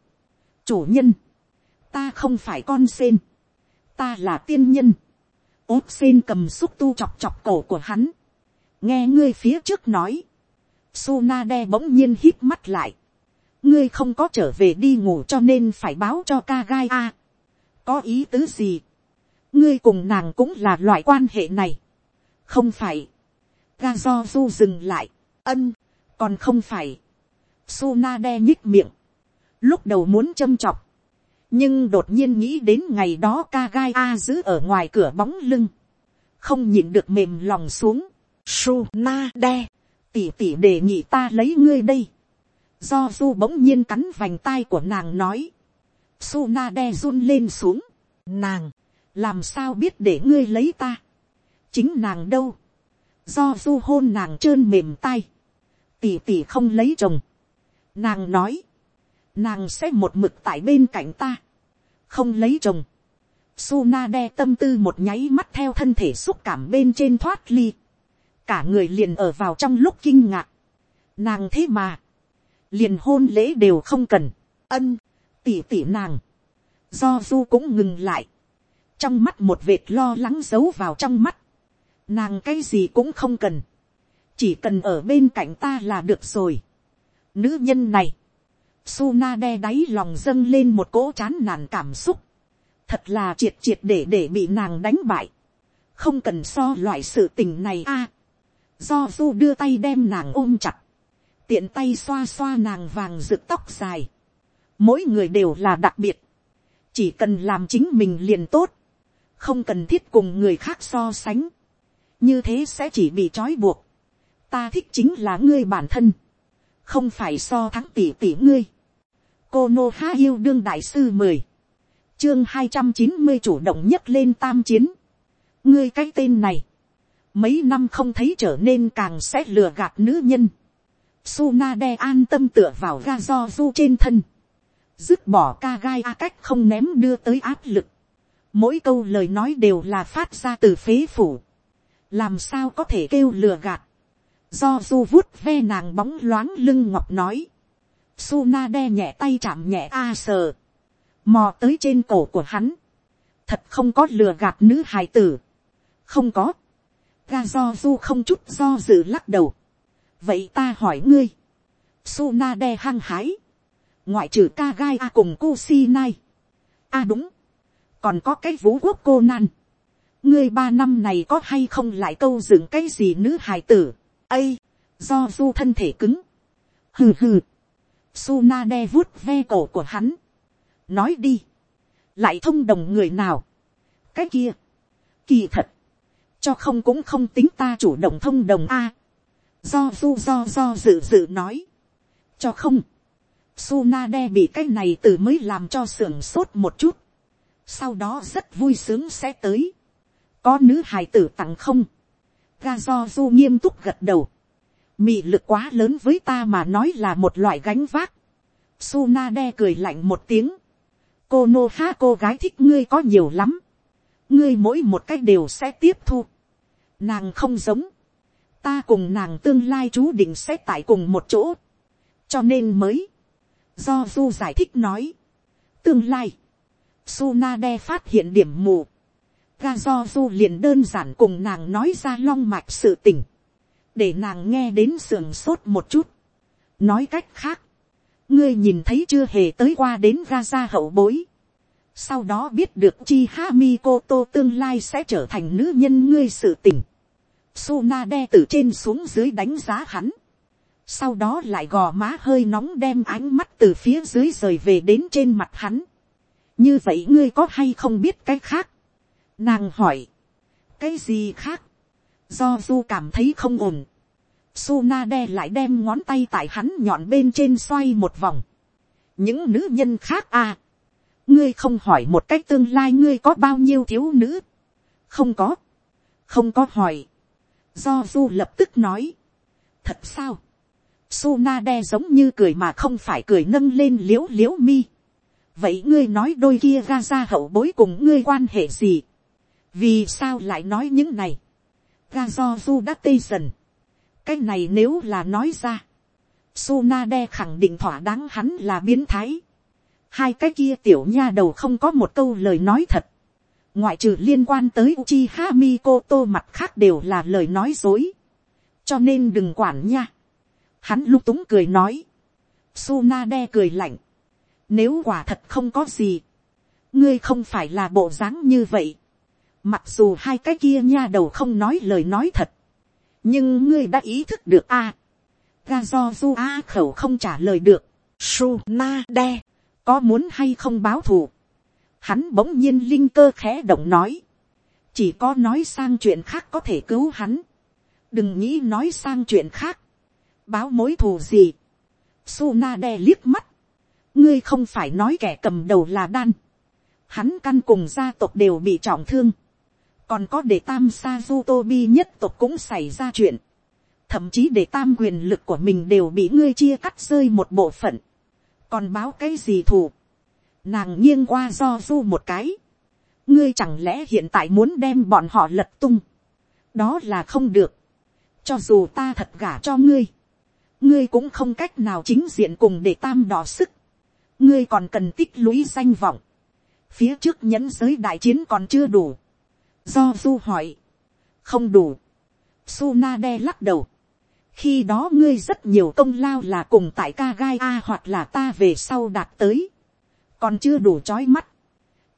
chủ nhân, ta không phải con sen, ta là tiên nhân. ốt sen cầm xúc tu chọc chọc cổ của hắn. nghe ngươi phía trước nói, Suna đe bỗng nhiên hít mắt lại ngươi không có trở về đi ngủ cho nên phải báo cho ca gai a. có ý tứ gì. ngươi cùng nàng cũng là loại quan hệ này. không phải. ga do du dừng lại. ân, còn không phải. Suna đe nhích miệng. lúc đầu muốn châm chọc nhưng đột nhiên nghĩ đến ngày đó ca gai a giữ ở ngoài cửa bóng lưng. không nhịn được mềm lòng xuống. Suna đe. tỉ tỉ đề nghị ta lấy ngươi đây do du bỗng nhiên cắn vành tai của nàng nói, Suna đe run lên xuống, nàng, làm sao biết để ngươi lấy ta, chính nàng đâu, do du hôn nàng trơn mềm tay tỉ tỉ không lấy chồng, nàng nói, nàng sẽ một mực tại bên cạnh ta, không lấy chồng, Suna đe tâm tư một nháy mắt theo thân thể xúc cảm bên trên thoát ly, cả người liền ở vào trong lúc kinh ngạc, nàng thế mà, liền hôn lễ đều không cần, ân, tỉ tỉ nàng, do du cũng ngừng lại, trong mắt một vệt lo lắng giấu vào trong mắt, nàng cái gì cũng không cần, chỉ cần ở bên cạnh ta là được rồi. Nữ nhân này, Suna đe đáy lòng dâng lên một cỗ chán nản cảm xúc, thật là triệt triệt để để bị nàng đánh bại, không cần so loại sự tình này a. do du đưa tay đem nàng ôm chặt, tiện tay xoa xoa nàng vàng rực tóc dài. Mỗi người đều là đặc biệt. Chỉ cần làm chính mình liền tốt. Không cần thiết cùng người khác so sánh. Như thế sẽ chỉ bị trói buộc. Ta thích chính là ngươi bản thân. Không phải so thắng tỷ tỷ ngươi. Cô Nô Há yêu đương đại sư mười Chương hai trăm chín mươi chủ động nhất lên tam chiến. Ngươi cái tên này. Mấy năm không thấy trở nên càng sẽ lừa gạt nữ nhân Suna đe an tâm tựa vào ga do du trên thân. Dứt bỏ ca gai a cách không ném đưa tới áp lực. Mỗi câu lời nói đều là phát ra từ phế phủ. Làm sao có thể kêu lừa gạt. Do du vuốt ve nàng bóng loáng lưng ngọc nói. Sunade nhẹ tay chạm nhẹ a sờ. Mò tới trên cổ của hắn. Thật không có lừa gạt nữ hài tử. Không có. Ga do du không chút do dự lắc đầu. Vậy ta hỏi ngươi, Suna đe hăng hái, ngoại trừ ca gai a cùng cô si nai, a đúng, còn có cái vũ quốc cô nan, ngươi ba năm này có hay không lại câu dựng cái gì nữ hài tử, ây, do du thân thể cứng, hừ hừ, Suna đe vuốt ve cổ của hắn, nói đi, lại thông đồng người nào, cái kia, kỳ thật, cho không cũng không tính ta chủ động thông đồng a, do du do do dự dự nói, cho không, Suna đe bị cái này từ mới làm cho sưởng sốt một chút, sau đó rất vui sướng sẽ tới, có nữ hài tử tặng không, ga do du nghiêm túc gật đầu, mị lực quá lớn với ta mà nói là một loại gánh vác, Suna đe cười lạnh một tiếng, cô nô ha cô gái thích ngươi có nhiều lắm, ngươi mỗi một cách đều sẽ tiếp thu, nàng không giống, ta cùng nàng tương lai chú định sẽ tại cùng một chỗ, cho nên mới, do du giải thích nói, tương lai, Suna đe phát hiện điểm mù, ga do du liền đơn giản cùng nàng nói ra long mạch sự tình, để nàng nghe đến sườn sốt một chút. nói cách khác, ngươi nhìn thấy chưa hề tới qua đến ra ra hậu bối. sau đó biết được chi ha mi cô tô tương lai sẽ trở thành nữ nhân ngươi sự tình. Suna đe từ trên xuống dưới đánh giá hắn. sau đó lại gò má hơi nóng đem ánh mắt từ phía dưới rời về đến trên mặt hắn. như vậy ngươi có hay không biết cái khác. nàng hỏi. cái gì khác do du cảm thấy không ổn Suna đe lại đem ngón tay tại hắn nhọn bên trên xoay một vòng. Những nữ nhân khác à. Ngươi không hỏi một cách tương lai ngươi có bao nhiêu thiếu nữ. Không có. Không có hỏi. Do du lập tức nói. Thật sao? Suna đe giống như cười mà không phải cười nâng lên liễu liễu mi. Vậy ngươi nói đôi kia ra ra hậu bối cùng ngươi quan hệ gì? Vì sao lại nói những này? Ga do du đã tê dần cái này nếu là nói ra, Sunade khẳng định thỏa đáng hắn là biến thái. Hai cái kia tiểu nha đầu không có một câu lời nói thật. Ngoại trừ liên quan tới Uchiha Mikoto mặt khác đều là lời nói dối. Cho nên đừng quản nha. Hắn lúc túng cười nói. Sunade cười lạnh. Nếu quả thật không có gì. Ngươi không phải là bộ dáng như vậy. Mặc dù hai cái kia nha đầu không nói lời nói thật nhưng ngươi đã ý thức được a. À, ga do du a khẩu không trả lời được. su na đe, có muốn hay không báo thù. hắn bỗng nhiên linh cơ khẽ động nói. chỉ có nói sang chuyện khác có thể cứu hắn. đừng nghĩ nói sang chuyện khác. báo mối thù gì. su na đe liếc mắt. ngươi không phải nói kẻ cầm đầu là đan. hắn căn cùng gia tộc đều bị trọng thương còn có để tam sa du tô bi nhất tộc cũng xảy ra chuyện, thậm chí để tam quyền lực của mình đều bị ngươi chia cắt rơi một bộ phận, còn báo cái gì thù, nàng nghiêng qua do du một cái, ngươi chẳng lẽ hiện tại muốn đem bọn họ lật tung, đó là không được, cho dù ta thật gả cho ngươi, ngươi cũng không cách nào chính diện cùng để tam đỏ sức, ngươi còn cần tích lũy danh vọng, phía trước nhẫn giới đại chiến còn chưa đủ, Do du hỏi. Không đủ. Suna đe lắc đầu. Khi đó ngươi rất nhiều công lao là cùng tại ca gai A hoặc là ta về sau đạt tới. Còn chưa đủ chói mắt.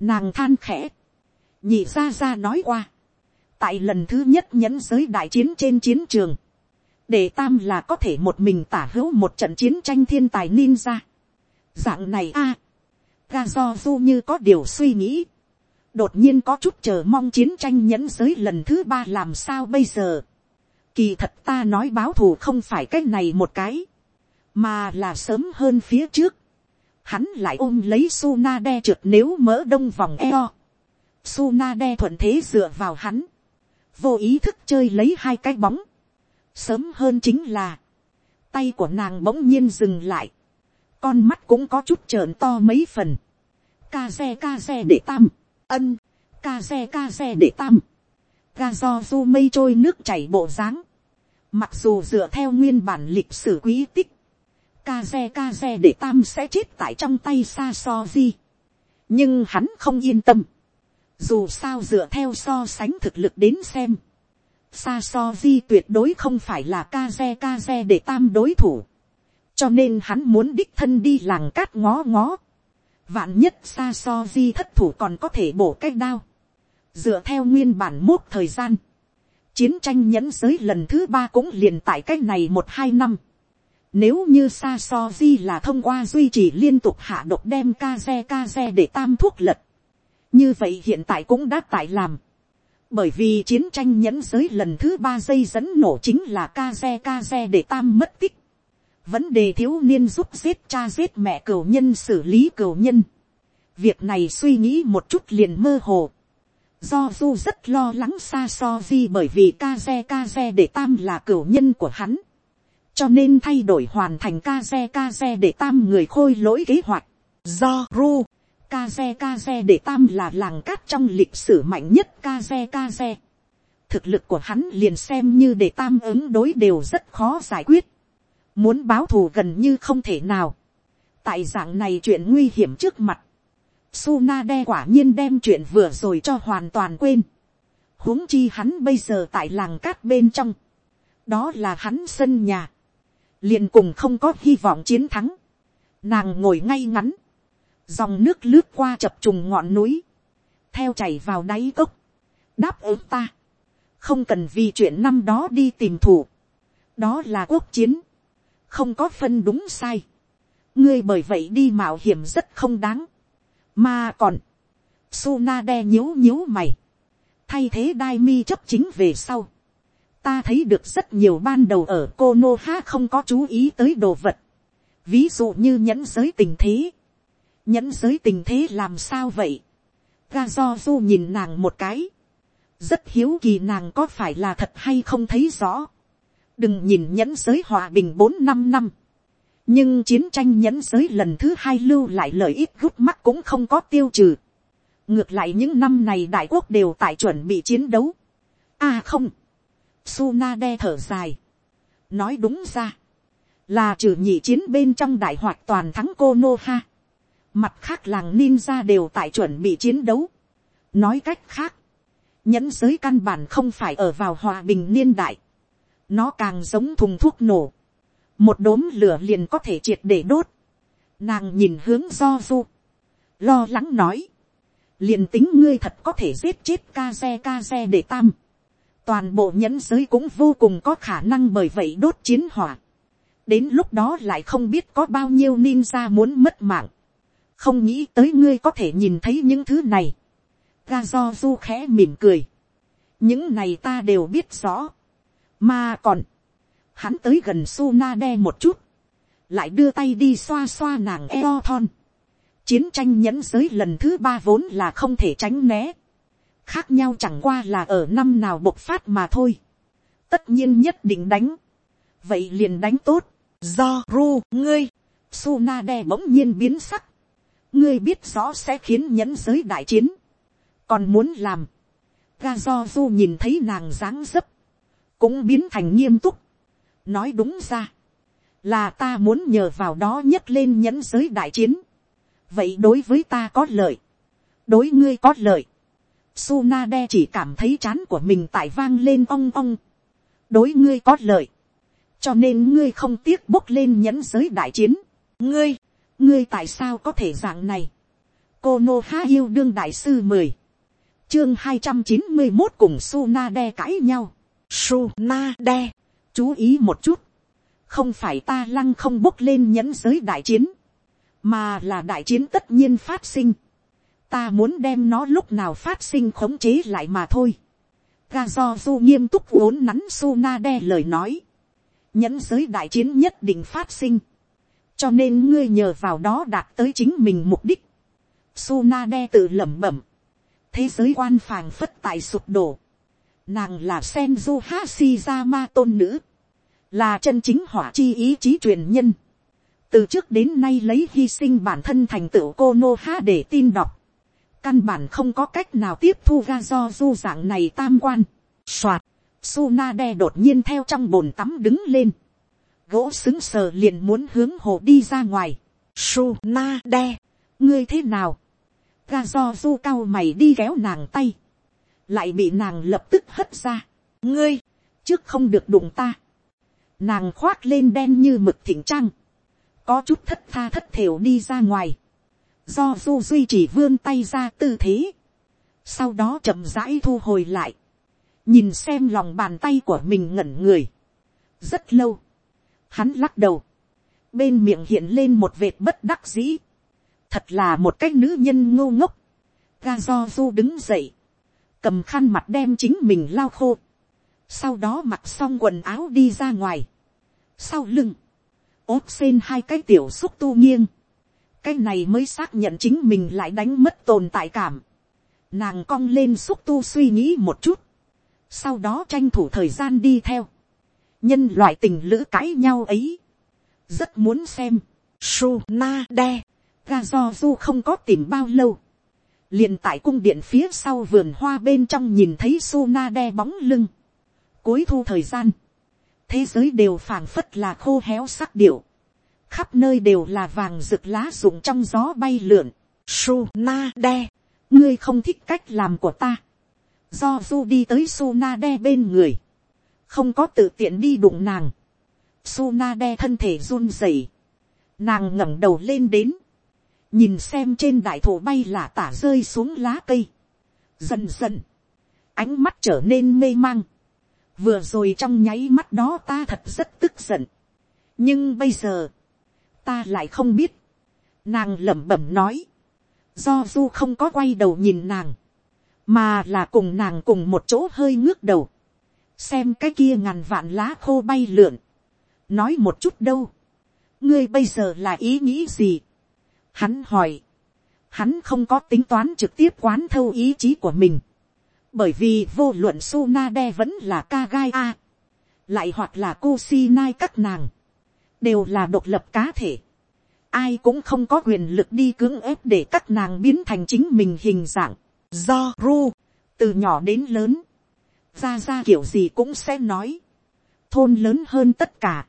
Nàng than khẽ. Nhị ra ra nói qua. Tại lần thứ nhất nhẫn giới đại chiến trên chiến trường. Để tam là có thể một mình tả hữu một trận chiến tranh thiên tài ninja. Dạng này a Ga do du như có điều suy nghĩ đột nhiên có chút chờ mong chiến tranh nhẫn giới lần thứ ba làm sao bây giờ. Kỳ thật ta nói báo thù không phải cái này một cái, mà là sớm hơn phía trước. Hắn lại ôm lấy Suna đe trượt nếu mỡ đông vòng eo. Suna đe thuận thế dựa vào hắn. Vô ý thức chơi lấy hai cái bóng. Sớm hơn chính là. Tay của nàng bỗng nhiên dừng lại. Con mắt cũng có chút trợn to mấy phần. Ca xe ca xe để tam ân, ca xe ca xe để tam, ga do du mây trôi nước chảy bộ dáng, mặc dù dựa theo nguyên bản lịch sử quý tích, ca xe ca xe để tam sẽ chết tại trong tay xa so di, nhưng hắn không yên tâm, dù sao dựa theo so sánh thực lực đến xem, xa so di tuyệt đối không phải là ca xe ca xe để tam đối thủ, cho nên hắn muốn đích thân đi làng cát ngó ngó, vạn nhất xa so di thất thủ còn có thể bổ cách đao, dựa theo nguyên bản mốt thời gian, chiến tranh nhẫn giới lần thứ ba cũng liền tại cách này một hai năm, nếu như xa so di là thông qua duy trì liên tục hạ độc đem ca xe ca xe để tam thuốc lật, như vậy hiện tại cũng đã tại làm, bởi vì chiến tranh nhẫn giới lần thứ ba dây dẫn nổ chính là ca xe ca xe để tam mất tích, vấn đề thiếu niên giúp giết cha giết mẹ cửu nhân xử lý cửu nhân. việc này suy nghĩ một chút liền mơ hồ. do du rất lo lắng xa so di bởi vì ca xe ca xe để tam là cửu nhân của hắn. cho nên thay đổi hoàn thành ca xe ca xe để tam người khôi lỗi kế hoạch. do ru, ca xe ca xe để tam là làng cát trong lịch sử mạnh nhất ca xe ca xe. thực lực của hắn liền xem như để tam ứng đối đều rất khó giải quyết muốn báo thù gần như không thể nào. tại dạng này chuyện nguy hiểm trước mặt, Suna đe quả nhiên đem chuyện vừa rồi cho hoàn toàn quên. huống chi hắn bây giờ tại làng cát bên trong. Đó là hắn sân nhà. liền cùng không có hy vọng chiến thắng. Nàng ngồi ngay ngắn. Dòng nước lướt qua chập trùng ngọn núi. Theo chảy vào đáy cốc. Đáp ứng ta. Không cần vì chuyện năm đó đi tìm thủ. Đó là quốc chiến. Không có phân đúng sai. Ngươi bởi vậy đi mạo hiểm rất không đáng mà còn, Suna đe nhíu nhíu mày. Thay thế đai mi chấp chính về sau. Ta thấy được rất nhiều ban đầu ở Konoha không có chú ý tới đồ vật. Ví dụ như nhẫn giới tình thế. Nhẫn giới tình thế làm sao vậy? Ga do du nhìn nàng một cái. Rất hiếu kỳ nàng có phải là thật hay không thấy rõ. Đừng nhìn nhẫn giới hòa bình bốn năm năm nhưng chiến tranh nhẫn giới lần thứ hai lưu lại lợi ích gút mắt cũng không có tiêu trừ. ngược lại những năm này đại quốc đều tại chuẩn bị chiến đấu. à không, Suna đe thở dài, nói đúng ra, là trừ nhị chiến bên trong đại hoạt toàn thắng cô nô ha. mặt khác làng ninja đều tại chuẩn bị chiến đấu. nói cách khác, nhẫn giới căn bản không phải ở vào hòa bình niên đại nó càng giống thùng thuốc nổ một đốm lửa liền có thể triệt để đốt. Nàng nhìn hướng do du, lo lắng nói, liền tính ngươi thật có thể giết chết ca xe ca xe để tam. toàn bộ nhẫn giới cũng vô cùng có khả năng bởi vậy đốt chiến hỏa. đến lúc đó lại không biết có bao nhiêu ninja muốn mất mạng. không nghĩ tới ngươi có thể nhìn thấy những thứ này. ga do du khẽ mỉm cười. những này ta đều biết rõ mà còn, hắn tới gần Suna đe một chút, lại đưa tay đi xoa xoa nàng eo thon. Chiến tranh nhẫn giới lần thứ ba vốn là không thể tránh né. Khác nhau chẳng qua là ở năm nào bộc phát mà thôi. Tất nhiên nhất định đánh. Vậy liền đánh tốt. Do ru ngươi. Suna đe bỗng nhiên biến sắc. Ngươi biết rõ sẽ khiến nhẫn giới đại chiến. Còn muốn làm. Ga do du nhìn thấy nàng dáng dấp. Cũng biến thành nghiêm túc nói đúng ra, là ta muốn nhờ vào đó nhấc lên nhẫn giới đại chiến. vậy đối với ta có lợi, đối ngươi có lợi. Suna đe chỉ cảm thấy chán của mình tại vang lên ong ong. đối ngươi có lợi, cho nên ngươi không tiếc bốc lên nhẫn giới đại chiến. ngươi, ngươi tại sao có thể dạng này. cô nô ha yêu đương đại sư mười, chương hai trăm chín mươi một cùng Suna đe cãi nhau. Sunade chú ý một chút, không phải ta lăng không bốc lên nhẫn giới đại chiến, mà là đại chiến tất nhiên phát sinh, ta muốn đem nó lúc nào phát sinh khống chế lại mà thôi. ga do du nghiêm túc vốn nắn su na de lời nói, nhẫn giới đại chiến nhất định phát sinh, cho nên ngươi nhờ vào đó đạt tới chính mình mục đích. Su na de tự lẩm bẩm, thế giới quan phàng phất tại sụp đổ, Nàng là Senju Hashirama tôn nữ. Là chân chính hỏa chi ý chí truyền nhân. Từ trước đến nay lấy hy sinh bản thân thành tựu cô Nô Ha để tin đọc. Căn bản không có cách nào tiếp thu ra do du dạng này tam quan. Soạt. Sunade đột nhiên theo trong bồn tắm đứng lên. Gỗ xứng sờ liền muốn hướng hồ đi ra ngoài. Sunade. Ngươi thế nào? Ga do du cao mày đi kéo nàng tay lại bị nàng lập tức hất ra. ngươi, trước không được đụng ta. nàng khoác lên đen như mực thỉnh trang, có chút thất tha thất thểu đi ra ngoài, do du duy chỉ vươn tay ra tư thế, sau đó chậm rãi thu hồi lại, nhìn xem lòng bàn tay của mình ngẩn người, rất lâu, hắn lắc đầu, bên miệng hiện lên một vệt bất đắc dĩ, thật là một cái nữ nhân ngô ngốc, ga do du đứng dậy, cầm khăn mặt đem chính mình lau khô, sau đó mặc xong quần áo đi ra ngoài, sau lưng, ốp xên hai cái tiểu xúc tu nghiêng, cái này mới xác nhận chính mình lại đánh mất tồn tại cảm, nàng cong lên xúc tu suy nghĩ một chút, sau đó tranh thủ thời gian đi theo, nhân loại tình lữ cãi nhau ấy, rất muốn xem, su na đe, ga do du không có tìm bao lâu, liền tại cung điện phía sau vườn hoa bên trong nhìn thấy Suna đe bóng lưng. Cuối thu thời gian, thế giới đều phảng phất là khô héo sắc điệu. Khắp nơi đều là vàng rực lá rụng trong gió bay lượn. su na đe, ngươi không thích cách làm của ta, do du đi tới su na đe bên người, không có tự tiện đi đụng nàng, su na đe thân thể run rẩy, nàng ngẩng đầu lên đến, nhìn xem trên đại thổ bay là tả rơi xuống lá cây, dần dần, ánh mắt trở nên mê mang, vừa rồi trong nháy mắt đó ta thật rất tức giận, nhưng bây giờ, ta lại không biết, nàng lẩm bẩm nói, do du không có quay đầu nhìn nàng, mà là cùng nàng cùng một chỗ hơi ngước đầu, xem cái kia ngàn vạn lá khô bay lượn, nói một chút đâu, ngươi bây giờ là ý nghĩ gì, hắn hỏi, hắn không có tính toán trực tiếp quán thâu ý chí của mình, bởi vì vô luận Sunade vẫn là Kagaya. a, lại hoặc là Kusinai các nàng, đều là độc lập cá thể, ai cũng không có quyền lực đi cưỡng ép để các nàng biến thành chính mình hình dạng, do ru, từ nhỏ đến lớn, ra ra kiểu gì cũng sẽ nói, thôn lớn hơn tất cả,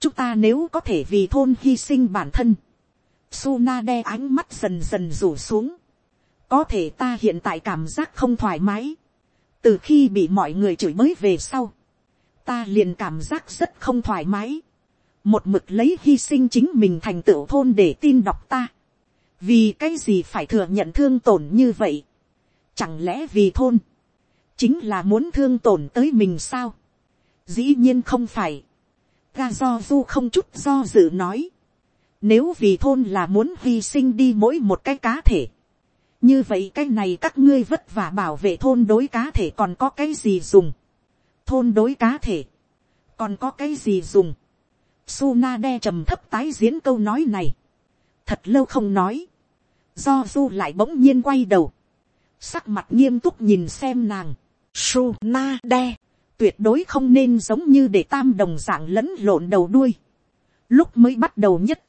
chúng ta nếu có thể vì thôn hy sinh bản thân, Suna đe ánh mắt dần dần rủ xuống. Có thể ta hiện tại cảm giác không thoải mái. Từ khi bị mọi người chửi mới về sau. Ta liền cảm giác rất không thoải mái. Một mực lấy hy sinh chính mình thành tựu thôn để tin đọc ta. Vì cái gì phải thừa nhận thương tổn như vậy? Chẳng lẽ vì thôn? Chính là muốn thương tổn tới mình sao? Dĩ nhiên không phải. Ga do du không chút do dự nói nếu vì thôn là muốn hy sinh đi mỗi một cái cá thể. Như vậy cái này các ngươi vất vả bảo vệ thôn đối cá thể còn có cái gì dùng. Thôn đối cá thể. Còn có cái gì dùng. Suna đe trầm thấp tái diễn câu nói này. Thật lâu không nói. Do du lại bỗng nhiên quay đầu. Sắc mặt nghiêm túc nhìn xem nàng. Suna đe. Tuyệt đối không nên giống như để tam đồng dạng lẫn lộn đầu đuôi. Lúc mới bắt đầu nhất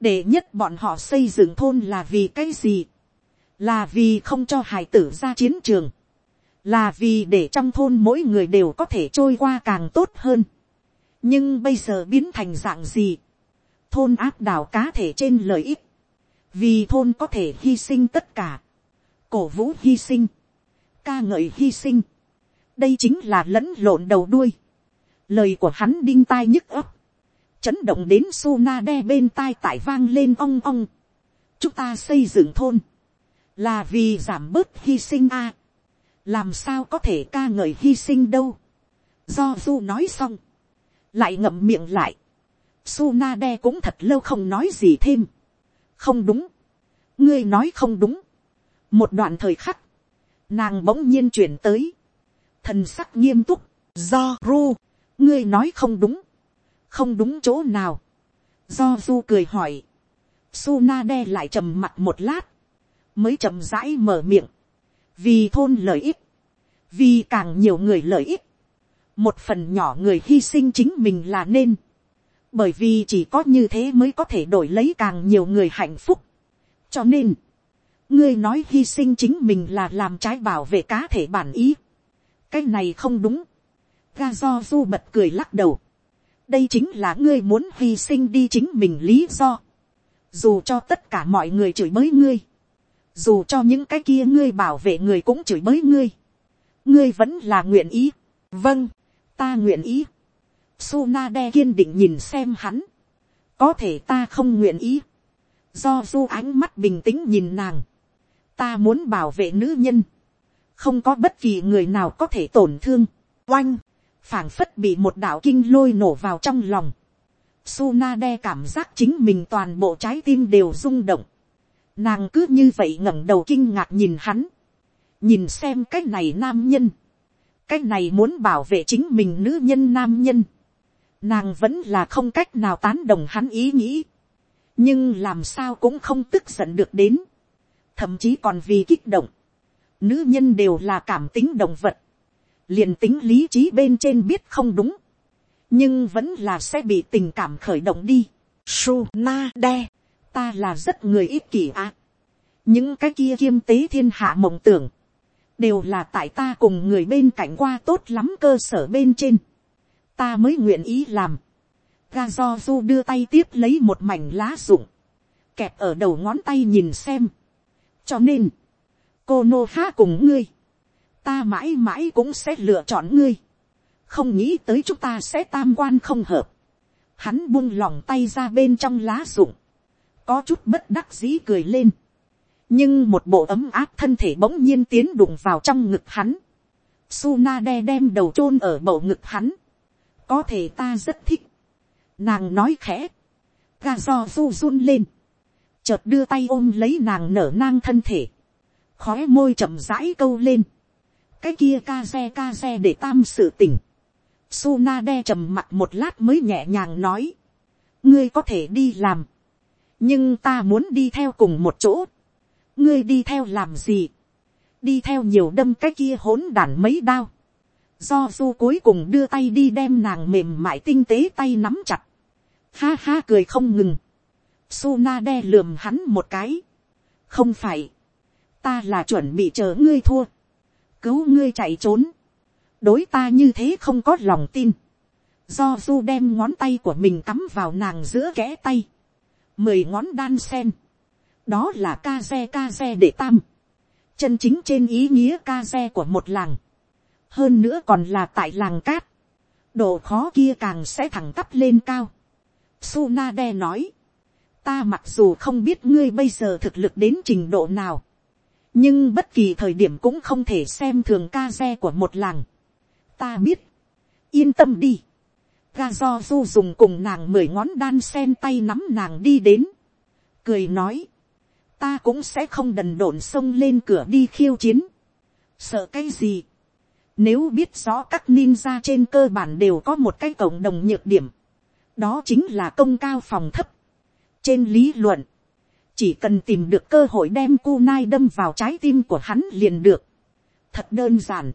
để nhất bọn họ xây dựng thôn là vì cái gì, là vì không cho hải tử ra chiến trường, là vì để trong thôn mỗi người đều có thể trôi qua càng tốt hơn. nhưng bây giờ biến thành dạng gì, thôn áp đảo cá thể trên lợi ích, vì thôn có thể hy sinh tất cả, cổ vũ hy sinh, ca ngợi hy sinh, đây chính là lẫn lộn đầu đuôi, lời của hắn đinh tai nhức ấp, chấn động đến su na đe bên tai tải vang lên ong ong. chúng ta xây dựng thôn, là vì giảm bớt hy sinh a. làm sao có thể ca ngợi hy sinh đâu. do du nói xong, lại ngậm miệng lại. su na đe cũng thật lâu không nói gì thêm. không đúng, ngươi nói không đúng. một đoạn thời khắc, nàng bỗng nhiên chuyển tới, thần sắc nghiêm túc, do ru, ngươi nói không đúng không đúng chỗ nào. do du cười hỏi, Suna đe lại trầm mặt một lát, mới chậm rãi mở miệng, vì thôn lợi ích, vì càng nhiều người lợi ích, một phần nhỏ người hy sinh chính mình là nên, bởi vì chỉ có như thế mới có thể đổi lấy càng nhiều người hạnh phúc. cho nên, ngươi nói hy sinh chính mình là làm trái bảo vệ cá thể bản ý. cái này không đúng. ga do du bật cười lắc đầu đây chính là ngươi muốn hy sinh đi chính mình lý do. dù cho tất cả mọi người chửi bới ngươi, dù cho những cái kia ngươi bảo vệ người cũng chửi bới ngươi, ngươi vẫn là nguyện ý. vâng, ta nguyện ý. Sunade kiên định nhìn xem hắn. có thể ta không nguyện ý. do du ánh mắt bình tĩnh nhìn nàng. ta muốn bảo vệ nữ nhân. không có bất kỳ người nào có thể tổn thương. oanh phảng phất bị một đạo kinh lôi nổ vào trong lòng. Sunade cảm giác chính mình toàn bộ trái tim đều rung động. Nàng cứ như vậy ngẩng đầu kinh ngạc nhìn hắn. Nhìn xem cái này nam nhân. Cái này muốn bảo vệ chính mình nữ nhân nam nhân. Nàng vẫn là không cách nào tán đồng hắn ý nghĩ. Nhưng làm sao cũng không tức giận được đến. Thậm chí còn vì kích động. Nữ nhân đều là cảm tính động vật liền tính lý trí bên trên biết không đúng, nhưng vẫn là sẽ bị tình cảm khởi động đi. Su na de, ta là rất người ích kỷ ạ. những cái kia kiêm tế thiên hạ mộng tưởng, đều là tại ta cùng người bên cạnh qua tốt lắm cơ sở bên trên. ta mới nguyện ý làm. ga do du đưa tay tiếp lấy một mảnh lá rụng, kẹp ở đầu ngón tay nhìn xem. cho nên, cô nô ha cùng ngươi, ta mãi mãi cũng sẽ lựa chọn ngươi, không nghĩ tới chúng ta sẽ tam quan không hợp, hắn buông lòng tay ra bên trong lá rụng, có chút bất đắc dĩ cười lên, nhưng một bộ ấm áp thân thể bỗng nhiên tiến đụng vào trong ngực hắn, Suna đe đem đầu chôn ở bầu ngực hắn, có thể ta rất thích, nàng nói khẽ, ga do du run lên, chợt đưa tay ôm lấy nàng nở nang thân thể, khói môi chậm rãi câu lên, cái kia ca xe ca xe để tam sự tỉnh, Suna đe trầm mặt một lát mới nhẹ nhàng nói, ngươi có thể đi làm, nhưng ta muốn đi theo cùng một chỗ, ngươi đi theo làm gì, đi theo nhiều đâm cái kia hỗn đản mấy đao, do du cuối cùng đưa tay đi đem nàng mềm mại tinh tế tay nắm chặt, ha ha cười không ngừng, Suna đe lườm hắn một cái, không phải, ta là chuẩn bị chờ ngươi thua, cứu ngươi chạy trốn, đối ta như thế không có lòng tin, do du đem ngón tay của mình cắm vào nàng giữa kẽ tay, mười ngón đan sen, đó là ca xe ca xe để tam, chân chính trên ý nghĩa ca xe của một làng, hơn nữa còn là tại làng cát, độ khó kia càng sẽ thẳng tắp lên cao. Suna đe nói, ta mặc dù không biết ngươi bây giờ thực lực đến trình độ nào, nhưng bất kỳ thời điểm cũng không thể xem thường ca xe của một làng. ta biết, yên tâm đi, ga do du dùng cùng nàng mười ngón đan sen tay nắm nàng đi đến, cười nói, ta cũng sẽ không đần độn xông lên cửa đi khiêu chiến, sợ cái gì, nếu biết rõ các ninja trên cơ bản đều có một cái cộng đồng nhược điểm, đó chính là công cao phòng thấp. trên lý luận, chỉ cần tìm được cơ hội đem cu nai đâm vào trái tim của hắn liền được. thật đơn giản.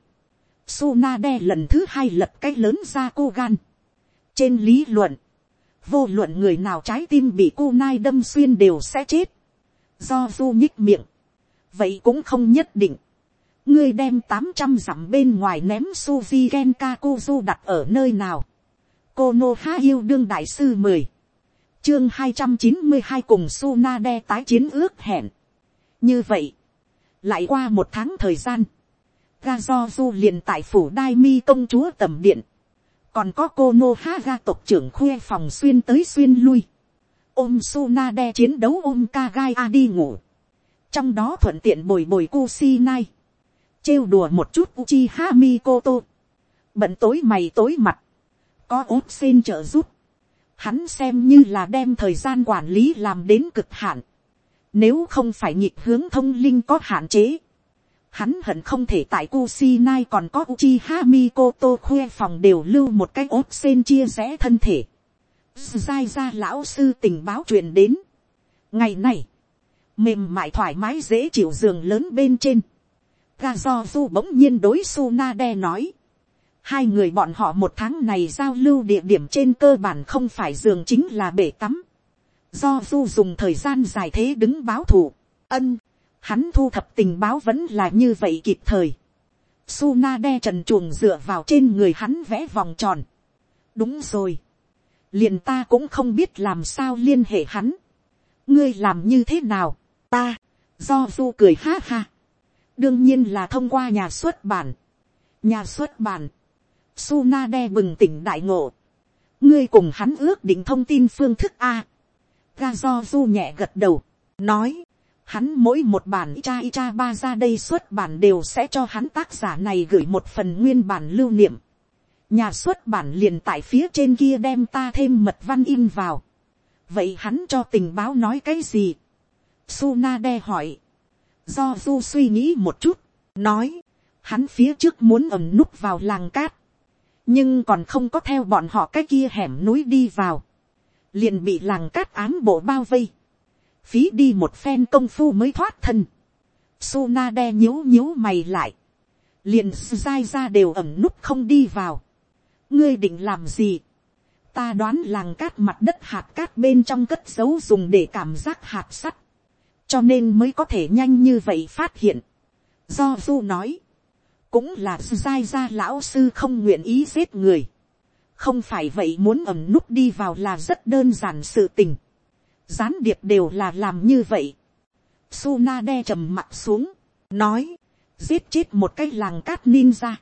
Suna đe lần thứ hai lật cái lớn ra cô gan. trên lý luận, vô luận người nào trái tim bị cu nai đâm xuyên đều sẽ chết. do du nhích miệng. vậy cũng không nhất định. ngươi đem tám trăm dặm bên ngoài ném suvi genka kuzu đặt ở nơi nào. cô nô há yêu đương đại sư mười chương hai trăm chín mươi hai cùng Suna đe tái chiến ước hẹn. như vậy, lại qua một tháng thời gian, ga do du liền tại phủ đai mi công chúa tầm điện, còn có cô nô ha ga tộc trưởng khuê phòng xuyên tới xuyên lui, ôm Suna đe chiến đấu ôm ka gai a đi ngủ, trong đó thuận tiện bồi bồi Kusinai, trêu đùa một chút Uchiha Mikoto, bận tối mày tối mặt, có ốt xin trợ giúp, hắn xem như là đem thời gian quản lý làm đến cực hạn. Nếu không phải nhịp hướng thông linh có hạn chế, hắn hận không thể tại Kusinai còn có Uchiha Mikoto khoe phòng đều lưu một cái ốt sen chia rẽ thân thể. Giai ra lão sư tình báo truyền đến. Ngày này, mềm mại thoải mái dễ chịu giường lớn bên trên. Gazozu bỗng nhiên đối Sunade nói. Hai người bọn họ một tháng này giao lưu địa điểm trên cơ bản không phải giường chính là bể tắm. Do du dùng thời gian dài thế đứng báo thù. Ân, hắn thu thập tình báo vẫn là như vậy kịp thời. Suna đe trần chuồng dựa vào trên người hắn vẽ vòng tròn. Đúng rồi. Liền ta cũng không biết làm sao liên hệ hắn. Ngươi làm như thế nào? Ta, do du cười ha ha. Đương nhiên là thông qua nhà xuất bản. Nhà xuất bản Suna đe bừng tỉnh đại ngộ. Ngươi cùng hắn ước định thông tin phương thức A. Ga do du nhẹ gật đầu. Nói. Hắn mỗi một bản Icha cha ba ra đây xuất bản đều sẽ cho hắn tác giả này gửi một phần nguyên bản lưu niệm. Nhà xuất bản liền tại phía trên kia đem ta thêm mật văn in vào. Vậy hắn cho tình báo nói cái gì? Suna đe hỏi. Do du suy nghĩ một chút. Nói. Hắn phía trước muốn ẩm núp vào làng cát nhưng còn không có theo bọn họ cái kia hẻm núi đi vào, liền bị làng cát ám bộ bao vây, phí đi một phen công phu mới thoát thân, Suna đe nhíu nhíu mày lại, liền dai ra đều ẩm núp không đi vào, ngươi định làm gì, ta đoán làng cát mặt đất hạt cát bên trong cất dấu dùng để cảm giác hạt sắt, cho nên mới có thể nhanh như vậy phát hiện. Do du nói, cũng là giai gia lão sư không nguyện ý giết người. không phải vậy muốn ẩm núp đi vào là rất đơn giản sự tình. gián điệp đều là làm như vậy. Suna đe trầm mặt xuống, nói, giết chết một cái làng cát ninja.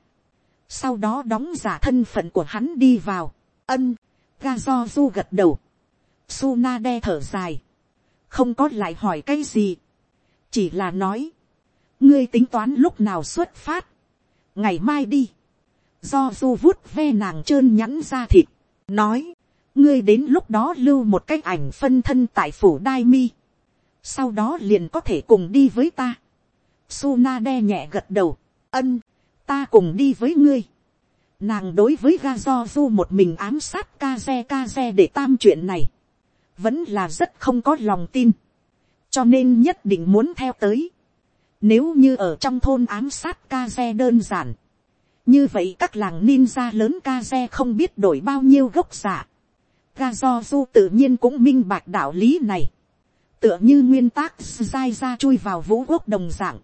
Sau đó đóng giả thân phận của hắn đi vào, ân, ga do du gật đầu. Suna đe thở dài, không có lại hỏi cái gì, chỉ là nói, ngươi tính toán lúc nào xuất phát, ngày mai đi, do du vuốt ve nàng trơn nhẵn ra thịt, nói, ngươi đến lúc đó lưu một cái ảnh phân thân tại phủ đai mi, sau đó liền có thể cùng đi với ta. Suna đe nhẹ gật đầu, ân, ta cùng đi với ngươi. Nàng đối với ga do du một mình ám sát ca xe ca xe để tam chuyện này, vẫn là rất không có lòng tin, cho nên nhất định muốn theo tới. Nếu như ở trong thôn ám sát ca xe đơn giản, như vậy các làng ninja lớn ca xe không biết đổi bao nhiêu gốc giả. Ga do du tự nhiên cũng minh bạch đạo lý này. Tựa như nguyên tắc dai ra chui vào vũ quốc đồng dạng,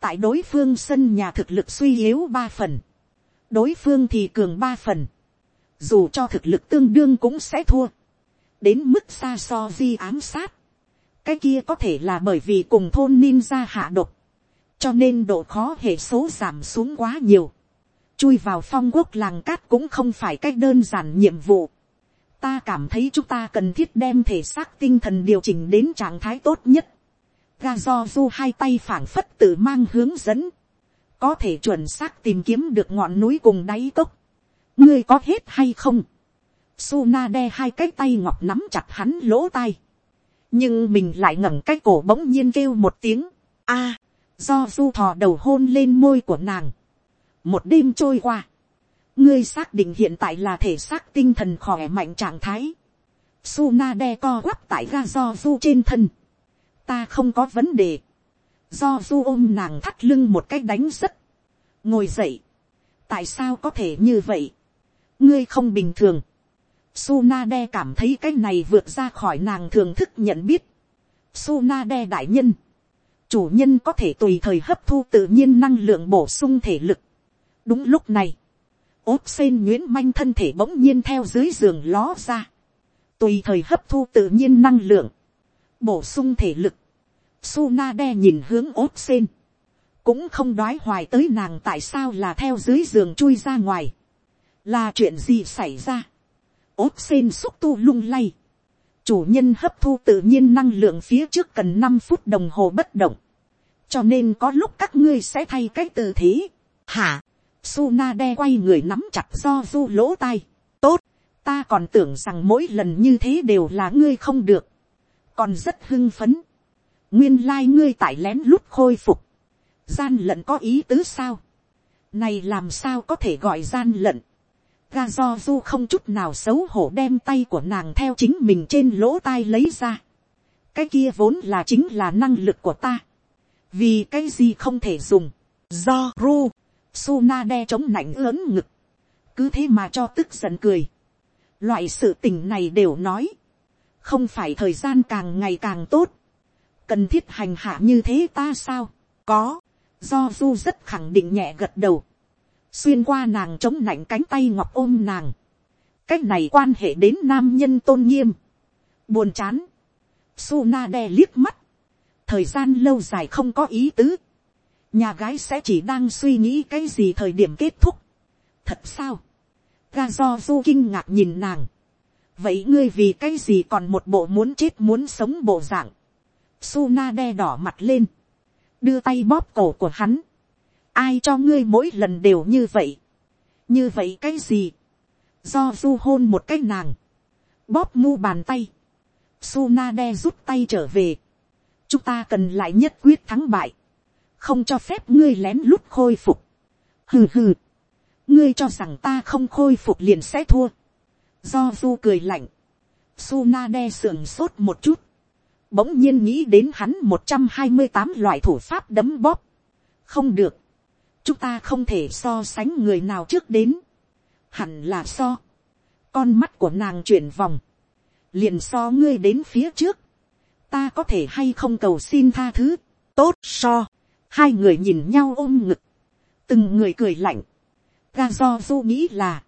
tại đối phương sân nhà thực lực suy yếu ba phần, đối phương thì cường ba phần, dù cho thực lực tương đương cũng sẽ thua, đến mức xa so di ám sát, cái kia có thể là bởi vì cùng thôn ninja hạ độc, cho nên độ khó hệ số giảm xuống quá nhiều, chui vào phong quốc làng cát cũng không phải cách đơn giản nhiệm vụ, ta cảm thấy chúng ta cần thiết đem thể xác tinh thần điều chỉnh đến trạng thái tốt nhất. Ga do du hai tay phảng phất tự mang hướng dẫn, có thể chuẩn xác tìm kiếm được ngọn núi cùng đáy cốc. ngươi có hết hay không. Suna đe hai cái tay ngọc nắm chặt hắn lỗ tai. nhưng mình lại ngẩng cái cổ bỗng nhiên kêu một tiếng. a, do du thò đầu hôn lên môi của nàng. một đêm trôi qua ngươi xác định hiện tại là thể xác tinh thần khỏe mạnh trạng thái. Suna đe co quắp tại ga do du trên thân. Ta không có vấn đề. Do du ôm nàng thắt lưng một cách đánh rất. Ngồi dậy. Tại sao có thể như vậy? Ngươi không bình thường. Suna đe cảm thấy cái này vượt ra khỏi nàng thường thức nhận biết. Suna đe đại nhân. Chủ nhân có thể tùy thời hấp thu tự nhiên năng lượng bổ sung thể lực. Đúng lúc này ốp sen nhuyễn manh thân thể bỗng nhiên theo dưới giường ló ra, tùy thời hấp thu tự nhiên năng lượng, bổ sung thể lực, Suna đe nhìn hướng ốp sen, cũng không đoái hoài tới nàng tại sao là theo dưới giường chui ra ngoài, là chuyện gì xảy ra, ốp sen xúc tu lung lay, chủ nhân hấp thu tự nhiên năng lượng phía trước cần năm phút đồng hồ bất động, cho nên có lúc các ngươi sẽ thay cái tư thế, hả, Suna đe quay người nắm chặt do du lỗ tai. Tốt, ta còn tưởng rằng mỗi lần như thế đều là ngươi không được. Còn rất hưng phấn. Nguyên lai like ngươi tại lén lút khôi phục. Gian lận có ý tứ sao? Này làm sao có thể gọi gian lận? Ga do du không chút nào xấu hổ đem tay của nàng theo chính mình trên lỗ tai lấy ra. Cái kia vốn là chính là năng lực của ta. Vì cái gì không thể dùng. Do ru Suna đe chống nạnh lớn ngực. Cứ thế mà cho tức giận cười. Loại sự tình này đều nói. Không phải thời gian càng ngày càng tốt. Cần thiết hành hạ như thế ta sao? Có. Do Du rất khẳng định nhẹ gật đầu. Xuyên qua nàng chống nạnh cánh tay ngọc ôm nàng. Cách này quan hệ đến nam nhân tôn nghiêm. Buồn chán. Suna đe liếc mắt. Thời gian lâu dài không có ý tứ nhà gái sẽ chỉ đang suy nghĩ cái gì thời điểm kết thúc. thật sao, ga do du kinh ngạc nhìn nàng. vậy ngươi vì cái gì còn một bộ muốn chết muốn sống bộ dạng. Suna đe đỏ mặt lên, đưa tay bóp cổ của hắn ai cho ngươi mỗi lần đều như vậy. như vậy cái gì. do du hôn một cái nàng, bóp mu bàn tay. Suna đe rút tay trở về. chúng ta cần lại nhất quyết thắng bại không cho phép ngươi lén lút khôi phục. hừ hừ, ngươi cho rằng ta không khôi phục liền sẽ thua. do du cười lạnh, Suna đe sườn sốt một chút, bỗng nhiên nghĩ đến hắn một trăm hai mươi tám loại thủ pháp đấm bóp. không được, chúng ta không thể so sánh người nào trước đến, hẳn là so. con mắt của nàng chuyển vòng, liền so ngươi đến phía trước, ta có thể hay không cầu xin tha thứ, tốt so, hai người nhìn nhau ôm ngực, từng người cười lạnh, ga do du nghĩ là,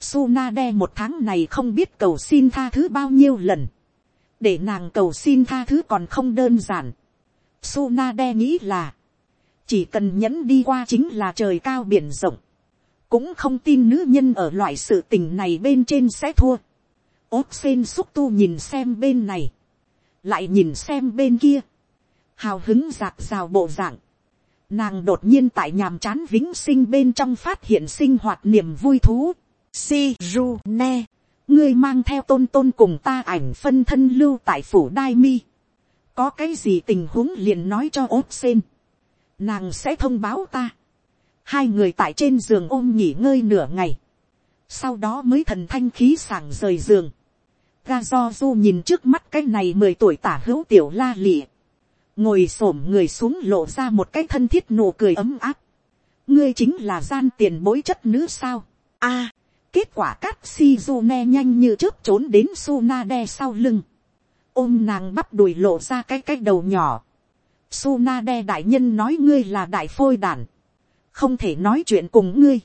Suna đe một tháng này không biết cầu xin tha thứ bao nhiêu lần, để nàng cầu xin tha thứ còn không đơn giản. Sunade nghĩ là, chỉ cần nhẫn đi qua chính là trời cao biển rộng, cũng không tin nữ nhân ở loại sự tình này bên trên sẽ thua. ốt sen xúc tu nhìn xem bên này, lại nhìn xem bên kia, hào hứng giạc rào bộ dạng, nàng đột nhiên tại nhàm chán vĩnh sinh bên trong phát hiện sinh hoạt niềm vui thú. Si ru ne, ngươi mang theo tôn tôn cùng ta ảnh phân thân lưu tại phủ đai mi. có cái gì tình huống liền nói cho ốt sen nàng sẽ thông báo ta. hai người tại trên giường ôm nghỉ ngơi nửa ngày. sau đó mới thần thanh khí sảng rời giường. ga do du nhìn trước mắt cái này mười tuổi tả hữu tiểu la lịa ngồi s ổ m người xuống lộ ra một cái thân thiết nụ cười ấm áp. ngươi chính là gian tiền bối chất nữ sao. a, kết quả cát si du ne nhanh như trước trốn đến su na đe sau lưng. ôm nàng bắp đùi lộ ra cái cái đầu nhỏ su na đe đại nhân nói ngươi là đại phôi đản. không thể nói chuyện cùng ngươi.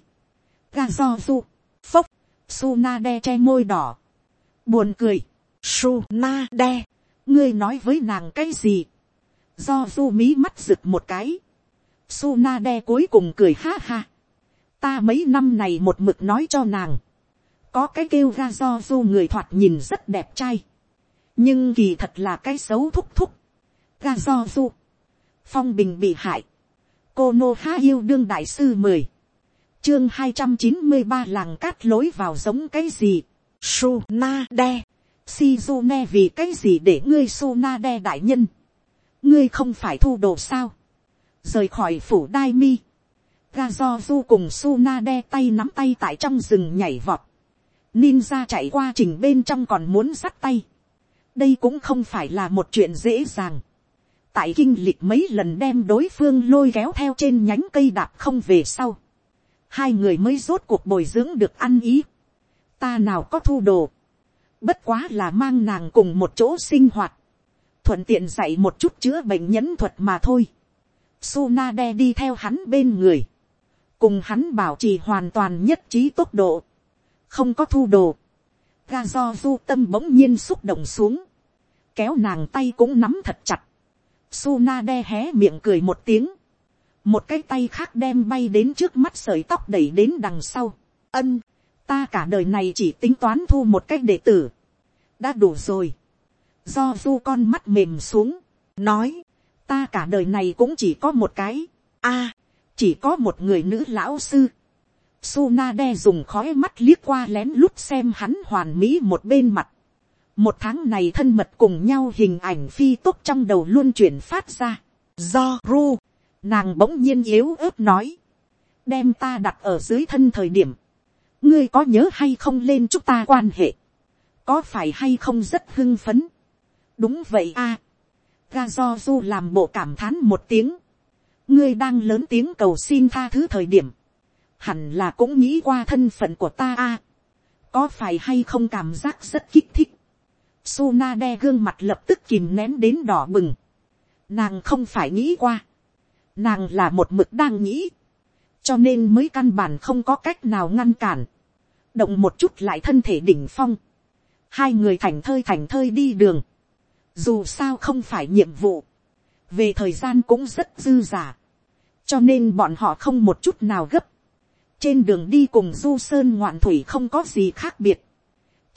ga do du, phốc, su na đe che môi đỏ. buồn cười. su na đe, ngươi nói với nàng cái gì? Do du mí mắt rực một cái, su na đe cuối cùng cười ha ha, ta mấy năm này một mực nói cho nàng, có cái kêu ga do du người thoạt nhìn rất đẹp trai, nhưng kỳ thật là cái xấu thúc thúc, ga do du, phong bình bị hại, cô nô há yêu đương đại sư mười, chương hai trăm chín mươi ba làng cát lối vào giống cái gì, su na de, si du ne vì cái gì để ngươi su na de đại nhân, ngươi không phải thu đồ sao, rời khỏi phủ đai mi, ga do du cùng su na de tay nắm tay tại trong rừng nhảy vọt, ninja chạy qua trình bên trong còn muốn sắt tay, đây cũng không phải là một chuyện dễ dàng, tại kinh lịch mấy lần đem đối phương lôi kéo theo trên nhánh cây đạp không về sau, hai người mới rốt cuộc bồi dưỡng được ăn ý, ta nào có thu đồ, bất quá là mang nàng cùng một chỗ sinh hoạt, thuận tiện dạy một chút chữa bệnh nhẫn thuật mà thôi. Sunade đi theo hắn bên người. Cùng hắn bảo trì hoàn toàn nhất trí tốc độ. Không có thu đồ. Ga do du tâm bỗng nhiên xúc động xuống. Kéo nàng tay cũng nắm thật chặt. Suna đe hé miệng cười một tiếng. Một cái tay khác đem bay đến trước mắt sợi tóc đẩy đến đằng sau. Ân, ta cả đời này chỉ tính toán thu một cách đệ tử. Đã đủ rồi do du con mắt mềm xuống, nói, ta cả đời này cũng chỉ có một cái, a, chỉ có một người nữ lão sư. Suna đe dùng khói mắt liếc qua lén lút xem hắn hoàn mỹ một bên mặt. Một tháng này thân mật cùng nhau hình ảnh phi tốt trong đầu luôn chuyển phát ra. Do ru, nàng bỗng nhiên yếu ớt nói. Đem ta đặt ở dưới thân thời điểm. Ngươi có nhớ hay không lên chúng ta quan hệ. Có phải hay không rất hưng phấn đúng vậy a. ga do du làm bộ cảm thán một tiếng. ngươi đang lớn tiếng cầu xin tha thứ thời điểm. hẳn là cũng nghĩ qua thân phận của ta a. có phải hay không cảm giác rất kích thích. Suna đe gương mặt lập tức kìm nén đến đỏ bừng. Nàng không phải nghĩ qua. Nàng là một mực đang nghĩ. Cho nên mới căn bản không có cách nào ngăn cản. Động một chút lại thân thể đỉnh phong. Hai người thành thơi thành thơi đi đường dù sao không phải nhiệm vụ, về thời gian cũng rất dư giả, cho nên bọn họ không một chút nào gấp, trên đường đi cùng du sơn ngoạn thủy không có gì khác biệt,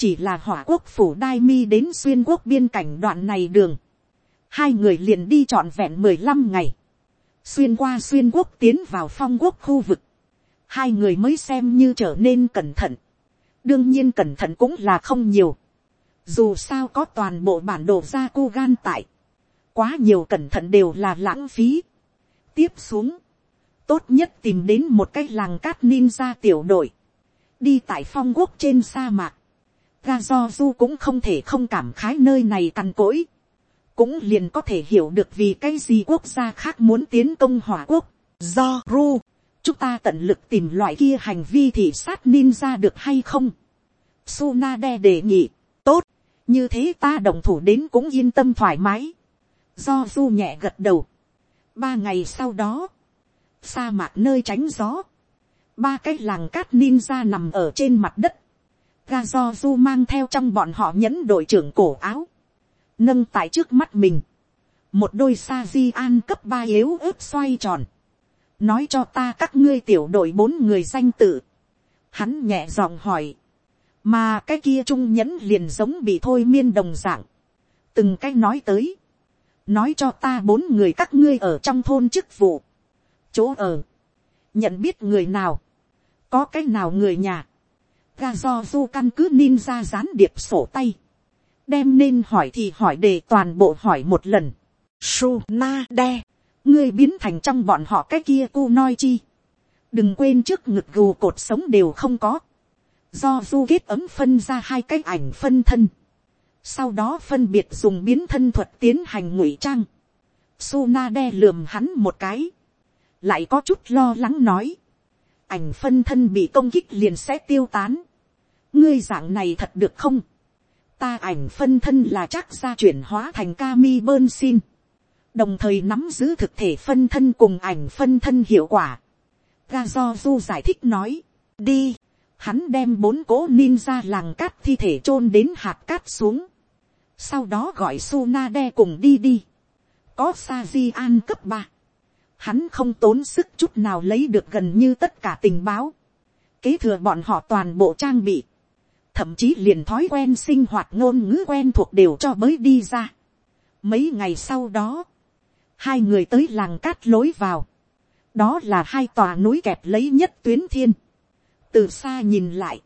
chỉ là hỏa quốc phủ đai mi đến xuyên quốc biên cảnh đoạn này đường, hai người liền đi trọn vẹn mười lăm ngày, xuyên qua xuyên quốc tiến vào phong quốc khu vực, hai người mới xem như trở nên cẩn thận, đương nhiên cẩn thận cũng là không nhiều, dù sao có toàn bộ bản đồ ra cô gan tại, quá nhiều cẩn thận đều là lãng phí. tiếp xuống, tốt nhất tìm đến một cái làng cát ninja tiểu đội, đi tại phong quốc trên sa mạc, ga do du cũng không thể không cảm khái nơi này cằn cỗi, cũng liền có thể hiểu được vì cái gì quốc gia khác muốn tiến công hỏa quốc, do ru, chúng ta tận lực tìm loại kia hành vi thì sát ninja được hay không. Sunade đề nghị, tốt, như thế ta đồng thủ đến cũng yên tâm thoải mái, do du nhẹ gật đầu. ba ngày sau đó, sa mạc nơi tránh gió, ba cái làng cát ninja nằm ở trên mặt đất, ga do du mang theo trong bọn họ nhẫn đội trưởng cổ áo, nâng tại trước mắt mình, một đôi sa di an cấp ba yếu ớt xoay tròn, nói cho ta các ngươi tiểu đội bốn người danh tự, hắn nhẹ giọng hỏi, mà cái kia trung nhẫn liền giống bị thôi miên đồng dạng, từng cái nói tới, nói cho ta bốn người các ngươi ở trong thôn chức vụ, chỗ ở, nhận biết người nào, có cái nào người nhà, ga do du căn cứ ninja gián điệp sổ tay, đem nên hỏi thì hỏi để toàn bộ hỏi một lần, su na đe, ngươi biến thành trong bọn họ cái kia cu noi chi, đừng quên trước ngực gù cột sống đều không có, do du kết ấm phân ra hai cái ảnh phân thân, sau đó phân biệt dùng biến thân thuật tiến hành ngụy trang, su na đe lườm hắn một cái, lại có chút lo lắng nói, ảnh phân thân bị công kích liền sẽ tiêu tán, ngươi dạng này thật được không, ta ảnh phân thân là chắc ra chuyển hóa thành kami bơn xin, đồng thời nắm giữ thực thể phân thân cùng ảnh phân thân hiệu quả. Ga do du giải thích nói, đi, hắn đem bốn cỗ ninja làng cát thi thể chôn đến hạt cát xuống, sau đó gọi Suna đe cùng đi đi, có sa di an cấp ba, hắn không tốn sức chút nào lấy được gần như tất cả tình báo, kế thừa bọn họ toàn bộ trang bị, thậm chí liền thói quen sinh hoạt ngôn ngữ quen thuộc đều cho mới đi ra. Mấy ngày sau đó, hai người tới làng cát lối vào, đó là hai tòa núi kẹp lấy nhất tuyến thiên, từ xa nhìn lại,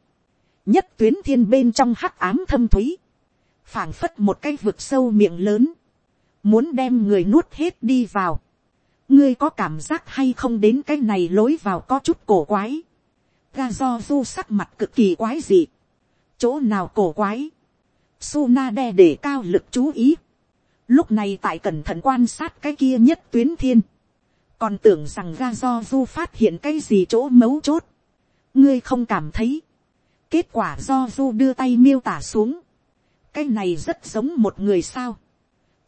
nhất tuyến thiên bên trong hắc ám thâm thúy, phảng phất một cái vực sâu miệng lớn, muốn đem người nuốt hết đi vào ngươi có cảm giác hay không đến cái này lối vào có chút cổ quái. ga do du sắc mặt cực kỳ quái dị. chỗ nào cổ quái. Suna đe để cao lực chú ý. lúc này tại cẩn thận quan sát cái kia nhất tuyến thiên. còn tưởng rằng ga do du phát hiện cái gì chỗ mấu chốt. ngươi không cảm thấy. kết quả do du đưa tay miêu tả xuống. cái này rất giống một người sao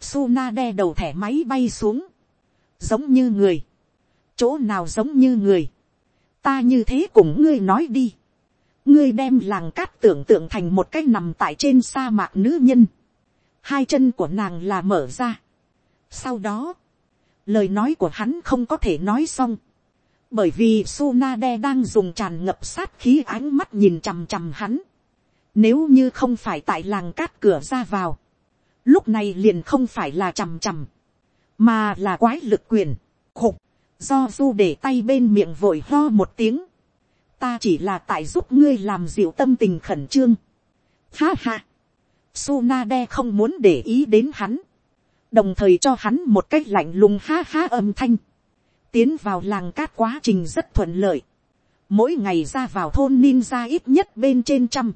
Suna đe đầu thẻ máy bay xuống. Giống như người. Chỗ nào giống như người. Ta như thế cùng ngươi nói đi. Ngươi đem làng cát tưởng tượng thành một cái nằm tại trên sa mạc nữ nhân. Hai chân của nàng là mở ra. Sau đó. Lời nói của hắn không có thể nói xong. Bởi vì Sunade đang dùng tràn ngập sát khí ánh mắt nhìn chằm chằm hắn. Nếu như không phải tại làng cát cửa ra vào lúc này liền không phải là chằm chằm, mà là quái lực quyền, khục, do du để tay bên miệng vội ho một tiếng, ta chỉ là tại giúp ngươi làm dịu tâm tình khẩn trương. Ha ha, Sunade không muốn để ý đến hắn, đồng thời cho hắn một cách lạnh lùng ha ha âm thanh, tiến vào làng cát quá trình rất thuận lợi, mỗi ngày ra vào thôn ninja ít nhất bên trên trăm,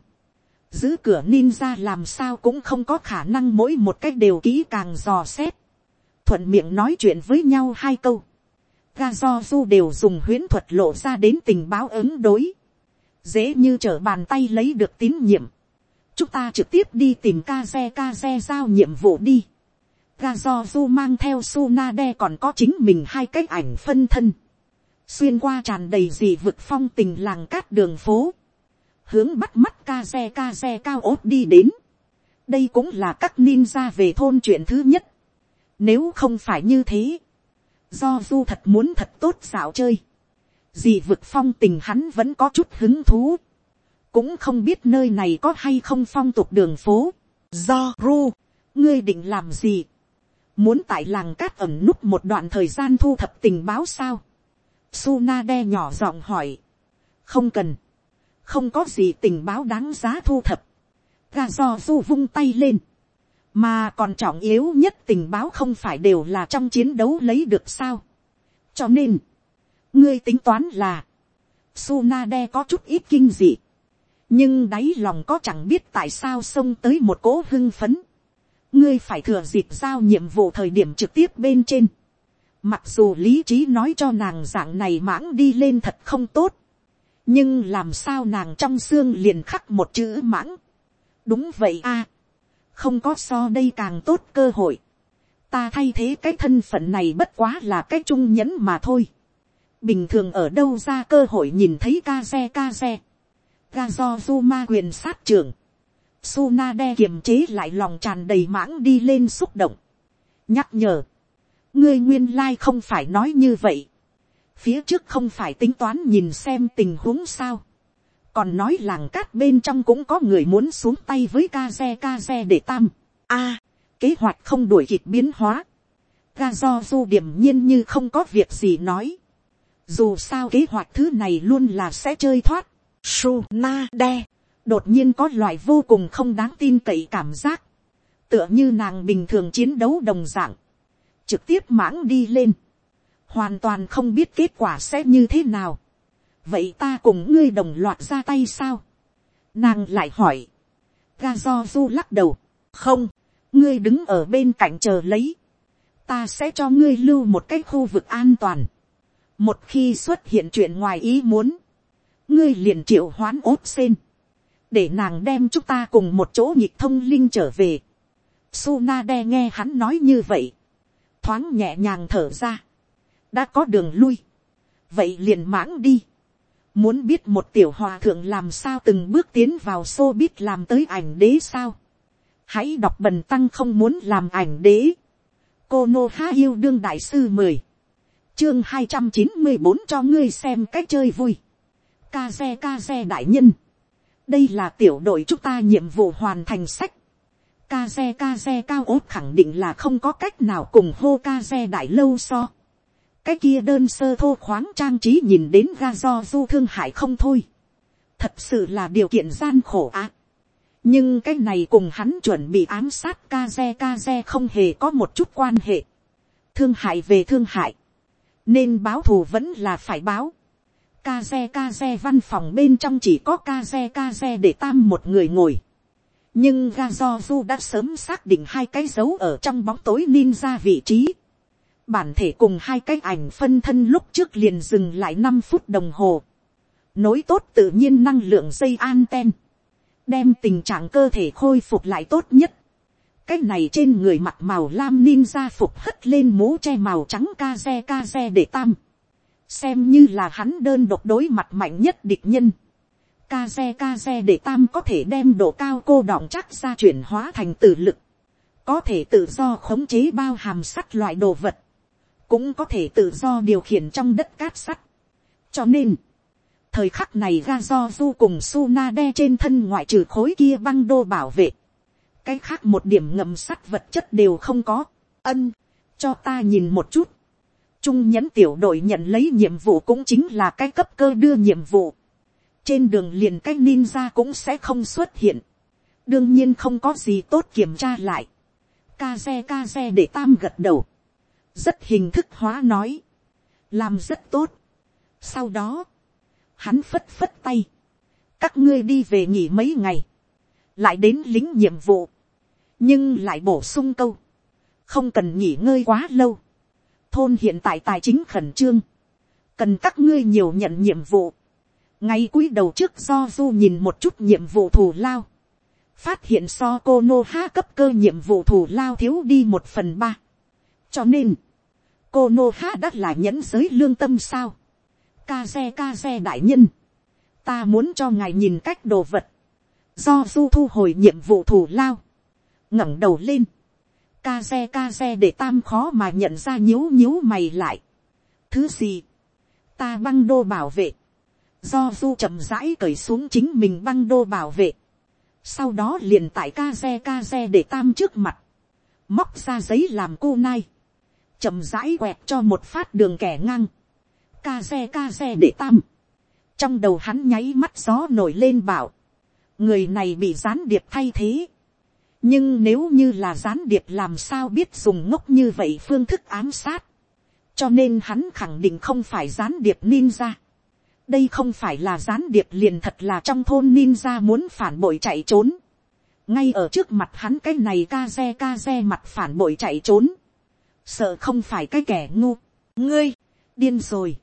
giữ cửa ninja làm sao cũng không có khả năng mỗi một cách đều kỹ càng dò xét thuận miệng nói chuyện với nhau hai câu. ga do du đều dùng huyễn thuật lộ ra đến tình báo ứng đối. dễ như trở bàn tay lấy được tín nhiệm. chúng ta trực tiếp đi tìm ca xe ca xe giao nhiệm vụ đi. ga do du mang theo Sunade còn có chính mình hai cách ảnh phân thân. xuyên qua tràn đầy dị vực phong tình làng cát đường phố hướng bắt mắt ca xe ca xe cao ốt đi đến. đây cũng là các ninja về thôn chuyện thứ nhất nếu không phải như thế, do du thật muốn thật tốt dạo chơi. dì vực phong tình hắn vẫn có chút hứng thú. cũng không biết nơi này có hay không phong tục đường phố. do ru, ngươi định làm gì. muốn tại làng cát ẩm núp một đoạn thời gian thu thập tình báo sao. Suna đe nhỏ giọng hỏi. không cần không có gì tình báo đáng giá thu thập, ga do du vung tay lên, mà còn trọng yếu nhất tình báo không phải đều là trong chiến đấu lấy được sao. cho nên, ngươi tính toán là, Sunade có chút ít kinh dị, nhưng đáy lòng có chẳng biết tại sao xông tới một cố hưng phấn. ngươi phải thừa dịp giao nhiệm vụ thời điểm trực tiếp bên trên. mặc dù lý trí nói cho nàng dạng này mãng đi lên thật không tốt, nhưng làm sao nàng trong xương liền khắc một chữ mãng. đúng vậy a không có so đây càng tốt cơ hội. ta thay thế cái thân phận này bất quá là cái trung nhẫn mà thôi. bình thường ở đâu ra cơ hội nhìn thấy ca xe ca xe. ga do du ma quyền sát trưởng. Suna đe kiềm chế lại lòng tràn đầy mãng đi lên xúc động. Nhắc nhở, ngươi nguyên lai không phải nói như vậy, phía trước không phải tính toán nhìn xem tình huống sao, còn nói làng cát bên trong cũng có người muốn xuống tay với ca xe ca xe để tam. a, kế hoạch không đuổi kịp biến hóa, ga do du điểm nhiên như không có việc gì nói, dù sao kế hoạch thứ này luôn là sẽ chơi thoát, su na đe, đột nhiên có loại vô cùng không đáng tin cậy cảm giác, tựa như nàng bình thường chiến đấu đồng dạng, trực tiếp mãng đi lên, hoàn toàn không biết kết quả sẽ như thế nào vậy ta cùng ngươi đồng loạt ra tay sao. nàng lại hỏi, ga do du lắc đầu, không, ngươi đứng ở bên cạnh chờ lấy, ta sẽ cho ngươi lưu một cái khu vực an toàn. một khi xuất hiện chuyện ngoài ý muốn, ngươi liền triệu hoán ốt sen, để nàng đem chúng ta cùng một chỗ nhịp thông linh trở về. Suna đe nghe hắn nói như vậy, thoáng nhẹ nhàng thở ra, đã có đường lui, vậy liền mãng đi, muốn biết một tiểu hòa thượng làm sao từng bước tiến vào xô biết làm tới ảnh đế sao, hãy đọc bần tăng không muốn làm ảnh đế, cô nô há yêu đương đại sư mười, chương hai trăm chín mươi bốn cho ngươi xem cách chơi vui, ca xe ca xe đại nhân, đây là tiểu đội chúng ta nhiệm vụ hoàn thành sách, ca xe ca xe cao ốt khẳng định là không có cách nào cùng hô ca xe đại lâu so cái kia đơn sơ thô khoáng trang trí nhìn đến ga do du thương hại không thôi. thật sự là điều kiện gian khổ á. nhưng cái này cùng hắn chuẩn bị ám sát ca xe ca xe không hề có một chút quan hệ. thương hại về thương hại. nên báo thù vẫn là phải báo. ca xe ca xe văn phòng bên trong chỉ có ca xe ca xe để tam một người ngồi nhưng ga do du đã sớm xác định hai cái dấu ở trong bóng tối ninja vị trí bản thể cùng hai cái ảnh phân thân lúc trước liền dừng lại năm phút đồng hồ. nối tốt tự nhiên năng lượng dây anten đem tình trạng cơ thể khôi phục lại tốt nhất. cái này trên người mặt màu lam ninja phục hất lên mũ che màu trắng ca xe ca xe để tam. xem như là hắn đơn độc đối mặt mạnh nhất địch nhân ca xe ca xe để tam có thể đem độ cao cô đọng chắc ra chuyển hóa thành tử lực, có thể tự do khống chế bao hàm sắt loại đồ vật, cũng có thể tự do điều khiển trong đất cát sắt. cho nên, thời khắc này ra do du cùng su na đe trên thân ngoại trừ khối kia băng đô bảo vệ, cái khác một điểm ngầm sắt vật chất đều không có, ân, cho ta nhìn một chút, trung nhẫn tiểu đội nhận lấy nhiệm vụ cũng chính là cái cấp cơ đưa nhiệm vụ. Trên đường liền cái ninja cũng sẽ không xuất hiện, đương nhiên không có gì tốt kiểm tra lại, ca xe ca xe để tam gật đầu, rất hình thức hóa nói, làm rất tốt. sau đó, hắn phất phất tay, các ngươi đi về nghỉ mấy ngày, lại đến lính nhiệm vụ, nhưng lại bổ sung câu, không cần nghỉ ngơi quá lâu, thôn hiện tại tài chính khẩn trương, cần các ngươi nhiều nhận nhiệm vụ, ngay cúi đầu trước do du nhìn một chút nhiệm vụ thù lao, phát hiện so cô nô ha cấp cơ nhiệm vụ thù lao thiếu đi một phần ba cho nên, cô nô ha đã là nhẫn giới lương tâm sao. ca xe ca xe đại nhân, ta muốn cho ngài nhìn cách đồ vật, do du thu hồi nhiệm vụ thù lao, ngẩng đầu lên, ca xe ca xe để tam khó mà nhận ra nhíu nhíu mày lại. thứ gì, ta băng đô bảo vệ, do du chậm rãi cởi xuống chính mình băng đô bảo vệ, sau đó liền tại ca xe ca xe để tam trước mặt, móc ra giấy làm cô nai, chậm rãi quẹt cho một phát đường kẻ ngang, ca xe ca xe để tam, trong đầu hắn nháy mắt gió nổi lên bảo, người này bị gián điệp thay thế, nhưng nếu như là gián điệp làm sao biết dùng ngốc như vậy phương thức ám sát, cho nên hắn khẳng định không phải gián điệp ninja. Đây không phải là gián điệp liền thật là trong thôn ninja muốn phản bội chạy trốn. ngay ở trước mặt hắn cái này ca xe ca xe mặt phản bội chạy trốn sợ không phải cái kẻ ngu. ngươi, điên rồi.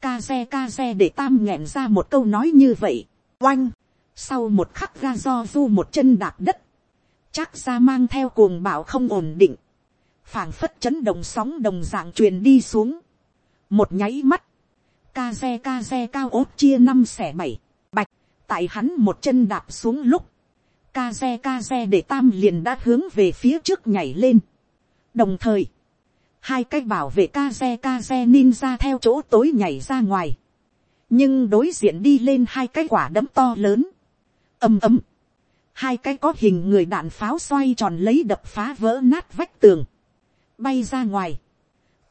ca xe ca xe để tam nghẹn ra một câu nói như vậy. oanh, sau một khắc ra do du một chân đạp đất. chắc ra mang theo cuồng bạo không ổn định. phảng phất chấn động sóng đồng dạng truyền đi xuống. một nháy mắt ca xe ca xe cao ốt chia năm xẻ bảy, bạch, tại hắn một chân đạp xuống lúc, ca xe ca xe để tam liền đã hướng về phía trước nhảy lên. đồng thời, hai cái bảo vệ kaze kaze ninja theo chỗ tối nhảy ra ngoài, nhưng đối diện đi lên hai cái quả đấm to lớn, ầm ầm, hai cái có hình người đạn pháo xoay tròn lấy đập phá vỡ nát vách tường, bay ra ngoài,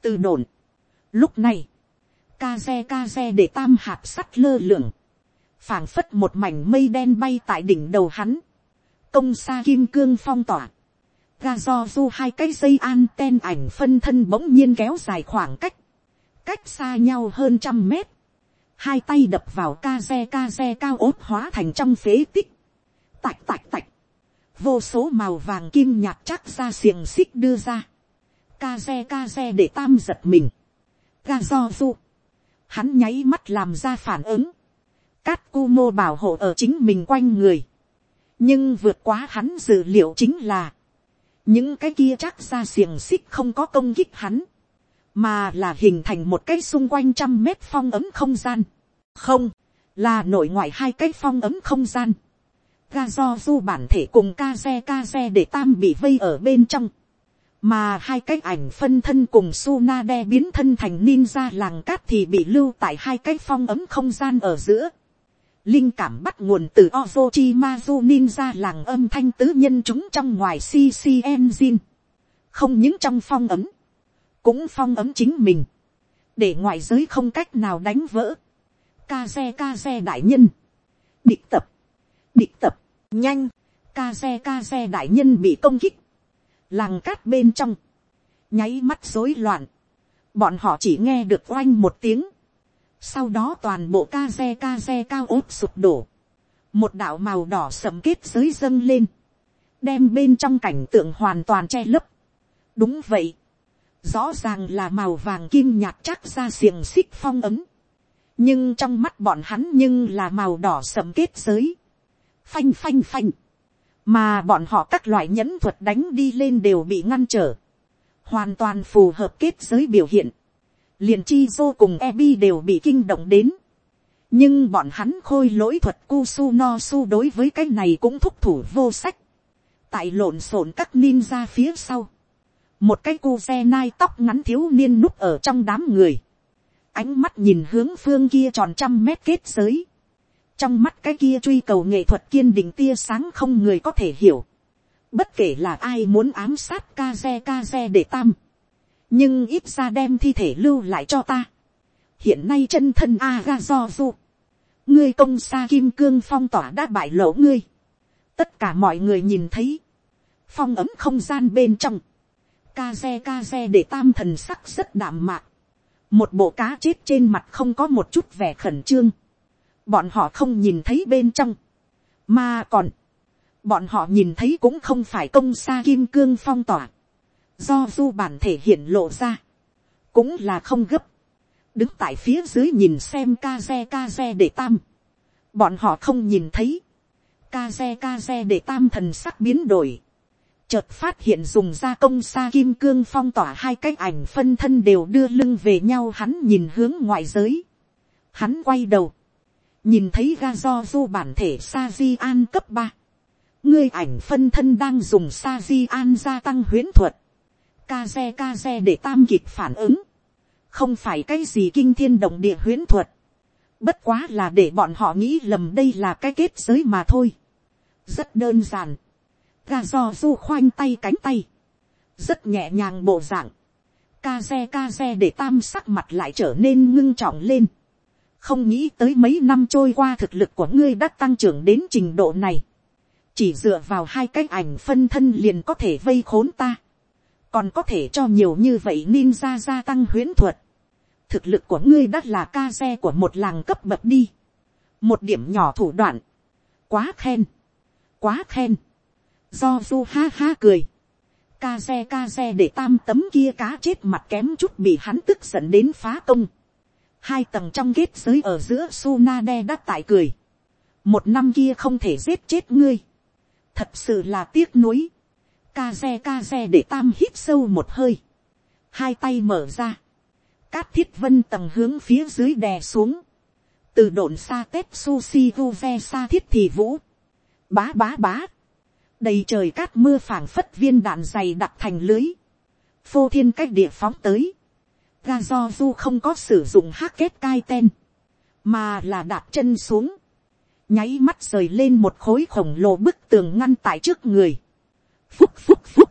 từ đồn. Lúc này, ca xe ca xe để tam hạt sắt lơ lửng, phảng phất một mảnh mây đen bay tại đỉnh đầu hắn, công xa kim cương phong tỏa, ga do du hai cái dây anten ảnh phân thân bỗng nhiên kéo dài khoảng cách, cách xa nhau hơn trăm mét, hai tay đập vào ca xe ca xe cao ốt hóa thành trong phế tích, tạch tạch tạch, vô số màu vàng kim nhạt chắc ra xiềng xích đưa ra, ca xe ca xe để tam giật mình, ga do du, hắn nháy mắt làm ra phản ứng, cát cu mô bảo hộ ở chính mình quanh người, nhưng vượt quá hắn dự liệu chính là, những cái kia chắc ra xiềng xích không có công kích hắn, mà là hình thành một cái xung quanh trăm mét phong ấm không gian, không, là nội ngoại hai cái phong ấm không gian, ga do du bản thể cùng ca xe ca xe để tam bị vây ở bên trong, mà hai cái ảnh phân thân cùng su na đe biến thân thành ninja làng cát thì bị lưu tại hai cái phong ấm không gian ở giữa. Linh cảm bắt nguồn từ Ozochimazu ninja làng âm thanh tứ nhân chúng trong ngoài CCN Jin. Không những trong phong ấm, cũng phong ấm chính mình. Để ngoại giới không cách nào đánh vỡ. Kaze Kaze đại nhân. Địch tập. Địch tập. Nhanh. Kaze Kaze đại nhân bị công kích làng cát bên trong, nháy mắt rối loạn, bọn họ chỉ nghe được oanh một tiếng, sau đó toàn bộ ca xe ca xe cao ốt sụp đổ, một đạo màu đỏ sầm kết giới dâng lên, đem bên trong cảnh tượng hoàn toàn che lấp. đúng vậy, rõ ràng là màu vàng kim nhạt chắc ra xiềng xích phong ấm, nhưng trong mắt bọn hắn nhưng là màu đỏ sầm kết giới, phanh phanh phanh, mà bọn họ các loại nhẫn thuật đánh đi lên đều bị ngăn trở, hoàn toàn phù hợp kết giới biểu hiện, liền chi dô cùng Ebi đều bị kinh động đến, nhưng bọn hắn khôi lỗi thuật Kusu no su đối với cái này cũng thúc thủ vô sách, tại lộn xộn các ninja phía sau, một cái cu xe nai tóc ngắn thiếu niên núp ở trong đám người, ánh mắt nhìn hướng phương kia tròn trăm mét kết giới, trong mắt cái kia truy cầu nghệ thuật kiên định tia sáng không người có thể hiểu. bất kể là ai muốn ám sát ca xe ca xe để tam nhưng ít ra đem thi thể lưu lại cho ta. hiện nay chân thân aga do du. ngươi công xa kim cương phong tỏa đã bại lộ ngươi. tất cả mọi người nhìn thấy. phong ấm không gian bên trong. ca xe ca xe để tam thần sắc rất đạm mạc. một bộ cá chết trên mặt không có một chút vẻ khẩn trương bọn họ không nhìn thấy bên trong, mà còn, bọn họ nhìn thấy cũng không phải công xa kim cương phong tỏa, do du bản thể hiện lộ ra, cũng là không gấp, đứng tại phía dưới nhìn xem ca xe ca xe để tam, bọn họ không nhìn thấy, ca xe ca xe để tam thần sắc biến đổi, chợt phát hiện dùng ra công xa kim cương phong tỏa hai cái ảnh phân thân đều đưa lưng về nhau hắn nhìn hướng ngoại giới, hắn quay đầu, nhìn thấy ga do du bản thể sa di an cấp ba, ngươi ảnh phân thân đang dùng sa di an gia tăng huyễn thuật, ca xe ca xe để tam kịp phản ứng, không phải cái gì kinh thiên động địa huyễn thuật, bất quá là để bọn họ nghĩ lầm đây là cái kết giới mà thôi, rất đơn giản, ga do du khoanh tay cánh tay, rất nhẹ nhàng bộ dạng, ca xe ca xe để tam sắc mặt lại trở nên ngưng trọng lên, không nghĩ tới mấy năm trôi qua thực lực của ngươi đã tăng trưởng đến trình độ này. chỉ dựa vào hai cái ảnh phân thân liền có thể vây khốn ta còn có thể cho nhiều như vậy ninja gia tăng huyễn thuật. thực lực của ngươi đã là ca xe của một làng cấp bậc đi. một điểm nhỏ thủ đoạn. quá khen. quá khen. do du ha ha cười. ca xe ca xe để tam tấm kia cá chết mặt kém chút bị hắn tức giận đến phá công hai tầng trong kết giới ở giữa Sunade đã tại cười. Một năm kia không thể giết chết ngươi. Thật sự là tiếc nuối. Ca xe ca xe để tam hít sâu một hơi. Hai tay mở ra. Cát thiết vân tầng hướng phía dưới đè xuống. Từ độn xa tết sushi vu ve xa thiết thì vũ. Bá bá bá. Đầy trời cát mưa phảng phất viên đạn dày đặt thành lưới. phô thiên cách địa phóng tới, ga do du không có sử dụng hát kết cai ten, mà là đạp chân xuống, nháy mắt rời lên một khối khổng lồ bức tường ngăn tại trước người, phúc phúc phúc,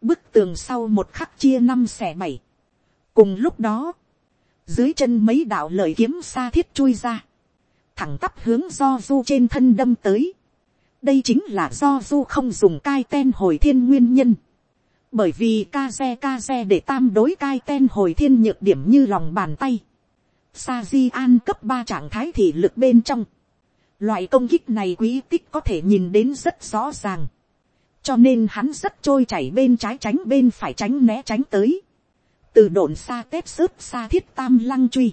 bức tường sau một khắc chia năm xẻ bảy, cùng lúc đó, dưới chân mấy đạo lợi kiếm xa thiết chui ra, thẳng tắp hướng do du trên thân đâm tới, đây chính là do du không dùng cai ten hồi thiên nguyên nhân, bởi vì ca xe ca xe để tam đối cai ten hồi thiên nhược điểm như lòng bàn tay, sa di an cấp ba trạng thái thị lực bên trong, loại công kích này quý tích có thể nhìn đến rất rõ ràng, cho nên hắn rất trôi chảy bên trái tránh bên phải tránh né tránh tới, từ đồn xa tép xớp xa thiết tam lăng truy,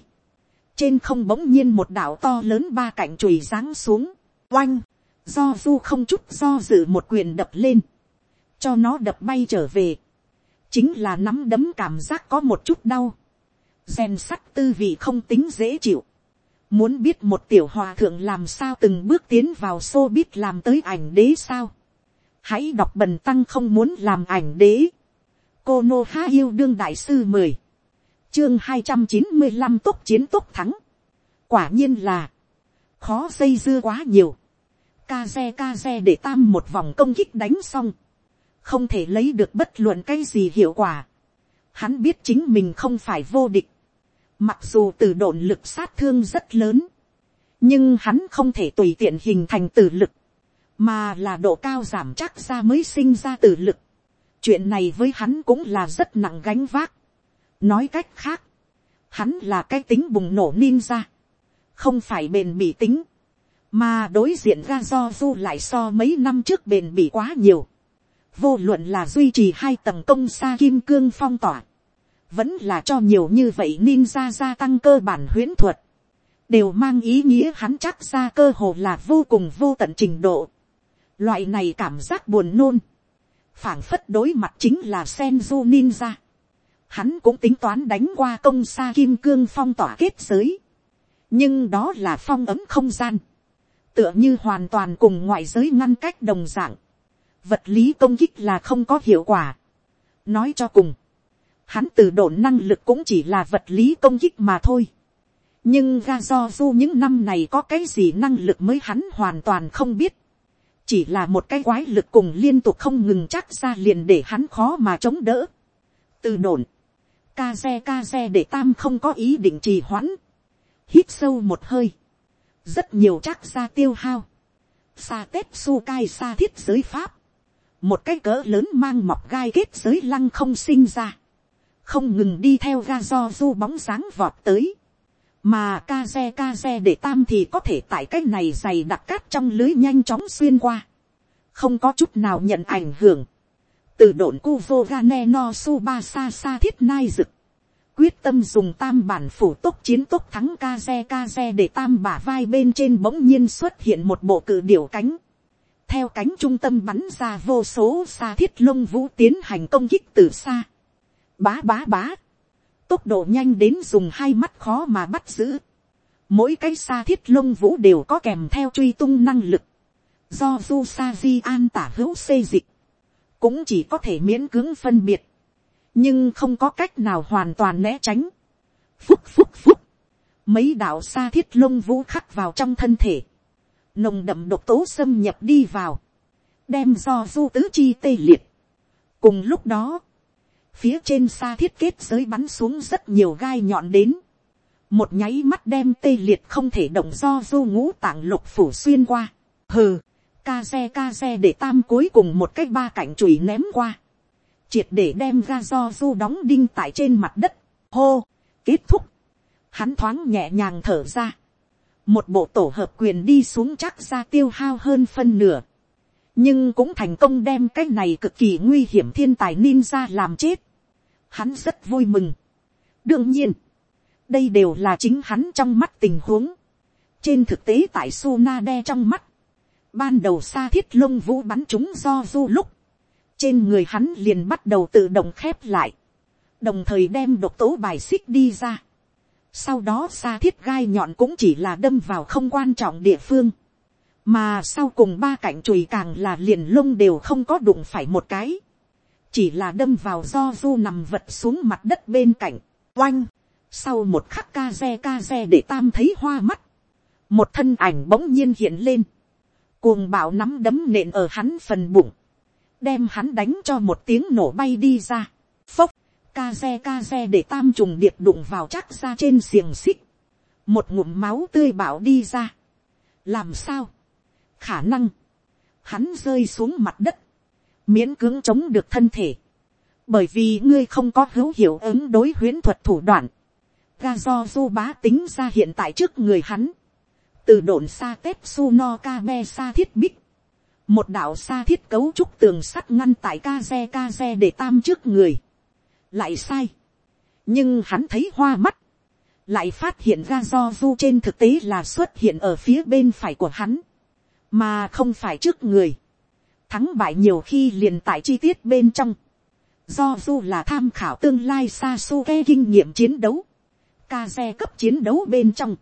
trên không bỗng nhiên một đảo to lớn ba cạnh chùi giáng xuống, oanh, do du không chút do dự một quyền đập lên, cho nó đập bay trở về, chính là nắm đấm cảm giác có một chút đau, rèn sắt tư vị không tính dễ chịu, muốn biết một tiểu hòa thượng làm sao từng bước tiến vào xô biết làm tới ảnh đế sao, hãy đọc bần tăng không muốn làm ảnh đế, cô nô ha yêu đương đại sư mười, chương hai trăm chín mươi năm tốt chiến tốt thắng, quả nhiên là, khó dây dưa quá nhiều, ca xe ca xe để tam một vòng công kích đánh xong, không thể lấy được bất luận cái gì hiệu quả. Hắn biết chính mình không phải vô địch, mặc dù từ độn lực sát thương rất lớn, nhưng hắn không thể tùy tiện hình thành từ lực, mà là độ cao giảm chắc ra mới sinh ra từ lực. chuyện này với hắn cũng là rất nặng gánh vác. nói cách khác, hắn là cái tính bùng nổ ninja, không phải bền bỉ tính mà đối diện ra do du lại so mấy năm trước bền bỉ quá nhiều, vô luận là duy trì hai tầng công xa kim cương phong tỏa, vẫn là cho nhiều như vậy ninja gia tăng cơ bản huyễn thuật, đều mang ý nghĩa hắn chắc ra cơ hồ là vô cùng vô tận trình độ. Loại này cảm giác buồn nôn, phảng phất đối mặt chính là Senju ninja. Hắn cũng tính toán đánh qua công xa kim cương phong tỏa kết giới. Nhưng đó là phong ấm không gian tựa như hoàn toàn cùng ngoại giới ngăn cách đồng dạng, vật lý công kích là không có hiệu quả. nói cho cùng, hắn từ đồn năng lực cũng chỉ là vật lý công kích mà thôi. nhưng ga do du những năm này có cái gì năng lực mới hắn hoàn toàn không biết chỉ là một cái quái lực cùng liên tục không ngừng chắc ra liền để hắn khó mà chống đỡ. từ đồn, ca xe ca xe để tam không có ý định trì hoãn. hít sâu một hơi. Rất nhiều chắc ra tiêu hao, sa tết su cai sa thiết giới pháp, một cái cỡ lớn mang mọc gai kết giới lăng không sinh ra, không ngừng đi theo ga do du bóng dáng vọt tới, mà ca xe ca xe để tam thì có thể tại cái này dày đặc cát trong lưới nhanh chóng xuyên qua, không có chút nào nhận ảnh hưởng, từ đồn cu vô ga ne no su ba sa sa thiết nai rực, quyết tâm dùng tam bản phủ tốc chiến tốc thắng ca xe ca xe để tam bả vai bên trên bỗng nhiên xuất hiện một bộ cử điểu cánh. theo cánh trung tâm bắn ra vô số xa thiết lông vũ tiến hành công kích từ xa. bá bá bá tốc độ nhanh đến dùng hai mắt khó mà bắt giữ. mỗi cái xa thiết lông vũ đều có kèm theo truy tung năng lực. do du sa di an tả hữu xây dịch. cũng chỉ có thể miễn cưỡng phân biệt nhưng không có cách nào hoàn toàn né tránh. phúc phúc phúc, mấy đạo xa thiết lông vũ khắc vào trong thân thể, nồng đậm độc tố xâm nhập đi vào, đem do du tứ chi tê liệt. cùng lúc đó, phía trên xa thiết kết giới bắn xuống rất nhiều gai nhọn đến, một nháy mắt đem tê liệt không thể động do du ngũ tảng lục phủ xuyên qua, hừ, ca xe ca xe để tam cuối cùng một cách ba cạnh chùy ném qua, triệt để đem ra do du đóng đinh tại trên mặt đất, hô, kết thúc, hắn thoáng nhẹ nhàng thở ra, một bộ tổ hợp quyền đi xuống chắc ra tiêu hao hơn phân nửa, nhưng cũng thành công đem cái này cực kỳ nguy hiểm thiên tài ninja làm chết, hắn rất vui mừng. đương nhiên, đây đều là chính hắn trong mắt tình huống, trên thực tế tại Suna đe trong mắt, ban đầu xa thiết lông vũ bắn chúng do du lúc, trên người hắn liền bắt đầu tự động khép lại, đồng thời đem độc tố bài xích đi ra. Sau đó xa thiết gai nhọn cũng chỉ là đâm vào không quan trọng địa phương, mà sau cùng ba cạnh chùi càng là liền lông đều không có đụng phải một cái. chỉ là đâm vào do du nằm vật xuống mặt đất bên cạnh, oanh, sau một khắc ca re ca re để tam thấy hoa mắt, một thân ảnh bỗng nhiên hiện lên, cuồng bạo nắm đấm nện ở hắn phần bụng, đem hắn đánh cho một tiếng nổ bay đi ra, phốc, ca re ca re để tam trùng điệp đụng vào chắc ra trên xiềng xích, một ngụm máu tươi bảo đi ra, làm sao, khả năng, hắn rơi xuống mặt đất, miễn cưỡng chống được thân thể, bởi vì ngươi không có hữu hiệu ứng đối huyễn thuật thủ đoạn, ga do du bá tính ra hiện tại trước người hắn, từ đồn xa tết su no ca be xa thiết bích, một đạo xa thiết cấu trúc tường sắt ngăn tại ca xe ca xe để tam trước người, lại sai, nhưng hắn thấy hoa mắt, lại phát hiện ra do du trên thực tế là xuất hiện ở phía bên phải của hắn, mà không phải trước người, thắng bại nhiều khi liền tại chi tiết bên trong, do du là tham khảo tương lai xa su kinh nghiệm chiến đấu, ca xe cấp chiến đấu bên trong,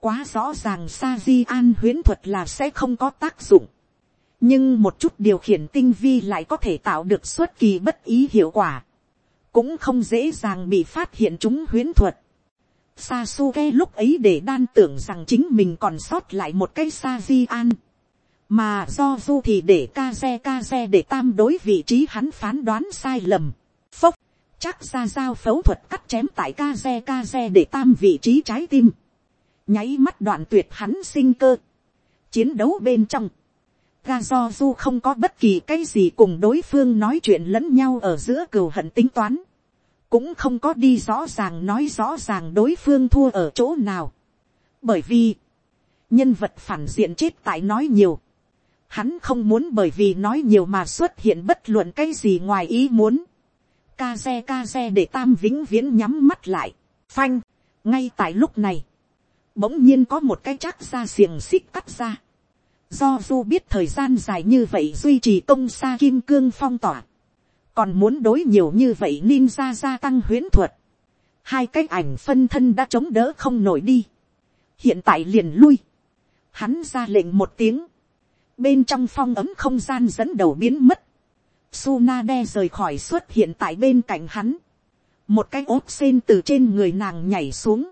quá rõ ràng sa di an huyến thuật là sẽ không có tác dụng, nhưng một chút điều khiển tinh vi lại có thể tạo được xuất kỳ bất ý hiệu quả, cũng không dễ dàng bị phát hiện chúng huyến thuật. Sasuke lúc ấy để đan tưởng rằng chính mình còn sót lại một cái sa di an mà do du thì để ca xe ca xe để tam đối vị trí hắn phán đoán sai lầm, phốc, chắc ra giao phẫu thuật cắt chém tại ca xe ca xe để tam vị trí trái tim, nháy mắt đoạn tuyệt hắn sinh cơ, chiến đấu bên trong, ga do du không có bất kỳ cái gì cùng đối phương nói chuyện lẫn nhau ở giữa cừu hận tính toán, cũng không có đi rõ ràng nói rõ ràng đối phương thua ở chỗ nào, bởi vì, nhân vật phản diện chết tại nói nhiều, Hắn không muốn bởi vì nói nhiều mà xuất hiện bất luận cái gì ngoài ý muốn. Ca xe ca xe để tam vĩnh viễn nhắm mắt lại. Phanh. Ngay tại lúc này. Bỗng nhiên có một cái chắc ra xiềng xích cắt ra. Do du biết thời gian dài như vậy duy trì công xa kim cương phong tỏa. Còn muốn đối nhiều như vậy ninja gia tăng huyễn thuật. Hai cái ảnh phân thân đã chống đỡ không nổi đi. Hiện tại liền lui. Hắn ra lệnh một tiếng bên trong phong ấm không gian dẫn đầu biến mất, Sunade rời khỏi xuất hiện tại bên cạnh hắn, một cái ốp sen từ trên người nàng nhảy xuống,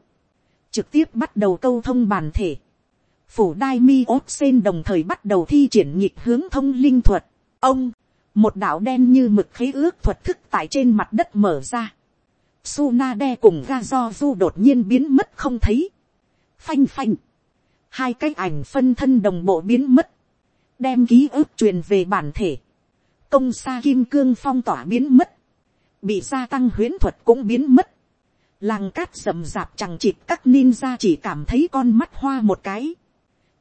trực tiếp bắt đầu câu thông bản thể, phủ đai mi ốp sen đồng thời bắt đầu thi triển nhịp hướng thông linh thuật, ông, một đạo đen như mực khế ước thuật thức tại trên mặt đất mở ra, Sunade cùng ga do du đột nhiên biến mất không thấy, phanh phanh, hai cái ảnh phân thân đồng bộ biến mất, đem ký ức truyền về bản thể, công xa kim cương phong tỏa biến mất, bị gia tăng huyễn thuật cũng biến mất, làng cát rậm rạp chẳng chịt các ninja chỉ cảm thấy con mắt hoa một cái,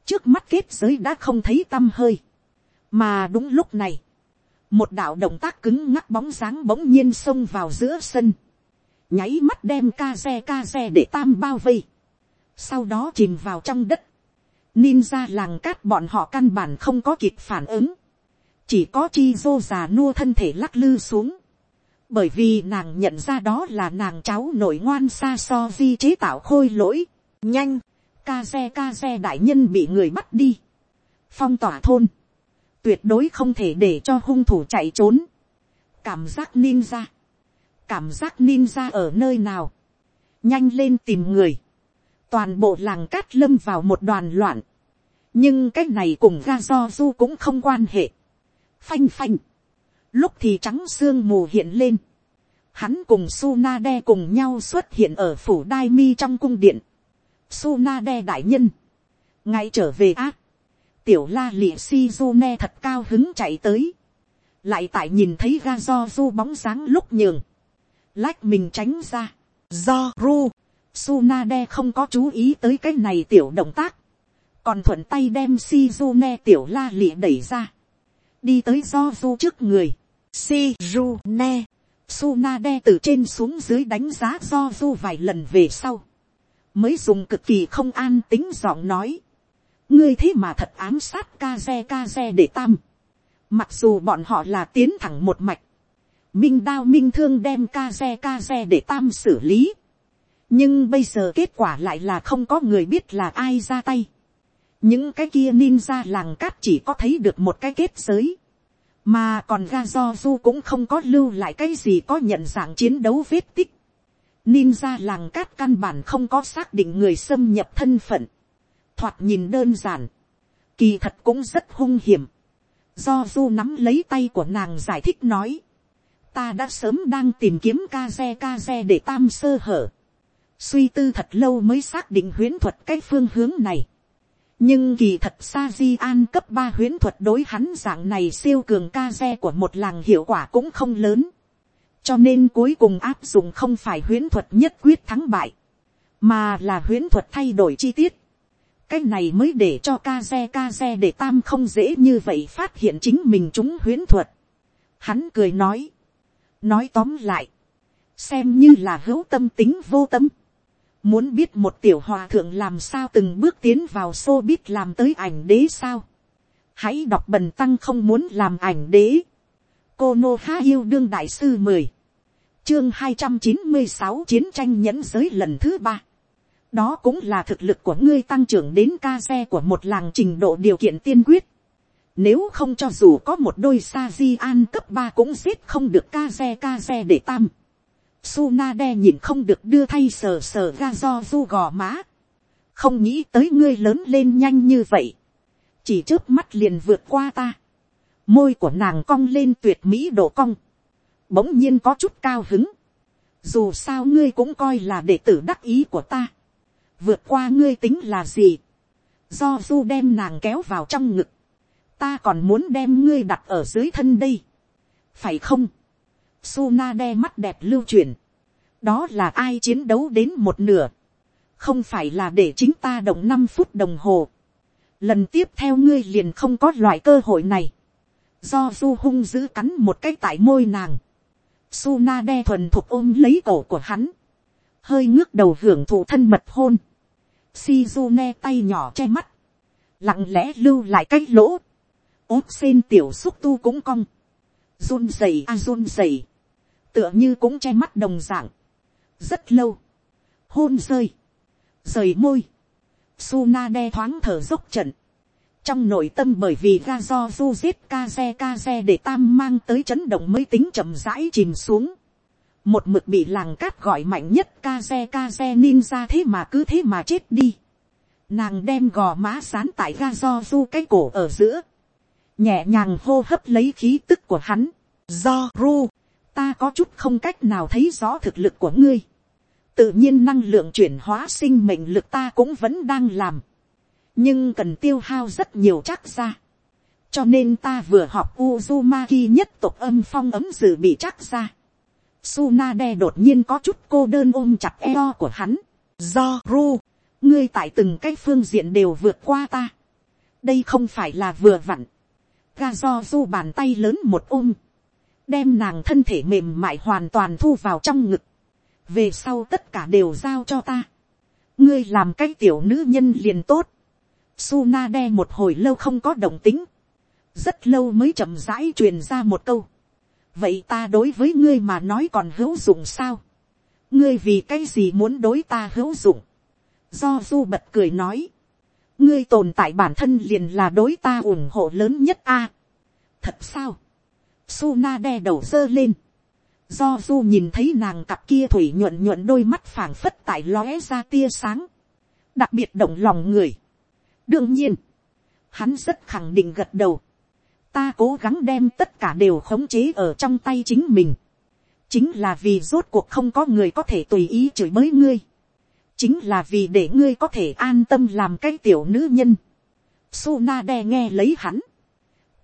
trước mắt kết giới đã không thấy t â m hơi, mà đúng lúc này, một đạo động tác cứng ngắc bóng dáng bỗng nhiên xông vào giữa sân, nháy mắt đem ca xe ca xe để tam bao vây, sau đó chìm vào trong đất, Ninja làng cát bọn họ căn bản không có kịp phản ứng. Chỉ có chi dô già nua thân thể lắc lư xuống. Bởi vì nàng nhận ra đó là nàng cháu nội ngoan xa so di chế tạo khôi lỗi. Nhanh, ca xe ca xe đại nhân bị người bắt đi. Phong tỏa thôn. Tuyệt đối không thể để cho hung thủ chạy trốn. Cảm giác ninja. Cảm giác ninja ở nơi nào. Nhanh lên tìm người toàn bộ làng cát lâm vào một đoàn loạn, nhưng cái này cùng ga do du cũng không quan hệ, phanh phanh, lúc thì trắng sương mù hiện lên, hắn cùng Suna đe cùng nhau xuất hiện ở phủ đai mi trong cung điện, Suna đe đại nhân, ngay trở về ác, tiểu la lịa si du ne thật cao hứng chạy tới, lại tại nhìn thấy ga do du bóng dáng lúc nhường, lách mình tránh ra, do ru, Sunade không có chú ý tới cái này tiểu động tác. Còn thuận tay đem Shizune tiểu la lịa đẩy ra. Đi tới do trước người. Shizune. Sunade từ trên xuống dưới đánh giá do vài lần về sau. Mới dùng cực kỳ không an tính giọng nói. Ngươi thế mà thật ám sát Kaze Kaze để tam. Mặc dù bọn họ là tiến thẳng một mạch. Minh đao minh thương đem Kaze Kaze để tam xử lý nhưng bây giờ kết quả lại là không có người biết là ai ra tay. những cái kia ninja làng cát chỉ có thấy được một cái kết giới, mà còn ga do du cũng không có lưu lại cái gì có nhận dạng chiến đấu vết tích. Ninja làng cát căn bản không có xác định người xâm nhập thân phận. Thoạt nhìn đơn giản. Kỳ thật cũng rất hung hiểm. Do du nắm lấy tay của nàng giải thích nói. Ta đã sớm đang tìm kiếm ka xe ka xe để tam sơ hở. Suy tư thật lâu mới xác định huyễn thuật cái phương hướng này nhưng kỳ thật sa di an cấp ba huyễn thuật đối hắn dạng này siêu cường ca xe của một làng hiệu quả cũng không lớn. cho nên cuối cùng áp dụng không phải huyễn thuật nhất quyết thắng bại, mà là huyễn thuật thay đổi chi tiết. cái này mới để cho ca xe ca xe để tam không dễ như vậy phát hiện chính mình chúng huyễn thuật. hắn cười nói, nói tóm lại, xem như là hữu tâm tính vô tâm Muốn biết một tiểu hòa thượng làm sao từng bước tiến vào xô biết làm tới ảnh đế sao. Hãy đọc bần tăng không muốn làm ảnh đế. Cô Nô Há yêu đương đại sư mười Chương hai trăm chín mươi sáu chiến tranh nhẫn giới lần thứ ba. Đó cũng là thực lực của ngươi tăng trưởng đến ca xe của một làng trình độ điều kiện tiên quyết. Nếu không cho dù có một đôi sa di an cấp ba cũng giết không được ca xe ca xe để tam Sunade nhìn không được đưa thay sờ sờ ra do du gò má. Không nghĩ tới ngươi lớn lên nhanh như vậy. Chỉ trước mắt liền vượt qua ta. Môi của nàng cong lên tuyệt mỹ độ cong. Bỗng nhiên có chút cao hứng. Dù sao ngươi cũng coi là đệ tử đắc ý của ta. Vượt qua ngươi tính là gì? Do du đem nàng kéo vào trong ngực. Ta còn muốn đem ngươi đặt ở dưới thân đây. Phải không? Suna đe mắt đẹp lưu chuyển, Đó là ai chiến đấu đến một nửa. Không phải là để chính ta động năm phút đồng hồ. Lần tiếp theo ngươi liền không có loại cơ hội này. Do du hung giữ cắn một cái tại môi nàng. Suna đe thuần thuộc ôm lấy cổ của hắn. Hơi ngước đầu hưởng thụ thân mật hôn. Shizune tay nhỏ che mắt. Lặng lẽ lưu lại cái lỗ. ốp sen tiểu xúc tu cũng cong. Run rẩy a run rẩy tựa như cũng che mắt đồng dạng, rất lâu, hôn rơi, rời môi, Suna đe thoáng thở dốc trận, trong nội tâm bởi vì ra do du giết ca xe ca xe để tam mang tới chấn động mới tính chậm rãi chìm xuống, một mực bị làng cát gọi mạnh nhất ca xe ca xe ninja thế mà cứ thế mà chết đi, nàng đem gò má sán tại ga do du cái cổ ở giữa, nhẹ nhàng hô hấp lấy khí tức của hắn, do ru ta có chút không cách nào thấy rõ thực lực của ngươi. tự nhiên năng lượng chuyển hóa sinh mệnh lực ta cũng vẫn đang làm. nhưng cần tiêu hao rất nhiều chắc ra. cho nên ta vừa học Uzumaki nhất tục âm phong ấm dự bị chắc ra. Sunade đột nhiên có chút cô đơn ôm chặt eo của hắn. Do ru, ngươi tại từng cái phương diện đều vượt qua ta. đây không phải là vừa vặn. Ga do du bàn tay lớn một ôm đem nàng thân thể mềm mại hoàn toàn thu vào trong ngực, về sau tất cả đều giao cho ta, ngươi làm cái tiểu nữ nhân liền tốt, Suna đe một hồi lâu không có đồng tính, rất lâu mới chậm rãi truyền ra một câu, vậy ta đối với ngươi mà nói còn hữu dụng sao, ngươi vì cái gì muốn đối ta hữu dụng, do du bật cười nói, ngươi tồn tại bản thân liền là đối ta ủng hộ lớn nhất a. thật sao, Suna đe đầu dơ lên. Do du nhìn thấy nàng cặp kia thủy nhuận nhuận đôi mắt phảng phất tại lóe ra tia sáng. Đặc biệt động lòng người. Đương nhiên. Hắn rất khẳng định gật đầu. Ta cố gắng đem tất cả đều khống chế ở trong tay chính mình. Chính là vì rốt cuộc không có người có thể tùy ý chửi bới ngươi. Chính là vì để ngươi có thể an tâm làm cái tiểu nữ nhân. Suna đe nghe lấy hắn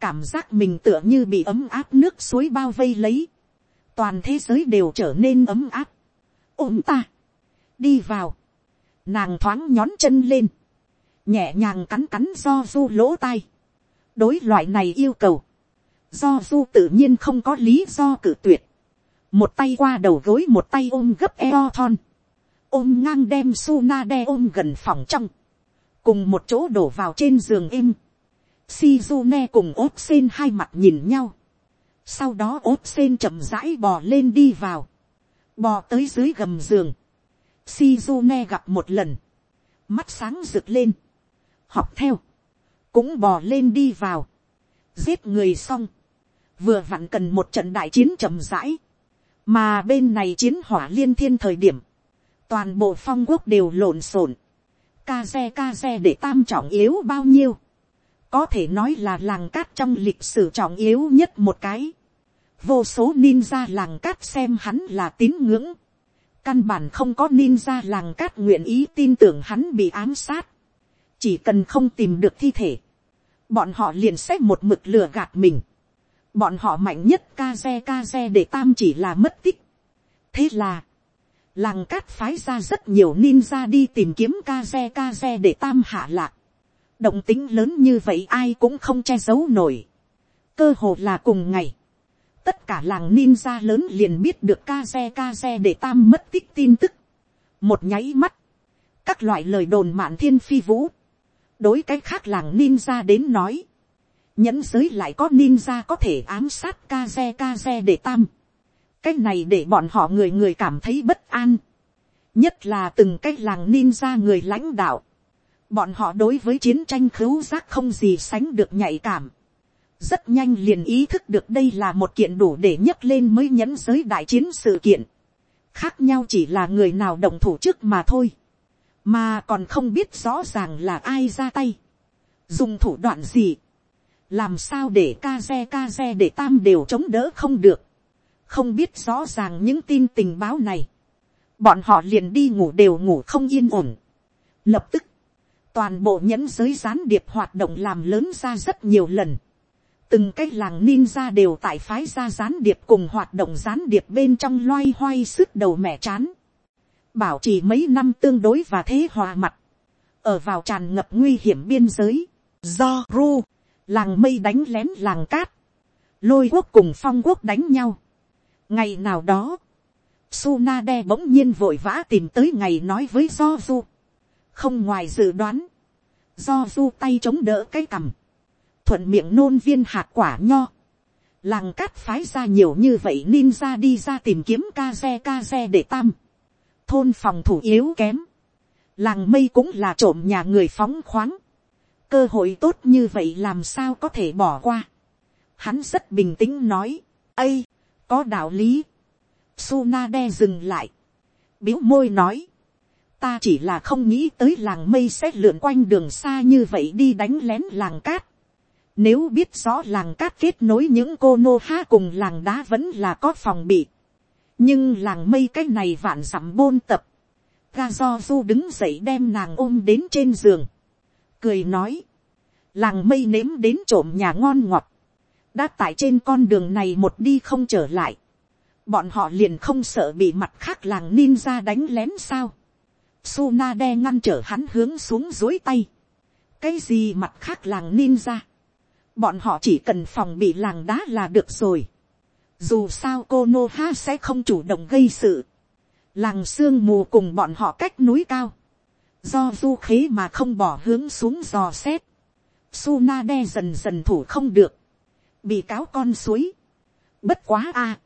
cảm giác mình tựa như bị ấm áp nước suối bao vây lấy, toàn thế giới đều trở nên ấm áp, ôm ta, đi vào, nàng thoáng nhón chân lên, nhẹ nhàng cắn cắn do du lỗ tai, đối loại này yêu cầu, do du tự nhiên không có lý do cử tuyệt, một tay qua đầu gối một tay ôm gấp eo thon, ôm ngang đem su na đe ôm gần phòng trong, cùng một chỗ đổ vào trên giường êm, Shizune cùng ốt sen hai mặt nhìn nhau. Sau đó ốt sen chậm rãi bò lên đi vào. Bò tới dưới gầm giường. Shizune gặp một lần. Mắt sáng rực lên. Học theo. Cũng bò lên đi vào. Giết người xong. vừa vặn cần một trận đại chiến chậm rãi, mà bên này chiến hỏa liên thiên thời điểm, toàn bộ phong quốc đều lộn xộn, ca xe ca xe để tam trọng yếu bao nhiêu, có thể nói là làng cát trong lịch sử trọng yếu nhất một cái, vô số ninja làng cát xem hắn là tín ngưỡng, căn bản không có ninja làng cát nguyện ý tin tưởng hắn bị ám sát, chỉ cần không tìm được thi thể, bọn họ liền xếp một mực lừa gạt mình, bọn họ mạnh nhất ca xe ca xe để tam chỉ là mất tích. thế là, làng cát phái ra rất nhiều ninja đi tìm kiếm ca xe ca xe để tam hạ lạc động tính lớn như vậy ai cũng không che giấu nổi. cơ hồ là cùng ngày, tất cả làng ninja lớn liền biết được ca xe ca xe để tam mất tích tin tức. một nháy mắt, các loại lời đồn mạn thiên phi vũ, đối cái khác làng ninja đến nói, nhẫn giới lại có ninja có thể ám sát kaze kaze để tam. cái này để bọn họ người người cảm thấy bất an. nhất là từng cái làng ninja người lãnh đạo bọn họ đối với chiến tranh khứu giác không gì sánh được nhạy cảm. rất nhanh liền ý thức được đây là một kiện đủ để nhấc lên mới nhẫn giới đại chiến sự kiện. khác nhau chỉ là người nào động thủ trước mà thôi. mà còn không biết rõ ràng là ai ra tay. dùng thủ đoạn gì làm sao để ca xe ca xe để tam đều chống đỡ không được, không biết rõ ràng những tin tình báo này, bọn họ liền đi ngủ đều ngủ không yên ổn. Lập tức, toàn bộ nhẫn giới gián điệp hoạt động làm lớn ra rất nhiều lần. Từng cái làng ninja đều tại phái ra gián điệp cùng hoạt động gián điệp bên trong loay hoay sức đầu mẻ chán. Bảo chỉ mấy năm tương đối và thế hòa mặt. Ở vào tràn ngập nguy hiểm biên giới. Do Ru làng mây đánh lén làng cát, lôi quốc cùng phong quốc đánh nhau. ngày nào đó, Sunade bỗng nhiên vội vã tìm tới ngày nói với do du, không ngoài dự đoán, do du tay chống đỡ cái cằm, thuận miệng nôn viên hạt quả nho, làng cát phái ra nhiều như vậy nên ra đi ra tìm kiếm ca xe ca xe để tam, thôn phòng thủ yếu kém, làng mây cũng là trộm nhà người phóng khoáng, cơ hội tốt như vậy làm sao có thể bỏ qua. Hắn rất bình tĩnh nói, ây, có đạo lý. Suna đe dừng lại, biếu môi nói, ta chỉ là không nghĩ tới làng mây sẽ lượn quanh đường xa như vậy đi đánh lén làng cát. Nếu biết rõ làng cát kết nối những cô nô ha cùng làng đá vẫn là có phòng bị. Nhưng làng mây cái này vạn dặm bôn tập. Ga do du đứng dậy đem nàng ôm đến trên giường cười nói, làng mây nếm đến trộm nhà ngon ngọt, đã tại trên con đường này một đi không trở lại, bọn họ liền không sợ bị mặt khác làng ninja đánh lén sao. Suna đe ngăn trở hắn hướng xuống dối tay. cái gì mặt khác làng ninja. bọn họ chỉ cần phòng bị làng đá là được rồi. dù sao cô nô ha sẽ không chủ động gây sự. làng sương mù cùng bọn họ cách núi cao do du khế mà không bỏ hướng xuống dò xét, Suna đe dần dần thủ không được, bị cáo con suối, bất quá a,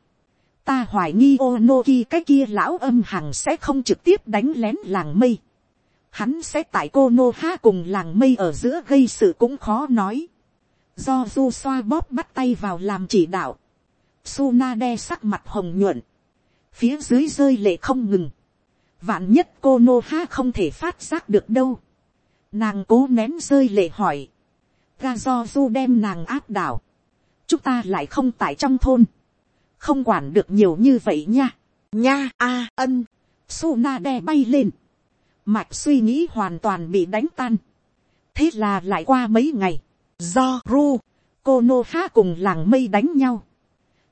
ta hoài nghi Onoki cái kia lão âm hằng sẽ không trực tiếp đánh lén làng mây, hắn sẽ tại cô nô ha cùng làng mây ở giữa gây sự cũng khó nói, do du xoa bóp bắt tay vào làm chỉ đạo, Suna đe sắc mặt hồng nhuận, phía dưới rơi lệ không ngừng, vạn nhất cô nô ha không thể phát giác được đâu. nàng cố nén rơi lệ hỏi. ga do du đem nàng áp đảo. chúng ta lại không tại trong thôn không quản được nhiều như vậy nha. nha a ân. su na đe bay lên. mạch suy nghĩ hoàn toàn bị đánh tan. thế là lại qua mấy ngày. do ru, cô nô ha cùng làng mây đánh nhau.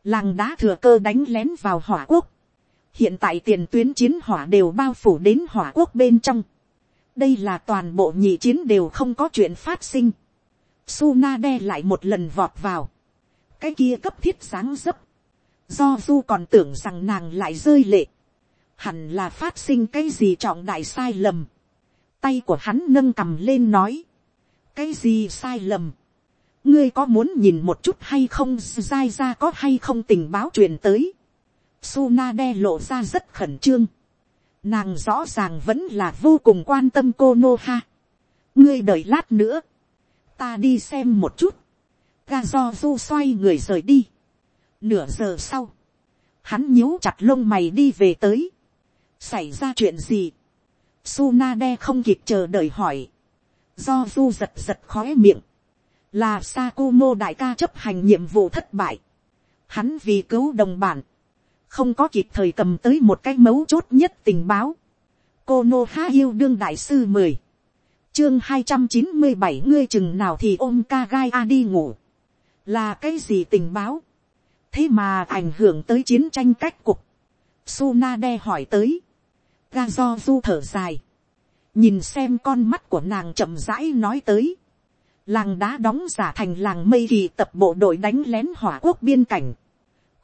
làng đá thừa cơ đánh lén vào hỏa quốc hiện tại tiền tuyến chiến hỏa đều bao phủ đến hỏa quốc bên trong. đây là toàn bộ nhị chiến đều không có chuyện phát sinh. Suna đe lại một lần vọt vào. cái kia cấp thiết sáng dấp do du còn tưởng rằng nàng lại rơi lệ. hẳn là phát sinh cái gì trọng đại sai lầm. tay của hắn nâng cầm lên nói. cái gì sai lầm. ngươi có muốn nhìn một chút hay không dai ra có hay không tình báo truyền tới Suna đe lộ ra rất khẩn trương. Nàng rõ ràng vẫn là vô cùng quan tâm cô Nô Ha. Ngươi đợi lát nữa. Ta đi xem một chút. Ga do du xoay người rời đi. Nửa giờ sau, hắn nhíu chặt lông mày đi về tới. Xảy ra chuyện gì? Sunade không kịp chờ đợi hỏi. Do du giật giật khóe miệng. Là Sakumo đại ca chấp hành nhiệm vụ thất bại. Hắn vì cứu đồng bản. Không có kịp thời cầm tới một cái mấu chốt nhất tình báo. Kono Há yêu đương đại sư mười chương hai trăm chín mươi bảy ngươi chừng nào thì ôm ca gai a đi ngủ. Là cái gì tình báo? Thế mà ảnh hưởng tới chiến tranh cách cục. Sunade hỏi tới. Ga do du thở dài. Nhìn xem con mắt của nàng chậm rãi nói tới. Làng đá đóng giả thành làng mây kỳ tập bộ đội đánh lén hỏa quốc biên cảnh.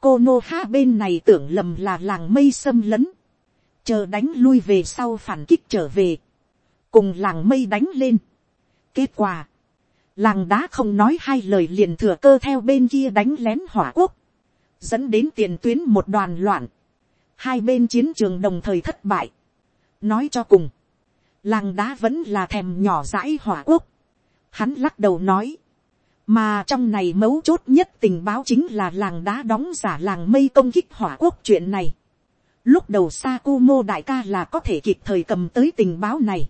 Cô Nô Ha bên này tưởng lầm là làng mây xâm lấn. Chờ đánh lui về sau phản kích trở về cùng làng mây đánh lên. kết quả, làng đá không nói hai lời liền thừa cơ theo bên kia đánh lén hỏa quốc, dẫn đến tiền tuyến một đoàn loạn, hai bên chiến trường đồng thời thất bại. nói cho cùng, làng đá vẫn là thèm nhỏ dãi hỏa quốc. hắn lắc đầu nói, mà trong này mấu chốt nhất tình báo chính là làng đá đóng giả làng mây công kích hỏa quốc chuyện này. Lúc đầu Sakumo đại ca là có thể kịp thời cầm tới tình báo này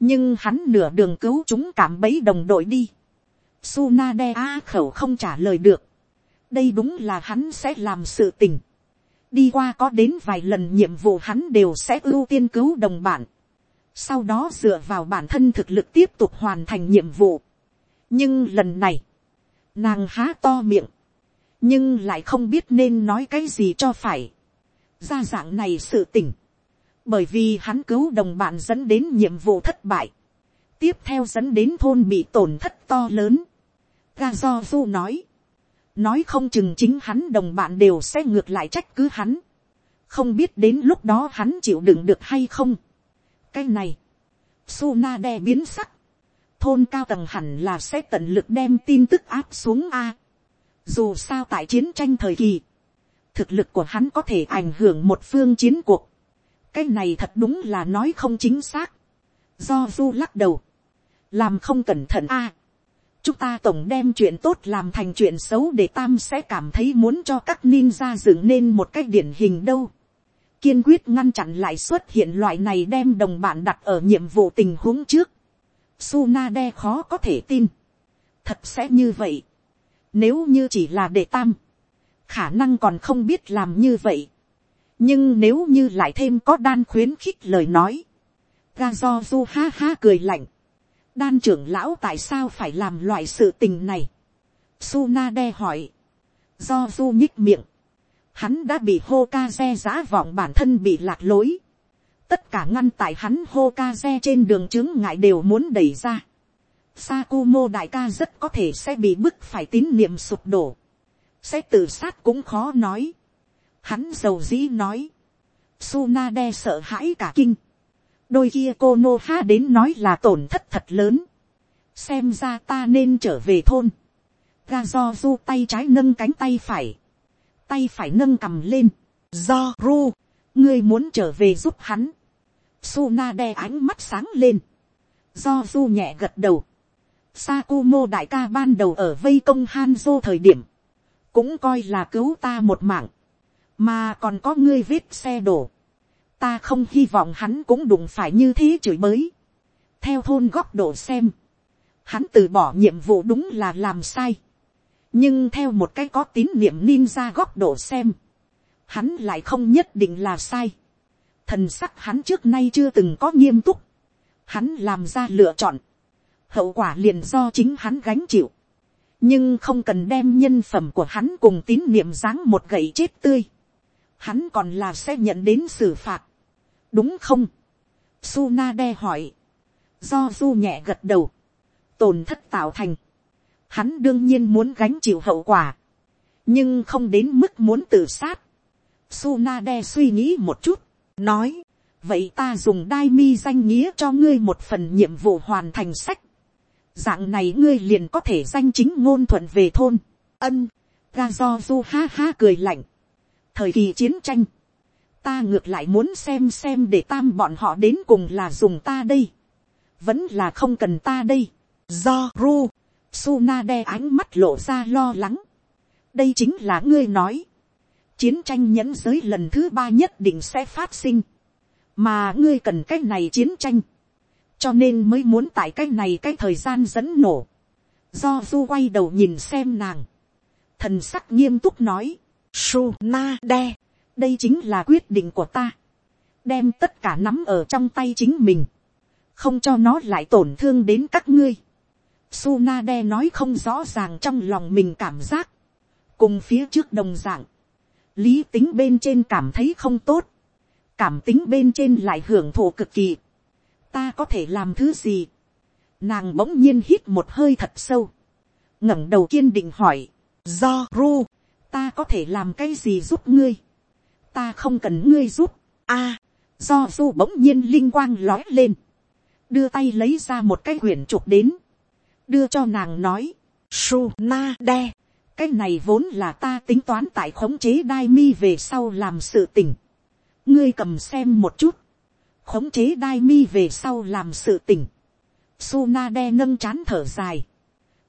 nhưng hắn nửa đường cứu chúng cảm bấy đồng đội đi. Sunade a khẩu không trả lời được đây đúng là hắn sẽ làm sự tình. đi qua có đến vài lần nhiệm vụ hắn đều sẽ ưu tiên cứu đồng bạn sau đó dựa vào bản thân thực lực tiếp tục hoàn thành nhiệm vụ. nhưng lần này, nàng há to miệng, nhưng lại không biết nên nói cái gì cho phải. ra dạng này sự tình bởi vì hắn cứu đồng bạn dẫn đến nhiệm vụ thất bại, tiếp theo dẫn đến thôn bị tổn thất to lớn. Ga do du nói, nói không chừng chính hắn đồng bạn đều sẽ ngược lại trách cứ hắn, không biết đến lúc đó hắn chịu đựng được hay không. cái này, Suna đe biến sắc, thôn cao tầng hẳn là sẽ tận lực đem tin tức áp xuống a. Dù sao tại chiến tranh thời kỳ, thực lực của hắn có thể ảnh hưởng một phương chiến cuộc cái này thật đúng là nói không chính xác. do du lắc đầu, làm không cẩn thận a chúng ta tổng đem chuyện tốt làm thành chuyện xấu để tam sẽ cảm thấy muốn cho các ninja dựng nên một cách điển hình đâu. kiên quyết ngăn chặn lại xuất hiện loại này đem đồng bạn đặt ở nhiệm vụ tình huống trước. suna đe khó có thể tin. thật sẽ như vậy. nếu như chỉ là để tam, khả năng còn không biết làm như vậy nhưng nếu như lại thêm có đan khuyến khích lời nói, ga do du ha ha cười lạnh, đan trưởng lão tại sao phải làm loại sự tình này, Suna đe hỏi, do du nhích miệng, hắn đã bị Hokage giã vọng bản thân bị lạc lối, tất cả ngăn tại hắn Hokage trên đường chứng ngại đều muốn đẩy ra. Sakumo đại ca rất có thể sẽ bị bức phải tín niệm sụp đổ, sẽ tự sát cũng khó nói. Hắn dầu dĩ nói. Sunade sợ hãi cả kinh. Đôi kia cô Nô Ha đến nói là tổn thất thật lớn. Xem ra ta nên trở về thôn. Ga do du tay trái nâng cánh tay phải. Tay phải nâng cầm lên. Do ru. Ngươi muốn trở về giúp hắn. Sunade ánh mắt sáng lên. Do du nhẹ gật đầu. Sakumo đại ca ban đầu ở vây công Hanzo thời điểm. Cũng coi là cứu ta một mạng mà còn có ngươi vết xe đổ, ta không hy vọng hắn cũng đụng phải như thế chửi bới. theo thôn góc độ xem, hắn từ bỏ nhiệm vụ đúng là làm sai, nhưng theo một cái có tín niệm ninja góc độ xem, hắn lại không nhất định là sai. thần sắc hắn trước nay chưa từng có nghiêm túc, hắn làm ra lựa chọn, hậu quả liền do chính hắn gánh chịu, nhưng không cần đem nhân phẩm của hắn cùng tín niệm dáng một gậy chết tươi hắn còn là sẽ nhận đến xử phạt, đúng không, Suna đe hỏi, do du nhẹ gật đầu, tổn thất tạo thành, hắn đương nhiên muốn gánh chịu hậu quả, nhưng không đến mức muốn tự sát. Suna đe suy nghĩ một chút, nói, vậy ta dùng đai mi danh nghĩa cho ngươi một phần nhiệm vụ hoàn thành sách, dạng này ngươi liền có thể danh chính ngôn thuận về thôn, ân, ga do du ha ha cười lạnh, thời kỳ chiến tranh, ta ngược lại muốn xem xem để tam bọn họ đến cùng là dùng ta đây, vẫn là không cần ta đây, do ru, suna đe ánh mắt lộ ra lo lắng, đây chính là ngươi nói, chiến tranh nhẫn giới lần thứ ba nhất định sẽ phát sinh, mà ngươi cần cái này chiến tranh, cho nên mới muốn tại cái này cái thời gian dẫn nổ, do du quay đầu nhìn xem nàng, thần sắc nghiêm túc nói, su na đe, đây chính là quyết định của ta, đem tất cả nắm ở trong tay chính mình, không cho nó lại tổn thương đến các ngươi. Sunade nói không rõ ràng trong lòng mình cảm giác, cùng phía trước đồng dạng, lý tính bên trên cảm thấy không tốt, cảm tính bên trên lại hưởng thụ cực kỳ, ta có thể làm thứ gì, nàng bỗng nhiên hít một hơi thật sâu, ngẩng đầu kiên định hỏi, do ru, ta có thể làm cái gì giúp ngươi, ta không cần ngươi giúp, a, do du bỗng nhiên linh quang lói lên, đưa tay lấy ra một cái quyển trục đến, đưa cho nàng nói, su na đe, cái này vốn là ta tính toán tại khống chế đai mi về sau làm sự tình, ngươi cầm xem một chút, khống chế đai mi về sau làm sự tình, su na đe nâng chán thở dài,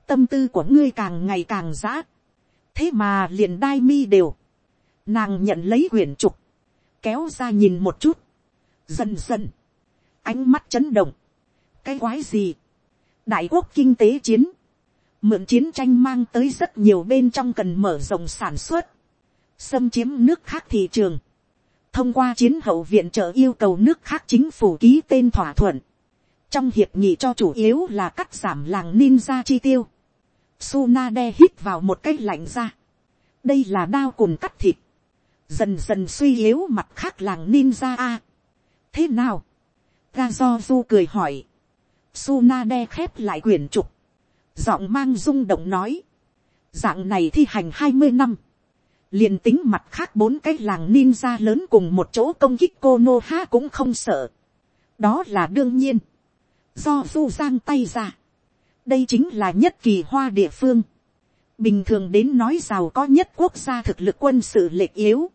tâm tư của ngươi càng ngày càng giã, thế mà liền đai mi đều, nàng nhận lấy quyển trục, kéo ra nhìn một chút, dần dần, ánh mắt chấn động, cái quái gì, đại quốc kinh tế chiến, mượn chiến tranh mang tới rất nhiều bên trong cần mở rộng sản xuất, xâm chiếm nước khác thị trường, thông qua chiến hậu viện trợ yêu cầu nước khác chính phủ ký tên thỏa thuận, trong hiệp nghị cho chủ yếu là cắt giảm làng ninja chi tiêu, Suna đe hít vào một cái lạnh ra, đây là đao cùng cắt thịt, dần dần suy yếu mặt khác làng ninja a. thế nào, ga do du cười hỏi, Suna đe khép lại quyển trục, giọng mang rung động nói, dạng này thi hành hai mươi năm, liền tính mặt khác bốn cái làng ninja lớn cùng một chỗ công kích cô nô ha cũng không sợ, đó là đương nhiên, do du giang tay ra, đây chính là nhất kỳ hoa địa phương, bình thường đến nói giàu có nhất quốc gia thực lực quân sự lệch yếu,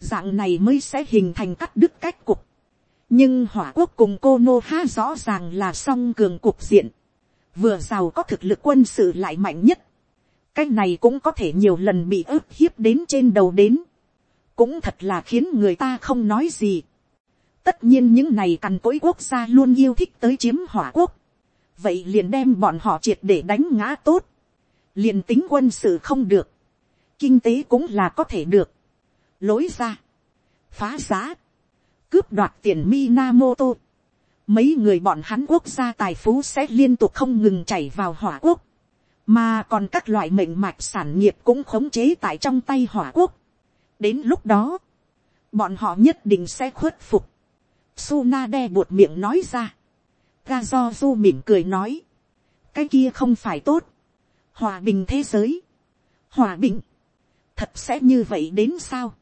dạng này mới sẽ hình thành cắt đứt cách cục. nhưng hỏa quốc cùng cô nô ha rõ ràng là song cường cục diện, vừa giàu có thực lực quân sự lại mạnh nhất, cái này cũng có thể nhiều lần bị ức hiếp đến trên đầu đến, cũng thật là khiến người ta không nói gì. tất nhiên những này cằn cỗi quốc gia luôn yêu thích tới chiếm hỏa quốc, vậy liền đem bọn họ triệt để đánh ngã tốt, liền tính quân sự không được, kinh tế cũng là có thể được, lối ra, phá giá, cướp đoạt tiền Minamoto. Mấy người bọn hắn quốc gia tài phú sẽ liên tục không ngừng chảy vào hỏa quốc. Mà còn các loại mệnh mạch sản nghiệp cũng khống chế tại trong tay hỏa quốc. Đến lúc đó, bọn họ nhất định sẽ khuất phục. Sunade buột miệng nói ra ga do du mỉm cười nói. Cái kia không phải tốt. Hòa bình thế giới. Hòa bình. Thật sẽ như vậy đến sao?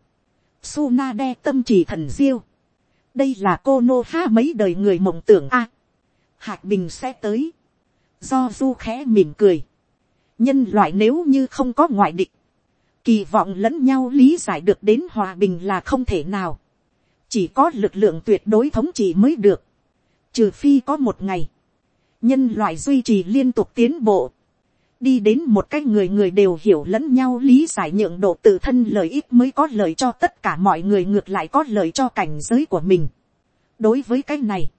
Sunade tâm trì thần diêu. Đây là cô nô ha mấy đời người mộng tưởng a. À, Hạc bình sẽ tới. Do du khẽ mỉm cười. Nhân loại nếu như không có ngoại địch. Kỳ vọng lẫn nhau lý giải được đến hòa bình là không thể nào. Chỉ có lực lượng tuyệt đối thống trị mới được. Trừ phi có một ngày. Nhân loại duy trì liên tục tiến bộ đi đến một cái người người đều hiểu lẫn nhau lý giải nhượng độ tự thân lợi ích mới có lợi cho tất cả mọi người ngược lại có lợi cho cảnh giới của mình. đối với cái này,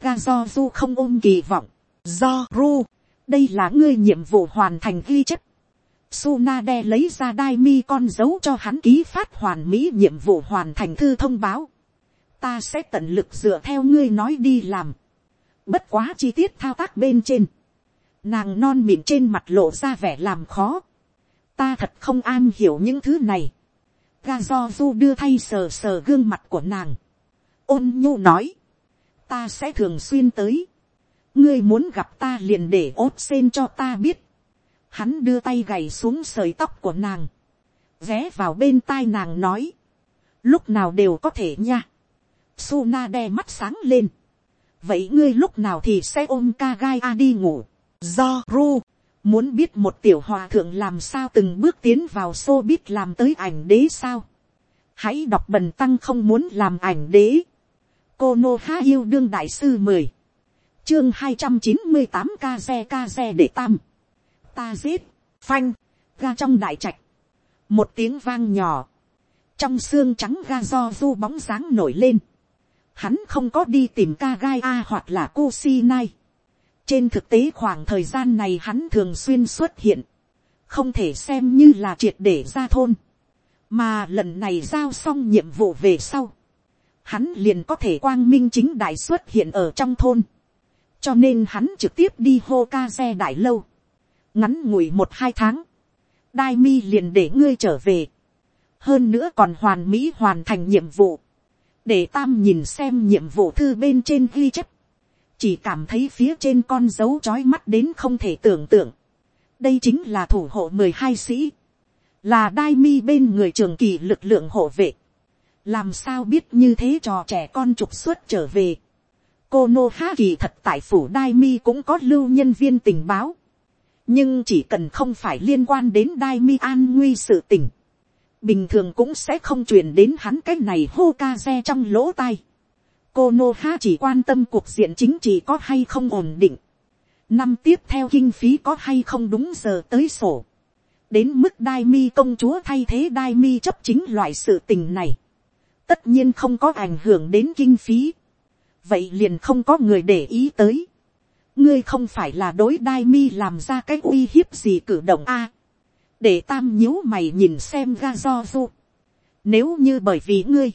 ga do du không ôm kỳ vọng, do ru, đây là ngươi nhiệm vụ hoàn thành ghi chép. Sunade lấy ra đai mi con dấu cho hắn ký phát hoàn mỹ nhiệm vụ hoàn thành thư thông báo. Ta sẽ tận lực dựa theo ngươi nói đi làm. Bất quá chi tiết thao tác bên trên Nàng non mịn trên mặt lộ ra vẻ làm khó. Ta thật không an hiểu những thứ này. Ga do du đưa thay sờ sờ gương mặt của nàng. Ôn nhu nói. Ta sẽ thường xuyên tới. Ngươi muốn gặp ta liền để ốt sen cho ta biết. Hắn đưa tay gầy xuống sợi tóc của nàng. Ghé vào bên tai nàng nói. Lúc nào đều có thể nha. Suna đe mắt sáng lên. Vậy ngươi lúc nào thì sẽ ôm ca gai a đi ngủ do ru, muốn biết một tiểu hòa thượng làm sao từng bước tiến vào xô biết làm tới ảnh đế sao. hãy đọc bần tăng không muốn làm ảnh đế. cô nô Há yêu đương đại sư mười, chương hai trăm chín mươi tám ca xe ca xe để tam. ta giết, phanh, ga trong đại trạch, một tiếng vang nhỏ, trong xương trắng ga do du bóng dáng nổi lên, hắn không có đi tìm ca gai a hoặc là cô si nai. trên thực tế khoảng thời gian này hắn thường xuyên xuất hiện, không thể xem như là triệt để ra thôn, mà lần này giao xong nhiệm vụ về sau, hắn liền có thể quang minh chính đại xuất hiện ở trong thôn, cho nên hắn trực tiếp đi hô ca xe đại lâu, ngắn ngủi một hai tháng, đai mi liền để ngươi trở về, hơn nữa còn hoàn mỹ hoàn thành nhiệm vụ, để tam nhìn xem nhiệm vụ thư bên trên ghi chép, chỉ cảm thấy phía trên con dấu trói mắt đến không thể tưởng tượng, đây chính là thủ hộ mười hai sĩ, là đai mi bên người trường kỳ lực lượng hộ vệ, làm sao biết như thế trò trẻ con trục xuất trở về. cô nô ha kỳ thật tại phủ đai mi cũng có lưu nhân viên tình báo, nhưng chỉ cần không phải liên quan đến đai mi an nguy sự tình, bình thường cũng sẽ không truyền đến hắn cái này hô ca xe trong lỗ tai. cô nô ha chỉ quan tâm cuộc diện chính trị có hay không ổn định, năm tiếp theo kinh phí có hay không đúng giờ tới sổ, đến mức đai mi công chúa thay thế đai mi chấp chính loại sự tình này, tất nhiên không có ảnh hưởng đến kinh phí, vậy liền không có người để ý tới. ngươi không phải là đối đai mi làm ra cái uy hiếp gì cử động a, để tam nhíu mày nhìn xem ga do du. nếu như bởi vì ngươi,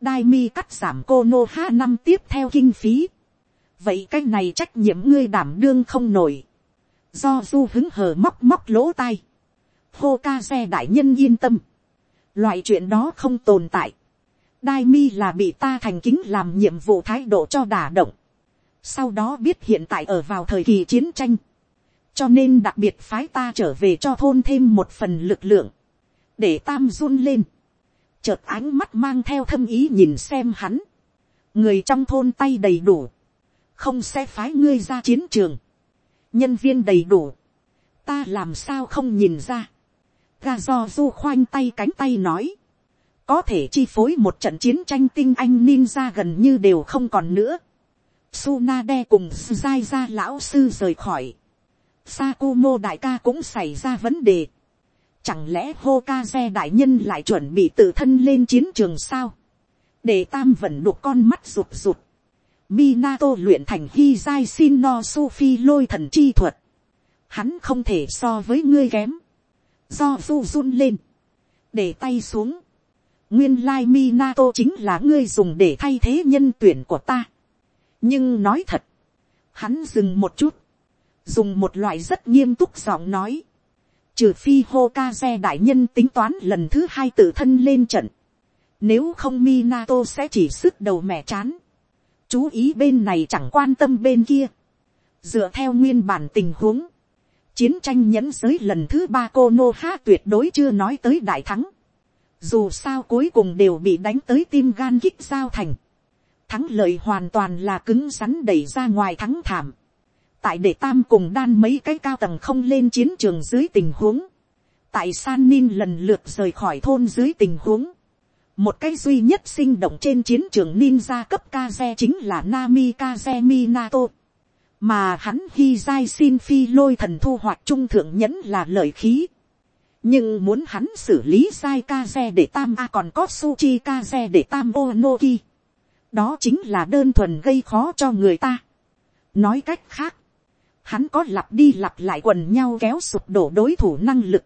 đai mi cắt giảm cô nô ha năm tiếp theo kinh phí, vậy cái này trách nhiệm ngươi đảm đương không nổi, do du hứng hờ móc móc lỗ tai, hô ca xe đại nhân yên tâm, loại chuyện đó không tồn tại, đai mi là bị ta thành kính làm nhiệm vụ thái độ cho đả động. sau đó biết hiện tại ở vào thời kỳ chiến tranh cho nên đặc biệt phái ta trở về cho thôn thêm một phần lực lượng. để tam run lên. chợt ánh mắt mang theo thâm ý nhìn xem hắn. người trong thôn tay đầy đủ. không sẽ phái ngươi ra chiến trường. nhân viên đầy đủ. ta làm sao không nhìn ra. ga do du khoanh tay cánh tay nói, có thể chi phối một trận chiến tranh tinh anh ninja gần như đều không còn nữa. Sunade cùng Zai ra lão sư rời khỏi. Sakumo đại ca cũng xảy ra vấn đề. Chẳng lẽ Hokage đại nhân lại chuẩn bị tự thân lên chiến trường sao? Để tam vẫn đục con mắt rụt rụt. Minato luyện thành Hizai Shinno Sufi lôi thần chi thuật. Hắn không thể so với ngươi kém. Do du run lên. Để tay xuống nguyên lai Minato chính là ngươi dùng để thay thế nhân tuyển của ta. nhưng nói thật, hắn dừng một chút, dùng một loại rất nghiêm túc giọng nói, trừ phi Hokage đại nhân tính toán lần thứ hai tự thân lên trận, nếu không Minato sẽ chỉ sức đầu mẹ chán, chú ý bên này chẳng quan tâm bên kia, dựa theo nguyên bản tình huống, chiến tranh nhẫn giới lần thứ ba cô nô ha tuyệt đối chưa nói tới đại thắng, dù sao cuối cùng đều bị đánh tới tim gan kích giao thành. thắng lợi hoàn toàn là cứng rắn đẩy ra ngoài thắng thảm tại để tam cùng đan mấy cái cao tầng không lên chiến trường dưới tình huống. tại san nin lần lượt rời khỏi thôn dưới tình huống. một cái duy nhất sinh động trên chiến trường ninja cấp kaze chính là nami kaze minato. mà hắn hi dai xin phi lôi thần thu hoạch trung thượng nhẫn là lợi khí nhưng muốn hắn xử lý sai kaze để tam a còn có suchi kaze để tam onoki đó chính là đơn thuần gây khó cho người ta nói cách khác hắn có lặp đi lặp lại quần nhau kéo sụp đổ đối thủ năng lực.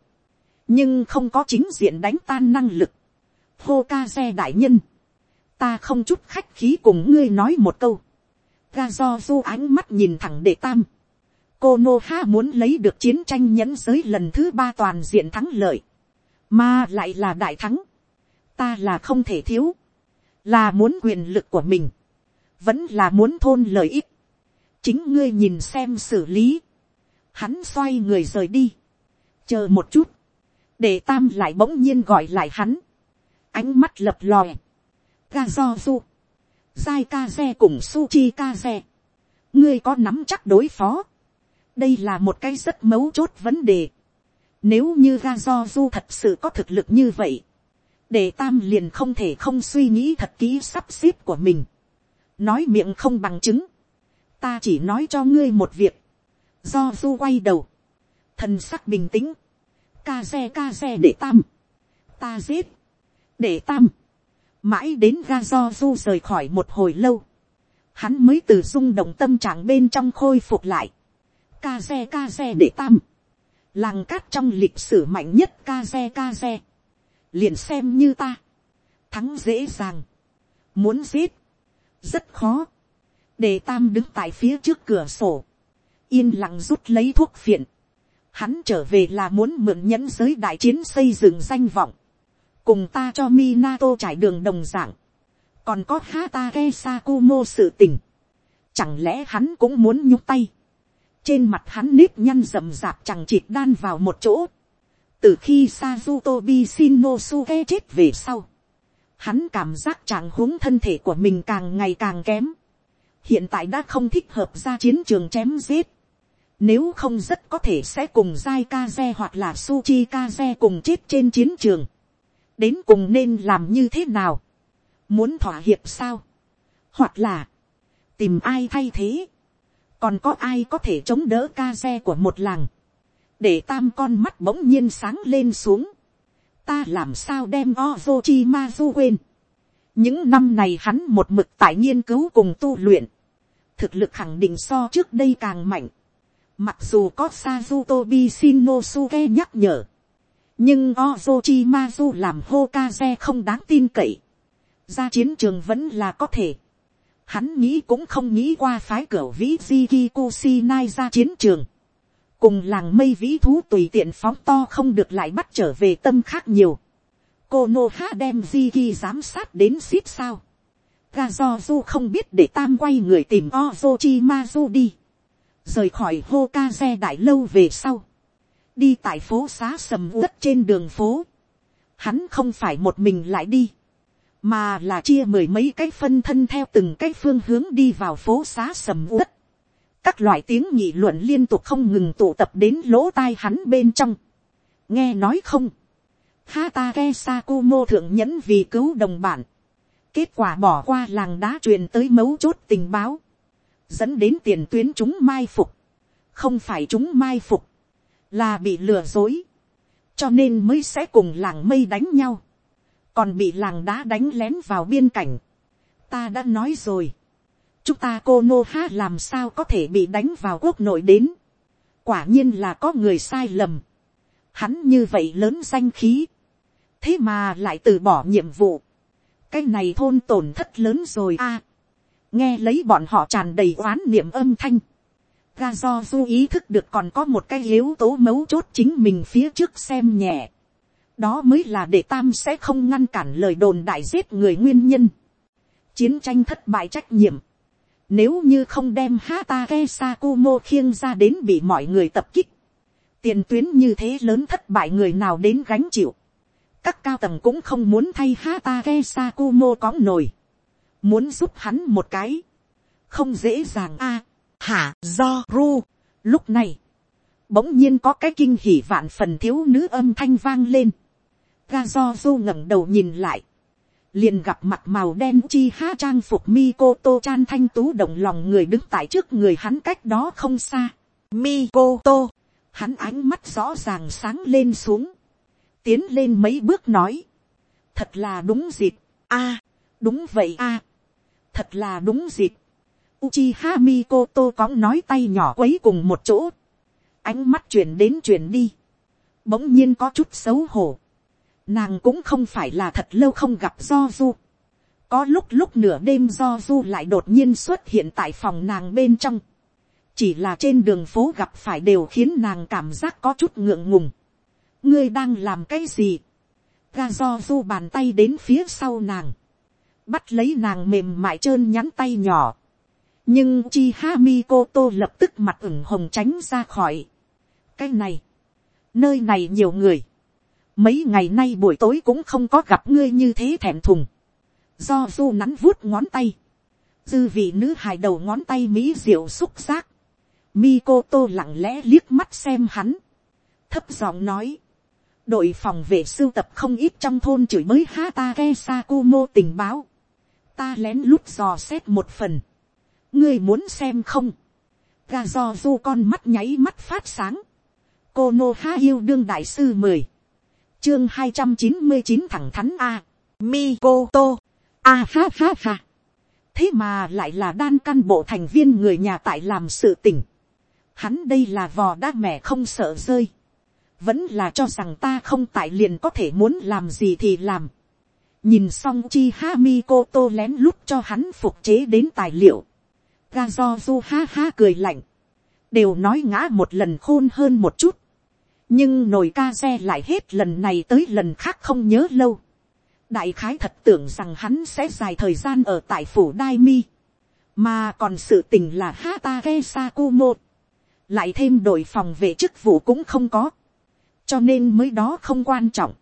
Nhưng không có chính diện đánh tan năng lực. Hô ca xe đại nhân. Ta không chút khách khí cùng ngươi nói một câu. Ga do du ánh mắt nhìn thẳng để tam. Cô nô ha muốn lấy được chiến tranh nhẫn giới lần thứ ba toàn diện thắng lợi, mà lại là đại thắng, ta là không thể thiếu, là muốn quyền lực của mình, vẫn là muốn thôn lợi ích, chính ngươi nhìn xem xử lý, hắn xoay người rời đi, chờ một chút, để tam lại bỗng nhiên gọi lại hắn, ánh mắt lập lòe, ga do du, dai ca xe cùng suchi ca xe, ngươi có nắm chắc đối phó, đây là một cái rất mấu chốt vấn đề. Nếu như ga do du thật sự có thực lực như vậy, để tam liền không thể không suy nghĩ thật kỹ sắp xếp của mình. nói miệng không bằng chứng ta chỉ nói cho ngươi một việc. do du quay đầu, thần sắc bình tĩnh, ca xe ca xe để tam. ta giết, để tam, mãi đến ga do du rời khỏi một hồi lâu, hắn mới từ rung động tâm trạng bên trong khôi phục lại, ca xe ca xe để tam, làng cát trong lịch sử mạnh nhất ca xe ca xe, liền xem như ta, thắng dễ dàng, muốn giết, rất khó, đề tam đứng tại phía trước cửa sổ, yên lặng rút lấy thuốc phiện, hắn trở về là muốn mượn nhẫn giới đại chiến xây dựng danh vọng, cùng ta cho Minato trải đường đồng dạng, còn có Hatake Sakumo sự tình, chẳng lẽ hắn cũng muốn nhúc tay, trên mặt hắn nếp nhăn rậm rạp chẳng chịt đan vào một chỗ, từ khi Sazutobi Shinosuke chết về sau, hắn cảm giác trạng huống thân thể của mình càng ngày càng kém, hiện tại đã không thích hợp ra chiến trường chém giết, nếu không rất có thể sẽ cùng Giai Kaze hoặc là Suchi Kaze cùng chết trên chiến trường. Đến cùng nên làm như thế nào? Muốn thỏa hiệp sao? Hoặc là tìm ai thay thế? Còn có ai có thể chống đỡ Kaze của một làng? Để tam con mắt bỗng nhiên sáng lên xuống. Ta làm sao đem Ozochimazu quên? Những năm này hắn một mực tại nghiên cứu cùng tu luyện. Thực lực khẳng định so trước đây càng mạnh Mặc dù có Sazutobi Shinosuke nhắc nhở. Nhưng Ozochimazu làm Hokage không đáng tin cậy. Ra chiến trường vẫn là có thể. Hắn nghĩ cũng không nghĩ qua phái cửa vĩ Jiki Kusinai ra chiến trường. Cùng làng mây vĩ thú tùy tiện phóng to không được lại bắt trở về tâm khác nhiều. Konoha đem Jiki giám sát đến ship sao. Gazozu không biết để tam quay người tìm Ozochimazu đi rời khỏi hô ca xe đại lâu về sau, đi tại phố xá sầm uất trên đường phố, hắn không phải một mình lại đi, mà là chia mười mấy cái phân thân theo từng cái phương hướng đi vào phố xá sầm uất. các loại tiếng nhị luận liên tục không ngừng tụ tập đến lỗ tai hắn bên trong. nghe nói không, Hatake Sakumo thượng nhẫn vì cứu đồng bản. Kết quả bỏ qua làng đá truyền tới mấu chốt tình báo. Dẫn đến tiền tuyến chúng mai phục, không phải chúng mai phục, là bị lừa dối, cho nên mới sẽ cùng làng mây đánh nhau, còn bị làng đá đánh lén vào biên cảnh. ta đã nói rồi, chúng ta cô nô ha làm sao có thể bị đánh vào quốc nội đến, quả nhiên là có người sai lầm, hắn như vậy lớn danh khí, thế mà lại từ bỏ nhiệm vụ, cái này thôn tổn thất lớn rồi a nghe lấy bọn họ tràn đầy oán niệm âm thanh. ga do du ý thức được còn có một cái yếu tố mấu chốt chính mình phía trước xem nhẹ. đó mới là để tam sẽ không ngăn cản lời đồn đại giết người nguyên nhân. chiến tranh thất bại trách nhiệm. nếu như không đem Hatake Sakumo khiêng ra đến bị mọi người tập kích tiền tuyến như thế lớn thất bại người nào đến gánh chịu. các cao tầng cũng không muốn thay Hatake Sakumo có nổi muốn giúp hắn một cái, không dễ dàng a, hả? Do? Ru. Lúc này, bỗng nhiên có cái kinh hỉ vạn phần thiếu nữ âm thanh vang lên, ga do du ngẩng đầu nhìn lại, liền gặp mặt màu đen chi ha trang phục Mikoto chan thanh tú động lòng người đứng tại trước người hắn cách đó không xa. Mikoto, hắn ánh mắt rõ ràng sáng lên xuống, tiến lên mấy bước nói, thật là đúng dịp, a, đúng vậy a, thật là đúng dịp. Uchiha Mikoto cóng nói tay nhỏ quấy cùng một chỗ. Ánh mắt chuyển đến chuyển đi. Bỗng nhiên có chút xấu hổ. Nàng cũng không phải là thật lâu không gặp do du. Có lúc lúc nửa đêm do du lại đột nhiên xuất hiện tại phòng nàng bên trong. Chỉ là trên đường phố gặp phải đều khiến nàng cảm giác có chút ngượng ngùng. Ngươi đang làm cái gì? Ga do du bàn tay đến phía sau nàng bắt lấy nàng mềm mại trơn nhắn tay nhỏ. nhưng chi ha mi cô tô lập tức mặt ửng hồng tránh ra khỏi. cái này, nơi này nhiều người, mấy ngày nay buổi tối cũng không có gặp ngươi như thế thèm thùng, do du nắn vuốt ngón tay, dư vị nữ hài đầu ngón tay mỹ diệu xúc giác, Mikoto lặng lẽ liếc mắt xem hắn, thấp giọng nói, đội phòng vệ sưu tập không ít trong thôn chửi mới Hatake Sakumo tình báo. Ta lén lút dò xét một phần, ngươi muốn xem không, Gà do du con mắt nháy mắt phát sáng, cô nô Há yêu đương đại sư mười, chương hai trăm chín mươi chín thẳng thắn a, Mikoto, a ha ha ha. thế mà lại là đan căn bộ thành viên người nhà tại làm sự tỉnh hắn đây là vò đa mẹ không sợ rơi. vẫn là cho rằng ta không tại liền có thể muốn làm gì thì làm. nhìn xong chi ha mi cô tô lén lút cho hắn phục chế đến tài liệu. ga do du ha ha cười lạnh. đều nói ngã một lần khôn hơn một chút nhưng nồi ca xe lại hết lần này tới lần khác không nhớ lâu. đại khái thật tưởng rằng hắn sẽ dài thời gian ở tại phủ đai mi, mà còn sự tình là hata ke một, lại thêm đội phòng vệ chức vụ cũng không có, cho nên mới đó không quan trọng,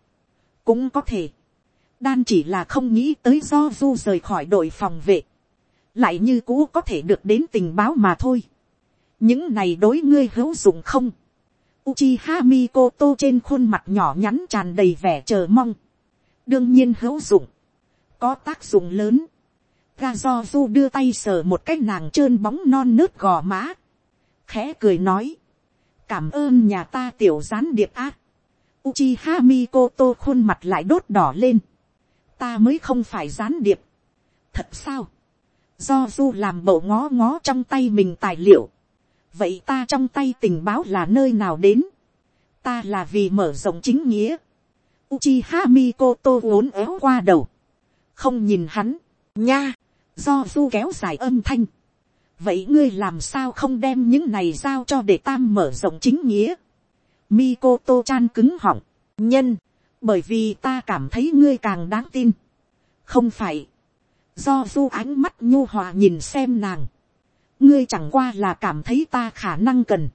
cũng có thể, đan chỉ là không nghĩ tới do du rời khỏi đội phòng vệ, lại như cũ có thể được đến tình báo mà thôi. những này đối ngươi hữu dụng không, Uchiha Mikoto trên khuôn mặt nhỏ nhắn tràn đầy vẻ chờ mong. Đương nhiên hữu dụng. Có tác dụng lớn. Gazozu đưa tay sờ một cái nàng trơn bóng non nớt gò má. Khẽ cười nói. Cảm ơn nhà ta tiểu gián điệp ác. Uchiha Mikoto khuôn mặt lại đốt đỏ lên. Ta mới không phải gián điệp. Thật sao? Do du làm bộ ngó ngó trong tay mình tài liệu vậy ta trong tay tình báo là nơi nào đến, ta là vì mở rộng chính nghĩa, Uchiha Mikoto uốn éo qua đầu, không nhìn hắn, nha, do du kéo dài âm thanh, vậy ngươi làm sao không đem những này giao cho để tam mở rộng chính nghĩa, Mikoto chan cứng họng, nhân, bởi vì ta cảm thấy ngươi càng đáng tin, không phải, do du ánh mắt nhu hòa nhìn xem nàng, ngươi chẳng qua là cảm thấy ta khả năng cần,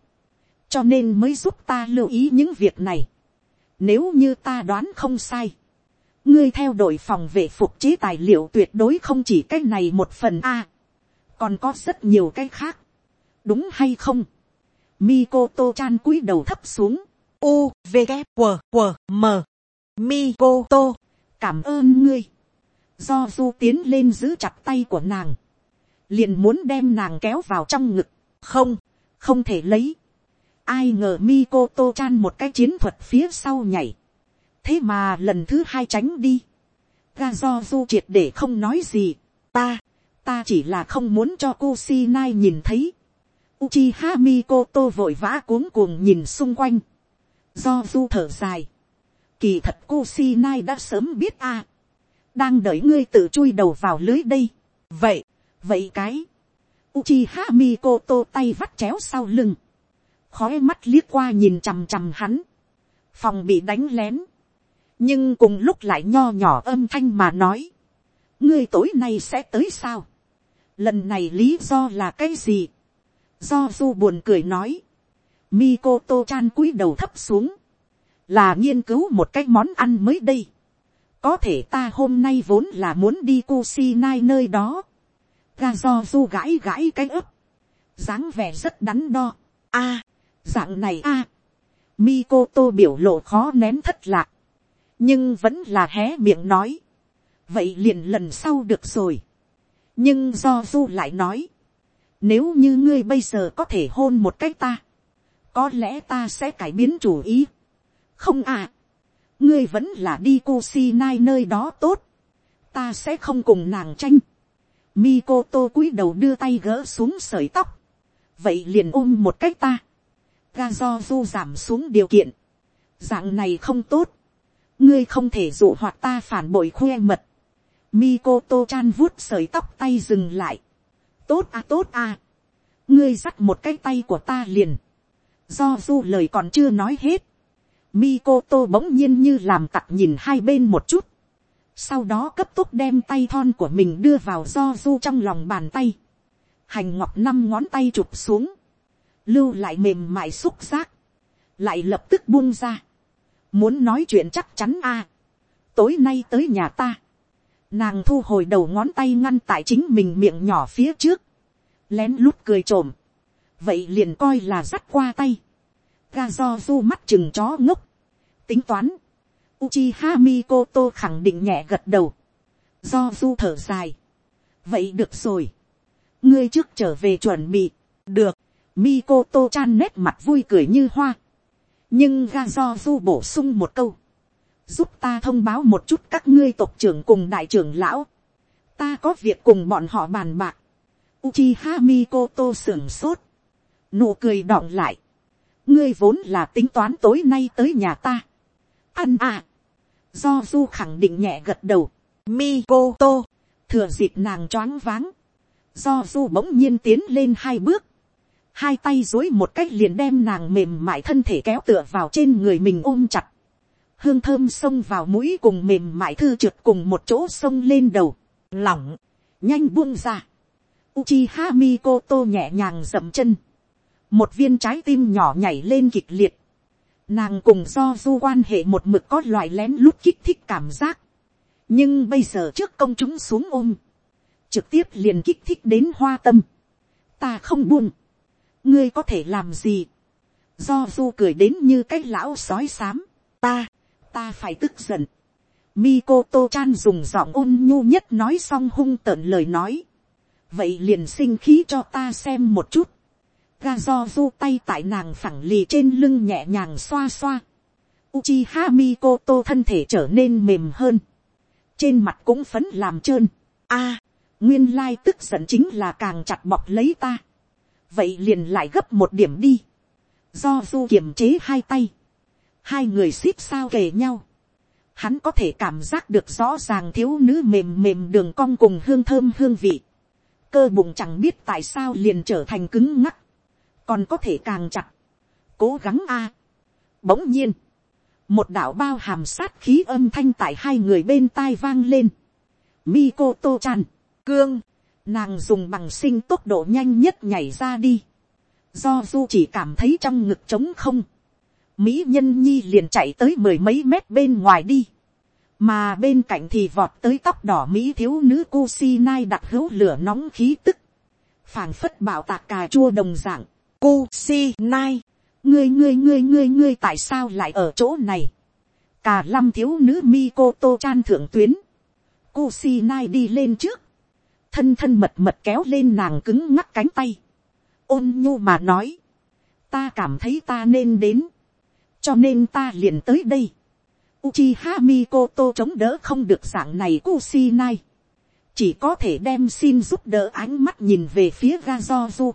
cho nên mới giúp ta lưu ý những việc này. Nếu như ta đoán không sai, ngươi theo đội phòng vệ phục chế tài liệu tuyệt đối không chỉ cái này một phần a, còn có rất nhiều cái khác, đúng hay không. Mikoto chan cúi đầu thấp xuống, u v g q q m. Mikoto, cảm ơn ngươi. Do du tiến lên giữ chặt tay của nàng. Liền muốn đem nàng kéo vào trong ngực, không, không thể lấy. ai ngờ Mikoto chan một cái chiến thuật phía sau nhảy, thế mà lần thứ hai tránh đi, ga do du triệt để không nói gì, ta, ta chỉ là không muốn cho Kusinai nhìn thấy. Uchiha Mikoto vội vã cuống cuồng nhìn xung quanh. Do du thở dài. Kỳ thật Kusinai đã sớm biết a Đang đợi ngươi tự chui đầu vào lưới đây. Vậy, vậy cái, Uchiha Mikoto tay vắt chéo sau lưng, khói mắt liếc qua nhìn chằm chằm hắn, phòng bị đánh lén, nhưng cùng lúc lại nho nhỏ âm thanh mà nói, ngươi tối nay sẽ tới sao, lần này lý do là cái gì, do du buồn cười nói, Mikoto chan cúi đầu thấp xuống, là nghiên cứu một cái món ăn mới đây, có thể ta hôm nay vốn là muốn đi Kusinai nơi đó, ga do du gãi gãi cái ấp, dáng vẻ rất đắn đo. a, dạng này a, Mikoto biểu lộ khó nén thất lạc, nhưng vẫn là hé miệng nói, vậy liền lần sau được rồi nhưng do du lại nói, nếu như ngươi bây giờ có thể hôn một cách ta, có lẽ ta sẽ cải biến chủ ý. không à, ngươi vẫn là đi cô si nai nơi đó tốt, ta sẽ không cùng nàng tranh. Mikoto cúi đầu đưa tay gỡ xuống sợi tóc. Vậy liền ôm một cách ta. Ga do du giảm xuống điều kiện. Dạng này không tốt. Ngươi không thể dụ hoặc ta phản bội khoe mật. Mikoto chan vuốt sợi tóc tay dừng lại. Tốt à tốt à. Ngươi dắt một cái tay của ta liền. Do du lời còn chưa nói hết. Mikoto bỗng nhiên như làm tặc nhìn hai bên một chút sau đó cấp tốc đem tay thon của mình đưa vào do du trong lòng bàn tay, hành ngọc năm ngón tay chụp xuống, lưu lại mềm mại xúc giác, lại lập tức buông ra, muốn nói chuyện chắc chắn a, tối nay tới nhà ta, nàng thu hồi đầu ngón tay ngăn tại chính mình miệng nhỏ phía trước, lén lút cười trộm, vậy liền coi là dắt qua tay, ga do du mắt chừng chó ngốc, tính toán, Uchiha Mikoto khẳng định nhẹ gật đầu. Do du thở dài. Vậy được rồi. Ngươi trước trở về chuẩn bị. Được. Mikoto chan nét mặt vui cười như hoa. Nhưng ga do du bổ sung một câu giúp ta thông báo một chút các ngươi tộc trưởng cùng đại trưởng lão, ta có việc cùng bọn họ bàn bạc, Uchiha Mikoto sưởng sốt, nụ cười đọng lại, ngươi vốn là tính toán tối nay tới nhà ta, ăn à, do du khẳng định nhẹ gật đầu, Mikoto, thừa dịp nàng choáng váng, do du bỗng nhiên tiến lên hai bước, hai tay dối một cách liền đem nàng mềm mại thân thể kéo tựa vào trên người mình ôm chặt, hương thơm xông vào mũi cùng mềm mại thư trượt cùng một chỗ xông lên đầu, lỏng, nhanh buông ra. Uchiha Mikoto nhẹ nhàng dậm chân, một viên trái tim nhỏ nhảy lên kịch liệt, nàng cùng do du quan hệ một mực có loại lén lút kích thích cảm giác, nhưng bây giờ trước công chúng xuống ôm, trực tiếp liền kích thích đến hoa tâm, ta không buông, ngươi có thể làm gì, do du cười đến như cái lão sói xám, ta, ta phải tức giận. Mikoto chan dùng giọng ôn nhu nhất nói xong hung tợn lời nói. vậy liền sinh khí cho ta xem một chút. ga do du tay tại nàng phẳng lì trên lưng nhẹ nhàng xoa xoa. Uchiha Mikoto thân thể trở nên mềm hơn. trên mặt cũng phấn làm trơn. a, nguyên lai tức giận chính là càng chặt bọc lấy ta. vậy liền lại gấp một điểm đi. do du kiềm chế hai tay hai người xít sao kề nhau, hắn có thể cảm giác được rõ ràng thiếu nữ mềm mềm đường cong cùng hương thơm hương vị, cơ bụng chẳng biết tại sao liền trở thành cứng ngắc, còn có thể càng chặt, cố gắng a. Bỗng nhiên, một đạo bao hàm sát khí âm thanh tại hai người bên tai vang lên. Mikoto chan, cương, nàng dùng bằng sinh tốc độ nhanh nhất nhảy ra đi. Do du chỉ cảm thấy trong ngực trống không Mỹ nhân nhi liền chạy tới mười mấy mét bên ngoài đi. Mà bên cạnh thì vọt tới tóc đỏ Mỹ thiếu nữ Kusinai đặt hữu lửa nóng khí tức. phảng phất bảo tạc cà chua đồng dạng. nai, Ngươi ngươi ngươi ngươi ngươi tại sao lại ở chỗ này? Cà lâm thiếu nữ Mikoto chan thượng tuyến. Kusinai đi lên trước. Thân thân mật mật kéo lên nàng cứng ngắc cánh tay. Ôn nhu mà nói. Ta cảm thấy ta nên đến cho nên ta liền tới đây. Uchiha Mikoto chống đỡ không được dạng này Kusinai. Chỉ có thể đem xin giúp đỡ ánh mắt nhìn về phía Gazozu.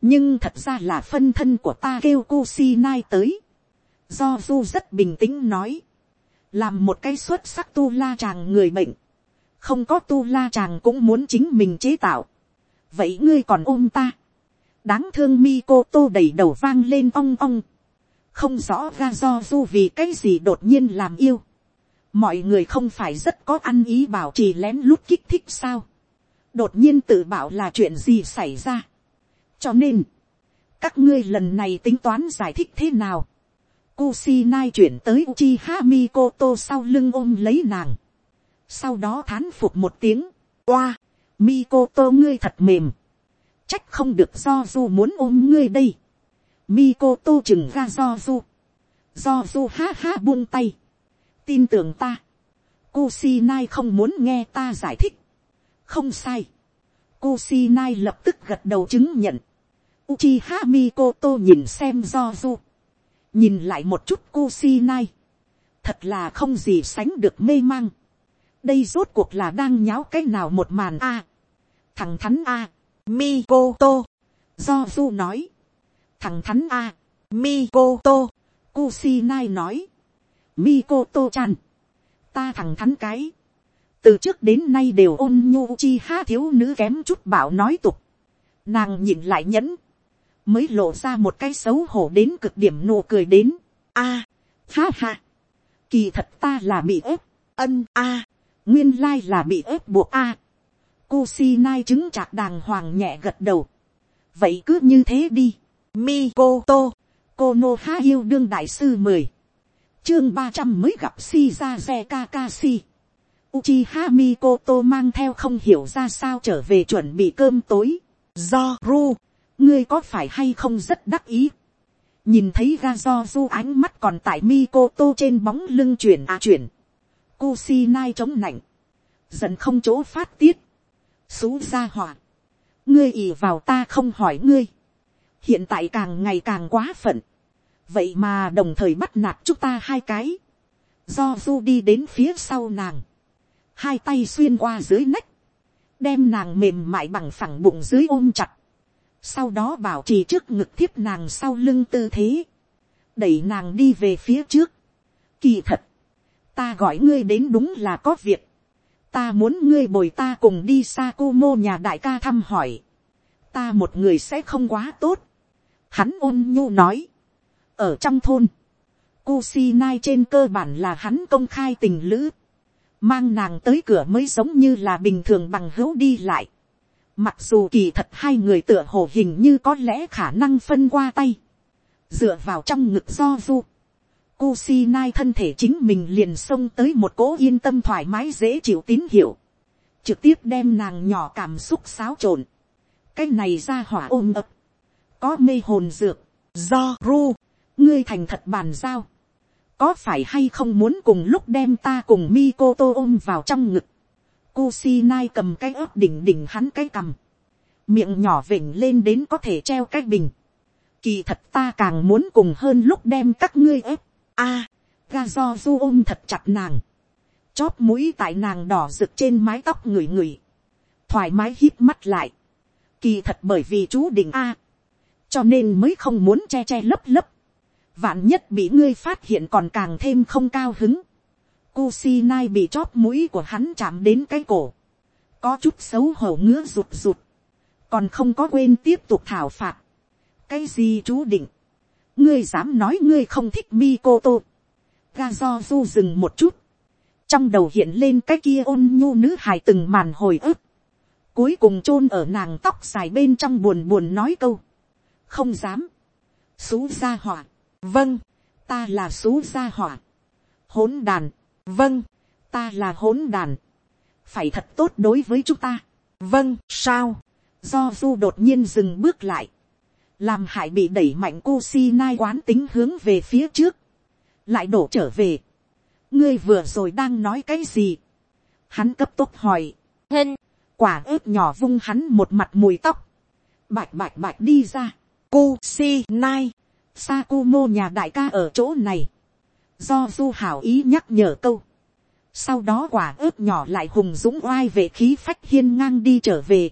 Nhưng thật ra là phân thân của ta kêu Kusinai tới. Zozu rất bình tĩnh nói. Làm một cái xuất sắc tu la chàng người bệnh. Không có tu la chàng cũng muốn chính mình chế tạo. Vậy ngươi còn ôm ta. Đáng thương Mikoto đầy đầu vang lên ong ong không rõ ra do du vì cái gì đột nhiên làm yêu. mọi người không phải rất có ăn ý bảo trì lén lút kích thích sao. đột nhiên tự bảo là chuyện gì xảy ra. cho nên, các ngươi lần này tính toán giải thích thế nào. Kusinai chuyển tới Uchiha Mikoto sau lưng ôm lấy nàng. Sau đó thán phục một tiếng. Oa, Mikoto ngươi thật mềm. Trách không được do du muốn ôm ngươi đây. Mikoto chừng ra do du. Do du ha ha buông tay. Tin tưởng ta. Kusinai không muốn nghe ta giải thích. Không sai. Kusinai lập tức gật đầu chứng nhận. Uchiha Mikoto nhìn xem do du. Nhìn lại một chút Kusinai. Thật là không gì sánh được mê mang. Đây rốt cuộc là đang nháo cái nào một màn a Thằng thắn a Mikoto. Do du nói thằng thắn a, Mikoto, Kusinai nói, Mikoto chan, ta thằng thắn cái, từ trước đến nay đều ôn nhu chi ha thiếu nữ kém chút bảo nói tục, nàng nhìn lại nhẫn, mới lộ ra một cái xấu hổ đến cực điểm nụ cười đến, a, à, ha ha, kỳ thật ta là bị ép, ân a, nguyên lai là bị ép buộc a, Kusinai chứng chạc đàng hoàng nhẹ gật đầu, vậy cứ như thế đi, Mikoto, Konoha yêu đương đại sư mười Chương ba trăm mới gặp Shizase Kakashi. Uchiha Mikoto mang theo không hiểu ra sao trở về chuẩn bị cơm tối. Do Ru, ngươi có phải hay không rất đắc ý. Nhìn thấy ra do du ánh mắt còn tại Mikoto trên bóng lưng chuyển à chuyển. Kusinai chống nạnh. Giận không chỗ phát tiết. Xú ra hỏa. Ngươi ỉ vào ta không hỏi ngươi hiện tại càng ngày càng quá phận, vậy mà đồng thời bắt nạt chúng ta hai cái, do du đi đến phía sau nàng, hai tay xuyên qua dưới nách, đem nàng mềm mại bằng phẳng bụng dưới ôm chặt, sau đó bảo trì trước ngực thiếp nàng sau lưng tư thế, đẩy nàng đi về phía trước. Kỳ thật, ta gọi ngươi đến đúng là có việc, ta muốn ngươi bồi ta cùng đi xa cô mô nhà đại ca thăm hỏi, ta một người sẽ không quá tốt. Hắn ôn nhu nói, ở trong thôn, Kusinai trên cơ bản là hắn công khai tình lữ, mang nàng tới cửa mới giống như là bình thường bằng hữu đi lại. Mặc dù kỳ thật hai người tựa hồ hình như có lẽ khả năng phân qua tay, dựa vào trong ngực do du. Kusinai thân thể chính mình liền xông tới một cố yên tâm thoải mái dễ chịu tín hiệu, trực tiếp đem nàng nhỏ cảm xúc xáo trộn. Cái này ra hỏa ôm ập, có mê hồn dược, do ru, ngươi thành thật bàn giao, có phải hay không muốn cùng lúc đem ta cùng Mikoto ôm vào trong ngực, Kusinai cầm cái ớt đỉnh đỉnh hắn cái cầm, miệng nhỏ vỉnh lên đến có thể treo cái bình, kỳ thật ta càng muốn cùng hơn lúc đem các ngươi ép, a, à, ga do du ôm thật chặt nàng, chóp mũi tại nàng đỏ rực trên mái tóc người người, thoải mái hít mắt lại, Kỳ thật bởi vì chú đỉnh A. Cho nên mới không muốn che che lấp lấp. Vạn nhất bị ngươi phát hiện còn càng thêm không cao hứng. Kusinai bị chóp mũi của hắn chạm đến cái cổ. Có chút xấu hổ ngứa rụt rụt. Còn không có quên tiếp tục thảo phạt. Cái gì chú định. Ngươi dám nói ngươi không thích Mikoto. Ga do du dừng một chút. Trong đầu hiện lên cái kia ôn nhu nữ hài từng màn hồi ức cuối cùng chôn ở nàng tóc dài bên trong buồn buồn nói câu, không dám, xú gia hỏa, vâng, ta là xú gia hỏa, hỗn đàn, vâng, ta là hỗn đàn, phải thật tốt đối với chúng ta, vâng. Sao, do du đột nhiên dừng bước lại, làm hại bị đẩy mạnh cô si nai quán tính hướng về phía trước, lại đổ trở về, ngươi vừa rồi đang nói cái gì, hắn cấp tốc hỏi, hên, quả ớt nhỏ vung hắn một mặt mùi tóc, bạch bạch bạch đi ra, cu si nai, Sakumo nhà đại ca ở chỗ này, do du hảo ý nhắc nhở câu, sau đó quả ớt nhỏ lại hùng dũng oai về khí phách hiên ngang đi trở về,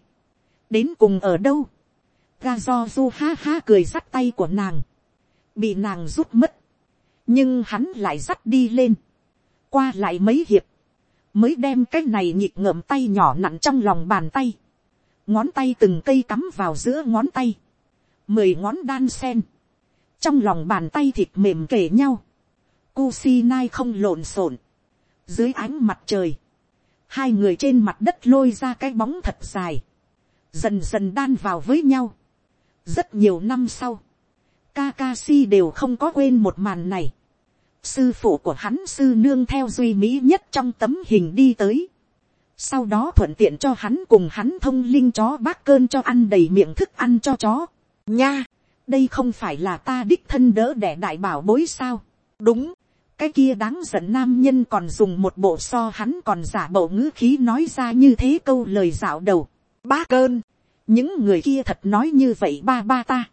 đến cùng ở đâu, ga do du ha ha cười dắt tay của nàng, bị nàng rút mất, nhưng hắn lại dắt đi lên, qua lại mấy hiệp, mới đem cái này nhịp ngợm tay nhỏ nặn trong lòng bàn tay, ngón tay từng cây cắm vào giữa ngón tay, mười ngón đan sen, trong lòng bàn tay thịt mềm kể nhau, Kusinai không lộn xộn, dưới ánh mặt trời, hai người trên mặt đất lôi ra cái bóng thật dài, dần dần đan vào với nhau. rất nhiều năm sau, Kakashi đều không có quên một màn này sư phụ của hắn sư nương theo duy mỹ nhất trong tấm hình đi tới. Sau đó thuận tiện cho hắn cùng hắn thông linh chó bác cơn cho ăn đầy miệng thức ăn cho chó. Nha, đây không phải là ta đích thân đỡ đẻ đại bảo bối sao. Đúng, cái kia đáng giận nam nhân còn dùng một bộ so hắn còn giả bộ ngữ khí nói ra như thế câu lời dạo đầu. Bác cơn, những người kia thật nói như vậy ba ba ta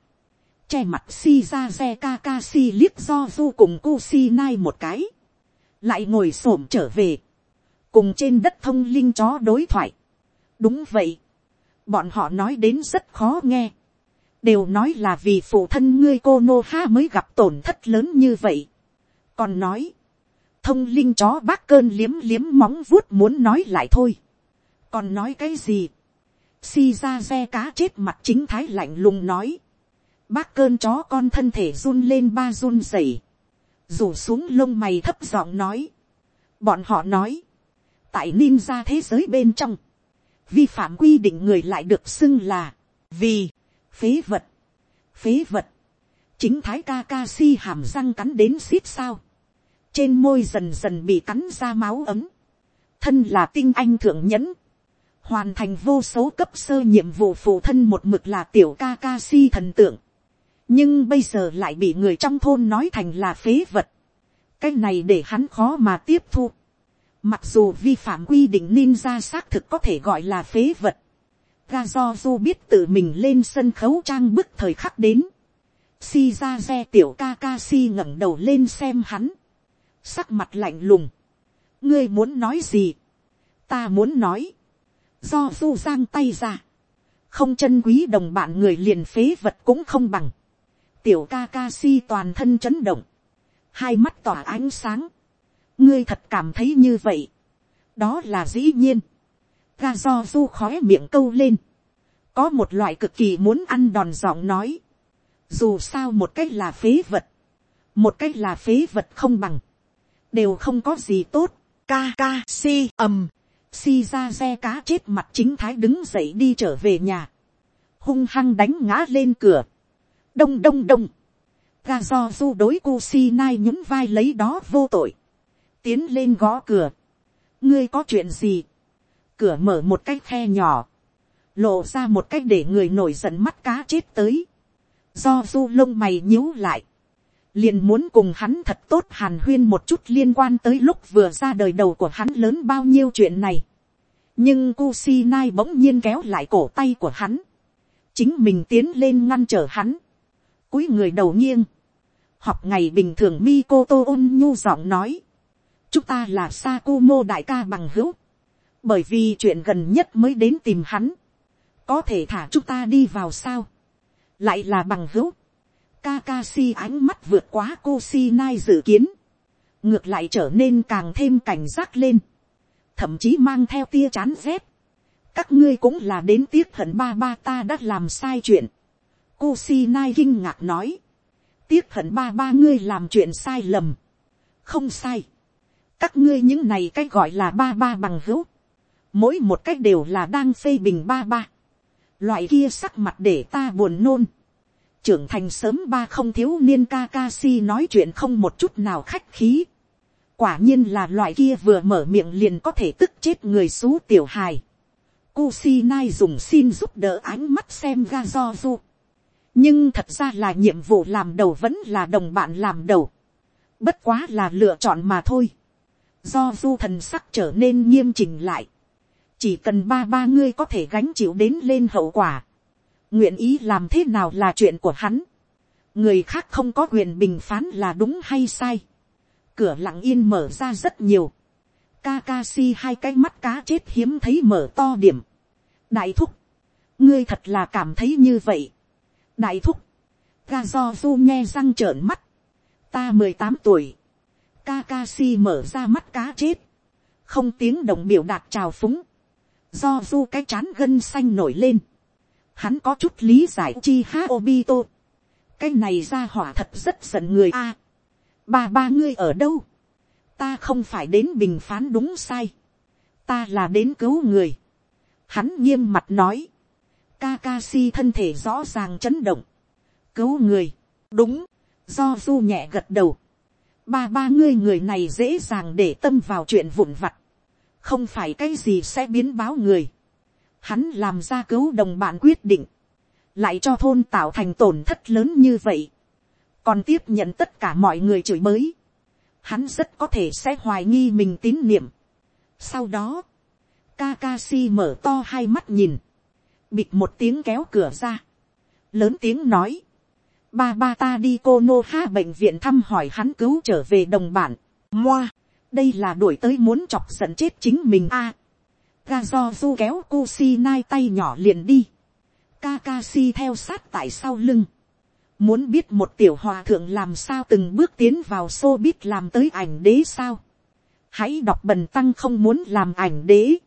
che mặt si ra xe ka si liếc do du cùng cu si nai một cái, lại ngồi s ổ m trở về, cùng trên đất thông linh chó đối thoại. đúng vậy, bọn họ nói đến rất khó nghe, đều nói là vì phụ thân ngươi cô nô ha mới gặp tổn thất lớn như vậy. còn nói, thông linh chó bác cơn liếm liếm móng vuốt muốn nói lại thôi. còn nói cái gì, si ra xe cá chết mặt chính thái lạnh lùng nói, bác cơn chó con thân thể run lên ba run rẩy, rủ xuống lông mày thấp giọng nói, bọn họ nói, tại ninja thế giới bên trong, vi phạm quy định người lại được xưng là, vì, phế vật, phế vật, chính thái ca ca si hàm răng cắn đến xít sao, trên môi dần dần bị cắn ra máu ấm, thân là tinh anh thượng nhẫn, hoàn thành vô số cấp sơ nhiệm vụ phụ thân một mực là tiểu ca ca si thần tượng, nhưng bây giờ lại bị người trong thôn nói thành là phế vật. cái này để hắn khó mà tiếp thu. mặc dù vi phạm quy định ninja xác thực có thể gọi là phế vật ga do du biết tự mình lên sân khấu trang bức thời khắc đến. si ra xe tiểu ca ca si ngẩng đầu lên xem hắn. sắc mặt lạnh lùng, ngươi muốn nói gì, ta muốn nói, do du giang tay ra, không chân quý đồng bạn người liền phế vật cũng không bằng, tiểu ca ca si toàn thân chấn động, hai mắt tỏa ánh sáng, ngươi thật cảm thấy như vậy, đó là dĩ nhiên, ga do du khói miệng câu lên, có một loại cực kỳ muốn ăn đòn giọng nói, dù sao một cách là phế vật, một cách là phế vật không bằng, đều không có gì tốt, ca ca si ầm, si ra xe cá chết mặt chính thái đứng dậy đi trở về nhà, hung hăng đánh ngã lên cửa, đông đông đông, ga do du đối cu si nai nhún vai lấy đó vô tội, tiến lên gõ cửa, ngươi có chuyện gì, cửa mở một cái khe nhỏ, lộ ra một cách để người nổi giận mắt cá chết tới, do du lông mày nhíu lại, liền muốn cùng hắn thật tốt hàn huyên một chút liên quan tới lúc vừa ra đời đầu của hắn lớn bao nhiêu chuyện này. nhưng Kusinai bỗng nhiên kéo lại cổ tay của hắn, chính mình tiến lên ngăn trở hắn, cúi người đầu nghiêng, học ngày bình thường Mikoto ôn nhu giọng nói, chúng ta là Sakumo đại ca bằng hữu, bởi vì chuyện gần nhất mới đến tìm hắn, có thể thả chúng ta đi vào sao, lại là bằng hữu, Kakashi ánh mắt vượt quá cô si nai dự kiến, ngược lại trở nên càng thêm cảnh giác lên, thậm chí mang theo tia chán rét, các ngươi cũng là đến tiếc hận ba ba ta đã làm sai chuyện, cô si nai kinh ngạc nói, tiếc hận ba ba ngươi làm chuyện sai lầm, không sai, các ngươi những này cái gọi là ba ba bằng hữu, mỗi một cách đều là đang phê bình ba ba, loại kia sắc mặt để ta buồn nôn, trưởng thành sớm ba không thiếu niên Kakashi nói chuyện không một chút nào khách khí. Quả nhiên là loại kia vừa mở miệng liền có thể tức chết người xú tiểu hài. Kusinai dùng xin giúp đỡ ánh mắt xem ga do du. Nhưng thật ra là nhiệm vụ làm đầu vẫn là đồng bạn làm đầu. Bất quá là lựa chọn mà thôi. Do du thần sắc trở nên nghiêm chỉnh lại. Chỉ cần ba ba ngươi có thể gánh chịu đến lên hậu quả. Nguyện ý làm thế nào là chuyện của hắn, người khác không có quyền bình phán là đúng hay sai, cửa lặng yên mở ra rất nhiều, Kakashi hai cái mắt cá chết hiếm thấy mở to điểm. đại thúc, ngươi thật là cảm thấy như vậy. đại thúc, ga do du nghe răng trợn mắt, ta mười tám tuổi, Kakashi mở ra mắt cá chết, không tiếng động biểu đạt trào phúng, do du cái chán gân xanh nổi lên, hắn có chút lý giải chi ha obito. cái này ra hỏa thật rất giận người a. ba ba ngươi ở đâu. ta không phải đến bình phán đúng sai. ta là đến cứu người. hắn nghiêm mặt nói. Kakashi thân thể rõ ràng chấn động. cứu người. đúng. do du nhẹ gật đầu. ba ba ngươi người này dễ dàng để tâm vào chuyện vụn vặt không phải cái gì sẽ biến báo người. Hắn làm ra cứu đồng bạn quyết định, lại cho thôn tạo thành tổn thất lớn như vậy, còn tiếp nhận tất cả mọi người chửi mới hắn rất có thể sẽ hoài nghi mình tín niệm. Sau đó, Kakashi mở to hai mắt nhìn, bịt một tiếng kéo cửa ra, lớn tiếng nói, ba ba ta đi cô nô ha bệnh viện thăm hỏi hắn cứu trở về đồng bản, moa, đây là đuổi tới muốn chọc giận chết chính mình a ga do du kéo Kusinai tay nhỏ liền đi. Kakashi theo sát tại sau lưng. Muốn biết một tiểu hòa thượng làm sao từng bước tiến vào xô biết làm tới ảnh đế sao. Hãy đọc bần tăng không muốn làm ảnh đế.